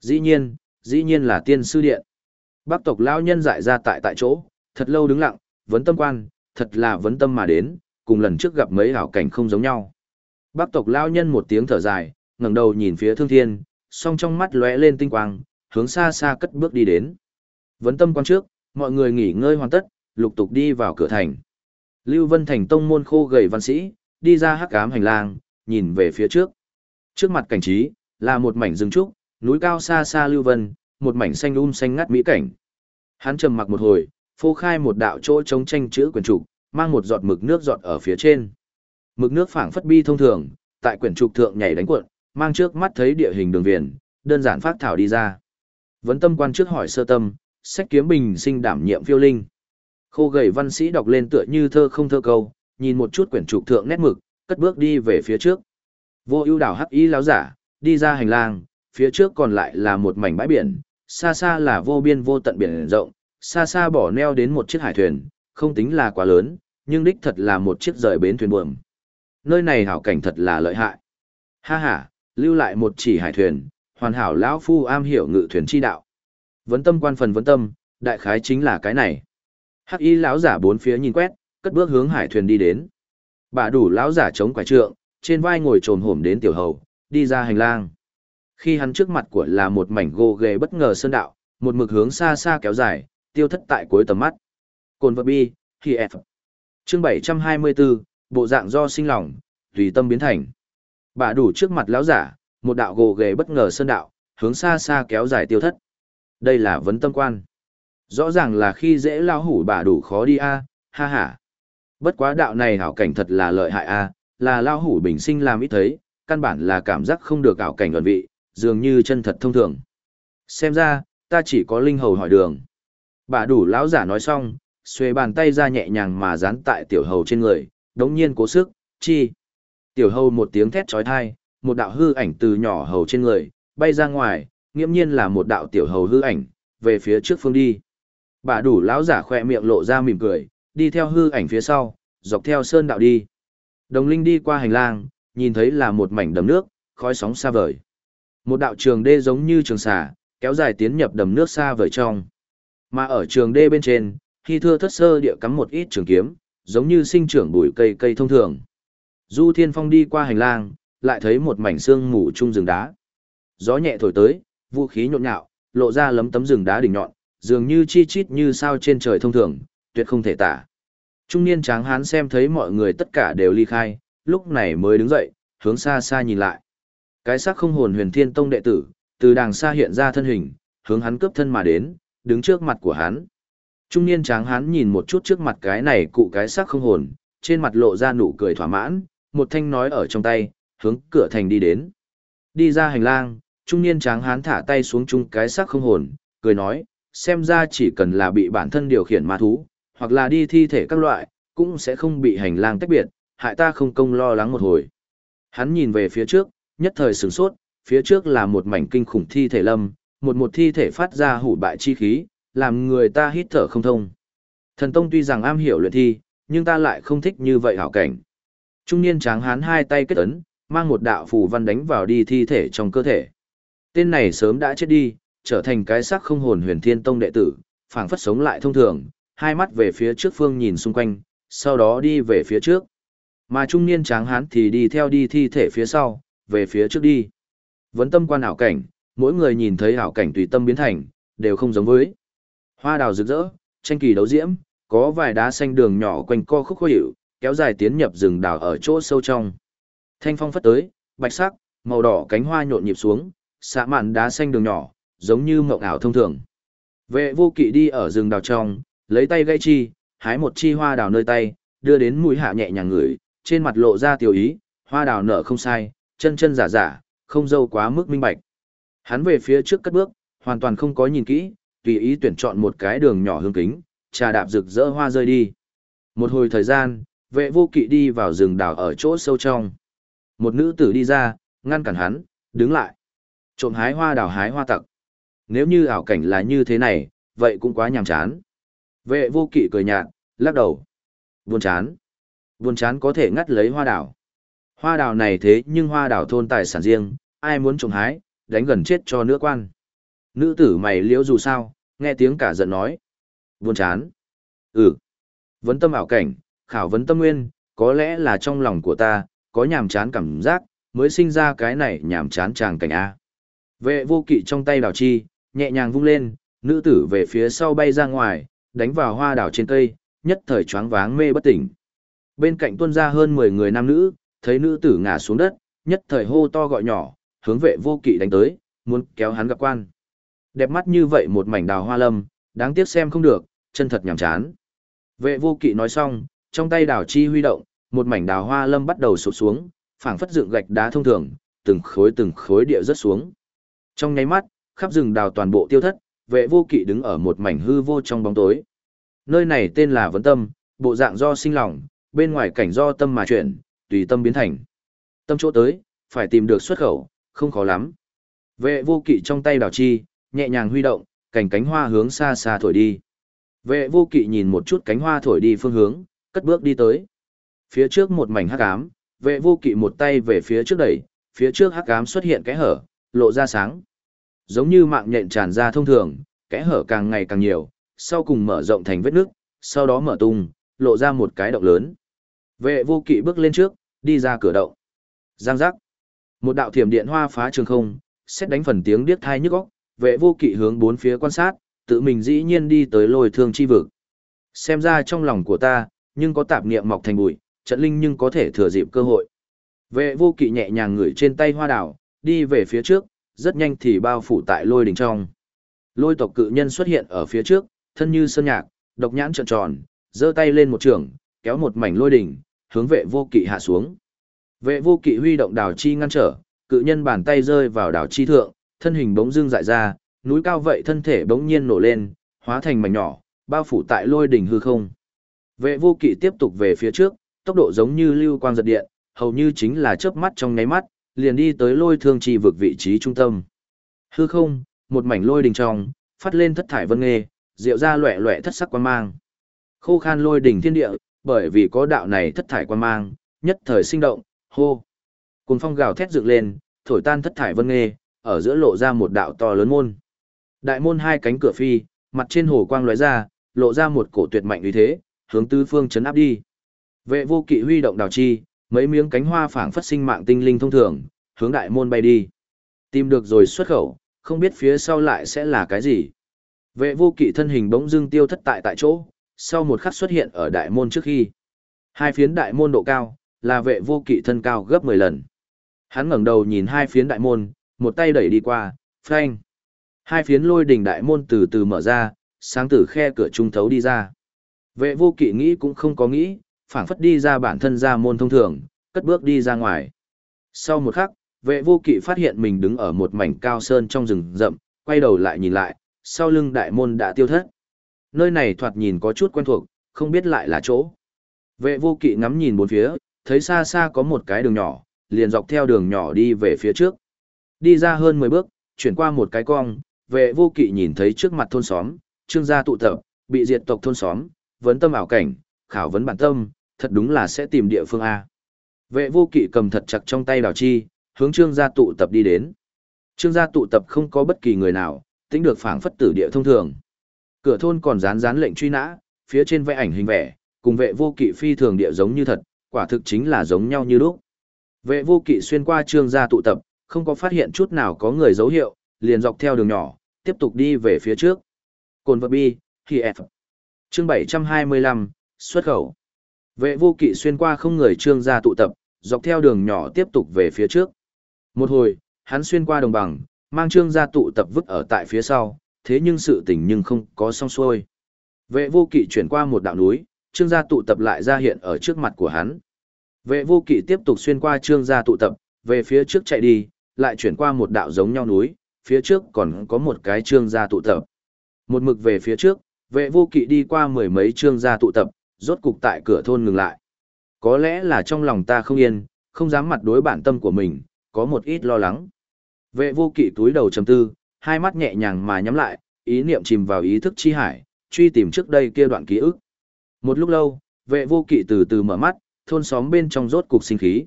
Speaker 1: Dĩ nhiên, dĩ nhiên là tiên sư điện. Bác tộc lao nhân dại ra tại tại chỗ, thật lâu đứng lặng, vấn tâm quan, thật là vấn tâm mà đến, cùng lần trước gặp mấy hảo cảnh không giống nhau. Bác tộc lao nhân một tiếng thở dài, ngẩng đầu nhìn phía thương thiên, song trong mắt lóe lên tinh quang, hướng xa xa cất bước đi đến. Vấn tâm quan trước, mọi người nghỉ ngơi hoàn tất, lục tục đi vào cửa thành. Lưu Vân Thành tông môn khô gầy văn sĩ, đi ra hắc ám hành lang, nhìn về phía trước. Trước mặt cảnh trí, là một mảnh rừng trúc, núi cao xa xa Lưu Vân, một mảnh xanh um xanh ngắt mỹ cảnh. Hắn trầm mặc một hồi, phô khai một đạo chỗ chống tranh chữ quyển trục, mang một giọt mực nước giọt ở phía trên. Mực nước phảng phất bi thông thường, tại quyển trục thượng nhảy đánh cuộn, mang trước mắt thấy địa hình đường viền, đơn giản phát thảo đi ra. Vấn tâm quan trước hỏi sơ tâm, sách kiếm bình sinh đảm nhiệm phiêu linh. Khô gầy văn sĩ đọc lên tựa như thơ không thơ câu, nhìn một chút quyển trục thượng nét mực, cất bước đi về phía trước. Vô ưu đảo hắc y láo giả, đi ra hành lang, phía trước còn lại là một mảnh bãi biển, xa xa là vô biên vô tận biển rộng, xa xa bỏ neo đến một chiếc hải thuyền, không tính là quá lớn, nhưng đích thật là một chiếc rời bến thuyền buồm. Nơi này hảo cảnh thật là lợi hại. Ha ha, lưu lại một chỉ hải thuyền, hoàn hảo lão phu am hiểu ngự thuyền chi đạo. Vấn tâm quan phần vấn tâm, đại khái chính là cái này. Hắc y lão giả bốn phía nhìn quét, cất bước hướng hải thuyền đi đến. Bà đủ lão giả chống quải trượng, trên vai ngồi trồm hổm đến tiểu hầu, đi ra hành lang. Khi hắn trước mặt của là một mảnh gồ ghề bất ngờ sơn đạo, một mực hướng xa xa kéo dài, tiêu thất tại cuối tầm mắt. Cồn vật bi, khi F. Chương 724, bộ dạng do sinh lòng, tùy tâm biến thành. Bà đủ trước mặt lão giả, một đạo gồ ghề bất ngờ sơn đạo, hướng xa xa kéo dài tiêu thất. Đây là vấn tâm quan. Rõ ràng là khi dễ lao hủ bà đủ khó đi a, ha ha. Bất quá đạo này hảo cảnh thật là lợi hại a, là lao hủ bình sinh làm ít thấy, căn bản là cảm giác không được ảo cảnh ẩn vị, dường như chân thật thông thường. Xem ra, ta chỉ có linh hầu hỏi đường. Bà đủ lão giả nói xong, xuề bàn tay ra nhẹ nhàng mà dán tại tiểu hầu trên người, đống nhiên cố sức, chi. Tiểu hầu một tiếng thét trói thai, một đạo hư ảnh từ nhỏ hầu trên người, bay ra ngoài, nghiễm nhiên là một đạo tiểu hầu hư ảnh, về phía trước phương đi. Bà đủ lão giả khoe miệng lộ ra mỉm cười, đi theo hư ảnh phía sau, dọc theo sơn đạo đi. Đồng linh đi qua hành lang, nhìn thấy là một mảnh đầm nước, khói sóng xa vời. Một đạo trường đê giống như trường xà, kéo dài tiến nhập đầm nước xa vời trong. Mà ở trường đê bên trên, khi thưa thất sơ địa cắm một ít trường kiếm, giống như sinh trưởng bụi cây cây thông thường. Du Thiên Phong đi qua hành lang, lại thấy một mảnh xương mù chung rừng đá. Gió nhẹ thổi tới, vũ khí nhộn nhạo, lộ ra lấm tấm rừng đá đỉnh nhọn, dường như chi chít như sao trên trời thông thường, tuyệt không thể tả. Trung niên tráng hán xem thấy mọi người tất cả đều ly khai, lúc này mới đứng dậy, hướng xa xa nhìn lại. Cái xác không hồn huyền thiên tông đệ tử, từ đàng xa hiện ra thân hình, hướng hắn cướp thân mà đến, đứng trước mặt của hắn. Trung niên tráng hắn nhìn một chút trước mặt cái này cụ cái xác không hồn, trên mặt lộ ra nụ cười thỏa mãn, một thanh nói ở trong tay, hướng cửa thành đi đến. Đi ra hành lang, trung niên tráng hán thả tay xuống chung cái xác không hồn, cười nói, xem ra chỉ cần là bị bản thân điều khiển ma thú, hoặc là đi thi thể các loại, cũng sẽ không bị hành lang tách biệt, hại ta không công lo lắng một hồi. Hắn nhìn về phía trước, nhất thời sửng sốt, phía trước là một mảnh kinh khủng thi thể lâm, một một thi thể phát ra hủ bại chi khí, làm người ta hít thở không thông. Thần Tông tuy rằng am hiểu luyện thi, nhưng ta lại không thích như vậy hảo cảnh. Trung niên tráng hán hai tay kết ấn, mang một đạo phù văn đánh vào đi thi thể trong cơ thể. Tên này sớm đã chết đi, trở thành cái xác không hồn huyền thiên tông đệ tử, phảng phất sống lại thông thường, hai mắt về phía trước phương nhìn xung quanh, sau đó đi về phía trước. Mà trung niên tráng hán thì đi theo đi thi thể phía sau, về phía trước đi. Vấn tâm quan ảo cảnh, mỗi người nhìn thấy hảo cảnh tùy tâm biến thành, đều không giống với. Hoa đào rực rỡ, tranh kỳ đấu diễm, có vài đá xanh đường nhỏ quanh co khúc khó hiệu, kéo dài tiến nhập rừng đào ở chỗ sâu trong. Thanh phong phất tới, bạch sắc, màu đỏ cánh hoa nhộn nhịp xuống, xạ mạn đá xanh đường nhỏ, giống như mộng ảo thông thường. Vệ vô kỵ đi ở rừng đào trong, lấy tay gãy chi, hái một chi hoa đào nơi tay, đưa đến mũi hạ nhẹ nhàng ngửi, trên mặt lộ ra tiểu ý, hoa đào nở không sai, chân chân giả giả, không dâu quá mức minh bạch. Hắn về phía trước cất bước, hoàn toàn không có nhìn kỹ, tùy ý tuyển chọn một cái đường nhỏ hương kính, trà đạp rực rỡ hoa rơi đi. Một hồi thời gian, vệ vô kỵ đi vào rừng đào ở chỗ sâu trong. Một nữ tử đi ra, ngăn cản hắn, đứng lại. Trộm hái hoa đào hái hoa tặc. Nếu như ảo cảnh là như thế này, vậy cũng quá nhàm chán. Vệ vô kỵ cười nhạt, lắc đầu. Buồn chán. Buồn chán có thể ngắt lấy hoa đào. Hoa đào này thế nhưng hoa đào thôn tài sản riêng, ai muốn trồng hái, đánh gần chết cho nữ quan. Nữ tử mày liễu dù sao, nghe tiếng cả giận nói. Buồn chán. Ừ. Vấn tâm ảo cảnh, khảo vấn tâm nguyên, có lẽ là trong lòng của ta, có nhàm chán cảm giác, mới sinh ra cái này nhàm chán chàng cảnh A. Vệ vô kỵ trong tay đào chi, nhẹ nhàng vung lên, nữ tử về phía sau bay ra ngoài, đánh vào hoa đảo trên cây, nhất thời choáng váng mê bất tỉnh. Bên cạnh tuân ra hơn 10 người nam nữ, thấy nữ tử ngã xuống đất, nhất thời hô to gọi nhỏ, hướng vệ vô kỵ đánh tới, muốn kéo hắn gặp quan. Đẹp mắt như vậy một mảnh đào hoa lâm, đáng tiếc xem không được, chân thật nhàm chán. Vệ vô kỵ nói xong, trong tay đào chi huy động, một mảnh đào hoa lâm bắt đầu sụp xuống, phảng phất dựng gạch đá thông thường, từng khối từng khối địa rớt xuống. Trong nháy mắt, khắp rừng đào toàn bộ tiêu thất, vệ vô kỵ đứng ở một mảnh hư vô trong bóng tối. Nơi này tên là Vấn Tâm, bộ dạng do sinh lòng, bên ngoài cảnh do tâm mà chuyển, tùy tâm biến thành. Tâm chỗ tới, phải tìm được xuất khẩu, không khó lắm. Vệ vô kỵ trong tay đào chi, nhẹ nhàng huy động, cành cánh hoa hướng xa xa thổi đi. Vệ vô kỵ nhìn một chút cánh hoa thổi đi phương hướng, cất bước đi tới. Phía trước một mảnh hắc ám, vệ vô kỵ một tay về phía trước đẩy, phía trước hắc ám xuất hiện cái hở, lộ ra sáng. Giống như mạng nhện tràn ra thông thường, kẽ hở càng ngày càng nhiều, sau cùng mở rộng thành vết nước, sau đó mở tung, lộ ra một cái động lớn. Vệ vô kỵ bước lên trước, đi ra cửa động. Giang giác. Một đạo thiểm điện hoa phá trường không, xét đánh phần tiếng điếc thai nhức óc, vệ vô kỵ hướng bốn phía quan sát, tự mình dĩ nhiên đi tới lôi thương chi vực. Xem ra trong lòng của ta, nhưng có tạp niệm mọc thành bụi, trận linh nhưng có thể thừa dịp cơ hội. Vệ vô kỵ nhẹ nhàng ngửi trên tay hoa đảo, đi về phía trước, rất nhanh thì bao phủ tại lôi đỉnh trong. Lôi tộc cự nhân xuất hiện ở phía trước, thân như sơn nhạc, độc nhãn trợn tròn, giơ tay lên một trường, kéo một mảnh lôi đỉnh, hướng vệ vô kỵ hạ xuống. Vệ vô kỵ huy động đảo chi ngăn trở, cự nhân bàn tay rơi vào đảo chi thượng, thân hình bỗng dưng dại ra, núi cao vậy thân thể bỗng nhiên nổ lên, hóa thành mảnh nhỏ, bao phủ tại lôi đỉnh hư không. Vệ vô kỵ tiếp tục về phía trước, tốc độ giống như lưu quang giật điện, hầu như chính là chớp mắt trong nháy mắt, liền đi tới lôi thương trì vực vị trí trung tâm. Hư không, một mảnh lôi đình trong, phát lên thất thải vân nghê, diệu ra loẻ loẻ thất sắc quan mang. Khô khan lôi đỉnh thiên địa, bởi vì có đạo này thất thải quan mang, nhất thời sinh động, hô. Cùng phong gào thét dựng lên, thổi tan thất thải vân nghê, ở giữa lộ ra một đạo to lớn môn. Đại môn hai cánh cửa phi, mặt trên hồ quang lóe ra, lộ ra một cổ tuyệt mạnh uy thế, hướng tứ phương chấn áp đi. Vệ vô kỵ huy động đào chi, mấy miếng cánh hoa phảng phất sinh mạng tinh linh thông thường, hướng đại môn bay đi. Tìm được rồi xuất khẩu, không biết phía sau lại sẽ là cái gì. Vệ vô kỵ thân hình bỗng dưng tiêu thất tại tại chỗ, sau một khắc xuất hiện ở đại môn trước khi. Hai phiến đại môn độ cao, là vệ vô kỵ thân cao gấp 10 lần. Hắn ngẩng đầu nhìn hai phiến đại môn, một tay đẩy đi qua, phanh. Hai phiến lôi đỉnh đại môn từ từ mở ra, sáng tử khe cửa trung thấu đi ra. Vệ vô kỵ nghĩ cũng không có nghĩ, phảng phất đi ra bản thân ra môn thông thường, cất bước đi ra ngoài. Sau một khắc, vệ vô kỵ phát hiện mình đứng ở một mảnh cao sơn trong rừng rậm, quay đầu lại nhìn lại, sau lưng đại môn đã tiêu thất. Nơi này thoạt nhìn có chút quen thuộc, không biết lại là chỗ. Vệ vô kỵ ngắm nhìn bốn phía, thấy xa xa có một cái đường nhỏ, liền dọc theo đường nhỏ đi về phía trước. Đi ra hơn 10 bước, chuyển qua một cái cong, vệ vô kỵ nhìn thấy trước mặt thôn xóm, trương gia tụ tập, bị diệt tộc thôn xóm, vấn tâm ảo cảnh, khảo vấn bản tâm, thật đúng là sẽ tìm địa phương A. Vệ vô kỵ cầm thật chặt trong tay đào chi, hướng trương gia tụ tập đi đến. Trương gia tụ tập không có bất kỳ người nào, tính được phảng phất tử địa thông thường. Cửa thôn còn dán dán lệnh truy nã, phía trên vẽ ảnh hình vẽ, cùng vệ vô kỵ phi thường địa giống như thật, quả thực chính là giống nhau như lúc. Vệ vô kỵ xuyên qua trương gia tụ tập, không có phát hiện chút nào có người dấu hiệu, liền dọc theo đường nhỏ, tiếp tục đi về phía trước. Cồn vật bi, thì F. Chương 725, xuất khẩu. Vệ vô kỵ xuyên qua không người trương gia tụ tập, dọc theo đường nhỏ tiếp tục về phía trước. Một hồi, hắn xuyên qua đồng bằng, mang trương gia tụ tập vứt ở tại phía sau, thế nhưng sự tình nhưng không có xong xuôi. Vệ vô kỵ chuyển qua một đạo núi, trương gia tụ tập lại ra hiện ở trước mặt của hắn. Vệ vô kỵ tiếp tục xuyên qua trương gia tụ tập, về phía trước chạy đi, lại chuyển qua một đạo giống nhau núi, phía trước còn có một cái trương gia tụ tập. Một mực về phía trước, vệ vô kỵ đi qua mười mấy trương gia tụ tập, rốt cục tại cửa thôn ngừng lại. Có lẽ là trong lòng ta không yên, không dám mặt đối bản tâm của mình, có một ít lo lắng. Vệ vô kỵ túi đầu trầm tư, hai mắt nhẹ nhàng mà nhắm lại, ý niệm chìm vào ý thức chi hải, truy tìm trước đây kia đoạn ký ức. Một lúc lâu, vệ vô kỵ từ từ mở mắt, thôn xóm bên trong rốt cục sinh khí.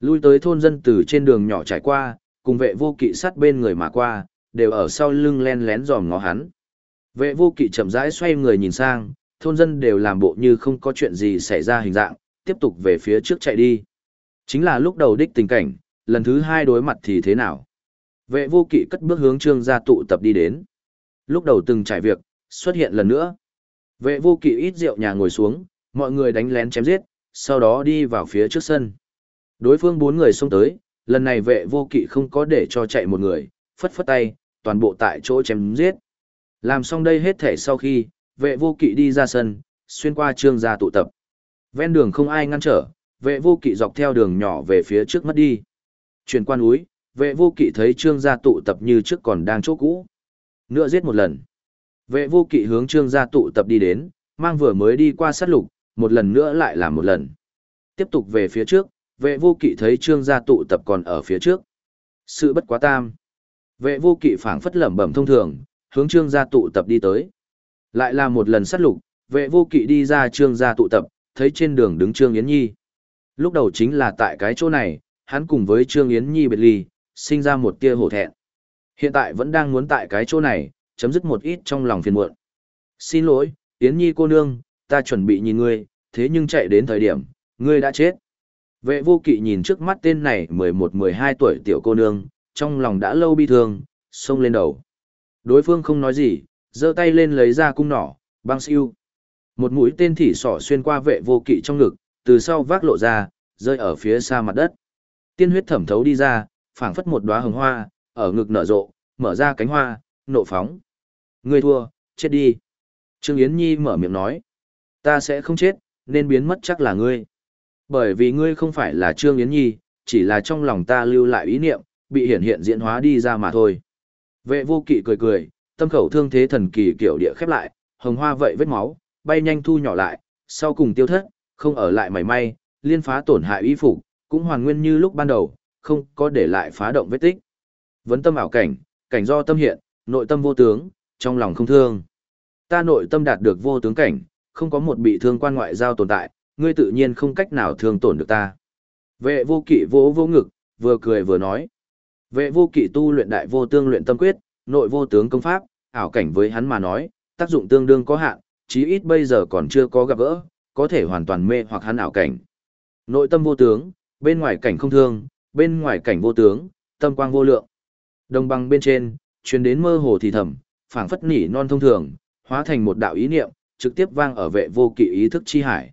Speaker 1: Lui tới thôn dân từ trên đường nhỏ trải qua, cùng vệ vô kỵ sát bên người mà qua, đều ở sau lưng len lén dòm ngó hắn. Vệ vô kỵ chậm rãi xoay người nhìn sang, thôn dân đều làm bộ như không có chuyện gì xảy ra hình dạng, tiếp tục về phía trước chạy đi. Chính là lúc đầu đích tình cảnh, lần thứ hai đối mặt thì thế nào? Vệ vô kỵ cất bước hướng trương gia tụ tập đi đến. Lúc đầu từng trải việc, xuất hiện lần nữa. Vệ vô kỵ ít rượu nhà ngồi xuống, mọi người đánh lén chém giết, sau đó đi vào phía trước sân. Đối phương bốn người xông tới, lần này vệ vô kỵ không có để cho chạy một người, phất phất tay, toàn bộ tại chỗ chém giết. Làm xong đây hết thể sau khi, vệ vô kỵ đi ra sân, xuyên qua trương gia tụ tập. Ven đường không ai ngăn trở, vệ vô kỵ dọc theo đường nhỏ về phía trước mất đi. Chuyển quan núi, vệ vô kỵ thấy trương gia tụ tập như trước còn đang chỗ cũ. Nữa giết một lần. Vệ vô kỵ hướng trương gia tụ tập đi đến, mang vừa mới đi qua sát lục, một lần nữa lại làm một lần. Tiếp tục về phía trước, vệ vô kỵ thấy trương gia tụ tập còn ở phía trước. Sự bất quá tam. Vệ vô kỵ phảng phất lẩm bẩm thông thường, hướng trương gia tụ tập đi tới. Lại là một lần sát lục, vệ vô kỵ đi ra trương gia tụ tập, thấy trên đường đứng trương Yến Nhi. Lúc đầu chính là tại cái chỗ này, hắn cùng với trương Yến Nhi biệt ly, sinh ra một tia hổ thẹn. Hiện tại vẫn đang muốn tại cái chỗ này, chấm dứt một ít trong lòng phiền muộn. Xin lỗi, Yến Nhi cô nương, ta chuẩn bị nhìn ngươi, thế nhưng chạy đến thời điểm, ngươi đã chết. Vệ vô kỵ nhìn trước mắt tên này 11-12 tuổi tiểu cô nương, trong lòng đã lâu bi thương, xông lên đầu. Đối phương không nói gì, giơ tay lên lấy ra cung nỏ, băng siêu. Một mũi tên thỉ sỏ xuyên qua vệ vô kỵ trong ngực, từ sau vác lộ ra, rơi ở phía xa mặt đất. Tiên huyết thẩm thấu đi ra, phảng phất một đóa hồng hoa, ở ngực nở rộ, mở ra cánh hoa, nộ phóng. Ngươi thua, chết đi. Trương Yến Nhi mở miệng nói. Ta sẽ không chết, nên biến mất chắc là ngươi. Bởi vì ngươi không phải là Trương Yến Nhi, chỉ là trong lòng ta lưu lại ý niệm, bị hiển hiện diễn hóa đi ra mà thôi. Vệ vô kỵ cười cười, tâm khẩu thương thế thần kỳ kiểu địa khép lại, hồng hoa vậy vết máu, bay nhanh thu nhỏ lại, sau cùng tiêu thất, không ở lại mảy may, liên phá tổn hại y phục, cũng hoàn nguyên như lúc ban đầu, không có để lại phá động vết tích. Vấn tâm ảo cảnh, cảnh do tâm hiện, nội tâm vô tướng, trong lòng không thương. Ta nội tâm đạt được vô tướng cảnh, không có một bị thương quan ngoại giao tồn tại, ngươi tự nhiên không cách nào thương tổn được ta. Vệ vô kỵ vỗ vô ngực, vừa cười vừa nói. Vệ vô kỵ tu luyện đại vô tương luyện tâm quyết, nội vô tướng công pháp, ảo cảnh với hắn mà nói, tác dụng tương đương có hạn, chí ít bây giờ còn chưa có gặp gỡ, có thể hoàn toàn mê hoặc hắn ảo cảnh. Nội tâm vô tướng, bên ngoài cảnh không thương, bên ngoài cảnh vô tướng, tâm quang vô lượng. Đồng bằng bên trên, truyền đến mơ hồ thì thầm, phảng phất nỉ non thông thường, hóa thành một đạo ý niệm, trực tiếp vang ở vệ vô kỵ ý thức chi hải.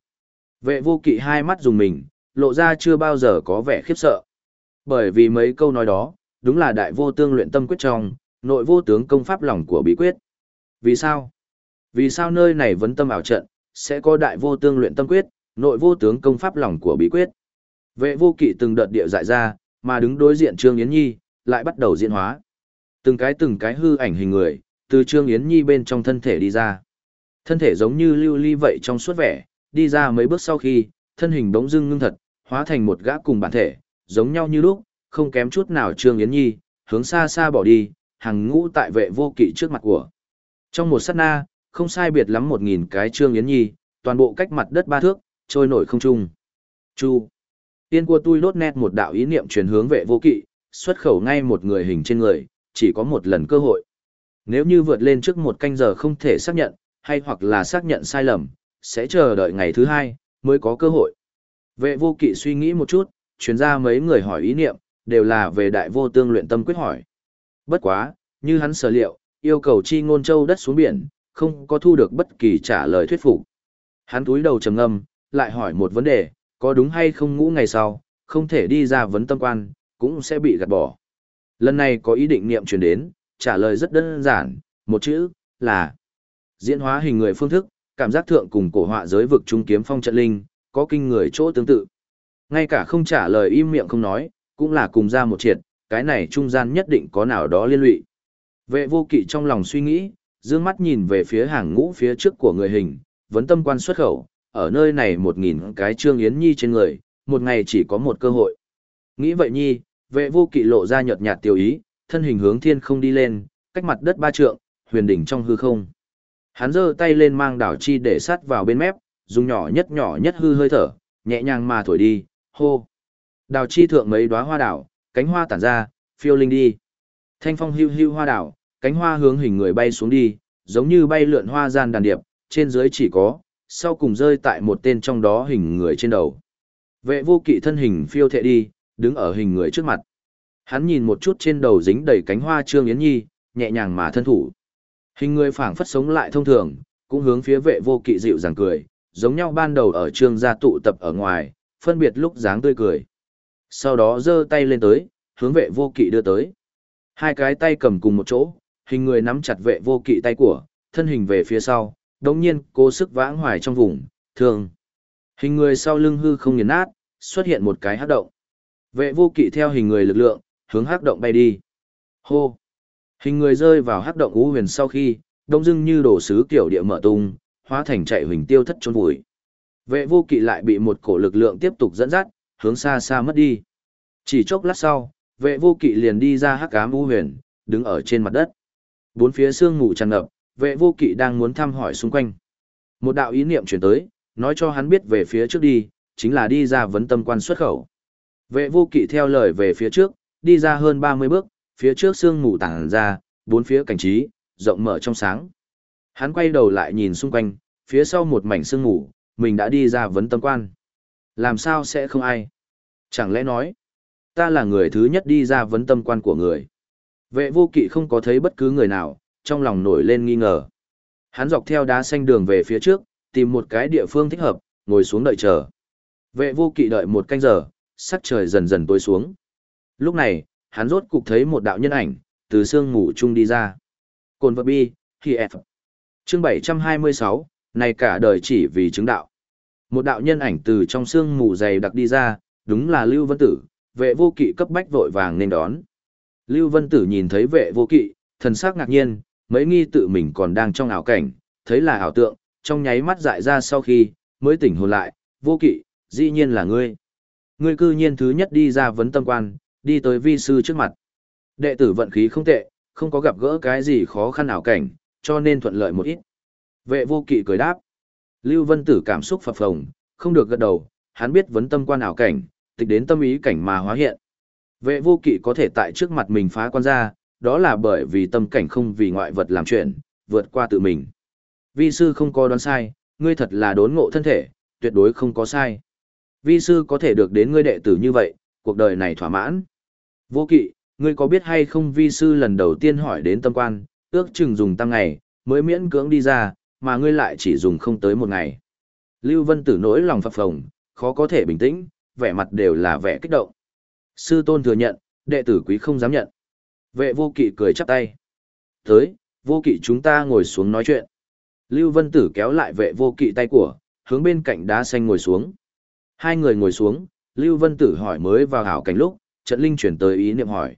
Speaker 1: Vệ vô kỵ hai mắt dùng mình, lộ ra chưa bao giờ có vẻ khiếp sợ. Bởi vì mấy câu nói đó, đúng là đại vô tương luyện tâm quyết trong, nội vô tướng công pháp lòng của bí quyết. Vì sao? Vì sao nơi này vấn tâm ảo trận, sẽ có đại vô tương luyện tâm quyết, nội vô tướng công pháp lòng của bí quyết. Vệ vô kỵ từng đợt địa dại ra, mà đứng đối diện Trương Yến Nhi, lại bắt đầu diễn hóa. Từng cái từng cái hư ảnh hình người, từ Trương Yến Nhi bên trong thân thể đi ra. Thân thể giống như lưu ly vậy trong suốt vẻ, đi ra mấy bước sau khi, thân hình bỗng dưng ngưng thật, hóa thành một gã cùng bản thể, giống nhau như lúc, không kém chút nào Trương Yến Nhi, hướng xa xa bỏ đi, hàng ngũ tại vệ vô kỵ trước mặt của. Trong một sát na, không sai biệt lắm một nghìn cái Trương Yến Nhi, toàn bộ cách mặt đất ba thước, trôi nổi không trung. Chu. Tiên của tôi lốt nét một đạo ý niệm truyền hướng vệ vô kỵ, xuất khẩu ngay một người hình trên người, chỉ có một lần cơ hội. Nếu như vượt lên trước một canh giờ không thể xác nhận, hay hoặc là xác nhận sai lầm, sẽ chờ đợi ngày thứ hai, mới có cơ hội. Vệ vô kỵ suy nghĩ một chút, chuyên ra mấy người hỏi ý niệm, đều là về đại vô tương luyện tâm quyết hỏi. Bất quá, như hắn sở liệu, yêu cầu chi ngôn châu đất xuống biển, không có thu được bất kỳ trả lời thuyết phục. Hắn túi đầu trầm ngâm, lại hỏi một vấn đề, có đúng hay không ngũ ngày sau, không thể đi ra vấn tâm quan, cũng sẽ bị gạt bỏ. Lần này có ý định niệm truyền đến, trả lời rất đơn giản, một chữ, là diễn hóa hình người phương thức, cảm giác thượng cùng cổ họa giới vực trung kiếm phong trận linh, có kinh người chỗ tương tự. Ngay cả không trả lời im miệng không nói, cũng là cùng ra một triệt, cái này trung gian nhất định có nào đó liên lụy. Vệ vô kỵ trong lòng suy nghĩ, dương mắt nhìn về phía hàng ngũ phía trước của người hình, vấn tâm quan xuất khẩu, ở nơi này một nghìn cái trương yến nhi trên người, một ngày chỉ có một cơ hội. Nghĩ vậy nhi, vệ vô kỵ lộ ra nhợt nhạt tiêu ý, thân hình hướng thiên không đi lên, cách mặt đất ba trượng, huyền đỉnh trong hư không. Hắn giơ tay lên mang đảo chi để sát vào bên mép, dùng nhỏ nhất nhỏ nhất hư hơi thở, nhẹ nhàng mà thổi đi, hô. Đào chi thượng mấy đóa hoa đảo, cánh hoa tản ra, phiêu linh đi. Thanh phong hưu hưu hoa đảo, cánh hoa hướng hình người bay xuống đi, giống như bay lượn hoa gian đàn điệp, trên dưới chỉ có, sau cùng rơi tại một tên trong đó hình người trên đầu. Vệ vô kỵ thân hình phiêu thệ đi, đứng ở hình người trước mặt. Hắn nhìn một chút trên đầu dính đầy cánh hoa Trương Yến Nhi, nhẹ nhàng mà thân thủ. Hình người phảng phất sống lại thông thường, cũng hướng phía vệ vô kỵ dịu dàng cười, giống nhau ban đầu ở trương gia tụ tập ở ngoài, phân biệt lúc dáng tươi cười. Sau đó giơ tay lên tới, hướng vệ vô kỵ đưa tới. Hai cái tay cầm cùng một chỗ, hình người nắm chặt vệ vô kỵ tay của, thân hình về phía sau, đồng nhiên cố sức vãng hoài trong vùng, thường. Hình người sau lưng hư không nghiền nát, xuất hiện một cái hát động. Vệ vô kỵ theo hình người lực lượng, hướng hắc động bay đi. Hô! Hình người rơi vào hắc động ú huyền sau khi, đông dưng như đổ sứ kiểu địa mở tung, hóa thành chạy huỳnh tiêu thất trốn vùi. Vệ vô kỵ lại bị một cổ lực lượng tiếp tục dẫn dắt, hướng xa xa mất đi. Chỉ chốc lát sau, vệ vô kỵ liền đi ra hắc ám u huyền, đứng ở trên mặt đất. Bốn phía sương ngủ tràn ngập, vệ vô kỵ đang muốn thăm hỏi xung quanh. Một đạo ý niệm chuyển tới, nói cho hắn biết về phía trước đi, chính là đi ra vấn tâm quan xuất khẩu. Vệ vô kỵ theo lời về phía trước, đi ra hơn 30 bước, phía trước sương mù tàng ra, bốn phía cảnh trí, rộng mở trong sáng. Hắn quay đầu lại nhìn xung quanh, phía sau một mảnh sương mù, mình đã đi ra vấn tâm quan. Làm sao sẽ không ai? Chẳng lẽ nói, ta là người thứ nhất đi ra vấn tâm quan của người. Vệ vô kỵ không có thấy bất cứ người nào, trong lòng nổi lên nghi ngờ. Hắn dọc theo đá xanh đường về phía trước, tìm một cái địa phương thích hợp, ngồi xuống đợi chờ. Vệ vô kỵ đợi một canh giờ, sắc trời dần dần tối xuống. Lúc này, hắn rốt cục thấy một đạo nhân ảnh, từ sương ngủ chung đi ra. Cồn vật bi, khi F. Chương 726, này cả đời chỉ vì chứng đạo. Một đạo nhân ảnh từ trong sương mù dày đặc đi ra, đúng là Lưu Vân Tử, vệ vô kỵ cấp bách vội vàng nên đón. Lưu Vân Tử nhìn thấy vệ vô kỵ, thần sắc ngạc nhiên, mấy nghi tự mình còn đang trong ảo cảnh, thấy là ảo tượng, trong nháy mắt dại ra sau khi, mới tỉnh hồn lại, vô kỵ, dĩ nhiên là ngươi. Ngươi cư nhiên thứ nhất đi ra vấn tâm quan, đi tới vi sư trước mặt. Đệ tử vận khí không tệ, không có gặp gỡ cái gì khó khăn ảo cảnh, cho nên thuận lợi một ít. Vệ vô kỵ cười đáp. Lưu Vân Tử cảm xúc phập phồng, không được gật đầu, hắn biết vấn tâm quan ảo cảnh, tịch đến tâm ý cảnh mà hóa hiện. Vệ vô kỵ có thể tại trước mặt mình phá quan ra, đó là bởi vì tâm cảnh không vì ngoại vật làm chuyện, vượt qua tự mình. Vi sư không có đoán sai, ngươi thật là đốn ngộ thân thể, tuyệt đối không có sai. Vi sư có thể được đến ngươi đệ tử như vậy, cuộc đời này thỏa mãn. Vô kỵ, ngươi có biết hay không vi sư lần đầu tiên hỏi đến tâm quan, ước chừng dùng tăng ngày, mới miễn cưỡng đi ra, mà ngươi lại chỉ dùng không tới một ngày. Lưu Vân Tử nỗi lòng phập phồng, khó có thể bình tĩnh, vẻ mặt đều là vẻ kích động. Sư tôn thừa nhận, đệ tử quý không dám nhận. Vệ vô kỵ cười chắp tay. Tới, vô kỵ chúng ta ngồi xuống nói chuyện. Lưu Vân Tử kéo lại vệ vô kỵ tay của, hướng bên cạnh đá xanh ngồi xuống. Hai người ngồi xuống, Lưu Vân Tử hỏi mới vào hảo cảnh lúc, trận linh chuyển tới ý niệm hỏi.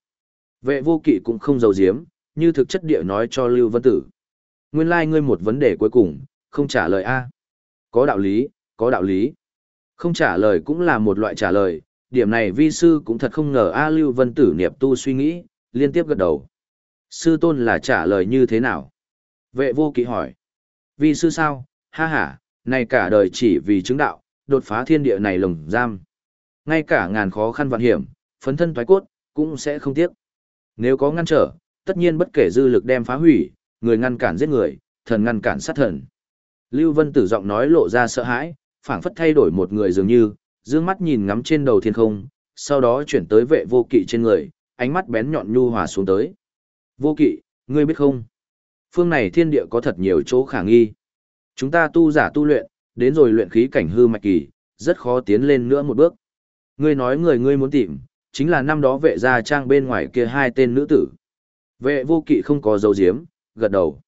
Speaker 1: Vệ vô kỵ cũng không giấu giếm, như thực chất địa nói cho Lưu Vân Tử. Nguyên lai like ngươi một vấn đề cuối cùng, không trả lời A. Có đạo lý, có đạo lý. Không trả lời cũng là một loại trả lời, điểm này vi sư cũng thật không ngờ A Lưu Vân Tử niệm tu suy nghĩ, liên tiếp gật đầu. Sư tôn là trả lời như thế nào? Vệ vô kỵ hỏi. Vi sư sao? Ha ha, này cả đời chỉ vì chứng đạo, đột phá thiên địa này lồng giam. Ngay cả ngàn khó khăn vạn hiểm, phấn thân thoái cốt, cũng sẽ không tiếc. Nếu có ngăn trở, tất nhiên bất kể dư lực đem phá hủy, người ngăn cản giết người, thần ngăn cản sát thần. Lưu Vân Tử giọng nói lộ ra sợ hãi, phảng phất thay đổi một người dường như, dương mắt nhìn ngắm trên đầu thiên không, sau đó chuyển tới vệ vô kỵ trên người, ánh mắt bén nhọn nhu hòa xuống tới. Vô kỵ, ngươi biết không? Phương này thiên địa có thật nhiều chỗ khả nghi. Chúng ta tu giả tu luyện, đến rồi luyện khí cảnh hư mạch kỳ, rất khó tiến lên nữa một bước. Ngươi nói người ngươi muốn tìm, chính là năm đó vệ gia trang bên ngoài kia hai tên nữ tử. Vệ vô kỵ không có dấu diếm, gật đầu.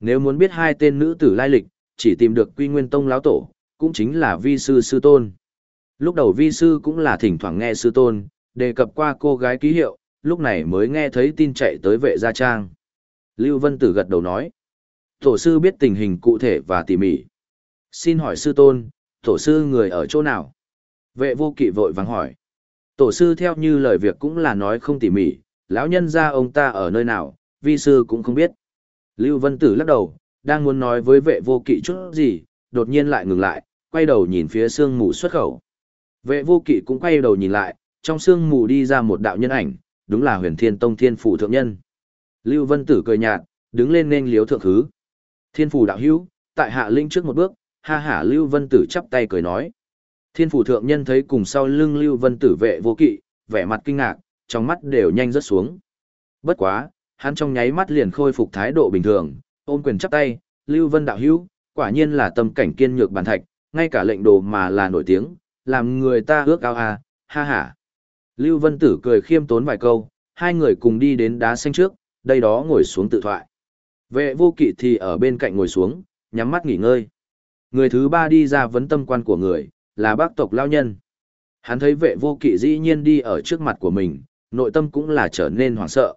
Speaker 1: Nếu muốn biết hai tên nữ tử lai lịch, chỉ tìm được quy nguyên tông lão tổ, cũng chính là vi sư sư tôn. Lúc đầu vi sư cũng là thỉnh thoảng nghe sư tôn, đề cập qua cô gái ký hiệu, lúc này mới nghe thấy tin chạy tới vệ gia trang. Lưu Vân Tử gật đầu nói. Tổ sư biết tình hình cụ thể và tỉ mỉ. Xin hỏi sư tôn, tổ sư người ở chỗ nào? Vệ vô kỵ vội vàng hỏi. Tổ sư theo như lời việc cũng là nói không tỉ mỉ, lão nhân ra ông ta ở nơi nào, vi sư cũng không biết. Lưu Vân Tử lắc đầu, đang muốn nói với vệ vô kỵ chút gì, đột nhiên lại ngừng lại, quay đầu nhìn phía sương mù xuất khẩu. Vệ vô kỵ cũng quay đầu nhìn lại, trong sương mù đi ra một đạo nhân ảnh, đúng là huyền thiên tông thiên phủ thượng nhân. Lưu Vân Tử cười nhạt, đứng lên nên liếu thượng thứ. Thiên phủ đạo hữu, tại hạ linh trước một bước, ha hả Lưu Vân Tử chắp tay cười nói. Thiên phủ thượng nhân thấy cùng sau lưng Lưu Vân Tử vệ vô kỵ, vẻ mặt kinh ngạc, trong mắt đều nhanh rớt xuống. Bất quá, hắn trong nháy mắt liền khôi phục thái độ bình thường, ôm quyền chắp tay, Lưu Vân đạo hữu, quả nhiên là tâm cảnh kiên nhược bản thạch, ngay cả lệnh đồ mà là nổi tiếng, làm người ta ước ao à, ha ha. Lưu Vân Tử cười khiêm tốn vài câu, hai người cùng đi đến đá xanh trước, đây đó ngồi xuống tự thoại. Vệ vô kỵ thì ở bên cạnh ngồi xuống, nhắm mắt nghỉ ngơi. Người thứ ba đi ra vấn tâm quan của người, là bác tộc lao nhân. Hắn thấy vệ vô kỵ dĩ nhiên đi ở trước mặt của mình, nội tâm cũng là trở nên hoảng sợ.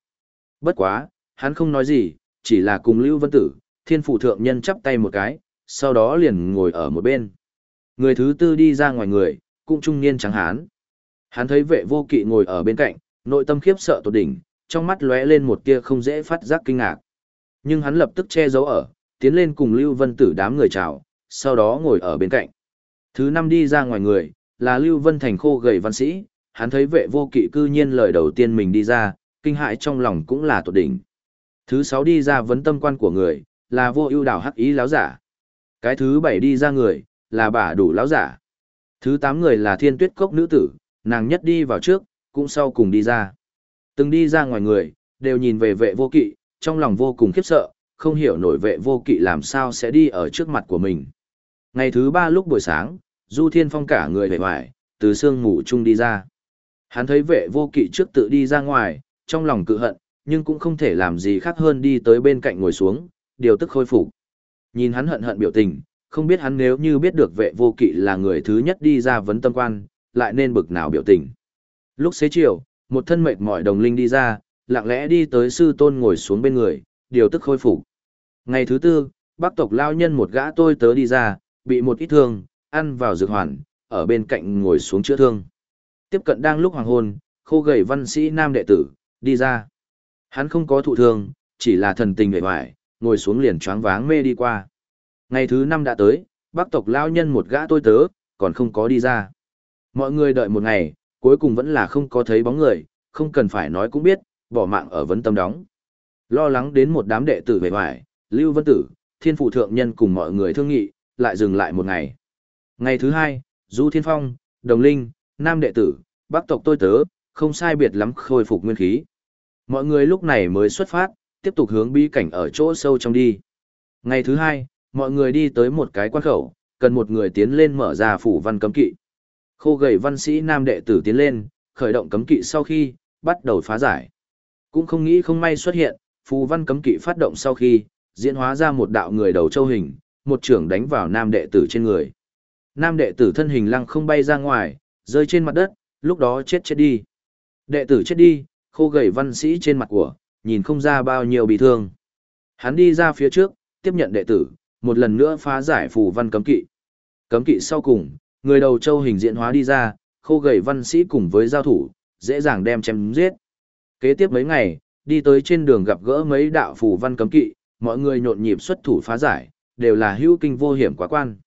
Speaker 1: Bất quá, hắn không nói gì, chỉ là cùng Lưu Vân Tử, thiên phụ thượng nhân chắp tay một cái, sau đó liền ngồi ở một bên. Người thứ tư đi ra ngoài người, cũng trung niên trắng hán. Hắn thấy vệ vô kỵ ngồi ở bên cạnh, nội tâm khiếp sợ tột đỉnh, trong mắt lóe lên một tia không dễ phát giác kinh ngạc. Nhưng hắn lập tức che giấu ở, tiến lên cùng Lưu Vân Tử đám người chào, sau đó ngồi ở bên cạnh. Thứ năm đi ra ngoài người, là Lưu Vân Thành khô gầy văn sĩ, hắn thấy vệ vô kỵ cư nhiên lời đầu tiên mình đi ra, kinh hại trong lòng cũng là tột đỉnh. Thứ sáu đi ra vấn tâm quan của người, là vô ưu đảo hắc ý láo giả. Cái thứ bảy đi ra người, là bà đủ láo giả. Thứ tám người là thiên tuyết cốc nữ tử, nàng nhất đi vào trước, cũng sau cùng đi ra. Từng đi ra ngoài người, đều nhìn về vệ vô kỵ, trong lòng vô cùng khiếp sợ, không hiểu nổi vệ vô kỵ làm sao sẽ đi ở trước mặt của mình. Ngày thứ ba lúc buổi sáng, Du Thiên Phong cả người vẻ vải, từ sương ngủ chung đi ra. Hắn thấy vệ vô kỵ trước tự đi ra ngoài, trong lòng cự hận, nhưng cũng không thể làm gì khác hơn đi tới bên cạnh ngồi xuống, điều tức khôi phục. Nhìn hắn hận hận biểu tình, không biết hắn nếu như biết được vệ vô kỵ là người thứ nhất đi ra vấn tâm quan, lại nên bực nào biểu tình. Lúc xế chiều, một thân mệt mỏi đồng linh đi ra, lặng lẽ đi tới sư tôn ngồi xuống bên người, điều tức khôi phục. Ngày thứ tư, bác tộc lao nhân một gã tôi tớ đi ra, bị một ít thương, ăn vào dược hoàn, ở bên cạnh ngồi xuống chữa thương. Tiếp cận đang lúc hoàng hôn, khô gầy văn sĩ nam đệ tử, đi ra. Hắn không có thụ thương, chỉ là thần tình vẻ hoài, ngồi xuống liền choáng váng mê đi qua. Ngày thứ năm đã tới, bác tộc lao nhân một gã tôi tớ, còn không có đi ra. Mọi người đợi một ngày, cuối cùng vẫn là không có thấy bóng người, không cần phải nói cũng biết, bỏ mạng ở vấn tâm đóng. Lo lắng đến một đám đệ tử về hoài, Lưu Vân Tử, Thiên Phụ Thượng Nhân cùng mọi người thương nghị, lại dừng lại một ngày. Ngày thứ hai, Du Thiên Phong, Đồng Linh, Nam đệ tử, Bắc tộc tôi tớ, không sai biệt lắm khôi phục nguyên khí. Mọi người lúc này mới xuất phát, tiếp tục hướng bí cảnh ở chỗ sâu trong đi. Ngày thứ hai, mọi người đi tới một cái quan khẩu, cần một người tiến lên mở ra phủ văn cấm kỵ. Khô gầy văn sĩ nam đệ tử tiến lên, khởi động cấm kỵ sau khi, bắt đầu phá giải. Cũng không nghĩ không may xuất hiện, phù văn cấm kỵ phát động sau khi, diễn hóa ra một đạo người đầu châu hình, một trưởng đánh vào nam đệ tử trên người. Nam đệ tử thân hình lăng không bay ra ngoài, rơi trên mặt đất, lúc đó chết chết đi. Đệ tử chết đi, khô gầy văn sĩ trên mặt của, nhìn không ra bao nhiêu bị thương. Hắn đi ra phía trước, tiếp nhận đệ tử, một lần nữa phá giải phù văn cấm kỵ. Cấm kỵ sau cùng, người đầu châu hình diễn hóa đi ra, khô gầy văn sĩ cùng với giao thủ, dễ dàng đem chém giết. Kế tiếp mấy ngày, đi tới trên đường gặp gỡ mấy đạo phù văn cấm kỵ, mọi người nhộn nhịp xuất thủ phá giải, đều là hữu kinh vô hiểm quá quan.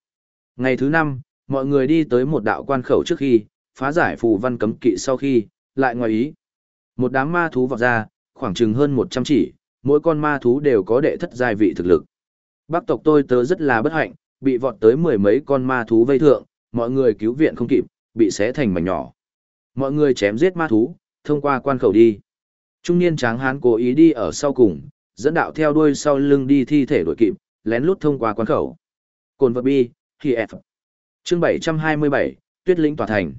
Speaker 1: Ngày thứ năm, mọi người đi tới một đạo quan khẩu trước khi, phá giải phù văn cấm kỵ sau khi, lại ngoài ý. Một đám ma thú vọt ra, khoảng chừng hơn 100 chỉ, mỗi con ma thú đều có đệ thất giai vị thực lực. Bác tộc tôi tớ rất là bất hạnh, bị vọt tới mười mấy con ma thú vây thượng, mọi người cứu viện không kịp, bị xé thành mảnh nhỏ. Mọi người chém giết ma thú, thông qua quan khẩu đi. Trung niên tráng hán cố ý đi ở sau cùng, dẫn đạo theo đuôi sau lưng đi thi thể đuổi kịp, lén lút thông qua quán khẩu. Cồn vật bi, khi F. Chương 727, Tuyết lĩnh tỏa thành.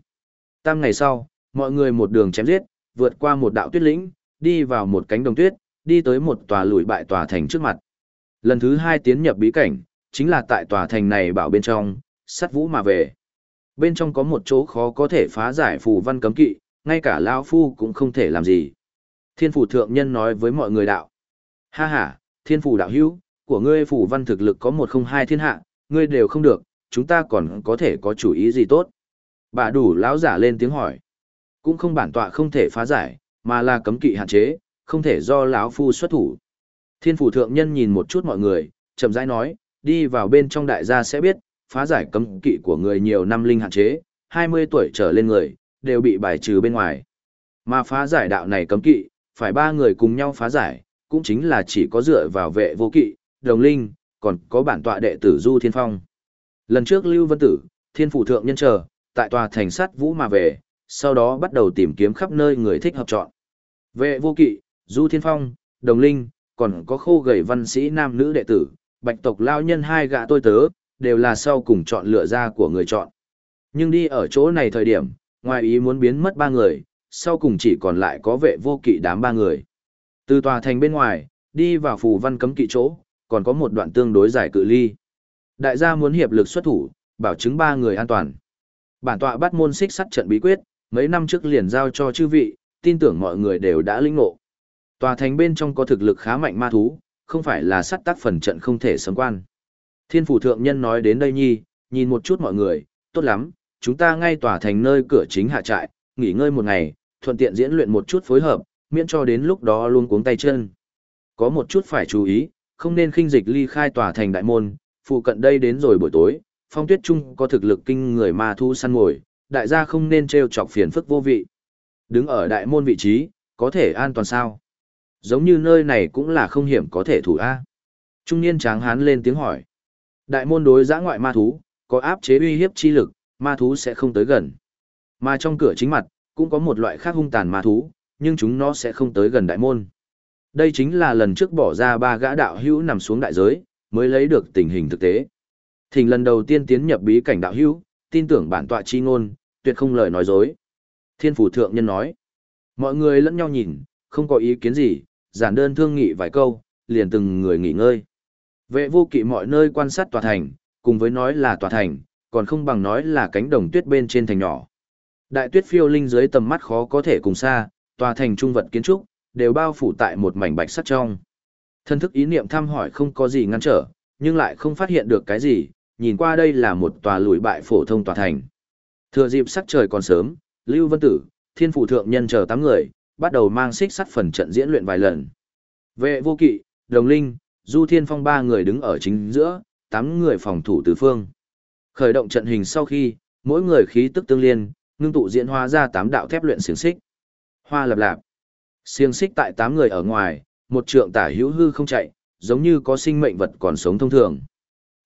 Speaker 1: Tam ngày sau, mọi người một đường chém giết, vượt qua một đạo tuyết lĩnh, đi vào một cánh đồng tuyết, đi tới một tòa lùi bại tòa thành trước mặt. Lần thứ hai tiến nhập bí cảnh, chính là tại tòa thành này bảo bên trong, sắt vũ mà về. Bên trong có một chỗ khó có thể phá giải phù văn cấm kỵ, ngay cả lão Phu cũng không thể làm gì. Thiên phủ thượng nhân nói với mọi người đạo. Ha ha, thiên phủ đạo hữu, của ngươi phủ văn thực lực có một không hai thiên hạ, ngươi đều không được, chúng ta còn có thể có chủ ý gì tốt. Bà đủ lão giả lên tiếng hỏi. Cũng không bản tọa không thể phá giải, mà là cấm kỵ hạn chế, không thể do lão phu xuất thủ. Thiên phủ thượng nhân nhìn một chút mọi người, chậm rãi nói, đi vào bên trong đại gia sẽ biết, phá giải cấm kỵ của người nhiều năm linh hạn chế, 20 tuổi trở lên người, đều bị bài trừ bên ngoài. Mà phá giải đạo này cấm kỵ, phải ba người cùng nhau phá giải, cũng chính là chỉ có dựa vào vệ vô kỵ, đồng linh, còn có bản tọa đệ tử Du Thiên Phong. Lần trước Lưu Vân Tử, Thiên Phủ Thượng Nhân chờ, tại tòa thành sát vũ mà về, sau đó bắt đầu tìm kiếm khắp nơi người thích hợp chọn. Vệ vô kỵ, Du Thiên Phong, Đồng Linh, còn có khô gầy văn sĩ nam nữ đệ tử, bạch tộc lao nhân hai gã tôi tớ, đều là sau cùng chọn lựa ra của người chọn. Nhưng đi ở chỗ này thời điểm, ngoài ý muốn biến mất ba người, sau cùng chỉ còn lại có vệ vô kỵ đám ba người. Từ tòa thành bên ngoài, đi vào phù văn cấm kỵ chỗ, còn có một đoạn tương đối dài cự ly. Đại gia muốn hiệp lực xuất thủ, bảo chứng ba người an toàn. Bản tọa bắt môn xích sắt trận bí quyết, mấy năm trước liền giao cho chư vị, tin tưởng mọi người đều đã linh ngộ. Tòa thành bên trong có thực lực khá mạnh ma thú, không phải là sắt tác phần trận không thể sấm quan. Thiên phủ thượng nhân nói đến đây nhi, nhìn một chút mọi người, tốt lắm, chúng ta ngay tòa thành nơi cửa chính hạ trại, nghỉ ngơi một ngày, thuận tiện diễn luyện một chút phối hợp, miễn cho đến lúc đó luôn cuống tay chân. Có một chút phải chú ý, không nên khinh dịch ly khai tòa thành đại môn, phụ cận đây đến rồi buổi tối, phong tuyết trung có thực lực kinh người ma thu săn ngồi, đại gia không nên treo chọc phiền phức vô vị. Đứng ở đại môn vị trí, có thể an toàn sao? Giống như nơi này cũng là không hiểm có thể thủ A. Trung niên tráng hán lên tiếng hỏi. Đại môn đối giã ngoại ma thú, có áp chế uy hiếp chi lực, ma thú sẽ không tới gần. Mà trong cửa chính mặt, cũng có một loại khác hung tàn ma thú, nhưng chúng nó sẽ không tới gần đại môn. Đây chính là lần trước bỏ ra ba gã đạo hữu nằm xuống đại giới, mới lấy được tình hình thực tế. Thỉnh lần đầu tiên tiến nhập bí cảnh đạo hữu, tin tưởng bản tọa chi ngôn, tuyệt không lời nói dối. Thiên phủ thượng nhân nói. Mọi người lẫn nhau nhìn, không có ý kiến gì, giản đơn thương nghị vài câu, liền từng người nghỉ ngơi. Vệ vô kỵ mọi nơi quan sát tòa thành, cùng với nói là tòa thành, còn không bằng nói là cánh đồng tuyết bên trên thành nhỏ. Đại tuyết phiêu linh dưới tầm mắt khó có thể cùng xa, tòa thành trung vật kiến trúc, đều bao phủ tại một mảnh bạch sắt trong. Thân thức ý niệm thăm hỏi không có gì ngăn trở, nhưng lại không phát hiện được cái gì, nhìn qua đây là một tòa lùi bại phổ thông tòa thành. Thừa dịp sắc trời còn sớm, Lưu Vân Tử, Thiên Phụ Thượng Nhân chờ 8 người, bắt đầu mang xích sắt phần trận diễn luyện vài lần. Vệ vô kỵ, Đồng Linh, Du Thiên Phong ba người đứng ở chính giữa, 8 người phòng thủ tứ phương. Khởi động trận hình sau khi, mỗi người khí tức tương liên, ngưng tụ diễn hóa ra 8 đạo thép luyện xiềng xích. Hoa lập lạp. Xiềng xích tại tám người ở ngoài, một trượng tả hữu hư không chạy, giống như có sinh mệnh vật còn sống thông thường.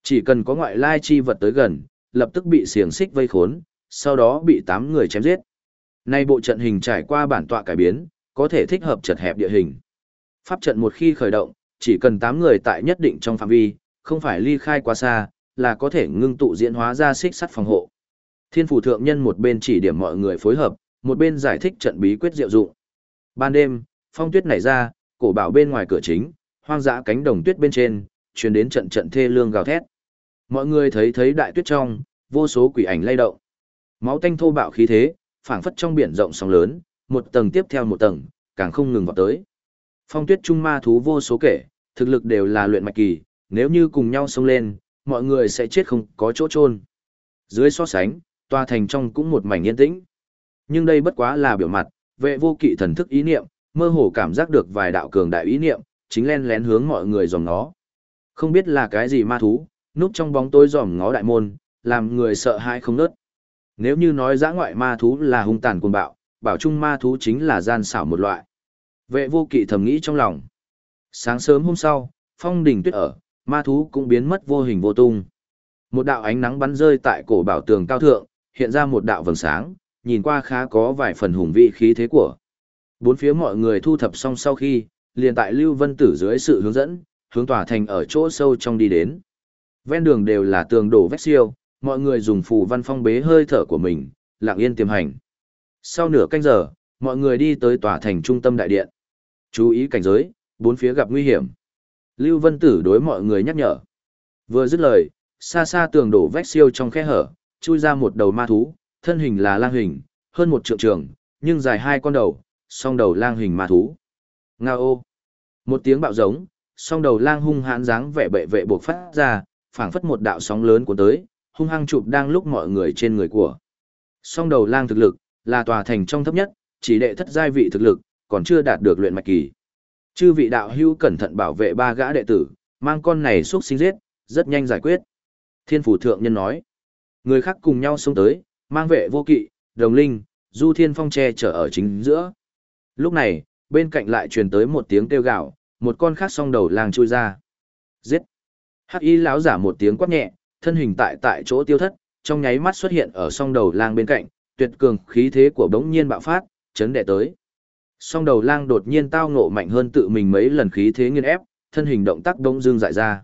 Speaker 1: Chỉ cần có ngoại lai chi vật tới gần, lập tức bị xiềng xích vây khốn, sau đó bị tám người chém giết. Nay bộ trận hình trải qua bản tọa cải biến, có thể thích hợp chật hẹp địa hình. Pháp trận một khi khởi động, chỉ cần 8 người tại nhất định trong phạm vi, không phải ly khai quá xa, là có thể ngưng tụ diễn hóa ra xích sắt phòng hộ. Thiên phủ thượng nhân một bên chỉ điểm mọi người phối hợp, một bên giải thích trận bí quyết diệu dụng. Ban đêm, phong tuyết nảy ra, cổ bảo bên ngoài cửa chính, hoang dã cánh đồng tuyết bên trên, truyền đến trận trận thê lương gào thét. Mọi người thấy thấy đại tuyết trong, vô số quỷ ảnh lay động. Máu tanh thô bạo khí thế, phảng phất trong biển rộng sóng lớn, một tầng tiếp theo một tầng, càng không ngừng vào tới. Phong tuyết trung ma thú vô số kể, thực lực đều là luyện mạch kỳ, nếu như cùng nhau xông lên, mọi người sẽ chết không có chỗ chôn. Dưới so sánh, tòa thành trong cũng một mảnh yên tĩnh. Nhưng đây bất quá là biểu mặt, vệ vô kỵ thần thức ý niệm, mơ hồ cảm giác được vài đạo cường đại ý niệm, chính len lén hướng mọi người dòm ngó. Không biết là cái gì ma thú, núp trong bóng tối dòm ngó đại môn, làm người sợ hãi không nớt. Nếu như nói giã ngoại ma thú là hung tàn cuồng bạo, bảo trung ma thú chính là gian xảo một loại. Vệ vô kỵ thầm nghĩ trong lòng. Sáng sớm hôm sau, phong đỉnh tuyết ở, ma thú cũng biến mất vô hình vô tung. Một đạo ánh nắng bắn rơi tại cổ bảo tường cao thượng, hiện ra một đạo vầng sáng, nhìn qua khá có vài phần hùng vị khí thế của. Bốn phía mọi người thu thập xong sau khi, liền tại Lưu Vân Tử dưới sự hướng dẫn, hướng tòa thành ở chỗ sâu trong đi đến. Ven đường đều là tường đổ vách siêu, mọi người dùng phù văn phong bế hơi thở của mình, lặng yên tiềm hành. Sau nửa canh giờ, mọi người đi tới tòa thành trung tâm đại điện. Chú ý cảnh giới, bốn phía gặp nguy hiểm. Lưu Vân Tử đối mọi người nhắc nhở. Vừa dứt lời, xa xa tường đổ vách siêu trong khe hở, chui ra một đầu ma thú, thân hình là lang hình, hơn một trượng trường, nhưng dài hai con đầu, song đầu lang hình ma thú. Nga ô! Một tiếng bạo giống, song đầu lang hung hãn dáng vẻ bệ vệ buộc phát ra, phảng phất một đạo sóng lớn cuốn tới, hung hăng chụp đang lúc mọi người trên người của. Song đầu lang thực lực, là tòa thành trong thấp nhất, chỉ đệ thất giai vị thực lực, còn chưa đạt được luyện mạch kỳ. Chư vị đạo hữu cẩn thận bảo vệ ba gã đệ tử, mang con này xuất sinh giết, rất nhanh giải quyết. Thiên phủ thượng nhân nói. Người khác cùng nhau xông tới, mang vệ vô kỵ, đồng linh, du thiên phong che chở ở chính giữa. Lúc này, bên cạnh lại truyền tới một tiếng kêu gạo, một con khác song đầu lang chui ra. Giết! Hắc y lão giả một tiếng quát nhẹ, thân hình tại tại chỗ tiêu thất, trong nháy mắt xuất hiện ở song đầu lang bên cạnh, tuyệt cường khí thế của bỗng nhiên bạo phát, chấn đệ tới. Song đầu lang đột nhiên tao ngộ mạnh hơn tự mình mấy lần khí thế nghiên ép, thân hình động tác đông dương dại ra.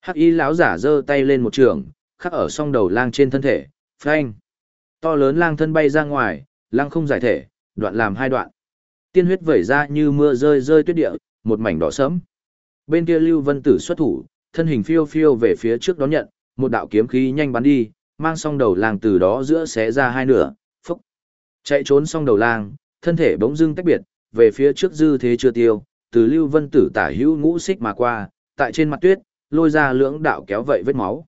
Speaker 1: Hắc y lão giả giơ tay lên một trường, khắc ở song đầu lang trên thân thể, phanh. To lớn lang thân bay ra ngoài, lang không giải thể, đoạn làm hai đoạn. Tiên huyết vẩy ra như mưa rơi rơi tuyết địa, một mảnh đỏ sẫm. Bên kia Lưu Vân Tử xuất thủ, thân hình phiêu phiêu về phía trước đón nhận, một đạo kiếm khí nhanh bắn đi, mang song đầu lang từ đó giữa xé ra hai nửa, phúc. Chạy trốn song đầu lang, thân thể bỗng dưng tách biệt, về phía trước dư thế chưa tiêu, từ Lưu Vân Tử tả hữu ngũ xích mà qua, tại trên mặt tuyết, lôi ra lưỡng đạo kéo vậy vết máu.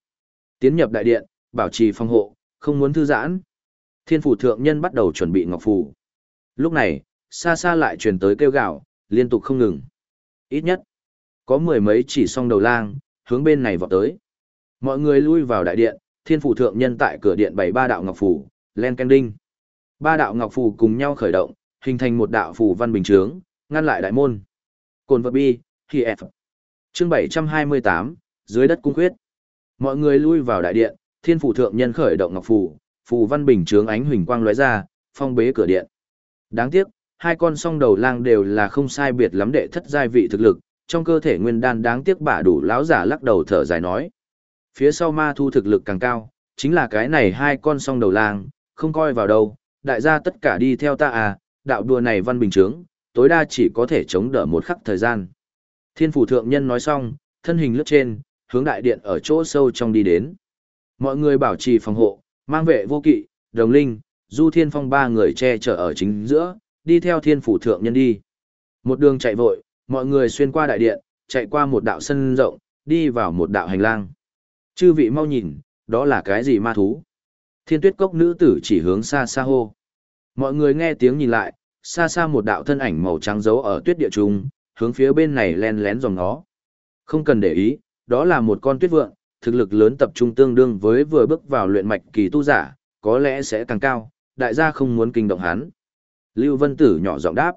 Speaker 1: Tiến nhập đại điện, bảo trì phòng hộ, không muốn thư giãn. Thiên phủ thượng nhân bắt đầu chuẩn bị ngọc phủ. Lúc này, xa xa lại truyền tới kêu gạo, liên tục không ngừng. Ít nhất, có mười mấy chỉ song đầu lang, hướng bên này vọt tới. Mọi người lui vào đại điện, thiên phủ thượng nhân tại cửa điện bày ba đạo ngọc phủ len canh đinh. Ba đạo ngọc phủ cùng nhau khởi động, hình thành một đạo phủ văn bình chướng, ngăn lại đại môn. Cồn vật bi, khi F. Chương 728, dưới đất cung khuyết. Mọi người lui vào đại điện, thiên phủ thượng nhân khởi động ngọc phủ phù văn bình chướng ánh huỳnh quang lóe ra, phong bế cửa điện. Đáng tiếc, hai con song đầu lang đều là không sai biệt lắm đệ thất giai vị thực lực, trong cơ thể nguyên đan đáng tiếc bả đủ lão giả lắc đầu thở dài nói. Phía sau ma thu thực lực càng cao, chính là cái này hai con song đầu lang, không coi vào đâu, đại gia tất cả đi theo ta à, đạo đùa này văn bình chướng, tối đa chỉ có thể chống đỡ một khắc thời gian. Thiên phủ thượng nhân nói xong, thân hình lướt trên, hướng đại điện ở chỗ sâu trong đi đến. Mọi người bảo trì phòng hộ, mang vệ vô kỵ, đồng linh, du thiên phong ba người che chở ở chính giữa, đi theo thiên phủ thượng nhân đi. Một đường chạy vội, mọi người xuyên qua đại điện, chạy qua một đạo sân rộng, đi vào một đạo hành lang. Chư vị mau nhìn, đó là cái gì ma thú? Thiên tuyết cốc nữ tử chỉ hướng xa xa hô. Mọi người nghe tiếng nhìn lại, xa xa một đạo thân ảnh màu trắng giấu ở tuyết địa trung, hướng phía bên này len lén dòng nó. Không cần để ý, đó là một con tuyết vượng, thực lực lớn tập trung tương đương với vừa bước vào luyện mạch kỳ tu giả, có lẽ sẽ càng cao, đại gia không muốn kinh động hắn. Lưu Vân Tử nhỏ giọng đáp.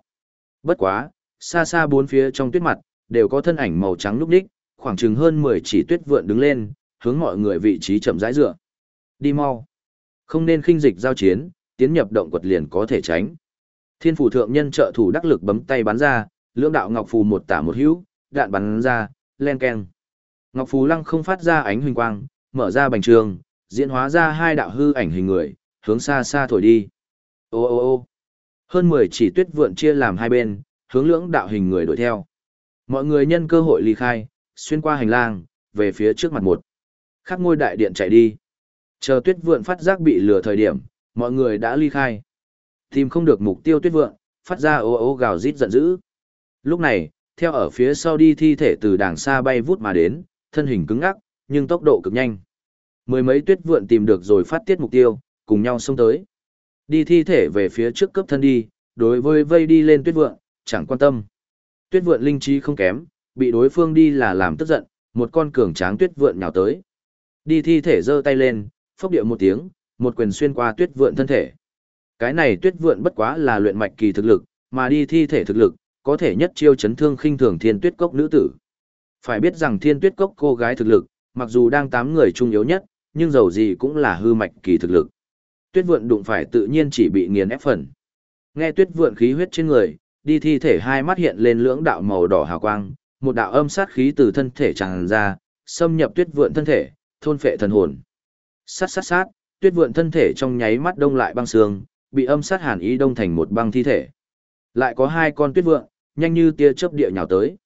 Speaker 1: Bất quá, xa xa bốn phía trong tuyết mặt, đều có thân ảnh màu trắng lúc đích, khoảng chừng hơn 10 chỉ tuyết vượn đứng lên, hướng mọi người vị trí chậm rãi dựa. Đi mau. Không nên khinh dịch giao chiến, tiến nhập động quật liền có thể tránh. Thiên phủ thượng nhân trợ thủ đắc lực bấm tay bắn ra, lưỡng đạo ngọc phù một tả một hữu, đạn bắn ra, len keng. Ngọc phù lăng không phát ra ánh huỳnh quang, mở ra bành trường, diễn hóa ra hai đạo hư ảnh hình người, hướng xa xa thổi đi. Ô ô ô hơn 10 chỉ tuyết vượn chia làm hai bên, hướng lưỡng đạo hình người đuổi theo. Mọi người nhân cơ hội ly khai, xuyên qua hành lang, về phía trước mặt một. Khắc ngôi đại điện chạy đi. Chờ tuyết vượn phát giác bị lừa thời điểm, mọi người đã ly khai. Tìm không được mục tiêu tuyết vượn, phát ra ô ô gào rít giận dữ. Lúc này, theo ở phía sau đi thi thể từ đàng xa bay vút mà đến, thân hình cứng ngắc, nhưng tốc độ cực nhanh. Mười mấy tuyết vượn tìm được rồi phát tiết mục tiêu, cùng nhau xông tới. Đi thi thể về phía trước cấp thân đi, đối với vây đi lên tuyết vượn, chẳng quan tâm. Tuyết vượn linh trí không kém, bị đối phương đi là làm tức giận, một con cường tráng tuyết vượn nhào tới. Đi thi thể giơ tay lên, phốc điệu một tiếng, một quyền xuyên qua tuyết vượn thân thể. Cái này tuyết vượn bất quá là luyện mạch kỳ thực lực, mà đi thi thể thực lực, có thể nhất chiêu chấn thương khinh thường thiên tuyết cốc nữ tử. Phải biết rằng thiên tuyết cốc cô gái thực lực, mặc dù đang tám người trung yếu nhất, nhưng dầu gì cũng là hư mạch kỳ thực lực. Tuyết vượn đụng phải tự nhiên chỉ bị nghiền ép phần. Nghe tuyết vượn khí huyết trên người, đi thi thể hai mắt hiện lên lưỡng đạo màu đỏ hào quang, một đạo âm sát khí từ thân thể tràn ra, xâm nhập tuyết vượn thân thể, thôn phệ thần hồn. Sát sát sát, tuyết vượn thân thể trong nháy mắt đông lại băng xương, bị âm sát hàn ý đông thành một băng thi thể. Lại có hai con tuyết vượn, nhanh như tia chớp địa nhào tới.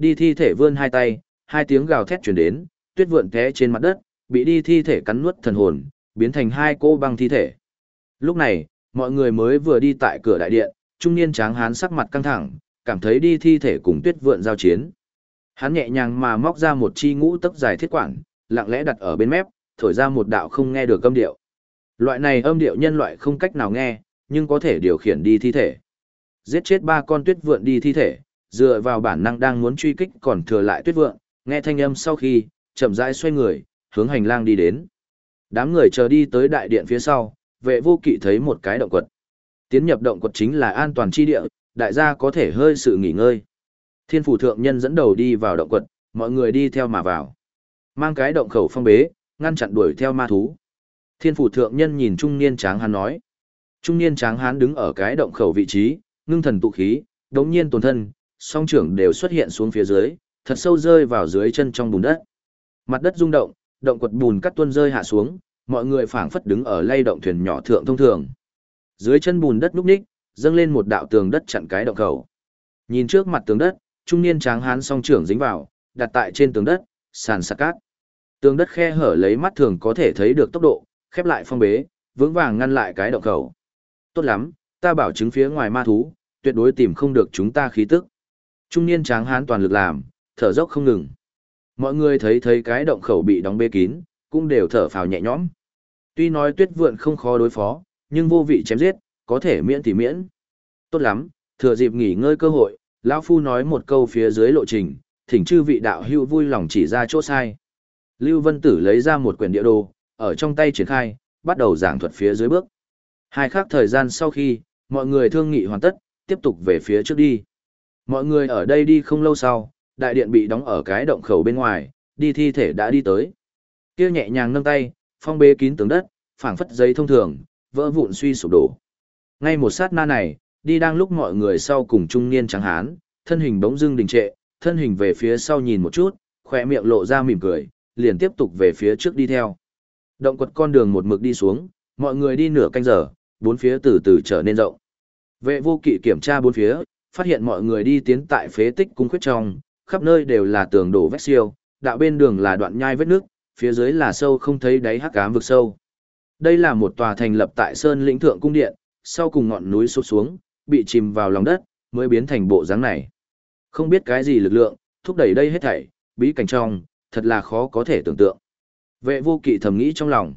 Speaker 1: Đi thi thể vươn hai tay, hai tiếng gào thét truyền đến, tuyết vượn té trên mặt đất, bị đi thi thể cắn nuốt thần hồn, biến thành hai cô băng thi thể. Lúc này, mọi người mới vừa đi tại cửa đại điện, trung niên tráng hán sắc mặt căng thẳng, cảm thấy đi thi thể cùng tuyết vượn giao chiến. Hắn nhẹ nhàng mà móc ra một chi ngũ tấc dài thiết quản, lặng lẽ đặt ở bên mép, thổi ra một đạo không nghe được âm điệu. Loại này âm điệu nhân loại không cách nào nghe, nhưng có thể điều khiển đi thi thể. Giết chết ba con tuyết vượn đi thi thể, dựa vào bản năng đang muốn truy kích còn thừa lại tuyết vượng nghe thanh âm sau khi, chậm rãi xoay người, hướng hành lang đi đến. Đám người chờ đi tới đại điện phía sau, vệ vô kỵ thấy một cái động quật. Tiến nhập động quật chính là an toàn chi địa, đại gia có thể hơi sự nghỉ ngơi. Thiên phủ thượng nhân dẫn đầu đi vào động quật, mọi người đi theo mà vào. Mang cái động khẩu phong bế, ngăn chặn đuổi theo ma thú. Thiên phủ thượng nhân nhìn trung niên tráng hán nói. Trung niên tráng hán đứng ở cái động khẩu vị trí, ngưng thần tụ khí, đống nhiên tồn thân, song trưởng đều xuất hiện xuống phía dưới, thật sâu rơi vào dưới chân trong bùn đất. Mặt đất rung động, động quật bùn cắt tuôn rơi hạ xuống, mọi người phảng phất đứng ở lay động thuyền nhỏ thượng thông thường. Dưới chân bùn đất núc ních, dâng lên một đạo tường đất chặn cái động khẩu. Nhìn trước mặt tường đất, trung niên tráng hán song trưởng dính vào, đặt tại trên tường đất, sàn sạc cát. Tường đất khe hở lấy mắt thường có thể thấy được tốc độ, khép lại phong bế, vững vàng ngăn lại cái động khẩu. Tốt lắm, ta bảo chứng phía ngoài ma thú, tuyệt đối tìm không được chúng ta khí tức. Trung niên tráng hán toàn lực làm, thở dốc không ngừng. Mọi người thấy thấy cái động khẩu bị đóng bê kín, cũng đều thở phào nhẹ nhõm. Tuy nói tuyết vượn không khó đối phó, nhưng vô vị chém giết, có thể miễn thì miễn. Tốt lắm, thừa dịp nghỉ ngơi cơ hội, lão Phu nói một câu phía dưới lộ trình, thỉnh chư vị đạo hữu vui lòng chỉ ra chỗ sai. Lưu Vân Tử lấy ra một quyển địa đồ, ở trong tay triển khai, bắt đầu giảng thuật phía dưới bước. Hai khắc thời gian sau khi, mọi người thương nghị hoàn tất, tiếp tục về phía trước đi. Mọi người ở đây đi không lâu sau, đại điện bị đóng ở cái động khẩu bên ngoài, đi thi thể đã đi tới. Kia nhẹ nhàng nâng tay, phong bế kín tường đất, phảng phất giấy thông thường, vỡ vụn suy sụp đổ. Ngay một sát na này, đi đang lúc mọi người sau cùng trung niên trắng hán, thân hình bỗng dưng đình trệ, thân hình về phía sau nhìn một chút, khỏe miệng lộ ra mỉm cười, liền tiếp tục về phía trước đi theo. Động quật con đường một mực đi xuống, mọi người đi nửa canh giờ, bốn phía từ từ trở nên rộng. Vệ vô kỵ kiểm tra bốn phía, phát hiện mọi người đi tiến tại phế tích cung khuyết trong, khắp nơi đều là tường đổ vách siêu, đạo bên đường là đoạn nhai vết nước, phía dưới là sâu không thấy đáy hắc ám vực sâu. Đây là một tòa thành lập tại sơn lĩnh thượng cung điện, sau cùng ngọn núi sụp xuống, bị chìm vào lòng đất, mới biến thành bộ dáng này. Không biết cái gì lực lượng, thúc đẩy đây hết thảy, bí cảnh trong, thật là khó có thể tưởng tượng. Vệ vô kỵ thầm nghĩ trong lòng.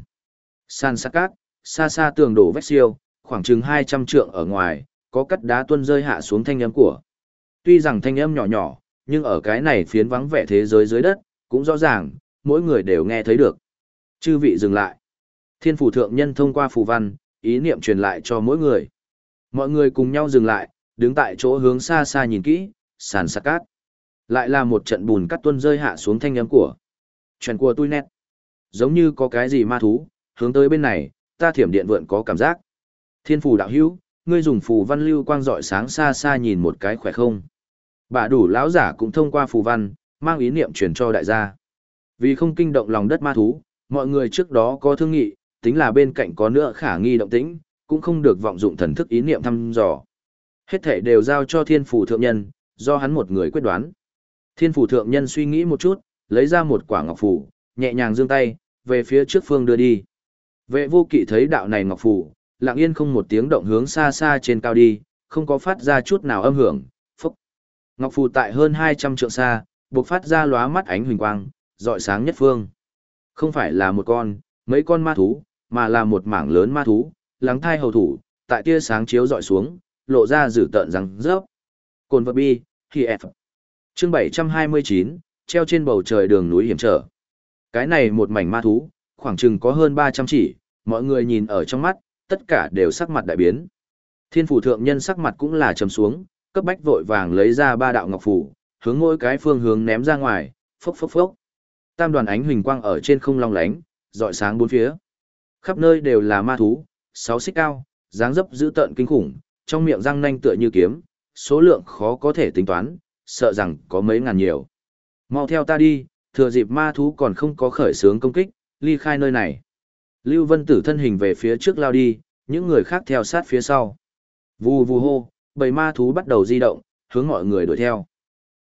Speaker 1: San sát cát, xa xa tường đổ vách siêu, khoảng chừng 200 trượng ở ngoài, có cắt đá tuôn rơi hạ xuống thanh âm của. Tuy rằng thanh âm nhỏ nhỏ, nhưng ở cái này phiến vắng vẻ thế giới dưới đất, cũng rõ ràng, mỗi người đều nghe thấy được. Chư vị dừng lại. Thiên phủ thượng nhân thông qua phù văn, ý niệm truyền lại cho mỗi người. Mọi người cùng nhau dừng lại, đứng tại chỗ hướng xa xa nhìn kỹ, sàn sạc cát. Lại là một trận bùn cắt tuôn rơi hạ xuống thanh âm của. Chuyện của tôi nét. Giống như có cái gì ma thú, hướng tới bên này, ta thiểm điện vượn có cảm giác. Thiên phủ đạo hữu, ngươi dùng phù văn lưu quang dọi sáng xa xa nhìn một cái khỏe không. Bà đủ lão giả cũng thông qua phù văn, mang ý niệm truyền cho đại gia. Vì không kinh động lòng đất ma thú, mọi người trước đó có thương nghị, tính là bên cạnh có nữa khả nghi động tĩnh, cũng không được vọng dụng thần thức ý niệm thăm dò. Hết thể đều giao cho thiên phủ thượng nhân, do hắn một người quyết đoán. Thiên phủ thượng nhân suy nghĩ một chút, lấy ra một quả ngọc phủ, nhẹ nhàng giương tay, về phía trước phương đưa đi. Vệ vô kỵ thấy đạo này ngọc phủ, lặng yên không một tiếng động hướng xa xa trên cao đi, không có phát ra chút nào âm hưởng, phúc. Ngọc phù tại hơn 200 trượng xa, buộc phát ra lóa mắt ánh huỳnh quang, dọi sáng nhất phương. Không phải là một con, mấy con ma thú, mà là một mảng lớn ma thú, lắng thai hầu thủ, tại tia sáng chiếu dọi xuống, lộ ra dữ tợn răng rớp. Cồn vật bi, khi F. Chương 729, treo trên bầu trời đường núi hiểm trở. Cái này một mảnh ma thú, khoảng chừng có hơn 300 chỉ, mọi người nhìn ở trong mắt, tất cả đều sắc mặt đại biến. Thiên phủ thượng nhân sắc mặt cũng là trầm xuống, cấp bách vội vàng lấy ra ba đạo ngọc phủ, hướng mỗi cái phương hướng ném ra ngoài, phốc phốc phốc. Tam đoàn ánh huỳnh quang ở trên không long lánh, rọi sáng bốn phía. Khắp nơi đều là ma thú, sáu xích cao, dáng dấp dữ tợn kinh khủng, trong miệng răng nanh tựa như kiếm, số lượng khó có thể tính toán, sợ rằng có mấy ngàn nhiều. Mau theo ta đi, thừa dịp ma thú còn không có khởi sướng công kích, ly khai nơi này. Lưu Vân Tử thân hình về phía trước lao đi, những người khác theo sát phía sau. Vù vù hô, bầy ma thú bắt đầu di động, hướng mọi người đuổi theo.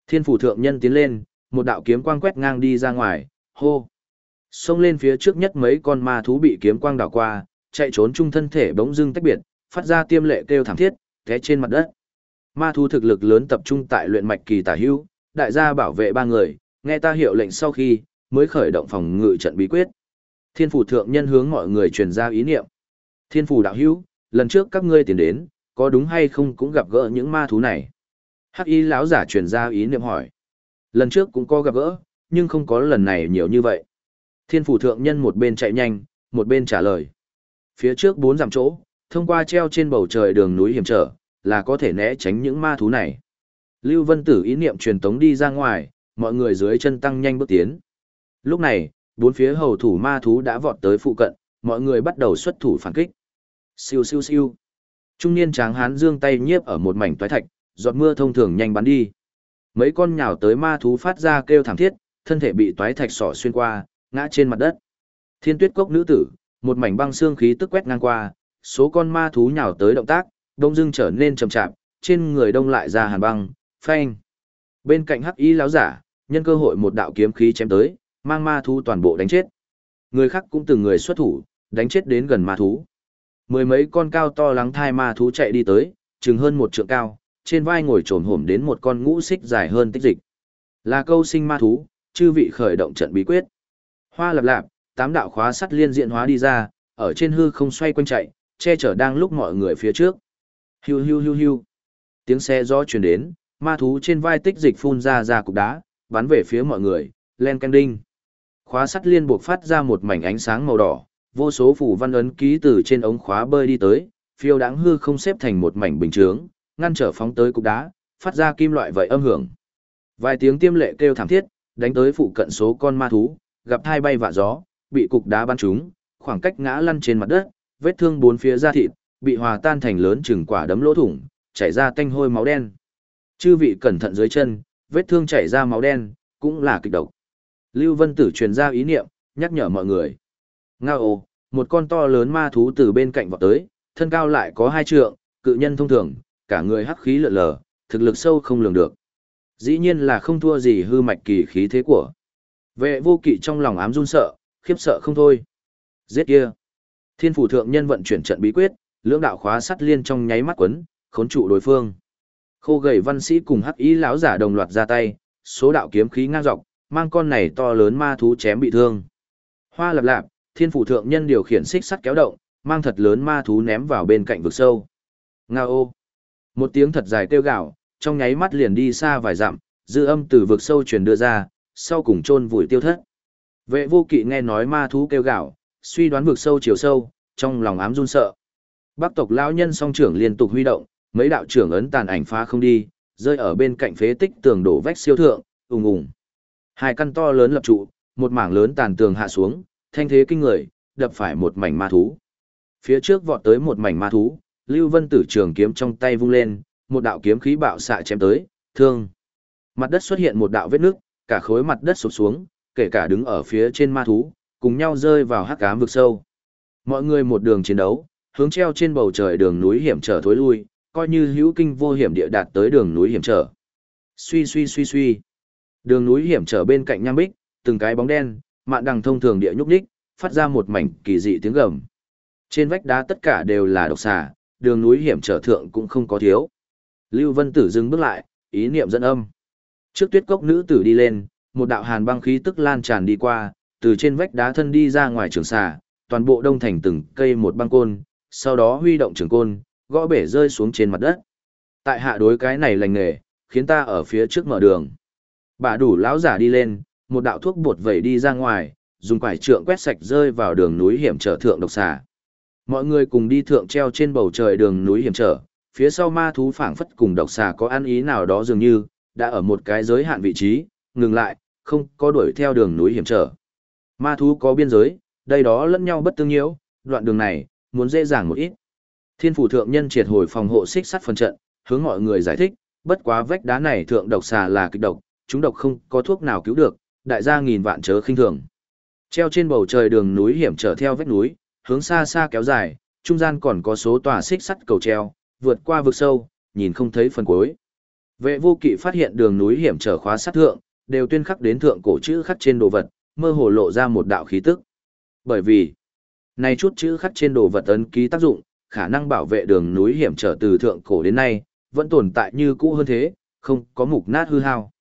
Speaker 1: Thiên phủ thượng nhân tiến lên, một đạo kiếm quang quét ngang đi ra ngoài, hô. Xông lên phía trước nhất mấy con ma thú bị kiếm quang đảo qua, chạy trốn chung thân thể bỗng dưng tách biệt, phát ra tiêm lệ kêu thảm thiết, té trên mặt đất. Ma thú thực lực lớn tập trung tại luyện mạch kỳ tả hữu, đại gia bảo vệ ba người, nghe ta hiệu lệnh sau khi, mới khởi động phòng ngự trận bí quyết. Thiên phủ thượng nhân hướng mọi người truyền ra ý niệm. Thiên phủ đạo hữu, lần trước các ngươi tiến đến, có đúng hay không cũng gặp gỡ những ma thú này? Hắc y lão giả truyền ra ý niệm hỏi. Lần trước cũng có gặp gỡ, nhưng không có lần này nhiều như vậy. Thiên phủ thượng nhân một bên chạy nhanh, một bên trả lời. Phía trước bốn dặm chỗ, thông qua treo trên bầu trời đường núi hiểm trở, là có thể né tránh những ma thú này. Lưu Vân Tử ý niệm truyền tống đi ra ngoài, mọi người dưới chân tăng nhanh bước tiến. Lúc này, bốn phía hầu thủ ma thú đã vọt tới phụ cận, mọi người bắt đầu xuất thủ phản kích. Siêu siêu siêu. Trung niên tráng hán dương tay nhiếp ở một mảnh toái thạch, giọt mưa thông thường nhanh bắn đi. Mấy con nhào tới ma thú phát ra kêu thảm thiết, thân thể bị toái thạch sỏ xuyên qua, ngã trên mặt đất. Thiên tuyết cốc nữ tử, một mảnh băng xương khí tức quét ngang qua, số con ma thú nhào tới động tác, đông dưng trở nên chậm chạp, trên người đông lại ra hàn băng, phanh. Bên cạnh hắc y lão giả, nhân cơ hội một đạo kiếm khí chém tới, mang ma thú toàn bộ đánh chết. Người khác cũng từng người xuất thủ, đánh chết đến gần ma thú. Mười mấy con cao to lắng thai ma thú chạy đi tới, chừng hơn một trượng cao, trên vai ngồi trồn hổm đến một con ngũ xích dài hơn tích dịch. Là câu sinh ma thú, chư vị khởi động trận bí quyết. Hoa lập lạp, tám đạo khóa sắt liên diện hóa đi ra, ở trên hư không xoay quanh chạy, che chở đang lúc mọi người phía trước. Hiu hiu hiu hiu. Tiếng xe gió truyền đến, ma thú trên vai tích dịch phun ra ra cục đá, bắn về phía mọi người, len canh đinh. Khóa sắt liên buộc phát ra một mảnh ánh sáng màu đỏ, vô số phủ văn ấn ký từ trên ống khóa bơi đi tới, phiêu đáng hư không xếp thành một mảnh bình chướng, ngăn trở phóng tới cục đá, phát ra kim loại vậy âm hưởng. Vài tiếng tiêm lệ kêu thảm thiết, đánh tới phụ cận số con ma thú, gặp hai bay vạ gió, bị cục đá bắn trúng, khoảng cách ngã lăn trên mặt đất, vết thương bốn phía da thịt, bị hòa tan thành lớn chừng quả đấm lỗ thủng, chảy ra tanh hôi máu đen. Chư vị cẩn thận dưới chân, vết thương chảy ra máu đen, cũng là kịch độc. Lưu Vân Tử truyền ra ý niệm, nhắc nhở mọi người. Ngao ồ, một con to lớn ma thú từ bên cạnh vọt tới, thân cao lại có hai trượng, cự nhân thông thường, cả người hắc khí lượn lờ, thực lực sâu không lường được. Dĩ nhiên là không thua gì hư mạch kỳ khí thế của. Vệ vô kỵ trong lòng ám run sợ, khiếp sợ không thôi. Giết kia. Thiên phủ thượng nhân vận chuyển trận bí quyết, lưỡng đạo khóa sắt liên trong nháy mắt quấn, khốn trụ đối phương. Khô gầy văn sĩ cùng hắc ý lão giả đồng loạt ra tay, số đạo kiếm khí ngang dọc, mang con này to lớn ma thú chém bị thương. Hoa lập lạp, thiên phủ thượng nhân điều khiển xích sắt kéo động, mang thật lớn ma thú ném vào bên cạnh vực sâu. Ngao ô. Một tiếng thật dài kêu gạo, trong nháy mắt liền đi xa vài dặm, dư âm từ vực sâu truyền đưa ra, sau cùng chôn vùi tiêu thất. Vệ vô kỵ nghe nói ma thú kêu gạo, suy đoán vực sâu chiều sâu, trong lòng ám run sợ. Bắc tộc lão nhân song trưởng liên tục huy động, mấy đạo trưởng ấn tàn ảnh phá không đi, rơi ở bên cạnh phế tích tường đổ vách siêu thượng, ùng ùng. Hai căn to lớn lập trụ, một mảng lớn tàn tường hạ xuống, thanh thế kinh người, đập phải một mảnh ma thú. Phía trước vọt tới một mảnh ma thú, Lưu Vân Tử trường kiếm trong tay vung lên, một đạo kiếm khí bạo xạ chém tới, thương. Mặt đất xuất hiện một đạo vết nước, cả khối mặt đất sụp xuống, kể cả đứng ở phía trên ma thú, cùng nhau rơi vào hắc ám vực sâu. Mọi người một đường chiến đấu, hướng treo trên bầu trời đường núi hiểm trở thối lui, coi như hữu kinh vô hiểm địa đạt tới đường núi hiểm trở. Suy suy suy suy. Đường núi hiểm trở bên cạnh nham bích, từng cái bóng đen, mạn đằng thông thường địa nhúc nhích, phát ra một mảnh kỳ dị tiếng gầm. Trên vách đá tất cả đều là độc xà, đường núi hiểm trở thượng cũng không có thiếu. Lưu Vân Tử dừng bước lại, ý niệm dẫn âm. Trước tuyết cốc nữ tử đi lên, một đạo hàn băng khí tức lan tràn đi qua, từ trên vách đá thân đi ra ngoài trường xà, toàn bộ đông thành từng cây một băng côn, sau đó huy động trường côn, gõ bể rơi xuống trên mặt đất. Tại hạ đối cái này lành nghề, khiến ta ở phía trước mở đường. Bà đủ lão giả đi lên, một đạo thuốc bột vẩy đi ra ngoài, dùng quải trượng quét sạch rơi vào đường núi hiểm trở thượng độc xà. Mọi người cùng đi thượng treo trên bầu trời đường núi hiểm trở, phía sau ma thú phảng phất cùng độc xà có ăn ý nào đó dường như, đã ở một cái giới hạn vị trí, ngừng lại, không có đuổi theo đường núi hiểm trở. Ma thú có biên giới, đây đó lẫn nhau bất tương nhiễu, đoạn đường này, muốn dễ dàng một ít. Thiên phủ thượng nhân triệt hồi phòng hộ xích sắt phần trận, hướng mọi người giải thích, bất quá vách đá này thượng độc xà là kịch độc, chúng độc không có thuốc nào cứu được, đại gia nghìn vạn chớ khinh thường. Treo trên bầu trời đường núi hiểm trở theo vách núi, hướng xa xa kéo dài, trung gian còn có số tòa xích sắt cầu treo, vượt qua vực sâu, nhìn không thấy phần cuối. Vệ vô kỵ phát hiện đường núi hiểm trở khóa sát thượng, đều tuyên khắc đến thượng cổ chữ khắc trên đồ vật, mơ hồ lộ ra một đạo khí tức. Bởi vì, này chút chữ khắc trên đồ vật ấn ký tác dụng, khả năng bảo vệ đường núi hiểm trở từ thượng cổ đến nay, vẫn tồn tại như cũ hơn thế, không có mục nát hư hao.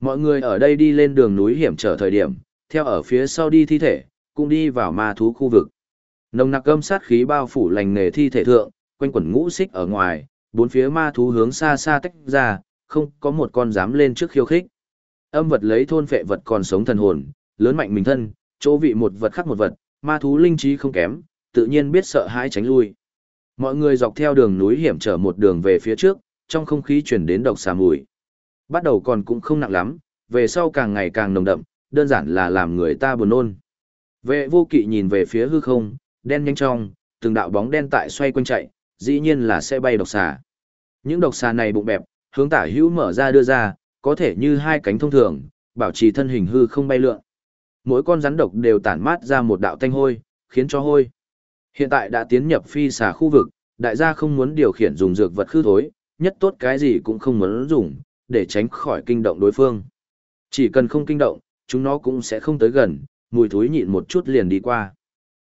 Speaker 1: Mọi người ở đây đi lên đường núi hiểm trở thời điểm, theo ở phía sau đi thi thể, cũng đi vào ma thú khu vực. Nồng nặc âm sát khí bao phủ lành nghề thi thể thượng, quanh quẩn ngũ xích ở ngoài, bốn phía ma thú hướng xa xa tách ra, không có một con dám lên trước khiêu khích. Âm vật lấy thôn phệ vật còn sống thần hồn, lớn mạnh mình thân, chỗ vị một vật khác một vật, ma thú linh trí không kém, tự nhiên biết sợ hãi tránh lui. Mọi người dọc theo đường núi hiểm trở một đường về phía trước, trong không khí chuyển đến độc xà mùi. Bắt đầu còn cũng không nặng lắm, về sau càng ngày càng nồng đậm, đơn giản là làm người ta buồn nôn. Vệ vô kỵ nhìn về phía hư không, đen nhanh trong, từng đạo bóng đen tại xoay quanh chạy, dĩ nhiên là sẽ bay độc xà. Những độc xà này bụng bẹp, hướng tả hữu mở ra đưa ra, có thể như hai cánh thông thường, bảo trì thân hình hư không bay lượn. Mỗi con rắn độc đều tản mát ra một đạo thanh hôi, khiến cho hôi. Hiện tại đã tiến nhập phi xà khu vực, đại gia không muốn điều khiển dùng dược vật khư thối, nhất tốt cái gì cũng không muốn dùng, để tránh khỏi kinh động đối phương. Chỉ cần không kinh động, chúng nó cũng sẽ không tới gần, mùi thối nhịn một chút liền đi qua.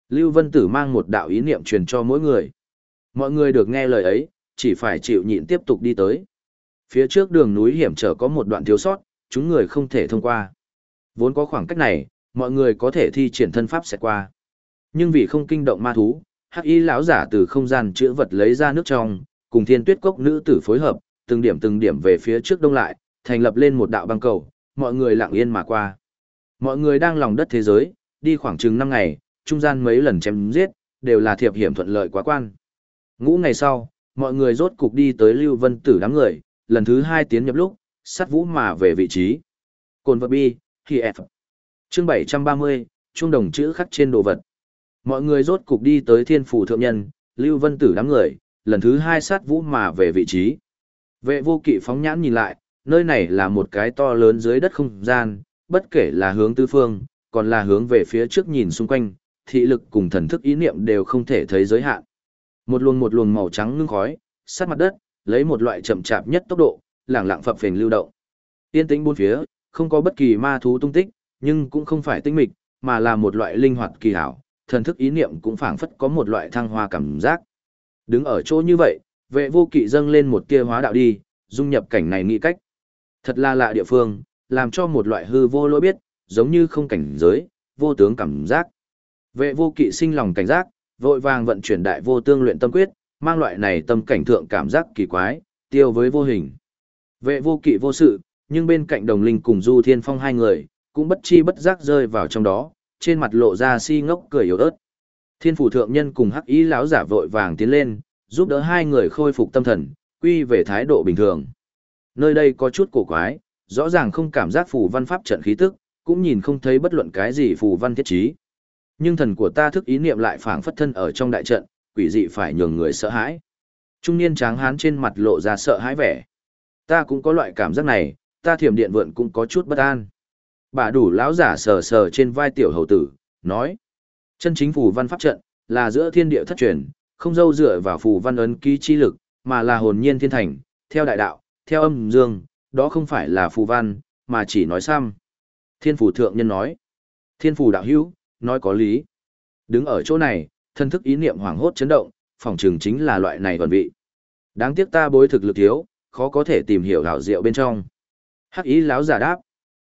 Speaker 1: Lưu Vân Tử mang một đạo ý niệm truyền cho mỗi người. Mọi người được nghe lời ấy, chỉ phải chịu nhịn tiếp tục đi tới. Phía trước đường núi hiểm trở có một đoạn thiếu sót, chúng người không thể thông qua. Vốn có khoảng cách này, mọi người có thể thi triển thân pháp sẽ qua. Nhưng vì không kinh động ma thú, hắc y lão giả từ không gian chữa vật lấy ra nước trong, cùng thiên tuyết cốc nữ tử phối hợp, từng điểm từng điểm về phía trước đông lại, thành lập lên một đạo băng cầu, mọi người lặng yên mà qua. Mọi người đang lòng đất thế giới, đi khoảng chừng 5 ngày, trung gian mấy lần chém giết, đều là thiệp hiểm thuận lợi quá quan. Ngũ ngày sau, mọi người rốt cục đi tới Lưu Vân Tử đám người, lần thứ hai tiến nhập lúc, sát vũ mà về vị trí. Cồn vật bi, thì F. Chương 730, trung đồng chữ khắc trên đồ vật. Mọi người rốt cục đi tới thiên phủ thượng nhân, Lưu Vân Tử đám người, lần thứ hai sát vũ mà về vị trí. Vệ vô kỵ phóng nhãn nhìn lại, nơi này là một cái to lớn dưới đất không gian, bất kể là hướng tư phương, còn là hướng về phía trước nhìn xung quanh, thị lực cùng thần thức ý niệm đều không thể thấy giới hạn. Một luồng một luồng màu trắng ngưng khói, sát mặt đất, lấy một loại chậm chạp nhất tốc độ, lẳng lặng phập phình lưu động. Yên tĩnh bốn phía, không có bất kỳ ma thú tung tích, nhưng cũng không phải tinh mịch, mà là một loại linh hoạt kỳ hảo, thần thức ý niệm cũng phảng phất có một loại thăng hoa cảm giác. Đứng ở chỗ như vậy, vệ vô kỵ dâng lên một tia hóa đạo đi, dung nhập cảnh này nghĩ cách. Thật là lạ địa phương, làm cho một loại hư vô lỗi biết, giống như không cảnh giới, vô tướng cảm giác. Vệ vô kỵ sinh lòng cảnh giác, vội vàng vận chuyển đại vô tương luyện tâm quyết, mang loại này tâm cảnh thượng cảm giác kỳ quái, tiêu với vô hình. Vệ vô kỵ vô sự, nhưng bên cạnh đồng linh cùng Du Thiên Phong hai người, cũng bất chi bất giác rơi vào trong đó, trên mặt lộ ra si ngốc cười yếu ớt. Thiên phủ thượng nhân cùng hắc ý lão giả vội vàng tiến lên, giúp đỡ hai người khôi phục tâm thần, quy về thái độ bình thường. Nơi đây có chút cổ quái, rõ ràng không cảm giác phù văn pháp trận khí tức, cũng nhìn không thấy bất luận cái gì phù văn thiết trí. Nhưng thần của ta thức ý niệm lại phảng phất thân ở trong đại trận, quỷ dị phải nhường người sợ hãi. Trung niên tráng hán trên mặt lộ ra sợ hãi vẻ. Ta cũng có loại cảm giác này, ta thiểm điện vượn cũng có chút bất an. Bà đủ lão giả sờ sờ trên vai tiểu hầu tử, nói. Chân chính phù văn pháp trận, là giữa thiên địa thất truyền, không dâu dựa vào phù văn ấn ký chi lực, mà là hồn nhiên thiên thành, theo đại đạo, theo âm dương, đó không phải là phù văn, mà chỉ nói xăm. Thiên phủ thượng nhân nói. Thiên phủ đạo hữu, nói có lý. Đứng ở chỗ này, thân thức ý niệm hoảng hốt chấn động, phòng trường chính là loại này còn vị. Đáng tiếc ta bối thực lực thiếu, khó có thể tìm hiểu hảo diệu bên trong. Hắc ý láo giả đáp.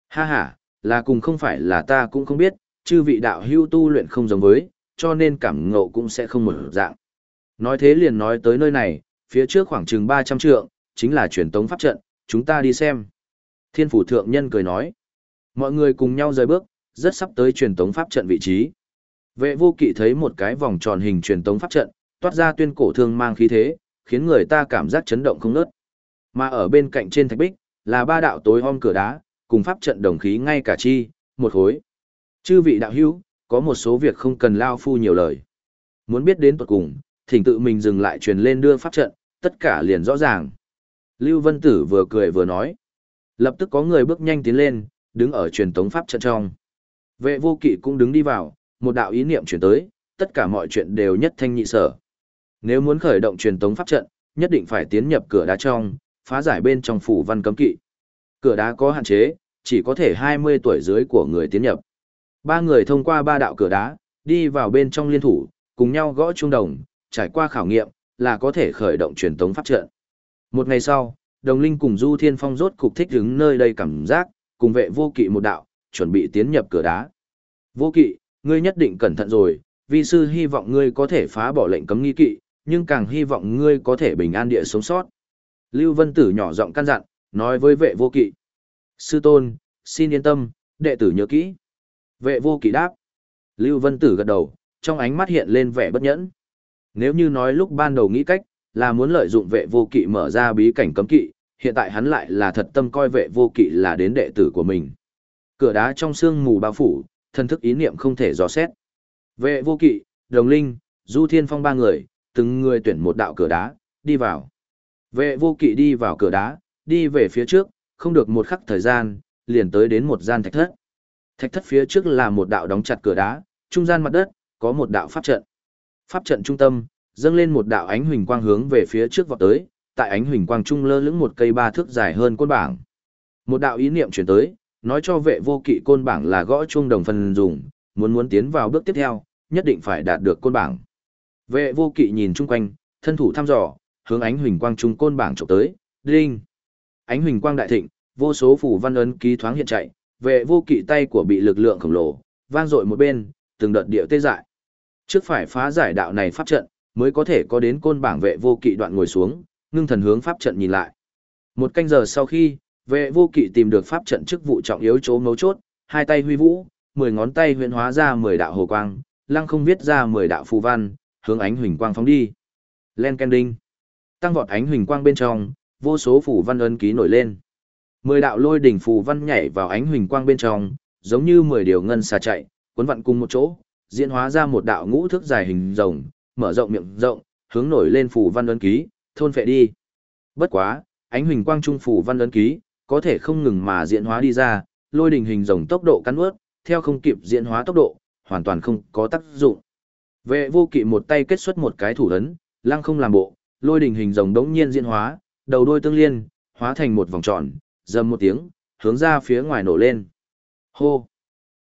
Speaker 1: Ha ha, là cùng không phải là ta cũng không biết, chư vị đạo hưu tu luyện không giống với, cho nên cảm ngộ cũng sẽ không mở dạng. Nói thế liền nói tới nơi này, phía trước khoảng chừng 300 trượng, chính là truyền tống pháp trận, chúng ta đi xem. Thiên phủ thượng nhân cười nói. Mọi người cùng nhau rời bước, rất sắp tới truyền tống pháp trận vị trí. Vệ vô kỵ thấy một cái vòng tròn hình truyền tống pháp trận, toát ra tuyên cổ thương mang khí thế, khiến người ta cảm giác chấn động không ngớt. Mà ở bên cạnh trên thạch bích, là ba đạo tối om cửa đá, cùng pháp trận đồng khí ngay cả chi, một khối. Chư vị đạo hữu, có một số việc không cần lao phu nhiều lời. Muốn biết đến tuật cùng, thỉnh tự mình dừng lại truyền lên đưa pháp trận, tất cả liền rõ ràng. Lưu Vân Tử vừa cười vừa nói. Lập tức có người bước nhanh tiến lên, đứng ở truyền tống pháp trận trong. Vệ vô kỵ cũng đứng đi vào, một đạo ý niệm chuyển tới, tất cả mọi chuyện đều nhất thanh nhị sở. Nếu muốn khởi động truyền tống pháp trận, nhất định phải tiến nhập cửa đá trong, phá giải bên trong phủ văn cấm kỵ. Cửa đá có hạn chế, chỉ có thể 20 tuổi dưới của người tiến nhập. Ba người thông qua ba đạo cửa đá, đi vào bên trong liên thủ, cùng nhau gõ chuông đồng, trải qua khảo nghiệm, là có thể khởi động truyền tống pháp trận. Một ngày sau, Đồng Linh cùng Du Thiên Phong rốt cục thích đứng nơi đây cảm giác, cùng vệ vô kỵ một đạo, chuẩn bị tiến nhập cửa đá. Vô kỵ, ngươi nhất định cẩn thận rồi, vi sư hy vọng ngươi có thể phá bỏ lệnh cấm nghi kỵ, nhưng càng hy vọng ngươi có thể bình an địa sống sót. Lưu Vân Tử nhỏ giọng căn dặn, nói với vệ vô kỵ. Sư tôn, xin yên tâm, đệ tử nhớ kỹ. Vệ vô kỵ đáp. Lưu Vân Tử gật đầu, trong ánh mắt hiện lên vẻ bất nhẫn. Nếu như nói lúc ban đầu nghĩ cách, là muốn lợi dụng vệ vô kỵ mở ra bí cảnh cấm kỵ, hiện tại hắn lại là thật tâm coi vệ vô kỵ là đến đệ tử của mình. Cửa đá trong sương mù bao phủ, thân thức ý niệm không thể dò xét. Vệ vô kỵ, đồng linh, du thiên phong ba người, từng người tuyển một đạo cửa đá, đi vào. Vệ vô kỵ đi vào cửa đá, đi về phía trước, không được một khắc thời gian, liền tới đến một gian thạch thất. Thạch thất phía trước là một đạo đóng chặt cửa đá, trung gian mặt đất, có một đạo pháp trận. Pháp trận trung tâm, dâng lên một đạo ánh huỳnh quang hướng về phía trước vọt tới, tại ánh huỳnh quang trung lơ lửng một cây ba thước dài hơn côn bảng. Một đạo ý niệm chuyển tới, nói cho vệ vô kỵ côn bảng là gõ chuông đồng phần dùng, muốn muốn tiến vào bước tiếp theo, nhất định phải đạt được côn bảng. Vệ vô kỵ nhìn chung quanh, thân thủ thăm dò, hướng ánh huỳnh quang trung côn bảng chụp tới, đinh. Ánh huỳnh quang đại thịnh, vô số phủ văn ấn ký thoáng hiện chạy, vệ vô kỵ tay của bị lực lượng khổng lồ, vang dội một bên, từng đợt điệu tê dại. Trước phải phá giải đạo này pháp trận, mới có thể có đến côn bảng vệ vô kỵ đoạn ngồi xuống, ngưng thần hướng pháp trận nhìn lại. Một canh giờ sau khi, vệ vô kỵ tìm được pháp trận chức vụ trọng yếu chỗ mấu chốt, hai tay huy vũ, mười ngón tay huyễn hóa ra mười đạo hồ quang, lăng không viết ra mười đạo phù văn, hướng ánh huỳnh quang phóng đi. Len đinh Tăng vọt ánh huỳnh quang bên trong, vô số phù văn ấn ký nổi lên. Mười đạo lôi đỉnh phù văn nhảy vào ánh huỳnh quang bên trong, giống như mười điều ngân xà chạy, cuốn vặn cùng một chỗ, diễn hóa ra một đạo ngũ thước dài hình rồng, mở rộng miệng rộng, hướng nổi lên phù văn ấn ký, thôn phệ đi. Bất quá, ánh huỳnh quang trung phù văn ấn ký, có thể không ngừng mà diễn hóa đi ra, lôi đỉnh hình rồng tốc độ cắn ướt, theo không kịp diễn hóa tốc độ, hoàn toàn không có tác dụng. Vệ vô kỵ một tay kết xuất một cái thủ ấn, lăng không làm bộ, lôi đỉnh hình rồng đống nhiên diễn hóa, đầu đôi tương liên, hóa thành một vòng tròn, dầm một tiếng, hướng ra phía ngoài nổ lên. Hô!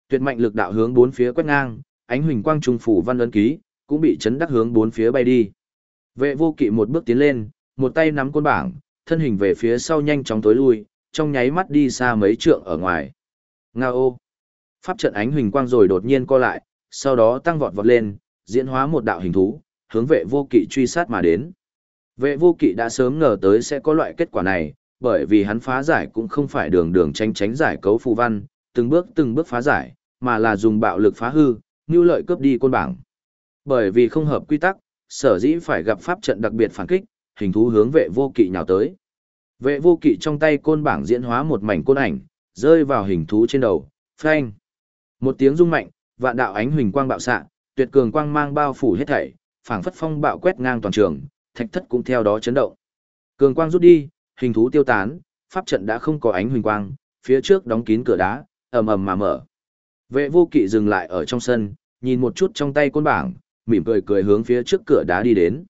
Speaker 1: Tuyệt mạnh lực đạo hướng bốn phía quét ngang, ánh huỳnh quang trung phủ văn ấn ký, cũng bị chấn đắc hướng bốn phía bay đi. Vệ vô kỵ một bước tiến lên, một tay nắm côn bảng, thân hình về phía sau nhanh chóng tối lui, trong nháy mắt đi xa mấy trượng ở ngoài. Ngao ô! Pháp trận ánh huỳnh quang rồi đột nhiên co lại, sau đó tăng vọt vọt lên, diễn hóa một đạo hình thú, hướng vệ vô kỵ truy sát mà đến. Vệ vô kỵ đã sớm ngờ tới sẽ có loại kết quả này, bởi vì hắn phá giải cũng không phải đường đường tranh tránh giải cấu phù văn, từng bước từng bước phá giải, mà là dùng bạo lực phá hư, ngưu lợi cướp đi côn bảng. Bởi vì không hợp quy tắc, sở dĩ phải gặp pháp trận đặc biệt phản kích, hình thú hướng vệ vô kỵ nhào tới. Vệ vô kỵ trong tay côn bảng diễn hóa một mảnh côn ảnh, rơi vào hình thú trên đầu, phanh. Một tiếng rung mạnh, vạn đạo ánh huỳnh quang bạo xạ, tuyệt cường quang mang bao phủ hết thảy, phảng phất phong bạo quét ngang toàn trường, thạch thất cũng theo đó chấn động. Cường quang rút đi, hình thú tiêu tán, pháp trận đã không có ánh huỳnh quang, phía trước đóng kín cửa đá, ầm ầm mà mở. Vệ vô kỵ dừng lại ở trong sân, nhìn một chút trong tay côn bảng, mỉm cười cười hướng phía trước cửa đá đi đến.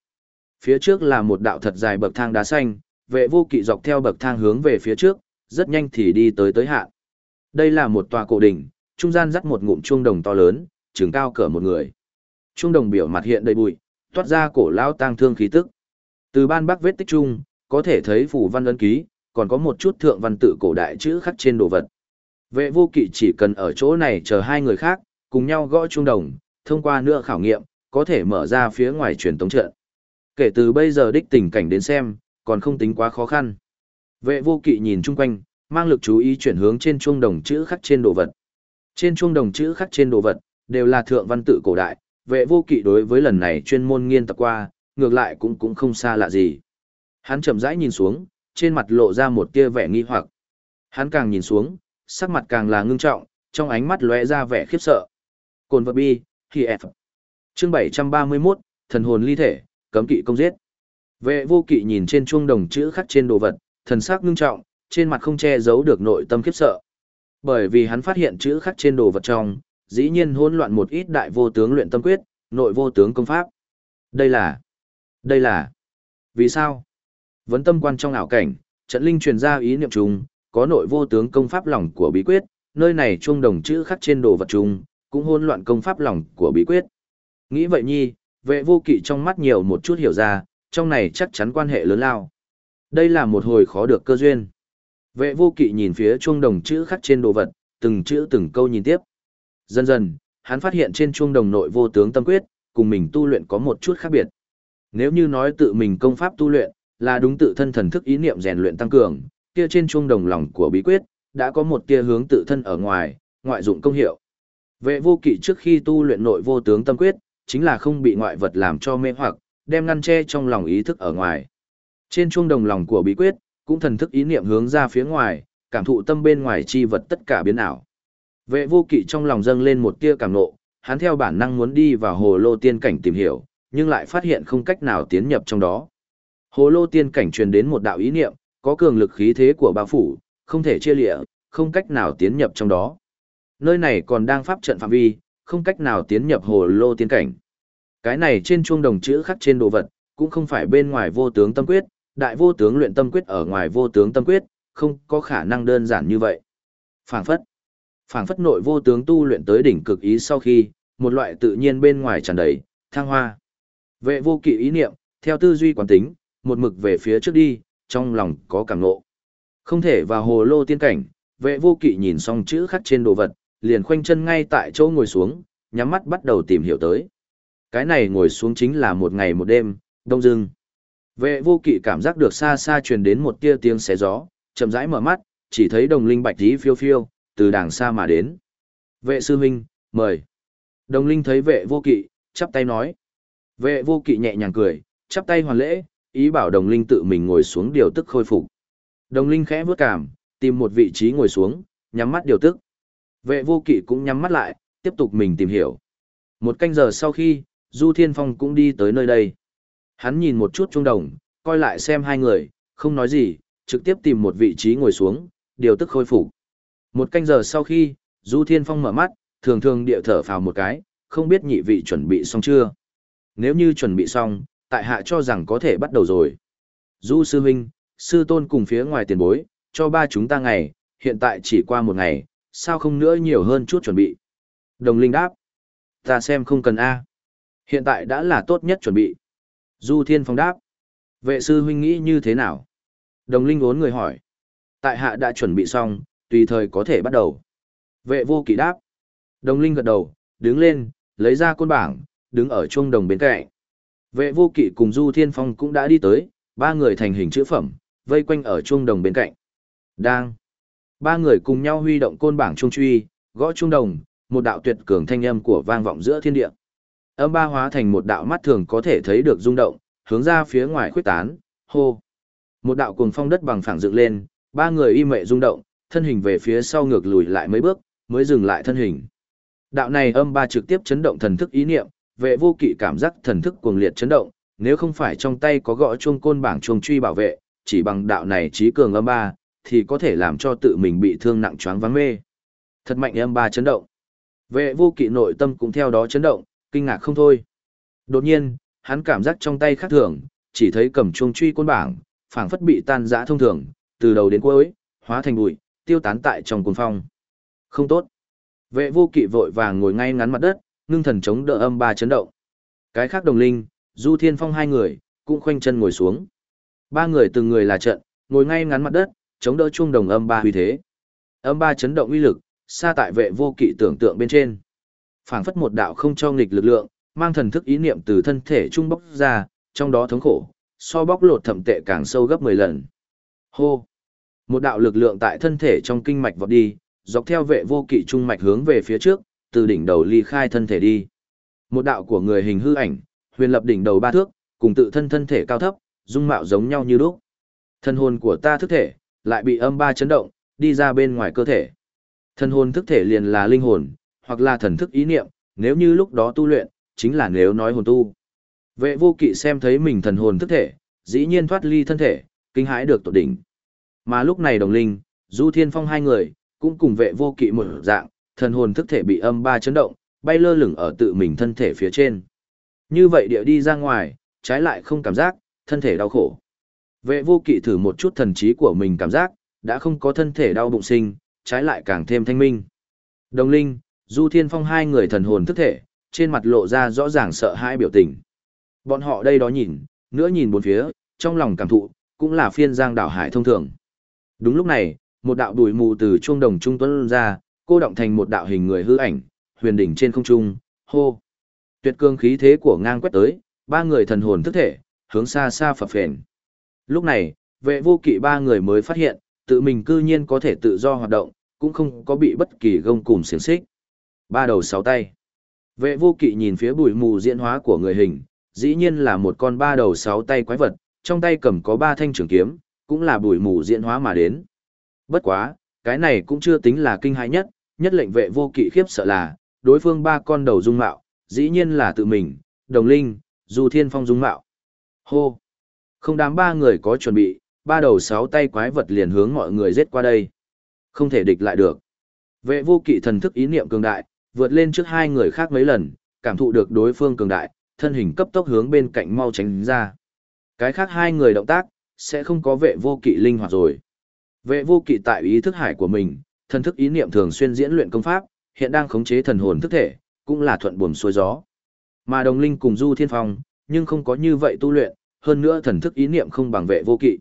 Speaker 1: Phía trước là một đạo thật dài bậc thang đá xanh, vệ vô kỵ dọc theo bậc thang hướng về phía trước, rất nhanh thì đi tới tới hạ. Đây là một tòa cổ đỉnh, trung gian dắt một ngụm chuông đồng to lớn, trường cao cỡ một người. Chuông đồng biểu mặt hiện đầy bụi, toát ra cổ lao tang thương khí tức. Từ ban bắc vết tích trung, có thể thấy phủ văn ấn ký, còn có một chút thượng văn tự cổ đại chữ khắc trên đồ vật. Vệ vô kỵ chỉ cần ở chỗ này chờ hai người khác, cùng nhau gõ chuông đồng, thông qua nữa khảo nghiệm, có thể mở ra phía ngoài truyền tống trận. Kể từ bây giờ đích tình cảnh đến xem, còn không tính quá khó khăn. Vệ vô kỵ nhìn chung quanh, mang lực chú ý chuyển hướng trên chuông đồng chữ khắc trên đồ vật. Trên chuông đồng chữ khắc trên đồ vật, đều là thượng văn tự cổ đại, vệ vô kỵ đối với lần này chuyên môn nghiên tập qua, ngược lại cũng cũng không xa lạ gì. Hắn chậm rãi nhìn xuống, trên mặt lộ ra một tia vẻ nghi hoặc. Hắn càng nhìn xuống, sắc mặt càng là ngưng trọng, trong ánh mắt lóe ra vẻ khiếp sợ. Cồn vật bi, khi F. Chương 731, thần hồn ly thể, cấm kỵ công giết. Vệ vô kỵ nhìn trên chuông đồng chữ khắc trên đồ vật, thần sắc ngưng trọng, trên mặt không che giấu được nội tâm khiếp sợ. Bởi vì hắn phát hiện chữ khắc trên đồ vật trong, dĩ nhiên hỗn loạn một ít đại vô tướng luyện tâm quyết, nội vô tướng công pháp. Đây là... Đây là... Vì sao? Vấn tâm quan trong ảo cảnh, trận linh truyền ra ý niệm chung, có nội vô tướng công pháp lòng của bí quyết, nơi này chuông đồng chữ khắc trên đồ vật chung, cũng hôn loạn công pháp lòng của bí quyết. Nghĩ vậy nhi, vệ vô kỵ trong mắt nhiều một chút hiểu ra, trong này chắc chắn quan hệ lớn lao. Đây là một hồi khó được cơ duyên. Vệ vô kỵ nhìn phía chuông đồng chữ khắc trên đồ vật, từng chữ từng câu nhìn tiếp. Dần dần, hắn phát hiện trên chuông đồng nội vô tướng tâm quyết, cùng mình tu luyện có một chút khác biệt. Nếu như nói tự mình công pháp tu luyện, là đúng tự thân thần thức ý niệm rèn luyện tăng cường, kia trên chuông đồng lòng của bí quyết, đã có một tia hướng tự thân ở ngoài, ngoại dụng công hiệu. Vệ vô kỵ trước khi tu luyện nội vô tướng tâm quyết, chính là không bị ngoại vật làm cho mê hoặc, đem ngăn che trong lòng ý thức ở ngoài. Trên chuông đồng lòng của bí quyết, cũng thần thức ý niệm hướng ra phía ngoài, cảm thụ tâm bên ngoài chi vật tất cả biến ảo. Vệ vô kỵ trong lòng dâng lên một tia cảm nộ, hắn theo bản năng muốn đi vào hồ lô tiên cảnh tìm hiểu, nhưng lại phát hiện không cách nào tiến nhập trong đó. Hồ lô tiên cảnh truyền đến một đạo ý niệm, có cường lực khí thế của bao phủ, không thể chia lịa, không cách nào tiến nhập trong đó. Nơi này còn đang pháp trận phạm vi, không cách nào tiến nhập hồ lô tiên cảnh. Cái này trên chuông đồng chữ khắc trên đồ vật, cũng không phải bên ngoài vô tướng tâm quyết, đại vô tướng luyện tâm quyết ở ngoài vô tướng tâm quyết, không có khả năng đơn giản như vậy. Phảng phất. Phảng phất nội vô tướng tu luyện tới đỉnh cực ý sau khi, một loại tự nhiên bên ngoài tràn đầy, thăng hoa. Vệ vô kỵ ý niệm, theo tư duy quán tính, một mực về phía trước đi, trong lòng có cảm ngộ. Không thể vào hồ lô tiên cảnh, vệ vô kỵ nhìn xong chữ khắc trên đồ vật, liền khoanh chân ngay tại chỗ ngồi xuống, nhắm mắt bắt đầu tìm hiểu tới. Cái này ngồi xuống chính là một ngày một đêm, đông dưng. Vệ vô kỵ cảm giác được xa xa truyền đến một tia tiếng xé gió, chậm rãi mở mắt, chỉ thấy đồng linh bạch tí phiêu phiêu, từ đàng xa mà đến. Vệ sư huynh, mời. Đồng linh thấy vệ vô kỵ, chắp tay nói. Vệ vô kỵ nhẹ nhàng cười, chắp tay hoàn lễ, ý bảo đồng linh tự mình ngồi xuống điều tức khôi phục. Đồng linh khẽ vướt cảm, tìm một vị trí ngồi xuống, nhắm mắt điều tức. Vệ vô kỵ cũng nhắm mắt lại, tiếp tục mình tìm hiểu. Một canh giờ sau khi, Du Thiên Phong cũng đi tới nơi đây. Hắn nhìn một chút trung đồng, coi lại xem hai người, không nói gì, trực tiếp tìm một vị trí ngồi xuống, điều tức khôi phục. Một canh giờ sau khi, Du Thiên Phong mở mắt, thường thường địa thở phào một cái, không biết nhị vị chuẩn bị xong chưa. Nếu như chuẩn bị xong, tại hạ cho rằng có thể bắt đầu rồi. Du sư huynh, sư tôn cùng phía ngoài tiền bối, cho ba chúng ta ngày, hiện tại chỉ qua một ngày, sao không nữa nhiều hơn chút chuẩn bị. Đồng linh đáp, ta xem không cần A. Hiện tại đã là tốt nhất chuẩn bị. Du Thiên Phong đáp, vệ sư huynh nghĩ như thế nào? Đồng linh ốn người hỏi, tại hạ đã chuẩn bị xong, tùy thời có thể bắt đầu. Vệ vô kỵ đáp, đồng linh gật đầu, đứng lên, lấy ra côn bảng, đứng ở chuông đồng bên cạnh. Vệ vô kỵ cùng Du Thiên Phong cũng đã đi tới, ba người thành hình chữ phẩm, vây quanh ở chuông đồng bên cạnh. Đang. Ba người cùng nhau huy động côn bảng trung truy, gõ trung đồng, một đạo tuyệt cường thanh âm của vang vọng giữa thiên địa. Âm ba hóa thành một đạo mắt thường có thể thấy được rung động, hướng ra phía ngoài khuếch tán, hô. Một đạo cuồng phong đất bằng phẳng dựng lên, ba người y mệ rung động, thân hình về phía sau ngược lùi lại mấy bước, mới dừng lại thân hình. Đạo này âm ba trực tiếp chấn động thần thức ý niệm, vệ vô kỵ cảm giác thần thức cuồng liệt chấn động, nếu không phải trong tay có gõ chuông côn bảng chuông truy bảo vệ, chỉ bằng đạo này trí cường âm ba, thì có thể làm cho tự mình bị thương nặng choáng váng mê. Thật mạnh âm ba chấn động. Vệ vô kỵ nội tâm cũng theo đó chấn động, kinh ngạc không thôi. Đột nhiên, hắn cảm giác trong tay khác thường, chỉ thấy cầm chuông truy côn bảng, phảng phất bị tan rã thông thường, từ đầu đến cuối, hóa thành bụi, tiêu tán tại trong cuồng phong. Không tốt. Vệ vô kỵ vội vàng ngồi ngay ngắn mặt đất, ngưng thần chống đỡ âm ba chấn động. Cái khác đồng linh, Du Thiên Phong hai người, cũng khoanh chân ngồi xuống. Ba người từng người là trận, ngồi ngay ngắn mặt đất, chống đỡ chuông đồng âm ba huy thế. Âm ba chấn động uy lực, xa tại vệ vô kỵ tưởng tượng bên trên. phảng phất một đạo không cho nghịch lực lượng, mang thần thức ý niệm từ thân thể trung bốc ra, trong đó thống khổ, so bóc lột thậm tệ càng sâu gấp 10 lần. Hô! Một đạo lực lượng tại thân thể trong kinh mạch vọt đi, dọc theo vệ vô kỵ trung mạch hướng về phía trước, từ đỉnh đầu ly khai thân thể đi. Một đạo của người hình hư ảnh, huyền lập đỉnh đầu ba thước, cùng tự thân thân thể cao thấp, dung mạo giống nhau như lúc. Thân hồn của ta thức thể, lại bị âm ba chấn động, đi ra bên ngoài cơ thể. Thân hồn thức thể liền là linh hồn, hoặc là thần thức ý niệm, nếu như lúc đó tu luyện, chính là nếu nói hồn tu. Vệ vô kỵ xem thấy mình thần hồn thức thể, dĩ nhiên thoát ly thân thể, kinh hãi được tột đỉnh. Mà lúc này đồng linh, Du Thiên Phong hai người, cũng cùng vệ vô kỵ một dạng, thần hồn thức thể bị âm ba chấn động, bay lơ lửng ở tự mình thân thể phía trên. Như vậy địa đi ra ngoài, trái lại không cảm giác, thân thể đau khổ. Vệ vô kỵ thử một chút thần trí của mình cảm giác, đã không có thân thể đau bụng sinh, trái lại càng thêm thanh minh. Đồng linh, Du Thiên Phong hai người thần hồn thức thể, trên mặt lộ ra rõ ràng sợ hãi biểu tình. Bọn họ đây đó nhìn, nữa nhìn bốn phía, trong lòng cảm thụ, cũng là phiên giang đảo hải thông thường. Đúng lúc này, một đạo bụi mù từ chuông đồng trung tuấn ra, cô động thành một đạo hình người hư ảnh, huyền đỉnh trên không trung, hô. Tuyệt cương khí thế của ngang quét tới, ba người thần hồn thức thể, hướng xa xa phập phền. Lúc này, vệ vô kỵ ba người mới phát hiện, tự mình cư nhiên có thể tự do hoạt động, cũng không có bị bất kỳ gông cùm xiềng xích. Ba đầu sáu tay. Vệ vô kỵ nhìn phía bụi mù diễn hóa của người hình, dĩ nhiên là một con ba đầu sáu tay quái vật, trong tay cầm có ba thanh trường kiếm, cũng là bụi mù diễn hóa mà đến. Bất quá, cái này cũng chưa tính là kinh hãi nhất, nhất lệnh vệ vô kỵ khiếp sợ là, đối phương ba con đầu dung mạo, dĩ nhiên là tự mình, đồng linh, Du Thiên Phong dung mạo. Hô! Không đám ba người có chuẩn bị, ba đầu sáu tay quái vật liền hướng mọi người giết qua đây. Không thể địch lại được. Vệ vô kỵ thần thức ý niệm cường đại, vượt lên trước hai người khác mấy lần, cảm thụ được đối phương cường đại, thân hình cấp tốc hướng bên cạnh mau tránh ra. Cái khác hai người động tác, sẽ không có vệ vô kỵ linh hoạt rồi. Vệ vô kỵ tại ý thức hải của mình, thần thức ý niệm thường xuyên diễn luyện công pháp, hiện đang khống chế thần hồn thức thể, cũng là thuận buồm xuôi gió. Mà đồng linh cùng Du Thiên Phong, nhưng không có như vậy tu luyện, hơn nữa thần thức ý niệm không bằng vệ vô kỵ.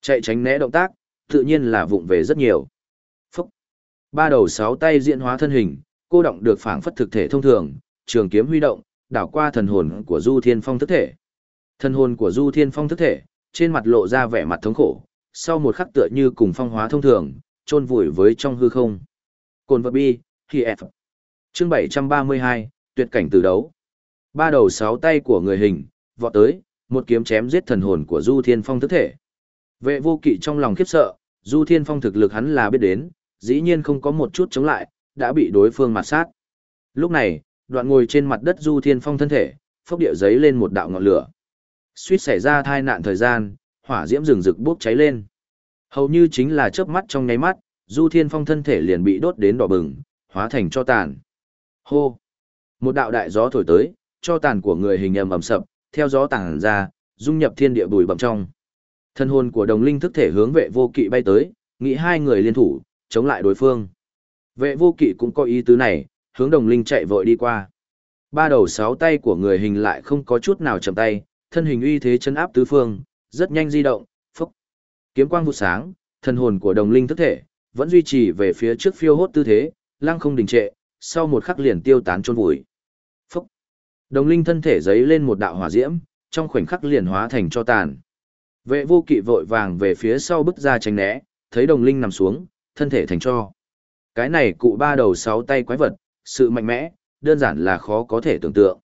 Speaker 1: Chạy tránh né động tác, tự nhiên là vụng về rất nhiều. Phúc! Ba đầu sáu tay diễn hóa thân hình, cô động được phảng phất thực thể thông thường, trường kiếm huy động, đảo qua thần hồn của Du Thiên Phong thức thể. Thần hồn của Du Thiên Phong thức thể, trên mặt lộ ra vẻ mặt thống khổ, sau một khắc tựa như cùng phong hóa thông thường, chôn vùi với trong hư không. Cồn vật bi, khi F. Chương 732, tuyệt cảnh từ đấu. Ba đầu sáu tay của người hình, vọt tới, một kiếm chém giết thần hồn của Du Thiên Phong thức thể. Vệ vô kỵ trong lòng khiếp sợ, Du Thiên Phong thực lực hắn là biết đến, dĩ nhiên không có một chút chống lại, đã bị đối phương mặt sát. Lúc này, đoạn ngồi trên mặt đất Du Thiên Phong thân thể, phốc địa giấy lên một đạo ngọn lửa. Suýt xảy ra thai nạn thời gian, hỏa diễm rừng rực bốc cháy lên. Hầu như chính là chớp mắt trong nháy mắt, Du Thiên Phong thân thể liền bị đốt đến đỏ bừng, hóa thành cho tàn. Hô! Một đạo đại gió thổi tới, cho tàn của người hình ầm ầm sập, theo gió tản ra, dung nhập thiên địa bùi bặm trong. Thân hồn của đồng linh thức thể hướng vệ vô kỵ bay tới, nghĩ hai người liên thủ, chống lại đối phương. Vệ vô kỵ cũng có ý tứ này, hướng đồng linh chạy vội đi qua. Ba đầu sáu tay của người hình lại không có chút nào chậm tay, thân hình uy thế chân áp tứ phương, rất nhanh di động, phốc. Kiếm quang vụt sáng, thân hồn của đồng linh thức thể, vẫn duy trì về phía trước phiêu hốt tư thế, lăng không đình trệ, sau một khắc liền tiêu tán trôn vùi. Đồng linh thân thể giấy lên một đạo hỏa diễm, trong khoảnh khắc liền hóa thành cho tàn. Vệ vô kỵ vội vàng về phía sau bước ra tránh né, thấy đồng linh nằm xuống, thân thể thành cho. Cái này cụ ba đầu sáu tay quái vật, sự mạnh mẽ, đơn giản là khó có thể tưởng tượng.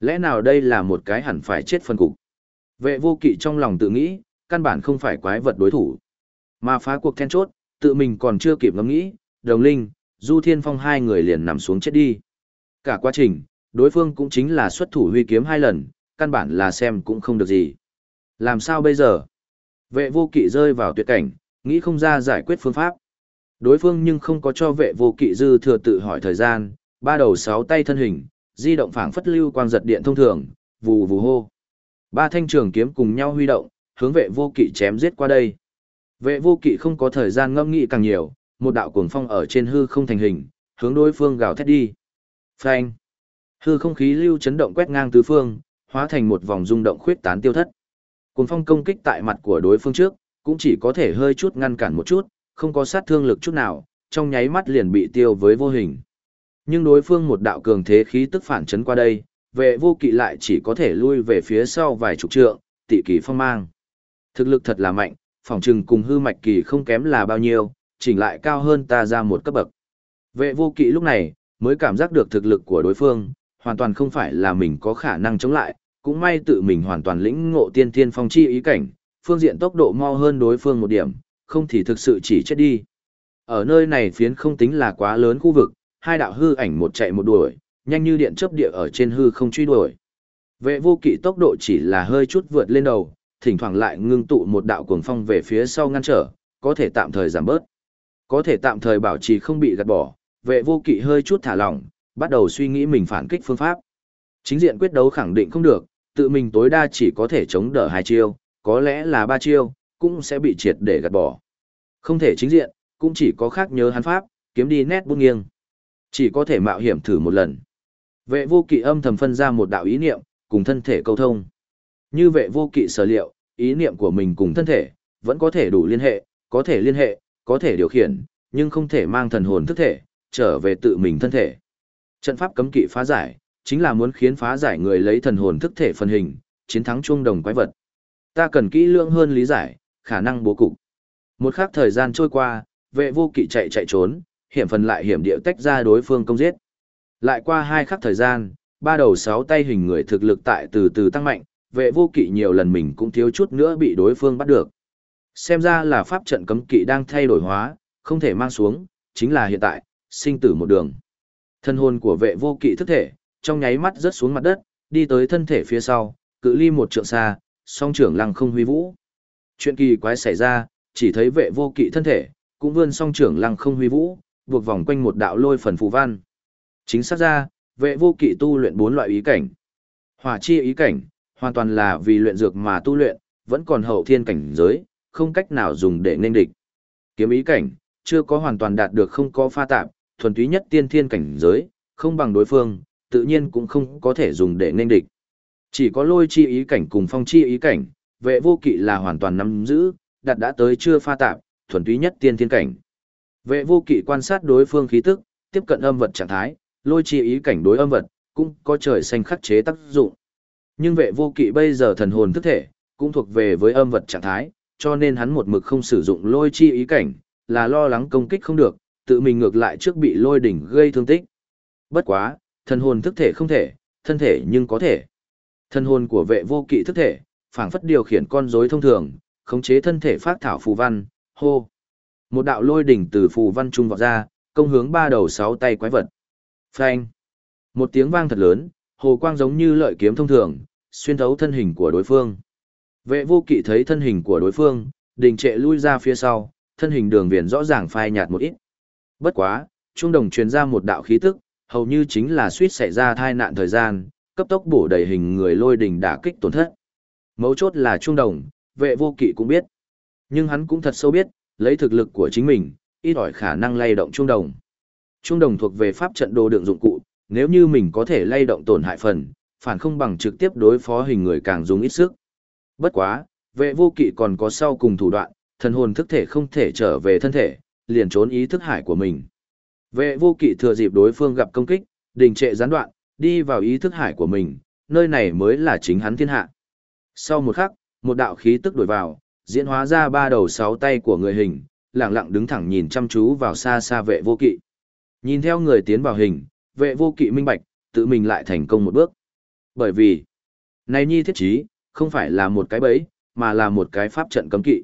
Speaker 1: Lẽ nào đây là một cái hẳn phải chết phân cục? Vệ vô kỵ trong lòng tự nghĩ, căn bản không phải quái vật đối thủ. Mà phá cuộc then chốt, tự mình còn chưa kịp ngẫm nghĩ, đồng linh, du thiên phong hai người liền nằm xuống chết đi. Cả quá trình, đối phương cũng chính là xuất thủ huy kiếm hai lần, căn bản là xem cũng không được gì. Làm sao bây giờ? Vệ vô kỵ rơi vào tuyệt cảnh, nghĩ không ra giải quyết phương pháp. Đối phương nhưng không có cho vệ vô kỵ dư thừa tự hỏi thời gian, ba đầu sáu tay thân hình, di động phảng phất lưu quang giật điện thông thường, vù vù hô. Ba thanh trường kiếm cùng nhau huy động, hướng vệ vô kỵ chém giết qua đây. Vệ vô kỵ không có thời gian ngâm nghĩ càng nhiều, một đạo cuồng phong ở trên hư không thành hình, hướng đối phương gào thét đi. Phanh. Hư không khí lưu chấn động quét ngang tứ phương, hóa thành một vòng rung động khuyết tán tiêu thất. Cuồng phong công kích tại mặt của đối phương trước, cũng chỉ có thể hơi chút ngăn cản một chút, không có sát thương lực chút nào, trong nháy mắt liền bị tiêu với vô hình. Nhưng đối phương một đạo cường thế khí tức phản chấn qua đây, vệ vô kỵ lại chỉ có thể lui về phía sau vài chục trượng, tỷ kỳ phong mang. Thực lực thật là mạnh, phòng trừng cùng hư mạch kỳ không kém là bao nhiêu, chỉnh lại cao hơn ta ra một cấp bậc. Vệ vô kỵ lúc này, mới cảm giác được thực lực của đối phương, hoàn toàn không phải là mình có khả năng chống lại, cũng may tự mình hoàn toàn lĩnh ngộ tiên thiên phong chi ý cảnh, phương diện tốc độ mau hơn đối phương một điểm, không thì thực sự chỉ chết đi. Ở nơi này phiến không tính là quá lớn khu vực, hai đạo hư ảnh một chạy một đuổi, nhanh như điện chớp địa ở trên hư không truy đuổi. Vệ vô kỵ tốc độ chỉ là hơi chút vượt lên đầu, thỉnh thoảng lại ngưng tụ một đạo cuồng phong về phía sau ngăn trở, có thể tạm thời giảm bớt. Có thể tạm thời bảo trì không bị gạt bỏ, vệ vô kỵ hơi chút thả lỏng, bắt đầu suy nghĩ mình phản kích phương pháp. Chính diện quyết đấu khẳng định không được, tự mình tối đa chỉ có thể chống đỡ hai chiêu, có lẽ là ba chiêu, cũng sẽ bị triệt để gạt bỏ. Không thể chính diện, cũng chỉ có khác nhớ hắn pháp, kiếm đi nét buông nghiêng. Chỉ có thể mạo hiểm thử một lần. Vệ vô kỵ âm thầm phân ra một đạo ý niệm, cùng thân thể câu thông. Như vệ vô kỵ sở liệu, ý niệm của mình cùng thân thể, vẫn có thể đủ liên hệ, có thể liên hệ, có thể điều khiển, nhưng không thể mang thần hồn thức thể, trở về tự mình thân thể. Trận pháp cấm kỵ phá giải, chính là muốn khiến phá giải người lấy thần hồn thức thể phân hình, chiến thắng chuông đồng quái vật. Ta cần kỹ lưỡng hơn lý giải, khả năng bố cục. Một khắc thời gian trôi qua, vệ vô kỵ chạy chạy trốn, hiểm phần lại hiểm địa tách ra đối phương công giết. Lại qua hai khắc thời gian, ba đầu sáu tay hình người thực lực tại từ từ tăng mạnh, vệ vô kỵ nhiều lần mình cũng thiếu chút nữa bị đối phương bắt được. Xem ra là pháp trận cấm kỵ đang thay đổi hóa, không thể mang xuống, chính là hiện tại, sinh tử một đường. Thân hồn của vệ vô kỵ thức thể, trong nháy mắt rớt xuống mặt đất, đi tới thân thể phía sau, cự ly một trượng xa, song trưởng lăng không huy vũ. Chuyện kỳ quái xảy ra, chỉ thấy vệ vô kỵ thân thể, cũng vươn song trưởng lăng không huy vũ, buộc vòng quanh một đạo lôi phần phù văn. Chính xác ra, vệ vô kỵ tu luyện bốn loại ý cảnh. Hỏa chi ý cảnh, hoàn toàn là vì luyện dược mà tu luyện, vẫn còn hậu thiên cảnh giới, không cách nào dùng để nên địch. Kiếm ý cảnh, chưa có hoàn toàn đạt được không có pha tạp, thuần túy nhất tiên thiên cảnh giới, không bằng đối phương, tự nhiên cũng không có thể dùng để nên địch. Chỉ có lôi chi ý cảnh cùng phong chi ý cảnh, vệ vô kỵ là hoàn toàn nắm giữ, đặt đã tới chưa pha tạp, thuần túy nhất tiên thiên cảnh. Vệ vô kỵ quan sát đối phương khí tức, tiếp cận âm vật trạng thái, lôi chi ý cảnh đối âm vật, cũng có trời xanh khắc chế tác dụng. Nhưng vệ vô kỵ bây giờ thần hồn thức thể, cũng thuộc về với âm vật trạng thái, cho nên hắn một mực không sử dụng lôi chi ý cảnh, là lo lắng công kích không được, tự mình ngược lại trước bị lôi đỉnh gây thương tích. Bất quá, thần hồn thức thể không thể, thân thể nhưng có thể. Thần hồn của vệ vô kỵ thức thể, phảng phất điều khiển con rối thông thường, khống chế thân thể phát thảo phù văn, hô. Một đạo lôi đỉnh từ phù văn trung vọt ra, công hướng ba đầu sáu tay quái vật. Phanh. Một tiếng vang thật lớn, hồ quang giống như lợi kiếm thông thường, xuyên thấu thân hình của đối phương. Vệ vô kỵ thấy thân hình của đối phương, đình trệ lui ra phía sau, thân hình đường viền rõ ràng phai nhạt một ít. Bất quá, trung đồng truyền ra một đạo khí tức, hầu như chính là suýt xảy ra tai nạn thời gian, cấp tốc bổ đầy hình người lôi đình đả kích tổn thất. Mấu chốt là trung đồng, vệ vô kỵ cũng biết. Nhưng hắn cũng thật sâu biết, lấy thực lực của chính mình, ít ỏi khả năng lay động trung đồng. Trung đồng thuộc về pháp trận đồ đựng dụng cụ, nếu như mình có thể lay động tổn hại phần, phản không bằng trực tiếp đối phó hình người càng dùng ít sức. Bất quá, vệ vô kỵ còn có sau cùng thủ đoạn, thần hồn thức thể không thể trở về thân thể, liền trốn ý thức hải của mình. Vệ vô kỵ thừa dịp đối phương gặp công kích, đình trệ gián đoạn, đi vào ý thức hải của mình, nơi này mới là chính hắn thiên hạ. Sau một khắc, một đạo khí tức đổi vào, diễn hóa ra ba đầu sáu tay của người hình, lặng lặng đứng thẳng nhìn chăm chú vào xa xa vệ vô kỵ. Nhìn theo người tiến vào hình, vệ vô kỵ minh bạch, tự mình lại thành công một bước. Bởi vì, này nhi thiết trí, không phải là một cái bẫy, mà là một cái pháp trận cấm kỵ.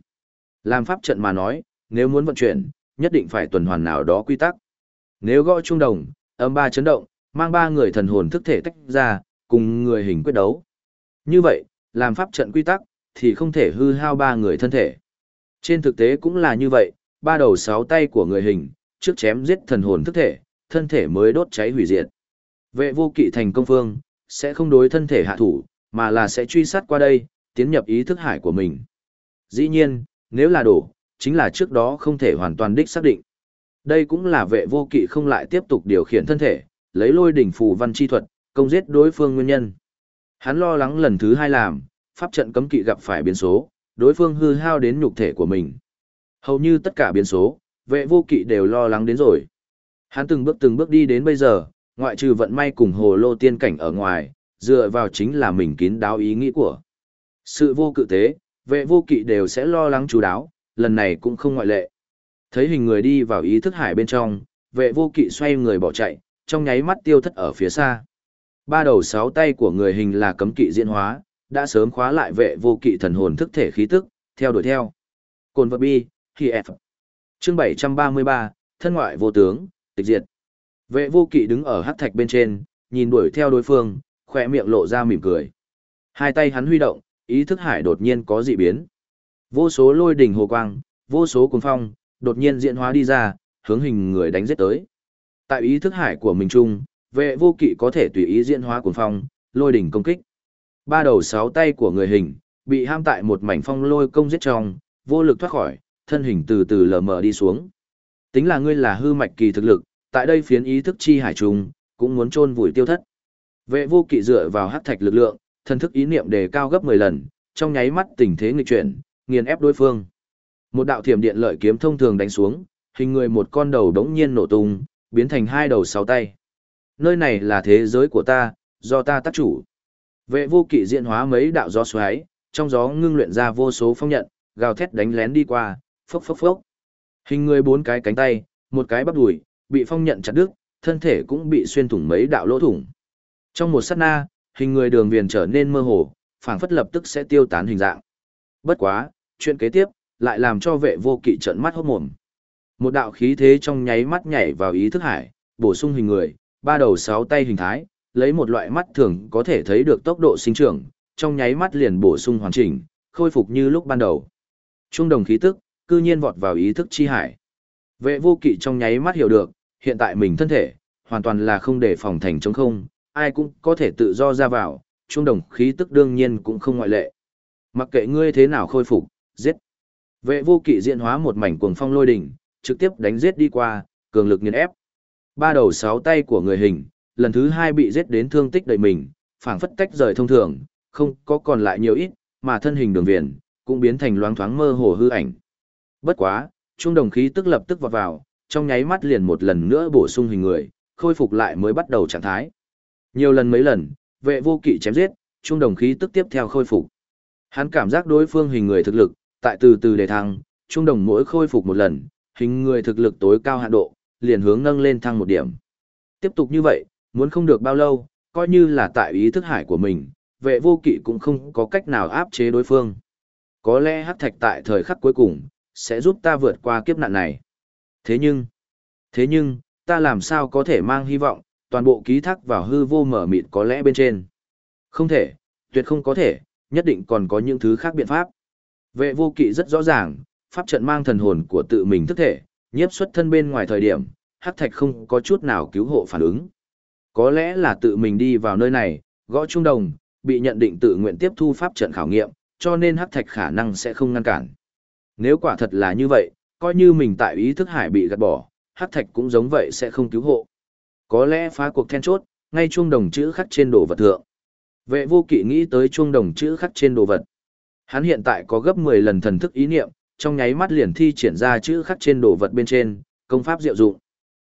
Speaker 1: Làm pháp trận mà nói, nếu muốn vận chuyển, nhất định phải tuần hoàn nào đó quy tắc. Nếu gõ trung đồng, âm ba chấn động, mang ba người thần hồn thức thể tách ra, cùng người hình quyết đấu. Như vậy, làm pháp trận quy tắc, thì không thể hư hao ba người thân thể. Trên thực tế cũng là như vậy, ba đầu sáu tay của người hình, trước chém giết thần hồn thức thể, thân thể mới đốt cháy hủy diệt. Vệ vô kỵ thành công phương, sẽ không đối thân thể hạ thủ, mà là sẽ truy sát qua đây, tiến nhập ý thức hải của mình. Dĩ nhiên, nếu là đổ, chính là trước đó không thể hoàn toàn đích xác định. Đây cũng là vệ vô kỵ không lại tiếp tục điều khiển thân thể, lấy lôi đỉnh phù văn chi thuật, công giết đối phương nguyên nhân. Hắn lo lắng lần thứ hai làm, pháp trận cấm kỵ gặp phải biến số, đối phương hư hao đến nhục thể của mình. Hầu như tất cả biến số, vệ vô kỵ đều lo lắng đến rồi. Hắn từng bước từng bước đi đến bây giờ, ngoại trừ vận may cùng hồ lô tiên cảnh ở ngoài, dựa vào chính là mình kín đáo ý nghĩ của. Sự vô cự tế, vệ vô kỵ đều sẽ lo lắng chú đáo, lần này cũng không ngoại lệ. Thấy hình người đi vào ý thức hải bên trong, vệ vô kỵ xoay người bỏ chạy, trong nháy mắt tiêu thất ở phía xa. Ba đầu sáu tay của người hình là cấm kỵ diễn hóa, đã sớm khóa lại vệ vô kỵ thần hồn thức thể khí tức, theo đuổi theo. Cồn vật bi, khi F. Chương 733, thân ngoại vô tướng, tịch diệt. Vệ vô kỵ đứng ở hắc thạch bên trên, nhìn đuổi theo đối phương, khỏe miệng lộ ra mỉm cười. Hai tay hắn huy động, ý thức hải đột nhiên có dị biến. Vô số lôi đỉnh hồ quang, vô số cuồng phong, đột nhiên diễn hóa đi ra, hướng hình người đánh giết tới. Tại ý thức hải của mình chung, vệ vô kỵ có thể tùy ý diễn hóa cuồng phong, lôi đỉnh công kích. Ba đầu sáu tay của người hình, bị ham tại một mảnh phong lôi công giết trong, vô lực thoát khỏi, thân hình từ từ lờ mờ đi xuống. Tính là ngươi là hư mạch kỳ thực lực, tại đây phiến ý thức chi hải trùng, cũng muốn chôn vùi tiêu thất. Vệ vô kỵ dựa vào hắc thạch lực lượng, thân thức ý niệm đề cao gấp 10 lần, trong nháy mắt tình thế nghịch chuyển, nghiền ép đối phương. Một đạo thiểm điện lợi kiếm thông thường đánh xuống, hình người một con đầu đống nhiên nổ tung, biến thành hai đầu sáu tay. Nơi này là thế giới của ta, do ta tác chủ. Vệ vô kỵ diện hóa mấy đạo gió xoáy, trong gió ngưng luyện ra vô số phong nhận, gào thét đánh lén đi qua, phốc phốc phốc. Hình người bốn cái cánh tay, một cái bắp đùi, bị phong nhận chặt đứt, thân thể cũng bị xuyên thủng mấy đạo lỗ thủng. Trong một sát na, hình người đường viền trở nên mơ hồ, phảng phất lập tức sẽ tiêu tán hình dạng. Bất quá, chuyện kế tiếp, lại làm cho vệ vô kỵ trận mắt hốt mồm. Một đạo khí thế trong nháy mắt nhảy vào ý thức hải, bổ sung hình người, ba đầu sáu tay hình thái, lấy một loại mắt thường có thể thấy được tốc độ sinh trưởng, trong nháy mắt liền bổ sung hoàn chỉnh, khôi phục như lúc ban đầu. Trung đồng khí tức, cư nhiên vọt vào ý thức chi hải. Vệ vô kỵ trong nháy mắt hiểu được, hiện tại mình thân thể, hoàn toàn là không để phòng thành trống không, ai cũng có thể tự do ra vào, trung đồng khí tức đương nhiên cũng không ngoại lệ. Mặc kệ ngươi thế nào khôi phục, giết. Vệ vô kỵ diện hóa một mảnh cuồng phong lôi đỉnh, trực tiếp đánh giết đi qua, cường lực nghiền ép. Ba đầu sáu tay của người hình, lần thứ hai bị giết đến thương tích đầy mình, phảng phất tách rời thông thường, không có còn lại nhiều ít, mà thân hình đường viền, cũng biến thành loáng thoáng mơ hồ hư ảnh. Bất quá, trung đồng khí tức lập tức vọt vào, trong nháy mắt liền một lần nữa bổ sung hình người, khôi phục lại mới bắt đầu trạng thái. Nhiều lần mấy lần, vệ vô kỵ chém giết, trung đồng khí tức tiếp theo khôi phục. Hắn cảm giác đối phương hình người thực lực, tại từ từ đề thăng, trung đồng mỗi khôi phục một lần, hình người thực lực tối cao hạn độ, liền hướng nâng lên thăng một điểm. Tiếp tục như vậy, muốn không được bao lâu, coi như là tại ý thức hải của mình, vệ vô kỵ cũng không có cách nào áp chế đối phương. Có lẽ hắc thạch tại thời khắc cuối cùng, sẽ giúp ta vượt qua kiếp nạn này. Thế nhưng, thế nhưng, ta làm sao có thể mang hy vọng, toàn bộ ký thác vào hư vô mở mịt có lẽ bên trên. Không thể, tuyệt không có thể, nhất định còn có những thứ khác biện pháp. Vệ vô kỵ rất rõ ràng, pháp trận mang thần hồn của tự mình thức thể, nhiếp xuất thân bên ngoài thời điểm, hắc thạch không có chút nào cứu hộ phản ứng. Có lẽ là tự mình đi vào nơi này, gõ trung đồng, bị nhận định tự nguyện tiếp thu pháp trận khảo nghiệm, cho nên hắc thạch khả năng sẽ không ngăn cản. Nếu quả thật là như vậy, coi như mình tại ý thức hải bị gạt bỏ, hắc thạch cũng giống vậy sẽ không cứu hộ. Có lẽ phá cuộc then chốt, ngay chuông đồng chữ khắc trên đồ vật thượng. Vệ vô kỵ nghĩ tới chuông đồng chữ khắc trên đồ vật. Hắn hiện tại có gấp 10 lần thần thức ý niệm, trong nháy mắt liền thi triển ra chữ khắc trên đồ vật bên trên, công pháp diệu dụng.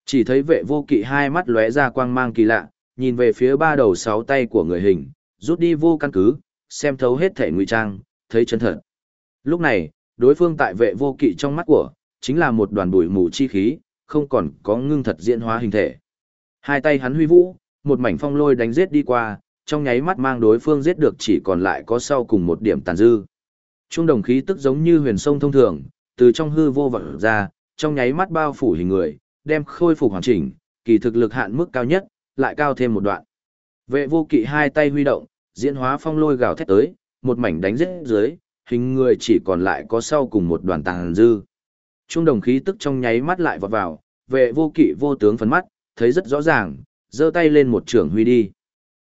Speaker 1: Chỉ thấy vệ vô kỵ hai mắt lóe ra quang mang kỳ lạ, nhìn về phía ba đầu sáu tay của người hình, rút đi vô căn cứ, xem thấu hết thể ngụy trang, thấy chân thật. Lúc này, đối phương tại vệ vô kỵ trong mắt của, chính là một đoàn bụi mù chi khí, không còn có ngưng thật diễn hóa hình thể. Hai tay hắn huy vũ, một mảnh phong lôi đánh giết đi qua, trong nháy mắt mang đối phương giết được chỉ còn lại có sau cùng một điểm tàn dư. Trung đồng khí tức giống như huyền sông thông thường, từ trong hư vô vật ra, trong nháy mắt bao phủ hình người, đem khôi phục hoàn chỉnh, kỳ thực lực hạn mức cao nhất, lại cao thêm một đoạn. Vệ vô kỵ hai tay huy động, diễn hóa phong lôi gào thét tới, một mảnh đánh giết dưới, hình người chỉ còn lại có sau cùng một đoàn tàn dư. Trung đồng khí tức trong nháy mắt lại vọt vào, vệ vô kỵ vô tướng phấn mắt, thấy rất rõ ràng, giơ tay lên một trưởng huy đi.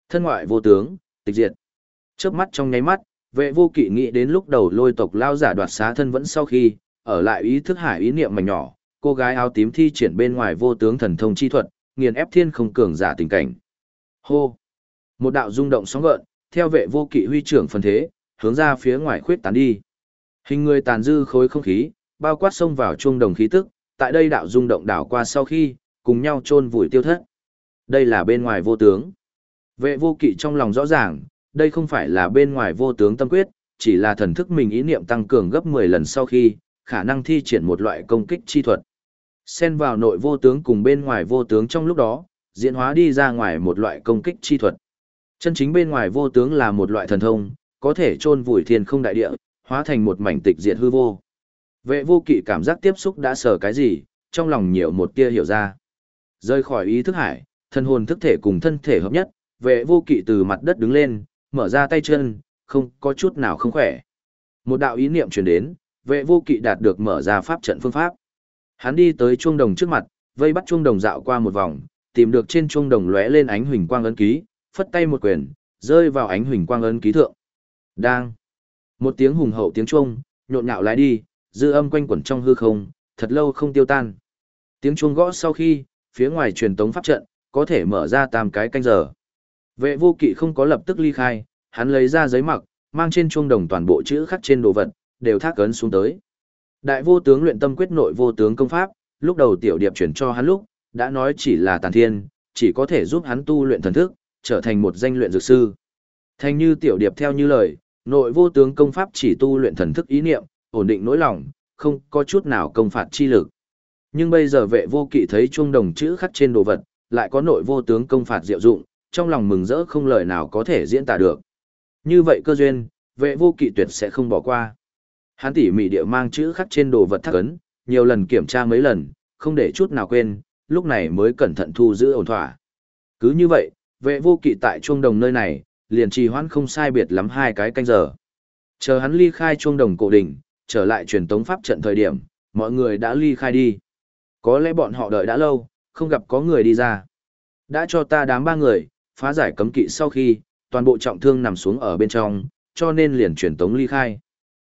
Speaker 1: Thân ngoại vô tướng, tịch diệt. Chớp mắt trong nháy mắt, vệ vô kỵ nghĩ đến lúc đầu lôi tộc lao giả đoạt xá thân vẫn sau khi, ở lại ý thức hải ý niệm mảnh nhỏ, cô gái áo tím thi triển bên ngoài vô tướng thần thông chi thuật, nghiền ép thiên không cường giả tình cảnh. Hô! Một đạo rung động sóng gợn, theo vệ vô kỵ huy trưởng phần thế, hướng ra phía ngoài khuyết tán đi. Hình người tàn dư khối không khí, bao quát xông vào chuông đồng khí tức, tại đây đạo rung động đảo qua sau khi, cùng nhau chôn vùi tiêu thất. Đây là bên ngoài vô tướng. Vệ vô kỵ trong lòng rõ ràng, đây không phải là bên ngoài vô tướng tâm quyết, chỉ là thần thức mình ý niệm tăng cường gấp 10 lần sau khi, khả năng thi triển một loại công kích chi thuật. Xen vào nội vô tướng cùng bên ngoài vô tướng trong lúc đó, diễn hóa đi ra ngoài một loại công kích chi thuật. Chân chính bên ngoài vô tướng là một loại thần thông, có thể chôn vùi thiên không đại địa, hóa thành một mảnh tịch diệt hư vô. Vệ vô kỵ cảm giác tiếp xúc đã sở cái gì, trong lòng nhiều một tia hiểu ra. Rơi khỏi ý thức hải, thân hồn thức thể cùng thân thể hợp nhất, vệ vô kỵ từ mặt đất đứng lên, mở ra tay chân, không có chút nào không khỏe. Một đạo ý niệm truyền đến, vệ vô kỵ đạt được mở ra pháp trận phương pháp. Hắn đi tới chuông đồng trước mặt, vây bắt chuông đồng dạo qua một vòng, tìm được trên chuông đồng lóe lên ánh huỳnh quang ấn ký, phất tay một quyền, rơi vào ánh huỳnh quang ấn ký thượng. Đang. Một tiếng hùng hậu tiếng chuông, nhộn nhạo lái đi, dư âm quanh quẩn trong hư không, thật lâu không tiêu tan. Tiếng chuông gõ sau khi, phía ngoài truyền tống pháp trận, có thể mở ra tam cái canh giờ. Vệ vô kỵ không có lập tức ly khai, hắn lấy ra giấy mặc, mang trên chuông đồng toàn bộ chữ khắc trên đồ vật, đều thác ấn xuống tới. Đại vô tướng luyện tâm quyết nội vô tướng công pháp, lúc đầu tiểu điệp chuyển cho hắn lúc, đã nói chỉ là tàn thiên, chỉ có thể giúp hắn tu luyện thần thức, trở thành một danh luyện dược sư. Thành như tiểu điệp theo như lời, nội vô tướng công pháp chỉ tu luyện thần thức ý niệm, ổn định nỗi lòng, không có chút nào công phạt chi lực. Nhưng bây giờ vệ vô kỵ thấy chuông đồng chữ khắc trên đồ vật, lại có nội vô tướng công phạt diệu dụng, trong lòng mừng rỡ không lời nào có thể diễn tả được. Như vậy cơ duyên, vệ vô kỵ tuyệt sẽ không bỏ qua. Hắn tỉ mỉ địa mang chữ khắc trên đồ vật thắc ấn, nhiều lần kiểm tra mấy lần, không để chút nào quên, lúc này mới cẩn thận thu giữ ổn thỏa. Cứ như vậy, vệ vô kỵ tại chuông đồng nơi này, liền trì hoãn không sai biệt lắm hai cái canh giờ. Chờ hắn ly khai chuông đồng cổ đỉnh, trở lại truyền tống pháp trận thời điểm, mọi người đã ly khai đi. Có lẽ bọn họ đợi đã lâu, không gặp có người đi ra. Đã cho ta đám ba người, phá giải cấm kỵ sau khi, toàn bộ trọng thương nằm xuống ở bên trong, cho nên liền truyền tống ly khai.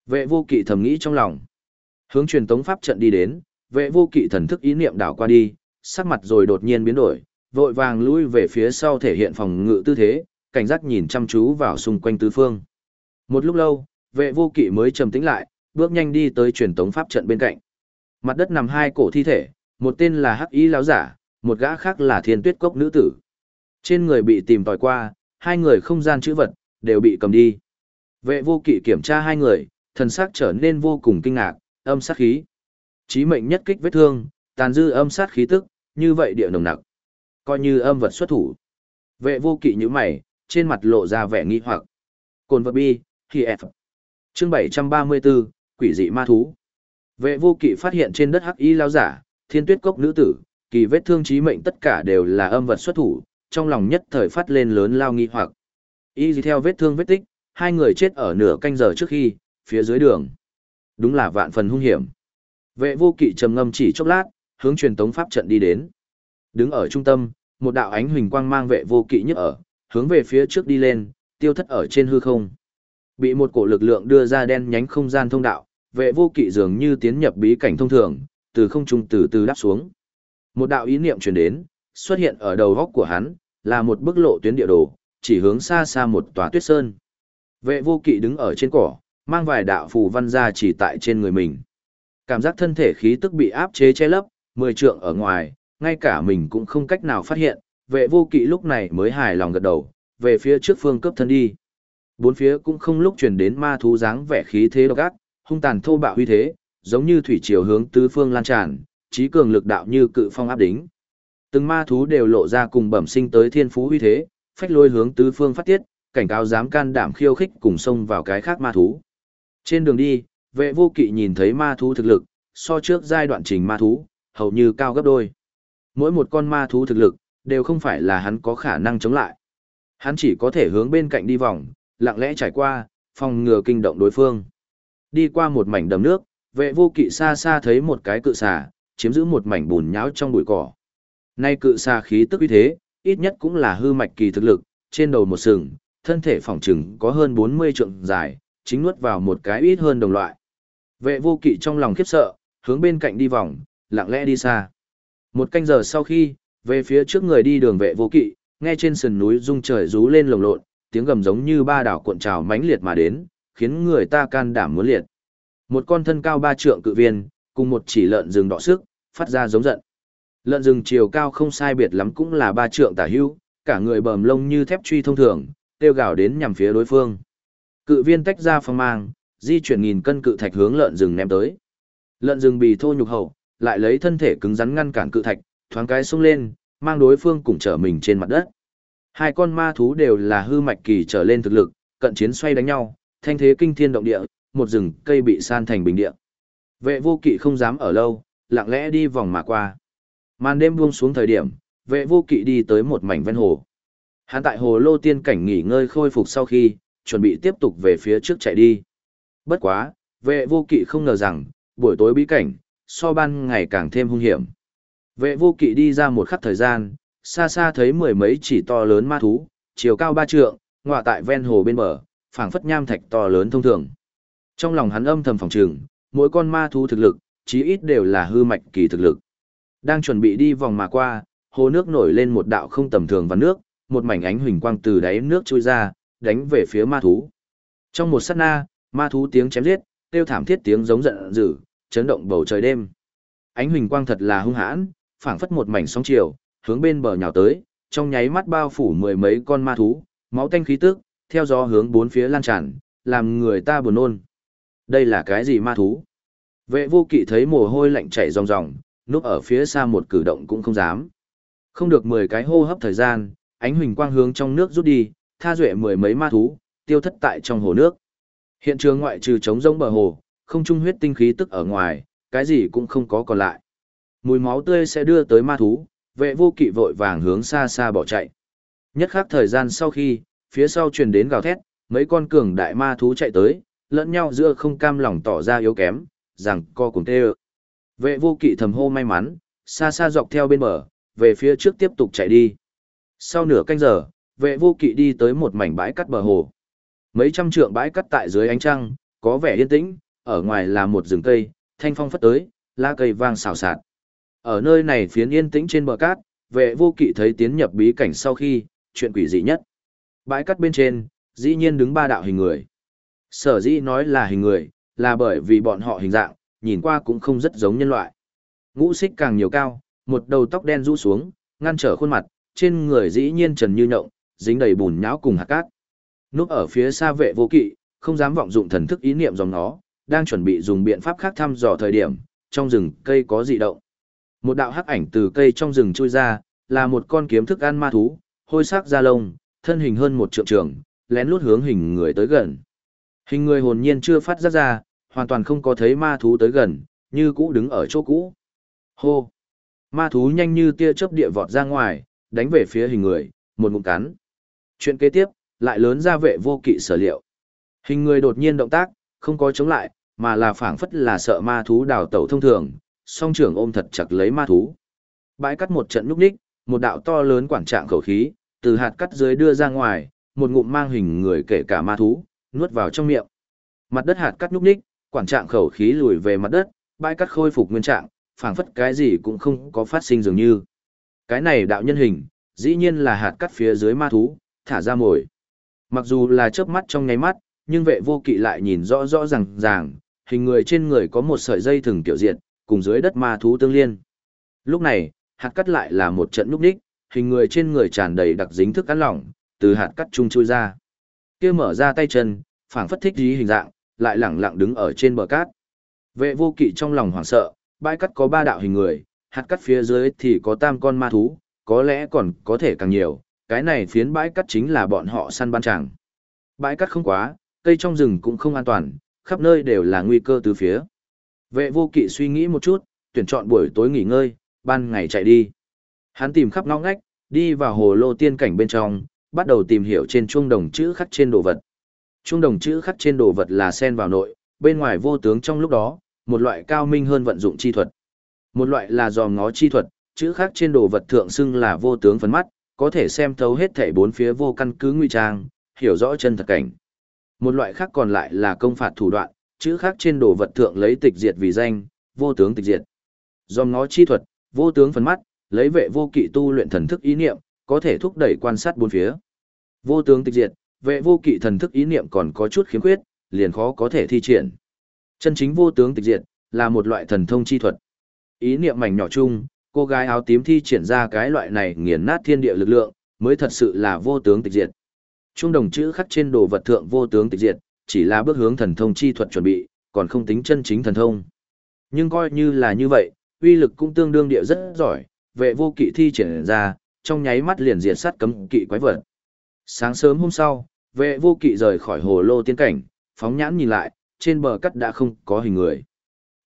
Speaker 1: Vệ vô kỵ thầm nghĩ trong lòng. Hướng truyền tống pháp trận đi đến, vệ vô kỵ thần thức ý niệm đảo qua đi, sắc mặt rồi đột nhiên biến đổi, vội vàng lui về phía sau thể hiện phòng ngự tư thế, cảnh giác nhìn chăm chú vào xung quanh tứ phương. Một lúc lâu, vệ vô kỵ mới trầm tĩnh lại, bước nhanh đi tới truyền tống pháp trận bên cạnh. Mặt đất nằm hai cổ thi thể, một tên là Hắc Y lão giả, một gã khác là Thiên Tuyết Cốc nữ tử. Trên người bị tìm tòi qua, hai người không gian chữ vật đều bị cầm đi. Vệ vô kỵ kiểm tra hai người, thần sắc trở nên vô cùng kinh ngạc, âm sát khí. Chí mệnh nhất kích vết thương, tàn dư âm sát khí tức, như vậy địa nồng nặc. Coi như âm vật xuất thủ. Vệ vô kỵ như mày, trên mặt lộ ra vẻ nghi hoặc. Cồn vật bi, khi F. Chương 734, quỷ dị ma thú. Vệ vô kỵ phát hiện trên đất hắc y lao giả, thiên tuyết cốc nữ tử, kỳ vết thương chí mệnh tất cả đều là âm vật xuất thủ, trong lòng nhất thời phát lên lớn lao nghi hoặc. Y theo vết thương vết tích, hai người chết ở nửa canh giờ trước khi, phía dưới đường. Đúng là vạn phần hung hiểm. Vệ vô kỵ trầm ngâm chỉ chốc lát, hướng truyền tống pháp trận đi đến. Đứng ở trung tâm, một đạo ánh huỳnh quang mang vệ vô kỵ nhất ở, hướng về phía trước đi lên, tiêu thất ở trên hư không. Bị một cổ lực lượng đưa ra đen nhánh không gian thông đạo, vệ vô kỵ dường như tiến nhập bí cảnh thông thường, từ không trung từ từ đáp xuống. Một đạo ý niệm truyền đến, xuất hiện ở đầu góc của hắn, là một bức lộ tuyến địa đồ, chỉ hướng xa xa một tòa tuyết sơn. Vệ vô kỵ đứng ở trên cỏ, mang vài đạo phù văn ra chỉ tại trên người mình. Cảm giác thân thể khí tức bị áp chế che lấp, mười trượng ở ngoài, ngay cả mình cũng không cách nào phát hiện, vệ vô kỵ lúc này mới hài lòng gật đầu, về phía trước phương cấp thân đi. Bốn phía cũng không lúc truyền đến ma thú dáng vẻ khí thế độc ác, hung tàn thô bạo huy thế, giống như thủy triều hướng tứ phương lan tràn, trí cường lực đạo như cự phong áp đính. Từng ma thú đều lộ ra cùng bẩm sinh tới thiên phú huy thế, phách lôi hướng tứ phương phát tiết, cảnh cáo dám can đảm khiêu khích cùng xông vào cái khác ma thú. Trên đường đi, vệ vô kỵ nhìn thấy ma thú thực lực, so trước giai đoạn trình ma thú, hầu như cao gấp đôi. Mỗi một con ma thú thực lực, đều không phải là hắn có khả năng chống lại. Hắn chỉ có thể hướng bên cạnh đi vòng, lặng lẽ trải qua, phòng ngừa kinh động đối phương. Đi qua một mảnh đầm nước, vệ vô kỵ xa xa thấy một cái cự xà, chiếm giữ một mảnh bùn nháo trong bụi cỏ. Nay cự xà khí tức uy thế, ít nhất cũng là hư mạch kỳ thực lực, trên đầu một sừng, thân thể phỏng trừng có hơn 40 trượng dài, chính nuốt vào một cái ít hơn đồng loại. Vệ vô kỵ trong lòng khiếp sợ, hướng bên cạnh đi vòng, lặng lẽ đi xa. Một canh giờ sau khi, về phía trước người đi đường vệ vô kỵ, nghe trên sườn núi rung trời rú lên lồng lộn, tiếng gầm giống như ba đảo cuộn trào mãnh liệt mà đến, khiến người ta can đảm muốn liệt. Một con thân cao ba trượng cự viên, cùng một chỉ lợn rừng đỏ sức, phát ra giống giận. Lợn rừng chiều cao không sai biệt lắm cũng là ba trượng tả hưu, cả người bờm lông như thép truy thông thường, tiêu gào đến nhằm phía đối phương. Cự viên tách ra phong mang, di chuyển nghìn cân cự thạch hướng lợn rừng ném tới. Lợn rừng bị thô nhục hậu, lại lấy thân thể cứng rắn ngăn cản cự thạch, thoáng cái xông lên, mang đối phương cùng trở mình trên mặt đất. Hai con ma thú đều là hư mạch kỳ trở lên thực lực, cận chiến xoay đánh nhau, thanh thế kinh thiên động địa, một rừng cây bị san thành bình địa. Vệ vô kỵ không dám ở lâu, lặng lẽ đi vòng mà qua. Màn đêm buông xuống thời điểm, vệ vô kỵ đi tới một mảnh ven hồ. Hắn tại hồ lô tiên cảnh nghỉ ngơi khôi phục sau khi, chuẩn bị tiếp tục về phía trước chạy đi. Bất quá, vệ vô kỵ không ngờ rằng, buổi tối bí cảnh, so ban ngày càng thêm hung hiểm. Vệ vô kỵ đi ra một khắc thời gian, xa xa thấy mười mấy chỉ to lớn ma thú, chiều cao ba trượng, ngọa tại ven hồ bên bờ, phảng phất nham thạch to lớn thông thường. Trong lòng hắn âm thầm phòng trường, mỗi con ma thú thực lực, chí ít đều là hư mạch kỳ thực lực. Đang chuẩn bị đi vòng mà qua, hồ nước nổi lên một đạo không tầm thường và nước, một mảnh ánh huỳnh quang từ đáy nước trôi ra, đánh về phía ma thú. Trong một sát na, ma thú tiếng chém giết, kêu thảm thiết tiếng giống giận dữ, chấn động bầu trời đêm. Ánh huỳnh quang thật là hung hãn, phảng phất một mảnh sóng chiều, hướng bên bờ nhào tới, trong nháy mắt bao phủ mười mấy con ma thú, máu tanh khí tức, theo gió hướng bốn phía lan tràn, làm người ta buồn nôn. Đây là cái gì ma thú? Vệ vô kỵ thấy mồ hôi lạnh chảy ròng ròng, núp ở phía xa một cử động cũng không dám. Không được mười cái hô hấp thời gian, ánh huỳnh quang hướng trong nước rút đi, tha duệ mười mấy ma thú, tiêu thất tại trong hồ nước. Hiện trường ngoại trừ trống rỗng bờ hồ, không trung huyết tinh khí tức ở ngoài, cái gì cũng không có còn lại. Mùi máu tươi sẽ đưa tới ma thú, vệ vô kỵ vội vàng hướng xa xa bỏ chạy. Nhất khắc thời gian sau khi, phía sau truyền đến gào thét, mấy con cường đại ma thú chạy tới, lẫn nhau giữa không cam lòng tỏ ra yếu kém, rằng co cùng tê Vệ vô kỵ thầm hô may mắn, xa xa dọc theo bên bờ, về phía trước tiếp tục chạy đi. Sau nửa canh giờ, vệ vô kỵ đi tới một mảnh bãi cắt bờ hồ. Mấy trăm trượng bãi cắt tại dưới ánh trăng, có vẻ yên tĩnh, ở ngoài là một rừng cây, thanh phong phất tới, lá cây vang xào xạc. Ở nơi này phiến yên tĩnh trên bờ cát, vệ vô kỵ thấy tiến nhập bí cảnh sau khi, chuyện quỷ dị nhất. Bãi cắt bên trên, dĩ nhiên đứng ba đạo hình người. Sở dĩ nói là hình người, là bởi vì bọn họ hình dạng, nhìn qua cũng không rất giống nhân loại. Ngũ xích càng nhiều cao, một đầu tóc đen rũ xuống, ngăn trở khuôn mặt, trên người dĩ nhiên trần như nhộng, dính đầy bùn nhão cùng hạt cát. Núp ở phía xa vệ vô kỵ, không dám vọng dụng thần thức ý niệm dòng nó, đang chuẩn bị dùng biện pháp khác thăm dò thời điểm, trong rừng cây có dị động. Một đạo hắc ảnh từ cây trong rừng chui ra, là một con kiếm thức ăn ma thú, hôi sắc da lông, thân hình hơn một trượng trường, lén lút hướng hình người tới gần. Hình người hồn nhiên chưa phát ra ra, hoàn toàn không có thấy ma thú tới gần, như cũ đứng ở chỗ cũ. Hô! Ma thú nhanh như tia chớp địa vọt ra ngoài, đánh về phía hình người, một ngụm cắn. Chuyện kế tiếp, lại lớn ra vệ vô kỵ sở liệu. Hình người đột nhiên động tác, không có chống lại, mà là phảng phất là sợ ma thú đào tẩu thông thường, song trưởng ôm thật chặt lấy ma thú. Bãi cắt một trận núp ních, một đạo to lớn quản trạng khẩu khí, từ hạt cắt dưới đưa ra ngoài, một ngụm mang hình người kể cả ma thú, nuốt vào trong miệng. Mặt đất hạt cắt núp ních quản trạng khẩu khí lùi về mặt đất, bãi cắt khôi phục nguyên trạng, phảng phất cái gì cũng không có phát sinh dường như. Cái này đạo nhân hình, dĩ nhiên là hạt cắt phía dưới ma thú, thả ra mồi. Mặc dù là chớp mắt trong nháy mắt, nhưng vệ vô kỵ lại nhìn rõ rõ ràng ràng, hình người trên người có một sợi dây thừng tiểu diện, cùng dưới đất ma thú tương liên. Lúc này, hạt cắt lại là một trận núp đích, hình người trên người tràn đầy đặc dính thức ăn lỏng, từ hạt cắt trung chui ra. Kia mở ra tay chân, phảng phất thích dí hình dạng, lại lẳng lặng đứng ở trên bờ cát. Vệ vô kỵ trong lòng hoảng sợ, bãi cắt có ba đạo hình người, hạt cắt phía dưới thì có tam con ma thú, có lẽ còn có thể càng nhiều, cái này phiến bãi cắt chính là bọn họ săn ban tràng. Bãi cắt không quá, cây trong rừng cũng không an toàn, khắp nơi đều là nguy cơ từ phía. Vệ vô kỵ suy nghĩ một chút, tuyển chọn buổi tối nghỉ ngơi, ban ngày chạy đi. Hắn tìm khắp ngõ ngách, đi vào hồ lô tiên cảnh bên trong, bắt đầu tìm hiểu trên chuông đồng chữ khắc trên đồ vật. Trung đồng chữ khắc trên đồ vật là sen vào nội, bên ngoài vô tướng trong lúc đó, một loại cao minh hơn vận dụng chi thuật. Một loại là dò ngó chi thuật, chữ khắc trên đồ vật thượng xưng là vô tướng phấn mắt, có thể xem thấu hết thảy bốn phía vô căn cứ nguy trang, hiểu rõ chân thật cảnh. Một loại khác còn lại là công phạt thủ đoạn, chữ khắc trên đồ vật thượng lấy tịch diệt vì danh, vô tướng tịch diệt. Dò ngó chi thuật, vô tướng phấn mắt, lấy vệ vô kỵ tu luyện thần thức ý niệm, có thể thúc đẩy quan sát bốn phía. Vô tướng tịch diệt, vệ vô kỵ thần thức ý niệm còn có chút khiếm khuyết, liền khó có thể thi triển. Chân chính vô tướng tịch diệt, là một loại thần thông chi thuật. Ý niệm mảnh nhỏ chung, cô gái áo tím thi triển ra cái loại này nghiền nát thiên địa lực lượng, mới thật sự là vô tướng tịch diệt. Trung đồng chữ khắc trên đồ vật thượng vô tướng tịch diệt, chỉ là bước hướng thần thông chi thuật chuẩn bị, còn không tính chân chính thần thông. Nhưng coi như là như vậy, uy lực cũng tương đương địa rất giỏi, vệ vô kỵ thi triển ra, trong nháy mắt liền diệt sát cấm kỵ quái vật. Sáng sớm hôm sau, vệ vô kỵ rời khỏi hồ lô tiên cảnh, phóng nhãn nhìn lại, trên bờ cắt đã không có hình người.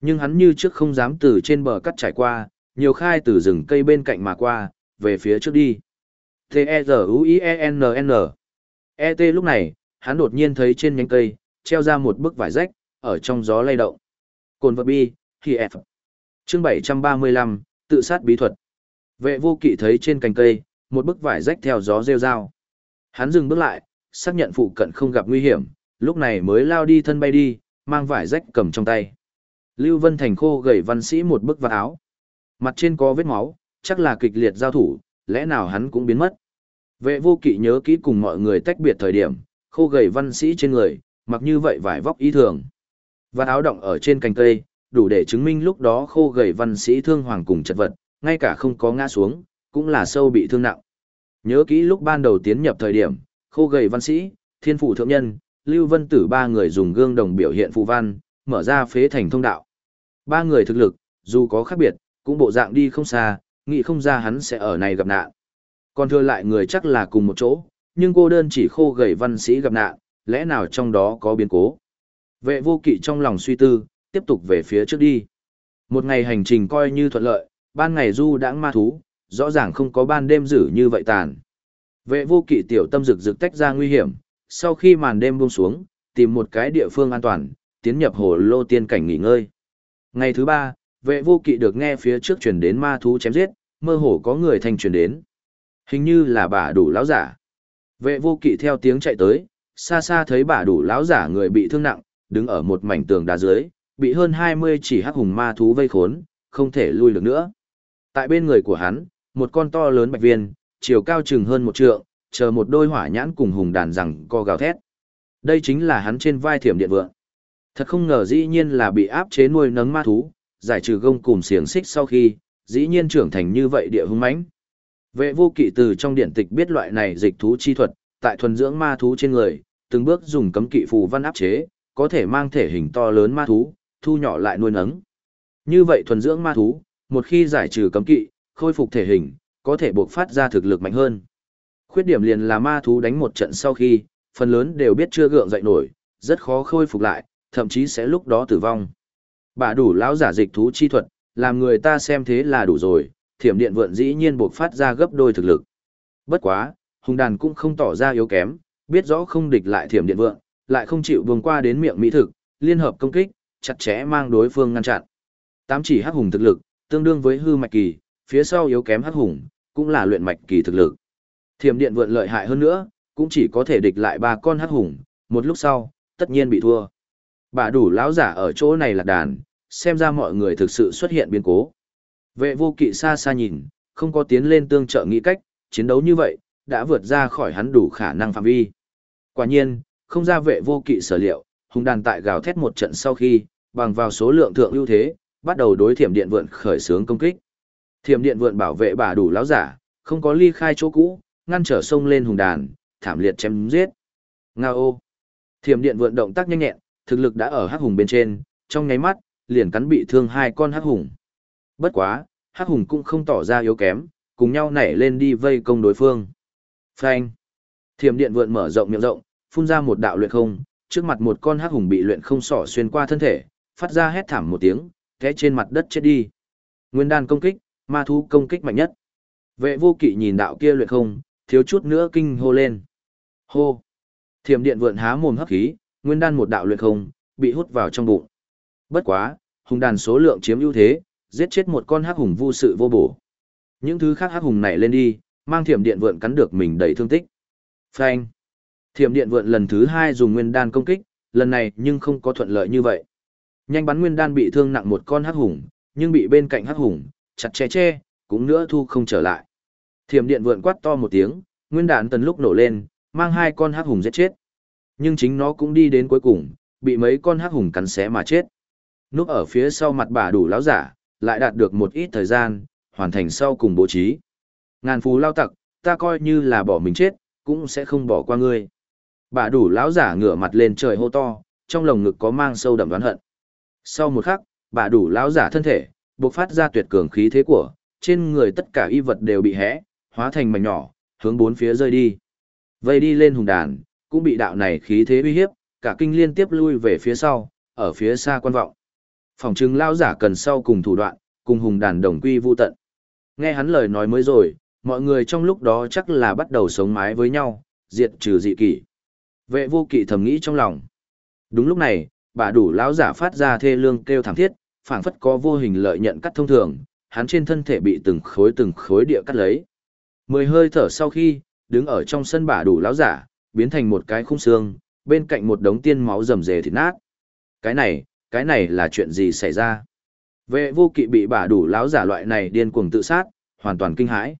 Speaker 1: Nhưng hắn như trước không dám từ trên bờ cắt trải qua, nhiều khai từ rừng cây bên cạnh mà qua, về phía trước đi. T-E-Z-U-I-E-N-N E.T. lúc này, hắn đột nhiên thấy trên nhánh cây, treo ra một bức vải rách, ở trong gió lay động. Cồn vật bi, khi F. Chương 735, tự sát bí thuật. Vệ vô kỵ thấy trên cành cây, một bức vải rách theo gió rêu rao. Hắn dừng bước lại, xác nhận phụ cận không gặp nguy hiểm, lúc này mới lao đi thân bay đi, mang vải rách cầm trong tay. Lưu Vân Thành khô gầy văn sĩ một bức vạt áo. Mặt trên có vết máu, chắc là kịch liệt giao thủ, lẽ nào hắn cũng biến mất. Vệ vô kỵ nhớ kỹ cùng mọi người tách biệt thời điểm, khô gầy văn sĩ trên người, mặc như vậy vải vóc ý thường. Và áo động ở trên cành cây, đủ để chứng minh lúc đó khô gầy văn sĩ thương hoàng cùng chật vật, ngay cả không có ngã xuống, cũng là sâu bị thương nặng. Nhớ kỹ lúc ban đầu tiến nhập thời điểm, khô gầy văn sĩ, thiên phủ thượng nhân, lưu vân tử ba người dùng gương đồng biểu hiện phù văn, mở ra phế thành thông đạo. Ba người thực lực, dù có khác biệt, cũng bộ dạng đi không xa, nghĩ không ra hắn sẽ ở này gặp nạn. Còn thừa lại người chắc là cùng một chỗ, nhưng cô đơn chỉ khô gầy văn sĩ gặp nạn, lẽ nào trong đó có biến cố. Vệ vô kỵ trong lòng suy tư, tiếp tục về phía trước đi. Một ngày hành trình coi như thuận lợi, ban ngày du đãng ma thú, rõ ràng không có ban đêm dữ như vậy tàn. Vệ vô kỵ tiểu tâm rực rực tách ra nguy hiểm, sau khi màn đêm buông xuống, tìm một cái địa phương an toàn, tiến nhập hồ lô tiên cảnh nghỉ ngơi. Ngày thứ ba, vệ vô kỵ được nghe phía trước truyền đến ma thú chém giết, mơ hồ có người thanh truyền đến. Hình như là bà đủ lão giả. Vệ vô kỵ theo tiếng chạy tới, xa xa thấy bà đủ lão giả người bị thương nặng, đứng ở một mảnh tường đá dưới, bị hơn 20 chỉ hắc hùng ma thú vây khốn, không thể lui được nữa. Tại bên người của hắn, một con to lớn bạch viên, chiều cao chừng hơn một trượng, chờ một đôi hỏa nhãn cùng hùng đàn rằng co gào thét. Đây chính là hắn trên vai thiểm điện vượng. Thật không ngờ dĩ nhiên là bị áp chế nuôi nấng ma thú, giải trừ gông cùng xiềng xích sau khi, dĩ nhiên trưởng thành như vậy địa hung mãnh. Vệ vô kỵ từ trong điện tịch biết loại này dịch thú chi thuật, tại thuần dưỡng ma thú trên người, từng bước dùng cấm kỵ phù văn áp chế, có thể mang thể hình to lớn ma thú, thu nhỏ lại nuôi nấng. Như vậy thuần dưỡng ma thú, một khi giải trừ cấm kỵ, khôi phục thể hình, có thể buộc phát ra thực lực mạnh hơn. Khuyết điểm liền là ma thú đánh một trận sau khi, phần lớn đều biết chưa gượng dậy nổi, rất khó khôi phục lại, thậm chí sẽ lúc đó tử vong. Bà đủ lão giả dịch thú chi thuật, làm người ta xem thế là đủ rồi, thiểm điện vượn dĩ nhiên buộc phát ra gấp đôi thực lực. Bất quá, hùng đàn cũng không tỏ ra yếu kém, biết rõ không địch lại thiểm điện vượn, lại không chịu vùng qua đến miệng mỹ thực, liên hợp công kích, chặt chẽ mang đối phương ngăn chặn. Tám chỉ hắc hùng thực lực, tương đương với hư mạch kỳ, phía sau yếu kém hắc hùng, cũng là luyện mạch kỳ thực lực. Thiểm điện vượn lợi hại hơn nữa, cũng chỉ có thể địch lại ba con hắc hùng, một lúc sau, tất nhiên bị thua. Bà đủ lão giả ở chỗ này là đàn, xem ra mọi người thực sự xuất hiện biến cố. Vệ vô kỵ xa xa nhìn, không có tiến lên tương trợ nghĩ cách, chiến đấu như vậy, đã vượt ra khỏi hắn đủ khả năng phạm vi. Quả nhiên, không ra vệ vô kỵ sở liệu, hùng đàn tại gào thét một trận sau khi, bằng vào số lượng thượng ưu thế, bắt đầu đối thiểm điện vượn khởi xướng công kích. Thiểm điện vượn bảo vệ bà đủ lão giả, không có ly khai chỗ cũ, ngăn trở sông lên hùng đàn, thảm liệt chém giết. Nga ô! Thiểm điện vượn động tác nhanh nhẹn, thực lực đã ở hắc hùng bên trên, trong nháy mắt, liền cắn bị thương hai con hắc hùng. Bất quá, hắc hùng cũng không tỏ ra yếu kém, cùng nhau nảy lên đi vây công đối phương. Phanh! Thiểm điện vượn mở rộng miệng rộng, phun ra một đạo luyện không, trước mặt một con hắc hùng bị luyện không sỏ xuyên qua thân thể, phát ra hét thảm một tiếng, té trên mặt đất chết đi. Nguyên đan công kích, ma thú công kích mạnh nhất. Vệ vô kỵ nhìn đạo kia luyện không, thiếu chút nữa kinh hô lên. Hô! Thiểm điện vượn há mồm hấp khí, nguyên đan một đạo luyện không, bị hút vào trong bụng. Bất quá, hùng đàn số lượng chiếm ưu thế, giết chết một con hắc hùng vô sự vô bổ. Những thứ khác hắc hùng này lên đi, mang thiểm điện vượn cắn được mình đầy thương tích. Phanh! Thiểm điện vượn lần thứ hai dùng nguyên đan công kích, lần này nhưng không có thuận lợi như vậy. Nhanh bắn nguyên đan bị thương nặng một con hắc hùng, nhưng bị bên cạnh hắc hùng, chặt che che, cũng nữa thu không trở lại. Thiểm điện vượn quát to một tiếng, nguyên đạn tần lúc nổ lên, mang hai con hắc hùng giết chết. Nhưng chính nó cũng đi đến cuối cùng, bị mấy con hắc hùng cắn xé mà chết. Núp ở phía sau mặt bà đủ lão giả, lại đạt được một ít thời gian, hoàn thành sau cùng bố trí. Ngàn phú lao tặc, ta coi như là bỏ mình chết, cũng sẽ không bỏ qua ngươi. Bà đủ lão giả ngửa mặt lên trời hô to, trong lồng ngực có mang sâu đậm đoán hận. Sau một khắc, bà đủ lão giả thân thể, bộc phát ra tuyệt cường khí thế của, trên người tất cả y vật đều bị hẽ, hóa thành mảnh nhỏ, hướng bốn phía rơi đi. Vây đi lên hùng đàn, cũng bị đạo này khí thế uy hiếp, cả kinh liên tiếp lui về phía sau, ở phía xa quan vọng. Phòng trừng lão giả cần sau cùng thủ đoạn, cùng hùng đàn đồng quy vu tận. Nghe hắn lời nói mới rồi, mọi người trong lúc đó chắc là bắt đầu sống mái với nhau, diệt trừ dị kỷ. Vệ vô kỵ thầm nghĩ trong lòng. Đúng lúc này, bà đủ lão giả phát ra thê lương kêu thảm thiết, phảng phất có vô hình lợi nhận cắt thông thường, hắn trên thân thể bị từng khối từng khối địa cắt lấy. Mười hơi thở sau khi, đứng ở trong sân bà đủ lão giả, biến thành một cái khung xương, bên cạnh một đống tiên máu rầm rề thịt nát. Cái này, cái này là chuyện gì xảy ra? Vệ vô kỵ bị bà đủ lão giả loại này điên cuồng tự sát, hoàn toàn kinh hãi.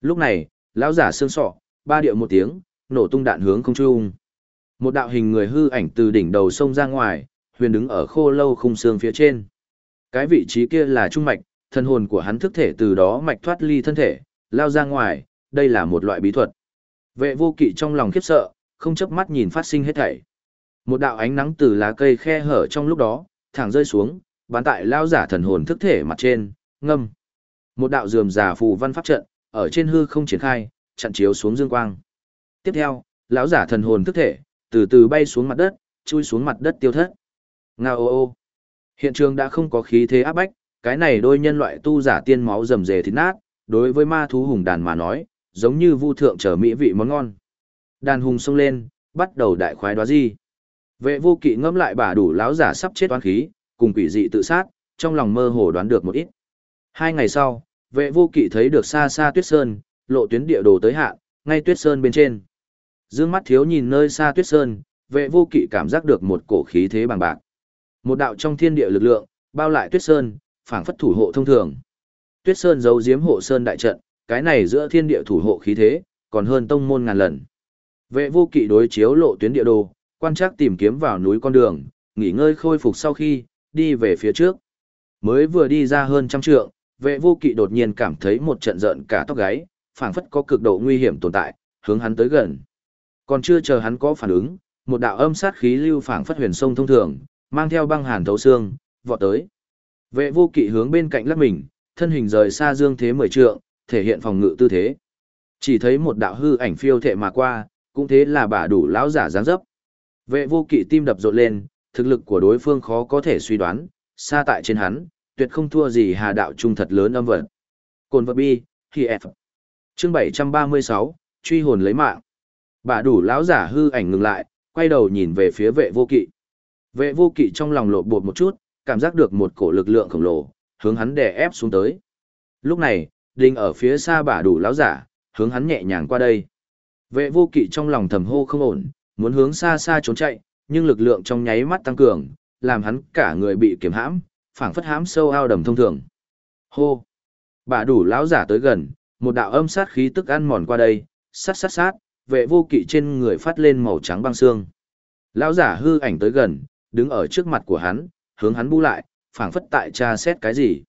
Speaker 1: Lúc này, lão giả xương sọ, ba điệu một tiếng, nổ tung đạn hướng không trung. Một đạo hình người hư ảnh từ đỉnh đầu sông ra ngoài, huyền đứng ở khô lâu khung xương phía trên. Cái vị trí kia là trung mạch, thân hồn của hắn thức thể từ đó mạch thoát ly thân thể, lao ra ngoài, đây là một loại bí thuật. Vệ vô kỵ trong lòng khiếp sợ, không chớp mắt nhìn phát sinh hết thảy. Một đạo ánh nắng từ lá cây khe hở trong lúc đó, thẳng rơi xuống, bán tại lao giả thần hồn thức thể mặt trên, ngâm. Một đạo dườm giả phù văn pháp trận, ở trên hư không triển khai, chặn chiếu xuống dương quang. Tiếp theo, lão giả thần hồn thức thể, từ từ bay xuống mặt đất, chui xuống mặt đất tiêu thất. Nga ô ô. Hiện trường đã không có khí thế áp bách, cái này đôi nhân loại tu giả tiên máu rầm rề thịt nát, đối với ma thú hùng đàn mà nói, giống như vu thượng trở mỹ vị món ngon. Đàn hùng xông lên, bắt đầu đại khoái đoá di. Vệ vô kỵ ngẫm lại bà đủ láo giả sắp chết toán khí, cùng quỷ dị tự sát, trong lòng mơ hồ đoán được một ít. Hai ngày sau, vệ vô kỵ thấy được xa xa tuyết sơn, lộ tuyến địa đồ tới hạ, ngay tuyết sơn bên trên. Dương mắt thiếu nhìn nơi xa tuyết sơn, vệ vô kỵ cảm giác được một cổ khí thế bằng bạc. Một đạo trong thiên địa lực lượng, bao lại tuyết sơn, phảng phất thủ hộ thông thường. Tuyết sơn giấu giếm hộ sơn đại trận, cái này giữa thiên địa thủ hộ khí thế, còn hơn tông môn ngàn lần. Vệ vô kỵ đối chiếu lộ tuyến địa đồ, quan trắc tìm kiếm vào núi con đường, nghỉ ngơi khôi phục sau khi, đi về phía trước. Mới vừa đi ra hơn trăm trượng, vệ vô kỵ đột nhiên cảm thấy một trận giận cả tóc gáy, phảng phất có cực độ nguy hiểm tồn tại, hướng hắn tới gần. Còn chưa chờ hắn có phản ứng, một đạo âm sát khí lưu phảng phất huyền sông thông thường, mang theo băng hàn thấu xương, vọt tới. Vệ vô kỵ hướng bên cạnh lắc mình, thân hình rời xa dương thế mười trượng, thể hiện phòng ngự tư thế. Chỉ thấy một đạo hư ảnh phiêu thệ mà qua, cũng thế là bà đủ lão giả dáng dấp. Vệ vô kỵ tim đập rộn lên, thực lực của đối phương khó có thể suy đoán, xa tại trên hắn, tuyệt không thua gì hà đạo trung thật lớn âm vật. Cồn vật bi, khi F. Chương 736, truy hồn lấy mạng. Bà đủ lão giả hư ảnh ngừng lại, quay đầu nhìn về phía vệ vô kỵ. Vệ vô kỵ trong lòng lộ bột một chút, cảm giác được một cổ lực lượng khổng lồ, hướng hắn đè ép xuống tới. Lúc này, đinh ở phía xa bả đủ lão giả, hướng hắn nhẹ nhàng qua đây. Vệ vô kỵ trong lòng thầm hô không ổn, muốn hướng xa xa trốn chạy, nhưng lực lượng trong nháy mắt tăng cường, làm hắn cả người bị kiềm hãm, phảng phất hãm sâu ao đầm thông thường. Hô! Bà đủ lão giả tới gần, một đạo âm sát khí tức ăn mòn qua đây, sát sát sát, vệ vô kỵ trên người phát lên màu trắng băng xương. Lão giả hư ảnh tới gần, đứng ở trước mặt của hắn, hướng hắn bu lại, phảng phất tại tra xét cái gì.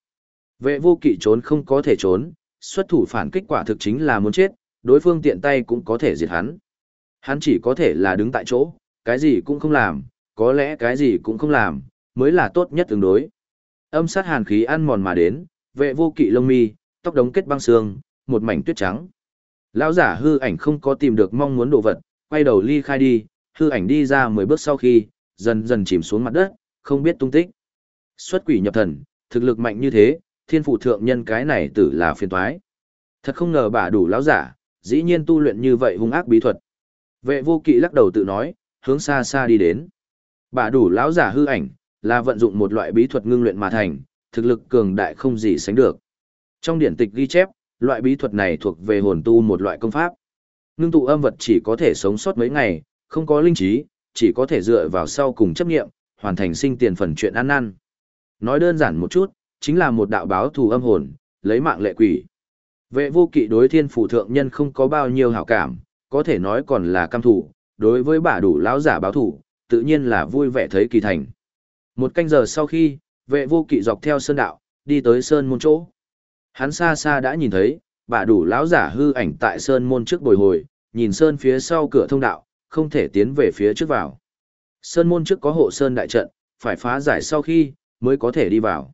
Speaker 1: Vệ vô kỵ trốn không có thể trốn, xuất thủ phản kích quả thực chính là muốn chết, đối phương tiện tay cũng có thể diệt hắn. Hắn chỉ có thể là đứng tại chỗ, cái gì cũng không làm, có lẽ cái gì cũng không làm, mới là tốt nhất tương đối. Âm sát hàn khí ăn mòn mà đến, vệ vô kỵ lông mi, tóc đống kết băng xương, một mảnh tuyết trắng. Lão giả hư ảnh không có tìm được mong muốn đồ vật, quay đầu ly khai đi, hư ảnh đi ra 10 bước sau khi, dần dần chìm xuống mặt đất, không biết tung tích. Xuất quỷ nhập thần, thực lực mạnh như thế, thiên phụ thượng nhân cái này tử là phiền toái. Thật không ngờ bà đủ lão giả, dĩ nhiên tu luyện như vậy hung ác bí thuật. Vệ vô kỵ lắc đầu tự nói, hướng xa xa đi đến. Bà đủ lão giả hư ảnh, là vận dụng một loại bí thuật ngưng luyện mà thành, thực lực cường đại không gì sánh được. Trong điển tịch ghi chép, loại bí thuật này thuộc về hồn tu một loại công pháp. Ngưng tụ âm vật chỉ có thể sống sót mấy ngày, không có linh trí, chỉ có thể dựa vào sau cùng chấp nghiệm, hoàn thành sinh tiền phần chuyện ăn năn. Nói đơn giản một chút, chính là một đạo báo thù âm hồn, lấy mạng lệ quỷ. Vệ vô kỵ đối thiên phủ thượng nhân không có bao nhiêu hảo cảm, có thể nói còn là cam thủ, đối với bà đủ lão giả báo thủ, tự nhiên là vui vẻ thấy kỳ thành. Một canh giờ sau khi, vệ vô kỵ dọc theo sơn đạo, đi tới sơn môn chỗ. Hắn xa xa đã nhìn thấy, bà đủ lão giả hư ảnh tại sơn môn trước bồi hồi, nhìn sơn phía sau cửa thông đạo, không thể tiến về phía trước vào. Sơn môn trước có hộ sơn đại trận, phải phá giải sau khi, mới có thể đi vào.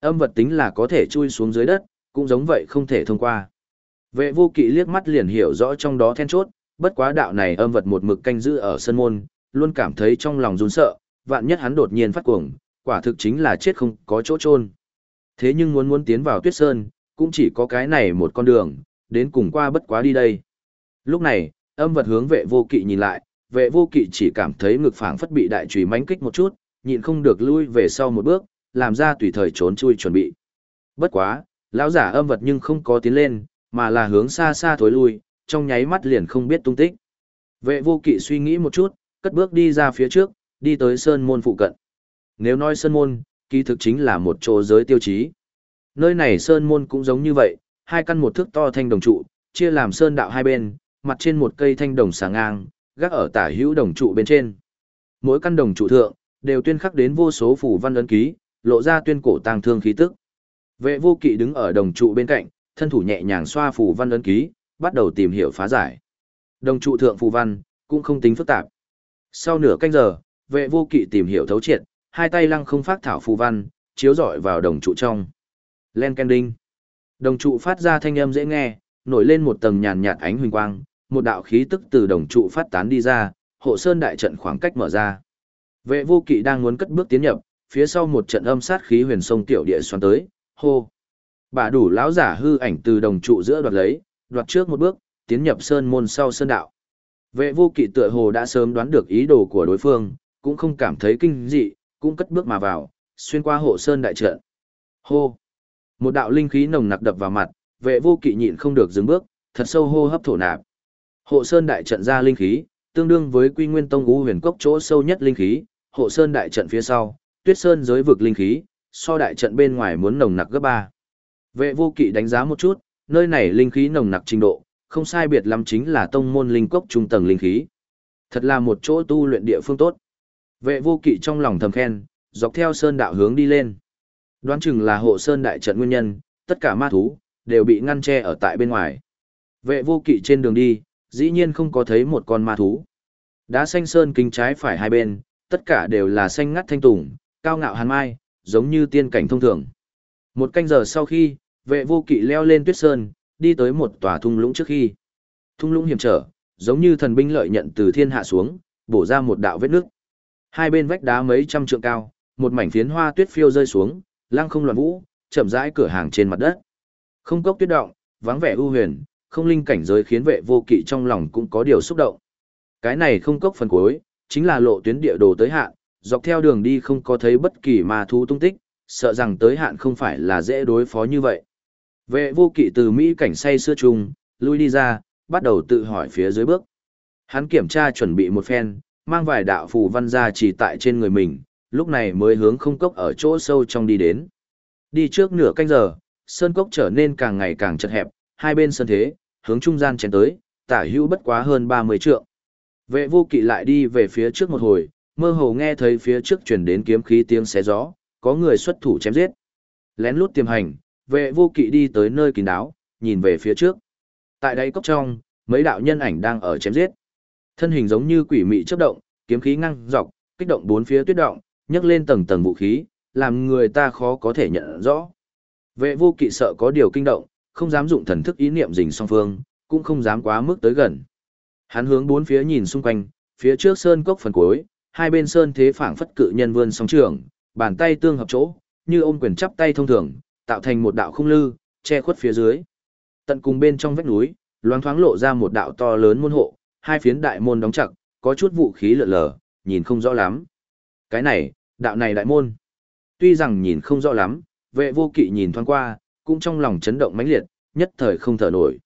Speaker 1: Âm vật tính là có thể chui xuống dưới đất, cũng giống vậy không thể thông qua. Vệ vô kỵ liếc mắt liền hiểu rõ trong đó then chốt, bất quá đạo này âm vật một mực canh giữ ở sân môn, luôn cảm thấy trong lòng run sợ, vạn nhất hắn đột nhiên phát cuồng, quả thực chính là chết không có chỗ chôn. Thế nhưng muốn muốn tiến vào tuyết sơn, cũng chỉ có cái này một con đường, đến cùng qua bất quá đi đây. Lúc này, âm vật hướng vệ vô kỵ nhìn lại, vệ vô kỵ chỉ cảm thấy ngực phảng phất bị đại trùy mánh kích một chút, nhịn không được lui về sau một bước, làm ra tùy thời trốn chui chuẩn bị. Bất quá, lão giả âm vật nhưng không có tiến lên, mà là hướng xa xa thối lui, trong nháy mắt liền không biết tung tích. Vệ vô kỵ suy nghĩ một chút, cất bước đi ra phía trước, đi tới sơn môn phụ cận. Nếu nói sơn môn, kỳ thực chính là một chỗ giới tiêu chí. Nơi này sơn môn cũng giống như vậy, hai căn một thước to thanh đồng trụ, chia làm sơn đạo hai bên, mặt trên một cây thanh đồng sáng ngang, gác ở tả hữu đồng trụ bên trên. Mỗi căn đồng trụ thượng, đều tuyên khắc đến vô số phủ văn ấn ký, lộ ra tuyên cổ tàng thương khí tức. Vệ vô kỵ đứng ở đồng trụ bên cạnh, thân thủ nhẹ nhàng xoa phù văn ấn ký, bắt đầu tìm hiểu phá giải. Đồng trụ thượng phù văn, cũng không tính phức tạp. Sau nửa canh giờ, vệ vô kỵ tìm hiểu thấu triệt, hai tay lăng không phát thảo phù văn, chiếu rọi vào đồng trụ trong. Len đinh. Đồng trụ phát ra thanh âm dễ nghe, nổi lên một tầng nhàn nhạt ánh huỳnh quang, một đạo khí tức từ đồng trụ phát tán đi ra, hộ sơn đại trận khoảng cách mở ra. Vệ vô kỵ đang muốn cất bước tiến nhập, phía sau một trận âm sát khí huyền sông tiểu địa xoắn tới, hô. Bà đủ lão giả hư ảnh từ đồng trụ giữa đoạt lấy, đoạt trước một bước, tiến nhập sơn môn sau sơn đạo. Vệ vô kỵ tựa hồ đã sớm đoán được ý đồ của đối phương, cũng không cảm thấy kinh dị, cũng cất bước mà vào, xuyên qua hộ sơn đại trận. Hô! Một đạo linh khí nồng nặc đập vào mặt, vệ vô kỵ nhịn không được dừng bước, thật sâu hô hấp thổ nạp. Hộ sơn đại trận ra linh khí, tương đương với quy nguyên tông ngũ huyền cốc chỗ sâu nhất linh khí, hộ sơn đại trận phía sau, tuyết sơn giới vực linh khí, so đại trận bên ngoài muốn nồng nặc gấp ba. Vệ vô kỵ đánh giá một chút, nơi này linh khí nồng nặc trình độ, không sai biệt lắm chính là tông môn linh cốc trung tầng linh khí. Thật là một chỗ tu luyện địa phương tốt. Vệ vô kỵ trong lòng thầm khen, dọc theo sơn đạo hướng đi lên. Đoán chừng là hộ sơn đại trận nguyên nhân, tất cả ma thú, đều bị ngăn che ở tại bên ngoài. Vệ vô kỵ trên đường đi, dĩ nhiên không có thấy một con ma thú. Đá xanh sơn kính trái phải hai bên, tất cả đều là xanh ngắt thanh tùng, cao ngạo hàn mai, giống như tiên cảnh thông thường. Một canh giờ sau khi, vệ vô kỵ leo lên tuyết sơn, đi tới một tòa thung lũng trước khi. Thung lũng hiểm trở, giống như thần binh lợi nhận từ thiên hạ xuống, bổ ra một đạo vết nước. Hai bên vách đá mấy trăm trượng cao, một mảnh phiến hoa tuyết phiêu rơi xuống, lăng không loạn vũ, chậm rãi cửa hàng trên mặt đất. Không cốc tuyết động, vắng vẻ ưu huyền, không linh cảnh giới khiến vệ vô kỵ trong lòng cũng có điều xúc động. Cái này không cốc phần cuối, chính là lộ tuyến địa đồ tới hạn, dọc theo đường đi không có thấy bất kỳ ma thú tung tích, sợ rằng tới hạn không phải là dễ đối phó như vậy. Vệ vô kỵ từ Mỹ cảnh say xưa chung, lui đi ra, bắt đầu tự hỏi phía dưới bước. Hắn kiểm tra chuẩn bị một phen, mang vài đạo phù văn ra chỉ tại trên người mình, lúc này mới hướng không cốc ở chỗ sâu trong đi đến. Đi trước nửa canh giờ, sơn cốc trở nên càng ngày càng chật hẹp, hai bên sơn thế, hướng trung gian chén tới, tả hữu bất quá hơn 30 trượng. Vệ vô kỵ lại đi về phía trước một hồi, mơ hồ nghe thấy phía trước chuyển đến kiếm khí tiếng xé gió, có người xuất thủ chém giết. Lén lút tiềm hành, vệ vô kỵ đi tới nơi kín đáo, nhìn về phía trước. Tại đây cốc trong, mấy đạo nhân ảnh đang ở chém giết. Thân hình giống như quỷ mị chớp động, kiếm khí ngăng dọc, kích động bốn phía tuyết động, nhấc lên tầng tầng vũ khí, làm người ta khó có thể nhận rõ. Vệ vô kỵ sợ có điều kinh động, không dám dụng thần thức ý niệm dình song phương, cũng không dám quá mức tới gần. Hắn hướng bốn phía nhìn xung quanh, phía trước sơn cốc phần cuối, hai bên sơn thế phảng phất cự nhân vươn sóng trường, bàn tay tương hợp chỗ, như ôm quyền chắp tay thông thường, tạo thành một đạo khung lư, che khuất phía dưới. Tận cùng bên trong vách núi, loáng thoáng lộ ra một đạo to lớn môn hộ, hai phiến đại môn đóng chặt, có chút vũ khí lượn lờ, nhìn không rõ lắm. Cái này, đạo này đại môn. Tuy rằng nhìn không rõ lắm, vệ vô kỵ nhìn thoáng qua, cũng trong lòng chấn động mãnh liệt, nhất thời không thở nổi.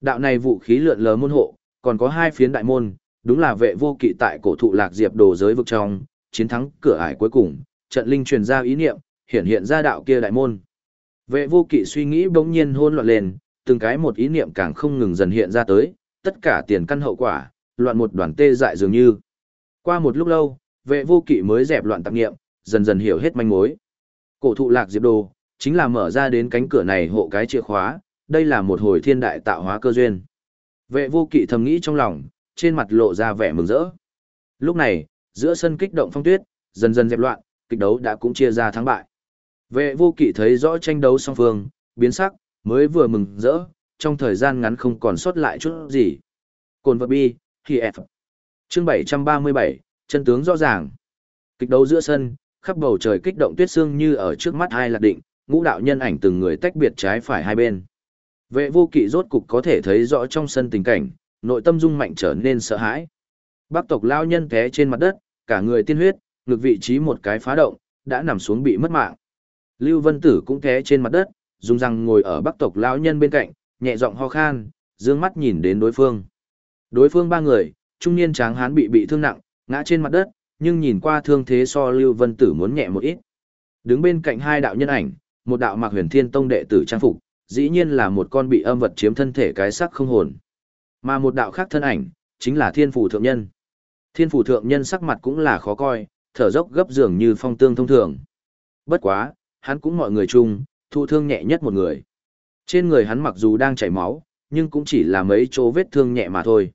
Speaker 1: Đạo này vũ khí lượn lờ môn hộ, còn có hai phiến đại môn, đúng là vệ vô kỵ tại cổ thụ lạc diệp đồ giới vực trong, chiến thắng cửa ải cuối cùng, trận linh truyền ra ý niệm, hiện hiện ra đạo kia đại môn. Vệ vô kỵ suy nghĩ bỗng nhiên hôn loạn lên, từng cái một ý niệm càng không ngừng dần hiện ra tới, tất cả tiền căn hậu quả, loạn một đoàn tê dại dường như. Qua một lúc lâu, vệ vô kỵ mới dẹp loạn tạp niệm, dần dần hiểu hết manh mối. Cổ thụ lạc diệp đồ, chính là mở ra đến cánh cửa này hộ cái chìa khóa, đây là một hồi thiên đại tạo hóa cơ duyên. Vệ vô kỵ thầm nghĩ trong lòng, trên mặt lộ ra vẻ mừng rỡ. Lúc này, giữa sân kích động phong tuyết, dần dần dẹp loạn, kịch đấu đã cũng chia ra thắng bại. Vệ vô kỵ thấy rõ tranh đấu song phương, biến sắc, mới vừa mừng rỡ, trong thời gian ngắn không còn sót lại chút gì. Cồn vật bi, khi F. Chương 737, chân tướng rõ ràng. Kịch đấu giữa sân, khắp bầu trời kích động tuyết xương như ở trước mắt hai lạc định, ngũ đạo nhân ảnh từng người tách biệt trái phải hai bên. Vệ vô kỵ rốt cục có thể thấy rõ trong sân tình cảnh, nội tâm dung mạnh trở nên sợ hãi. Bác tộc lao nhân té trên mặt đất, cả người tiên huyết, ngược vị trí một cái phá động, đã nằm xuống bị mất mạng. Lưu Vân Tử cũng té trên mặt đất, dùng răng ngồi ở bắc tộc lão nhân bên cạnh, nhẹ giọng ho khan, dương mắt nhìn đến đối phương. Đối phương ba người, trung niên tráng hán bị bị thương nặng, ngã trên mặt đất, nhưng nhìn qua thương thế so Lưu Vân Tử muốn nhẹ một ít. Đứng bên cạnh hai đạo nhân ảnh, một đạo mặc huyền thiên tông đệ tử trang phục, dĩ nhiên là một con bị âm vật chiếm thân thể cái sắc không hồn. Mà một đạo khác thân ảnh, chính là thiên phủ thượng nhân. Thiên phủ thượng nhân sắc mặt cũng là khó coi, thở dốc gấp dường như phong tương thông thường. Bất quá, hắn cũng mọi người chung, thụ thương nhẹ nhất một người. Trên người hắn mặc dù đang chảy máu, nhưng cũng chỉ là mấy chỗ vết thương nhẹ mà thôi.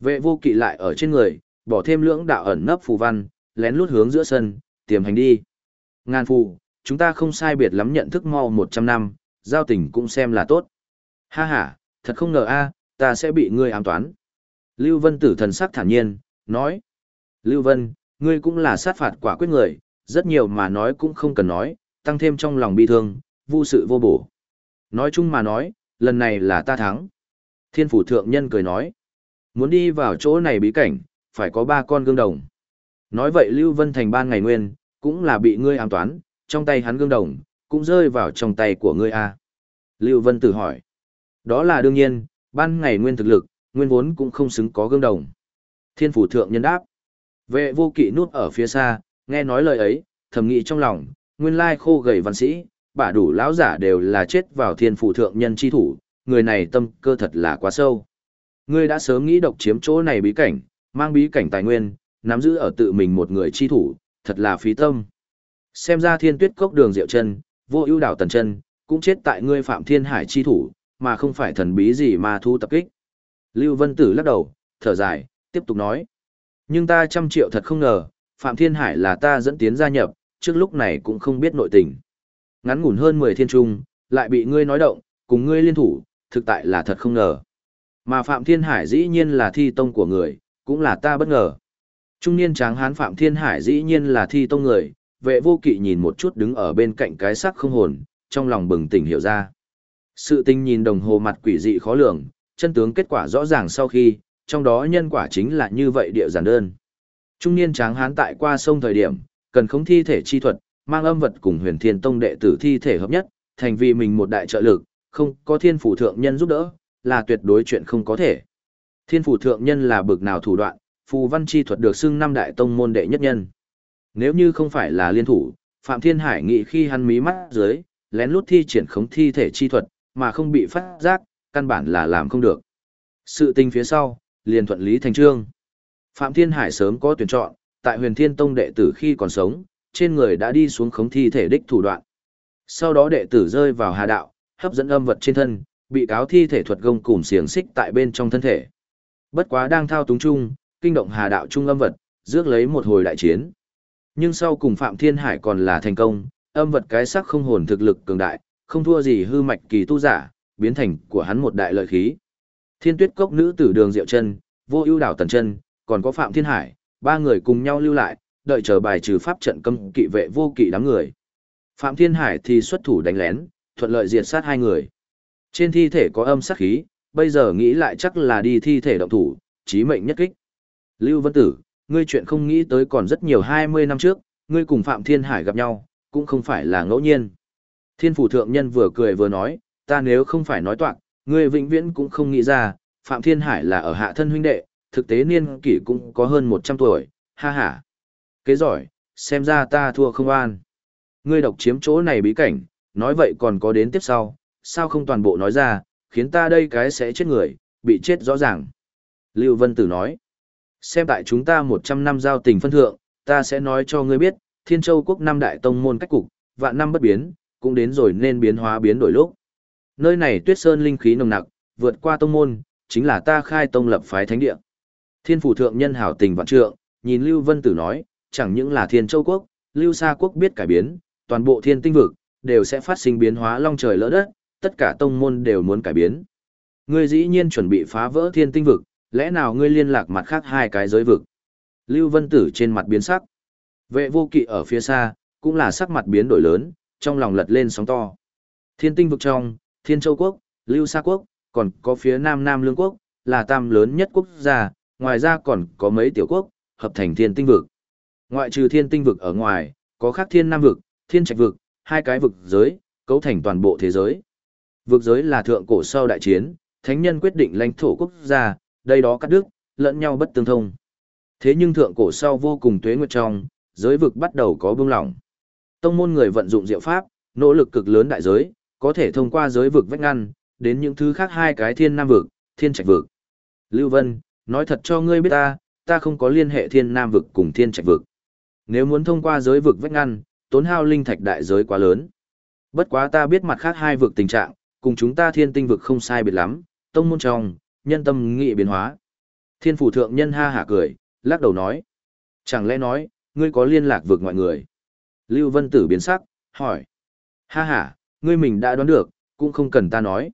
Speaker 1: Vệ vô kỵ lại ở trên người, bỏ thêm lưỡng đạo ẩn nấp phù văn, lén lút hướng giữa sân, tiềm hành đi. Ngàn phù, chúng ta không sai biệt lắm nhận thức mau 100 năm, giao tình cũng xem là tốt. Ha ha, thật không ngờ a, ta sẽ bị ngươi ám toán. Lưu Vân tử thần sắc thản nhiên, nói. Lưu Vân, ngươi cũng là sát phạt quả quyết người, rất nhiều mà nói cũng không cần nói, tăng thêm trong lòng bi thương, vô sự vô bổ. Nói chung mà nói, lần này là ta thắng. Thiên phủ thượng nhân cười nói, muốn đi vào chỗ này bí cảnh, phải có ba con gương đồng. Nói vậy Lưu Vân Thành ban ngày nguyên, cũng là bị ngươi ám toán, trong tay hắn gương đồng, cũng rơi vào trong tay của ngươi a. À? Lưu Vân Tử hỏi, đó là đương nhiên, ban ngày nguyên thực lực, nguyên vốn cũng không xứng có gương đồng. Thiên phủ thượng nhân đáp, vệ vô kỵ nút ở phía xa, nghe nói lời ấy, thầm nghĩ trong lòng, nguyên lai khô gầy văn sĩ, bả đủ lão giả đều là chết vào thiên phủ thượng nhân chi thủ, người này tâm cơ thật là quá sâu. Ngươi đã sớm nghĩ độc chiếm chỗ này bí cảnh, mang bí cảnh tài nguyên, nắm giữ ở tự mình một người chi thủ, thật là phí tâm. Xem ra thiên tuyết cốc đường diệu chân, vô ưu đảo tần chân, cũng chết tại ngươi phạm thiên hải chi thủ, mà không phải thần bí gì mà thu tập kích. Lưu Vân Tử lắc đầu, thở dài, tiếp tục nói. Nhưng ta trăm triệu thật không ngờ, Phạm Thiên Hải là ta dẫn tiến gia nhập, trước lúc này cũng không biết nội tình. Ngắn ngủn hơn 10 thiên trung, lại bị ngươi nói động, cùng ngươi liên thủ, thực tại là thật không ngờ. Mà Phạm Thiên Hải dĩ nhiên là thi tông của người, cũng là ta bất ngờ. Trung niên tráng hán Phạm Thiên Hải dĩ nhiên là thi tông người, vệ vô kỵ nhìn một chút đứng ở bên cạnh cái sắc không hồn, trong lòng bừng tỉnh hiểu ra. Sự tinh nhìn đồng hồ mặt quỷ dị khó lường, chân tướng kết quả rõ ràng sau khi, trong đó nhân quả chính là như vậy địa giản đơn. Trung niên tráng hán tại qua sông thời điểm, cần không thi thể chi thuật, mang âm vật cùng huyền thiên tông đệ tử thi thể hợp nhất, thành vì mình một đại trợ lực, không có thiên phủ thượng nhân giúp đỡ, là tuyệt đối chuyện không có thể. Thiên phủ thượng nhân là bực nào thủ đoạn, phù văn chi thuật được xưng năm đại tông môn đệ nhất nhân. Nếu như không phải là liên thủ, Phạm Thiên Hải nghĩ khi hắn mí mắt dưới, lén lút thi triển khống thi thể chi thuật, mà không bị phát giác, căn bản là làm không được. Sự tình phía sau, liền thuận lý thành trương. Phạm Thiên Hải sớm có tuyển chọn, tại huyền thiên tông đệ tử khi còn sống, trên người đã đi xuống khống thi thể đích thủ đoạn. Sau đó đệ tử rơi vào hà đạo, hấp dẫn âm vật trên thân, bị cáo thi thể thuật gông cùm xiềng xích tại bên trong thân thể. Bất quá đang thao túng chung, kinh động hà đạo trung âm vật, rước lấy một hồi đại chiến. Nhưng sau cùng Phạm Thiên Hải còn là thành công, âm vật cái sắc không hồn thực lực cường đại, không thua gì hư mạch kỳ tu giả, biến thành của hắn một đại lợi khí. Thiên Tuyết cốc nữ tử Đường Diệu Chân, Vô Ưu đảo Tần Chân, còn có Phạm Thiên Hải, ba người cùng nhau lưu lại, đợi chờ bài trừ pháp trận cấm kỵ vệ vô kỵ đám người. Phạm Thiên Hải thì xuất thủ đánh lén, thuận lợi diệt sát hai người. Trên thi thể có âm sát khí, bây giờ nghĩ lại chắc là đi thi thể động thủ, chí mệnh nhất kích. Lưu Vân Tử, ngươi chuyện không nghĩ tới còn rất nhiều 20 năm trước, ngươi cùng Phạm Thiên Hải gặp nhau, cũng không phải là ngẫu nhiên. Thiên phủ thượng nhân vừa cười vừa nói, ta nếu không phải nói toạc, ngươi vĩnh viễn cũng không nghĩ ra, Phạm Thiên Hải là ở hạ thân huynh đệ, thực tế niên kỷ cũng có hơn 100 tuổi, ha ha. Kế giỏi, xem ra ta thua không an. Ngươi độc chiếm chỗ này bí cảnh, nói vậy còn có đến tiếp sau, sao không toàn bộ nói ra, khiến ta đây cái sẽ chết người, bị chết rõ ràng. Lưu Vân Tử nói, xem tại chúng ta 100 năm giao tình phân thượng, ta sẽ nói cho ngươi biết, Thiên Châu quốc năm đại tông môn cách cục, vạn năm bất biến, cũng đến rồi nên biến hóa biến đổi lúc. Nơi này tuyết sơn linh khí nồng nặc, vượt qua tông môn, chính là ta khai tông lập phái thánh địa. Thiên phủ thượng nhân hảo tình vạn trượng, nhìn Lưu Vân Tử nói, chẳng những là Thiên Châu quốc, Lưu Sa quốc biết cải biến, toàn bộ thiên tinh vực đều sẽ phát sinh biến hóa long trời lỡ đất, tất cả tông môn đều muốn cải biến. Ngươi dĩ nhiên chuẩn bị phá vỡ thiên tinh vực, lẽ nào ngươi liên lạc mặt khác hai cái giới vực? Lưu Vân Tử trên mặt biến sắc. Vệ vô kỵ ở phía xa, cũng là sắc mặt biến đổi lớn, trong lòng lật lên sóng to. Thiên tinh vực trong, Thiên Châu Quốc, Lưu Sa Quốc, còn có phía Nam Nam Lương Quốc, là tam lớn nhất quốc gia, ngoài ra còn có mấy tiểu quốc, hợp thành thiên tinh vực. Ngoại trừ thiên tinh vực ở ngoài, có khác thiên nam vực, thiên trạch vực, hai cái vực giới, cấu thành toàn bộ thế giới. Vực giới là thượng cổ sau đại chiến, thánh nhân quyết định lãnh thổ quốc gia, đây đó cắt đứt, lẫn nhau bất tương thông. Thế nhưng thượng cổ sau vô cùng tuế nguyệt trong, giới vực bắt đầu có bương lỏng. Tông môn người vận dụng diệu pháp, nỗ lực cực lớn đại giới, có thể thông qua giới vực vách ngăn, đến những thứ khác hai cái thiên nam vực, thiên trạch vực. Lưu Vân, nói thật cho ngươi biết ta, ta không có liên hệ thiên nam vực cùng thiên trạch vực. Nếu muốn thông qua giới vực vách ngăn, tốn hao linh thạch đại giới quá lớn. Bất quá ta biết mặt khác hai vực tình trạng, cùng chúng ta thiên tinh vực không sai biệt lắm, tông môn trong, nhân tâm nghị biến hóa. Thiên phủ thượng nhân ha hả cười, lắc đầu nói. Chẳng lẽ nói, ngươi có liên lạc vực mọi người? Lưu Vân Tử biến sắc, hỏi. Ha ha, ngươi mình đã đoán được, cũng không cần ta nói.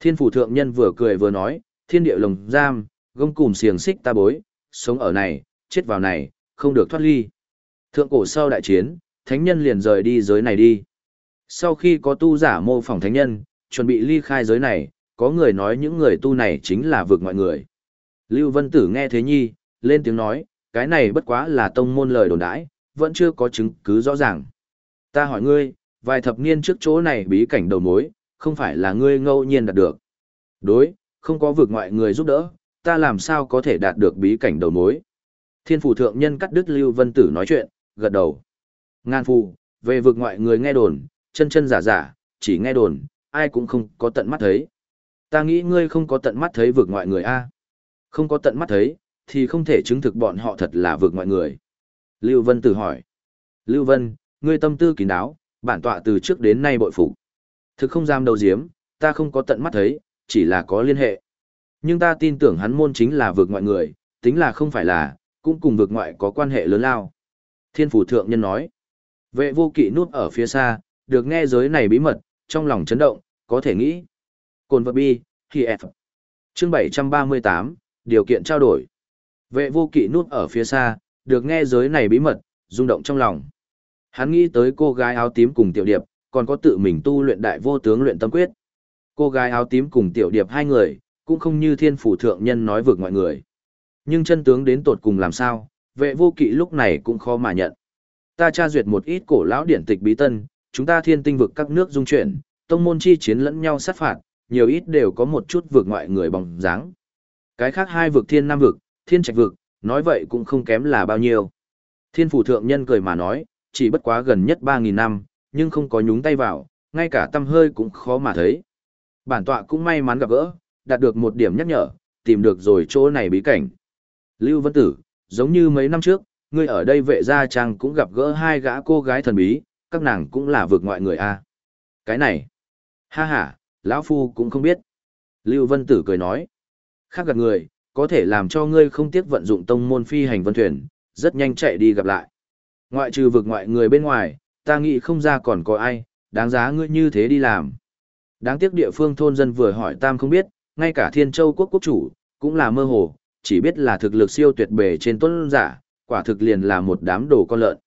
Speaker 1: Thiên phủ thượng nhân vừa cười vừa nói, thiên địa lồng giam, gông cùm xiềng xích ta bối, sống ở này, chết vào này, không được thoát ly. Thượng cổ sau đại chiến, thánh nhân liền rời đi giới này đi. Sau khi có tu giả mô phỏng thánh nhân, chuẩn bị ly khai giới này, có người nói những người tu này chính là vượt ngoại người. Lưu Vân Tử nghe thế nhi, lên tiếng nói, cái này bất quá là tông môn lời đồn đãi, vẫn chưa có chứng cứ rõ ràng. Ta hỏi ngươi, vài thập niên trước chỗ này bí cảnh đầu mối, không phải là ngươi ngẫu nhiên đạt được. Đối, không có vượt ngoại người giúp đỡ, ta làm sao có thể đạt được bí cảnh đầu mối. Thiên phủ thượng nhân cắt đứt Lưu Vân Tử nói chuyện, gật đầu. Ngan phù, về vượt ngoại người nghe đồn, chân chân giả giả, chỉ nghe đồn, ai cũng không có tận mắt thấy. Ta nghĩ ngươi không có tận mắt thấy vượt ngoại người A. Không có tận mắt thấy, thì không thể chứng thực bọn họ thật là vượt ngoại người. Lưu Vân Tử hỏi. Lưu Vân, ngươi tâm tư kín đáo, bản tọa từ trước đến nay bội phục. Thực không dám đầu diếm, ta không có tận mắt thấy, chỉ là có liên hệ. Nhưng ta tin tưởng hắn môn chính là vượt ngoại người, tính là không phải là, cũng cùng vượt ngoại có quan hệ lớn lao. Thiên phủ thượng nhân nói. Vệ vô kỵ núp ở phía xa, được nghe giới này bí mật, trong lòng chấn động, có thể nghĩ. Cồn vật bi, thì F. Chương 738, điều kiện trao đổi. Vệ vô kỵ nút ở phía xa, được nghe giới này bí mật, rung động trong lòng. Hắn nghĩ tới cô gái áo tím cùng tiểu điệp, còn có tự mình tu luyện đại vô tướng luyện tâm quyết. Cô gái áo tím cùng tiểu điệp hai người, cũng không như thiên phủ thượng nhân nói vượt mọi người. Nhưng chân tướng đến tột cùng làm sao, vệ vô kỵ lúc này cũng khó mà nhận. Ta tra duyệt một ít cổ lão điển tịch bí tân, chúng ta thiên tinh vực các nước dung chuyển, tông môn chi chiến lẫn nhau sát phạt, nhiều ít đều có một chút vượt ngoại người bóng dáng. Cái khác hai vực thiên nam vực, thiên trạch vực, nói vậy cũng không kém là bao nhiêu. Thiên phủ thượng nhân cười mà nói, chỉ bất quá gần nhất 3.000 năm, nhưng không có nhúng tay vào, ngay cả tâm hơi cũng khó mà thấy. Bản tọa cũng may mắn gặp gỡ, đạt được một điểm nhắc nhở, tìm được rồi chỗ này bí cảnh. Lưu Vân Tử, giống như mấy năm trước, ngươi ở đây vệ gia trang cũng gặp gỡ hai gã cô gái thần bí, các nàng cũng là vượt ngoại người a. Cái này, ha ha, lão phu cũng không biết. Lưu Vân Tử cười nói, khác gặp người, có thể làm cho ngươi không tiếc vận dụng tông môn phi hành vân thuyền, rất nhanh chạy đi gặp lại. Ngoại trừ vực ngoại người bên ngoài, ta nghĩ không ra còn có ai, đáng giá ngươi như thế đi làm. Đáng tiếc địa phương thôn dân vừa hỏi tam không biết, ngay cả thiên châu quốc quốc chủ, cũng là mơ hồ, chỉ biết là thực lực siêu tuyệt bề trên tuân giả, quả thực liền là một đám đồ con lợn.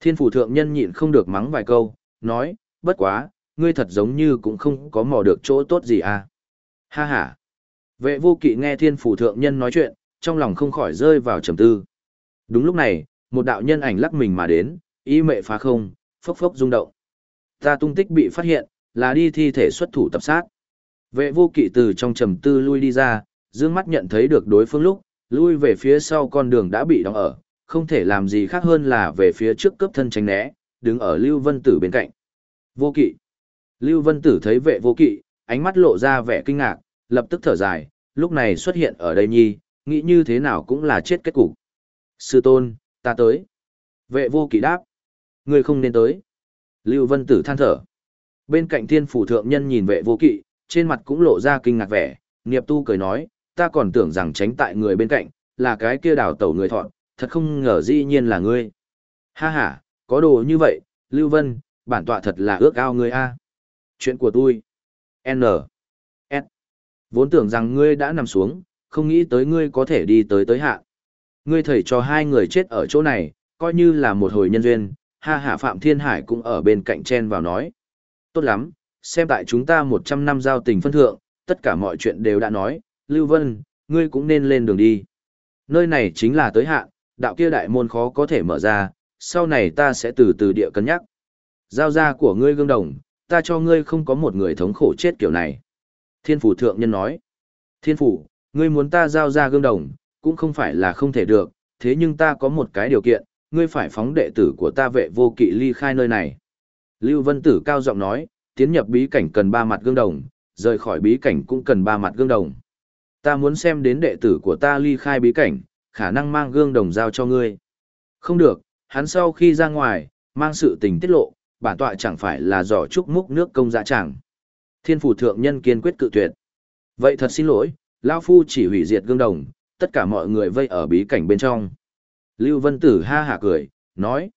Speaker 1: Thiên phủ thượng nhân nhịn không được mắng vài câu, nói, bất quá, ngươi thật giống như cũng không có mò được chỗ tốt gì à. Ha ha. Vệ vô kỵ nghe thiên phủ thượng nhân nói chuyện, trong lòng không khỏi rơi vào trầm tư. Đúng lúc này, một đạo nhân ảnh lắc mình mà đến, y mệ phá không, phốc phốc rung động. Ta tung tích bị phát hiện, là đi thi thể xuất thủ tập sát. Vệ vô kỵ từ trong trầm tư lui đi ra, dương mắt nhận thấy được đối phương lúc, lui về phía sau con đường đã bị đóng ở, không thể làm gì khác hơn là về phía trước cướp thân tránh né, đứng ở Lưu Vân Tử bên cạnh. Vô kỵ. Lưu Vân Tử thấy vệ vô kỵ, ánh mắt lộ ra vẻ kinh ngạc, lập tức thở dài, lúc này xuất hiện ở đây nhi, nghĩ như thế nào cũng là chết kết cục. Sư tôn, ta tới. Vệ vô kỵ đáp. Người không nên tới. Lưu Vân Tử than thở. Bên cạnh thiên phủ thượng nhân nhìn vệ vô kỵ, trên mặt cũng lộ ra kinh ngạc vẻ, Niệm tu cười nói, ta còn tưởng rằng tránh tại người bên cạnh, là cái kia đào tẩu người thọn, thật không ngờ dĩ nhiên là ngươi. Ha ha, có đồ như vậy, Lưu Vân, bản tọa thật là ước ao ngươi a. Chuyện của tôi. N. S. Vốn tưởng rằng ngươi đã nằm xuống, không nghĩ tới ngươi có thể đi tới tới hạ. Ngươi thầy cho hai người chết ở chỗ này, coi như là một hồi nhân duyên, ha hạ Phạm Thiên Hải cũng ở bên cạnh chen vào nói. Tốt lắm, xem tại chúng ta 100 năm giao tình phân thượng, tất cả mọi chuyện đều đã nói, Lưu Vân, ngươi cũng nên lên đường đi. Nơi này chính là tới hạn, đạo kia đại môn khó có thể mở ra, sau này ta sẽ từ từ địa cân nhắc. Giao ra của ngươi gương đồng, ta cho ngươi không có một người thống khổ chết kiểu này. Thiên phủ thượng nhân nói, Thiên phủ, ngươi muốn ta giao ra gương đồng, cũng không phải là không thể được, thế nhưng ta có một cái điều kiện, ngươi phải phóng đệ tử của ta vệ vô kỵ ly khai nơi này. Lưu Vân Tử cao giọng nói, tiến nhập bí cảnh cần ba mặt gương đồng, rời khỏi bí cảnh cũng cần ba mặt gương đồng. Ta muốn xem đến đệ tử của ta ly khai bí cảnh, khả năng mang gương đồng giao cho ngươi. Không được, hắn sau khi ra ngoài, mang sự tình tiết lộ, bản tọa chẳng phải là giỏ chúc múc nước công dạ chẳng. Thiên phủ thượng nhân kiên quyết cự tuyệt. Vậy thật xin lỗi, lão Phu chỉ hủy diệt gương đồng, tất cả mọi người vây ở bí cảnh bên trong. Lưu Vân Tử ha hả cười, nói,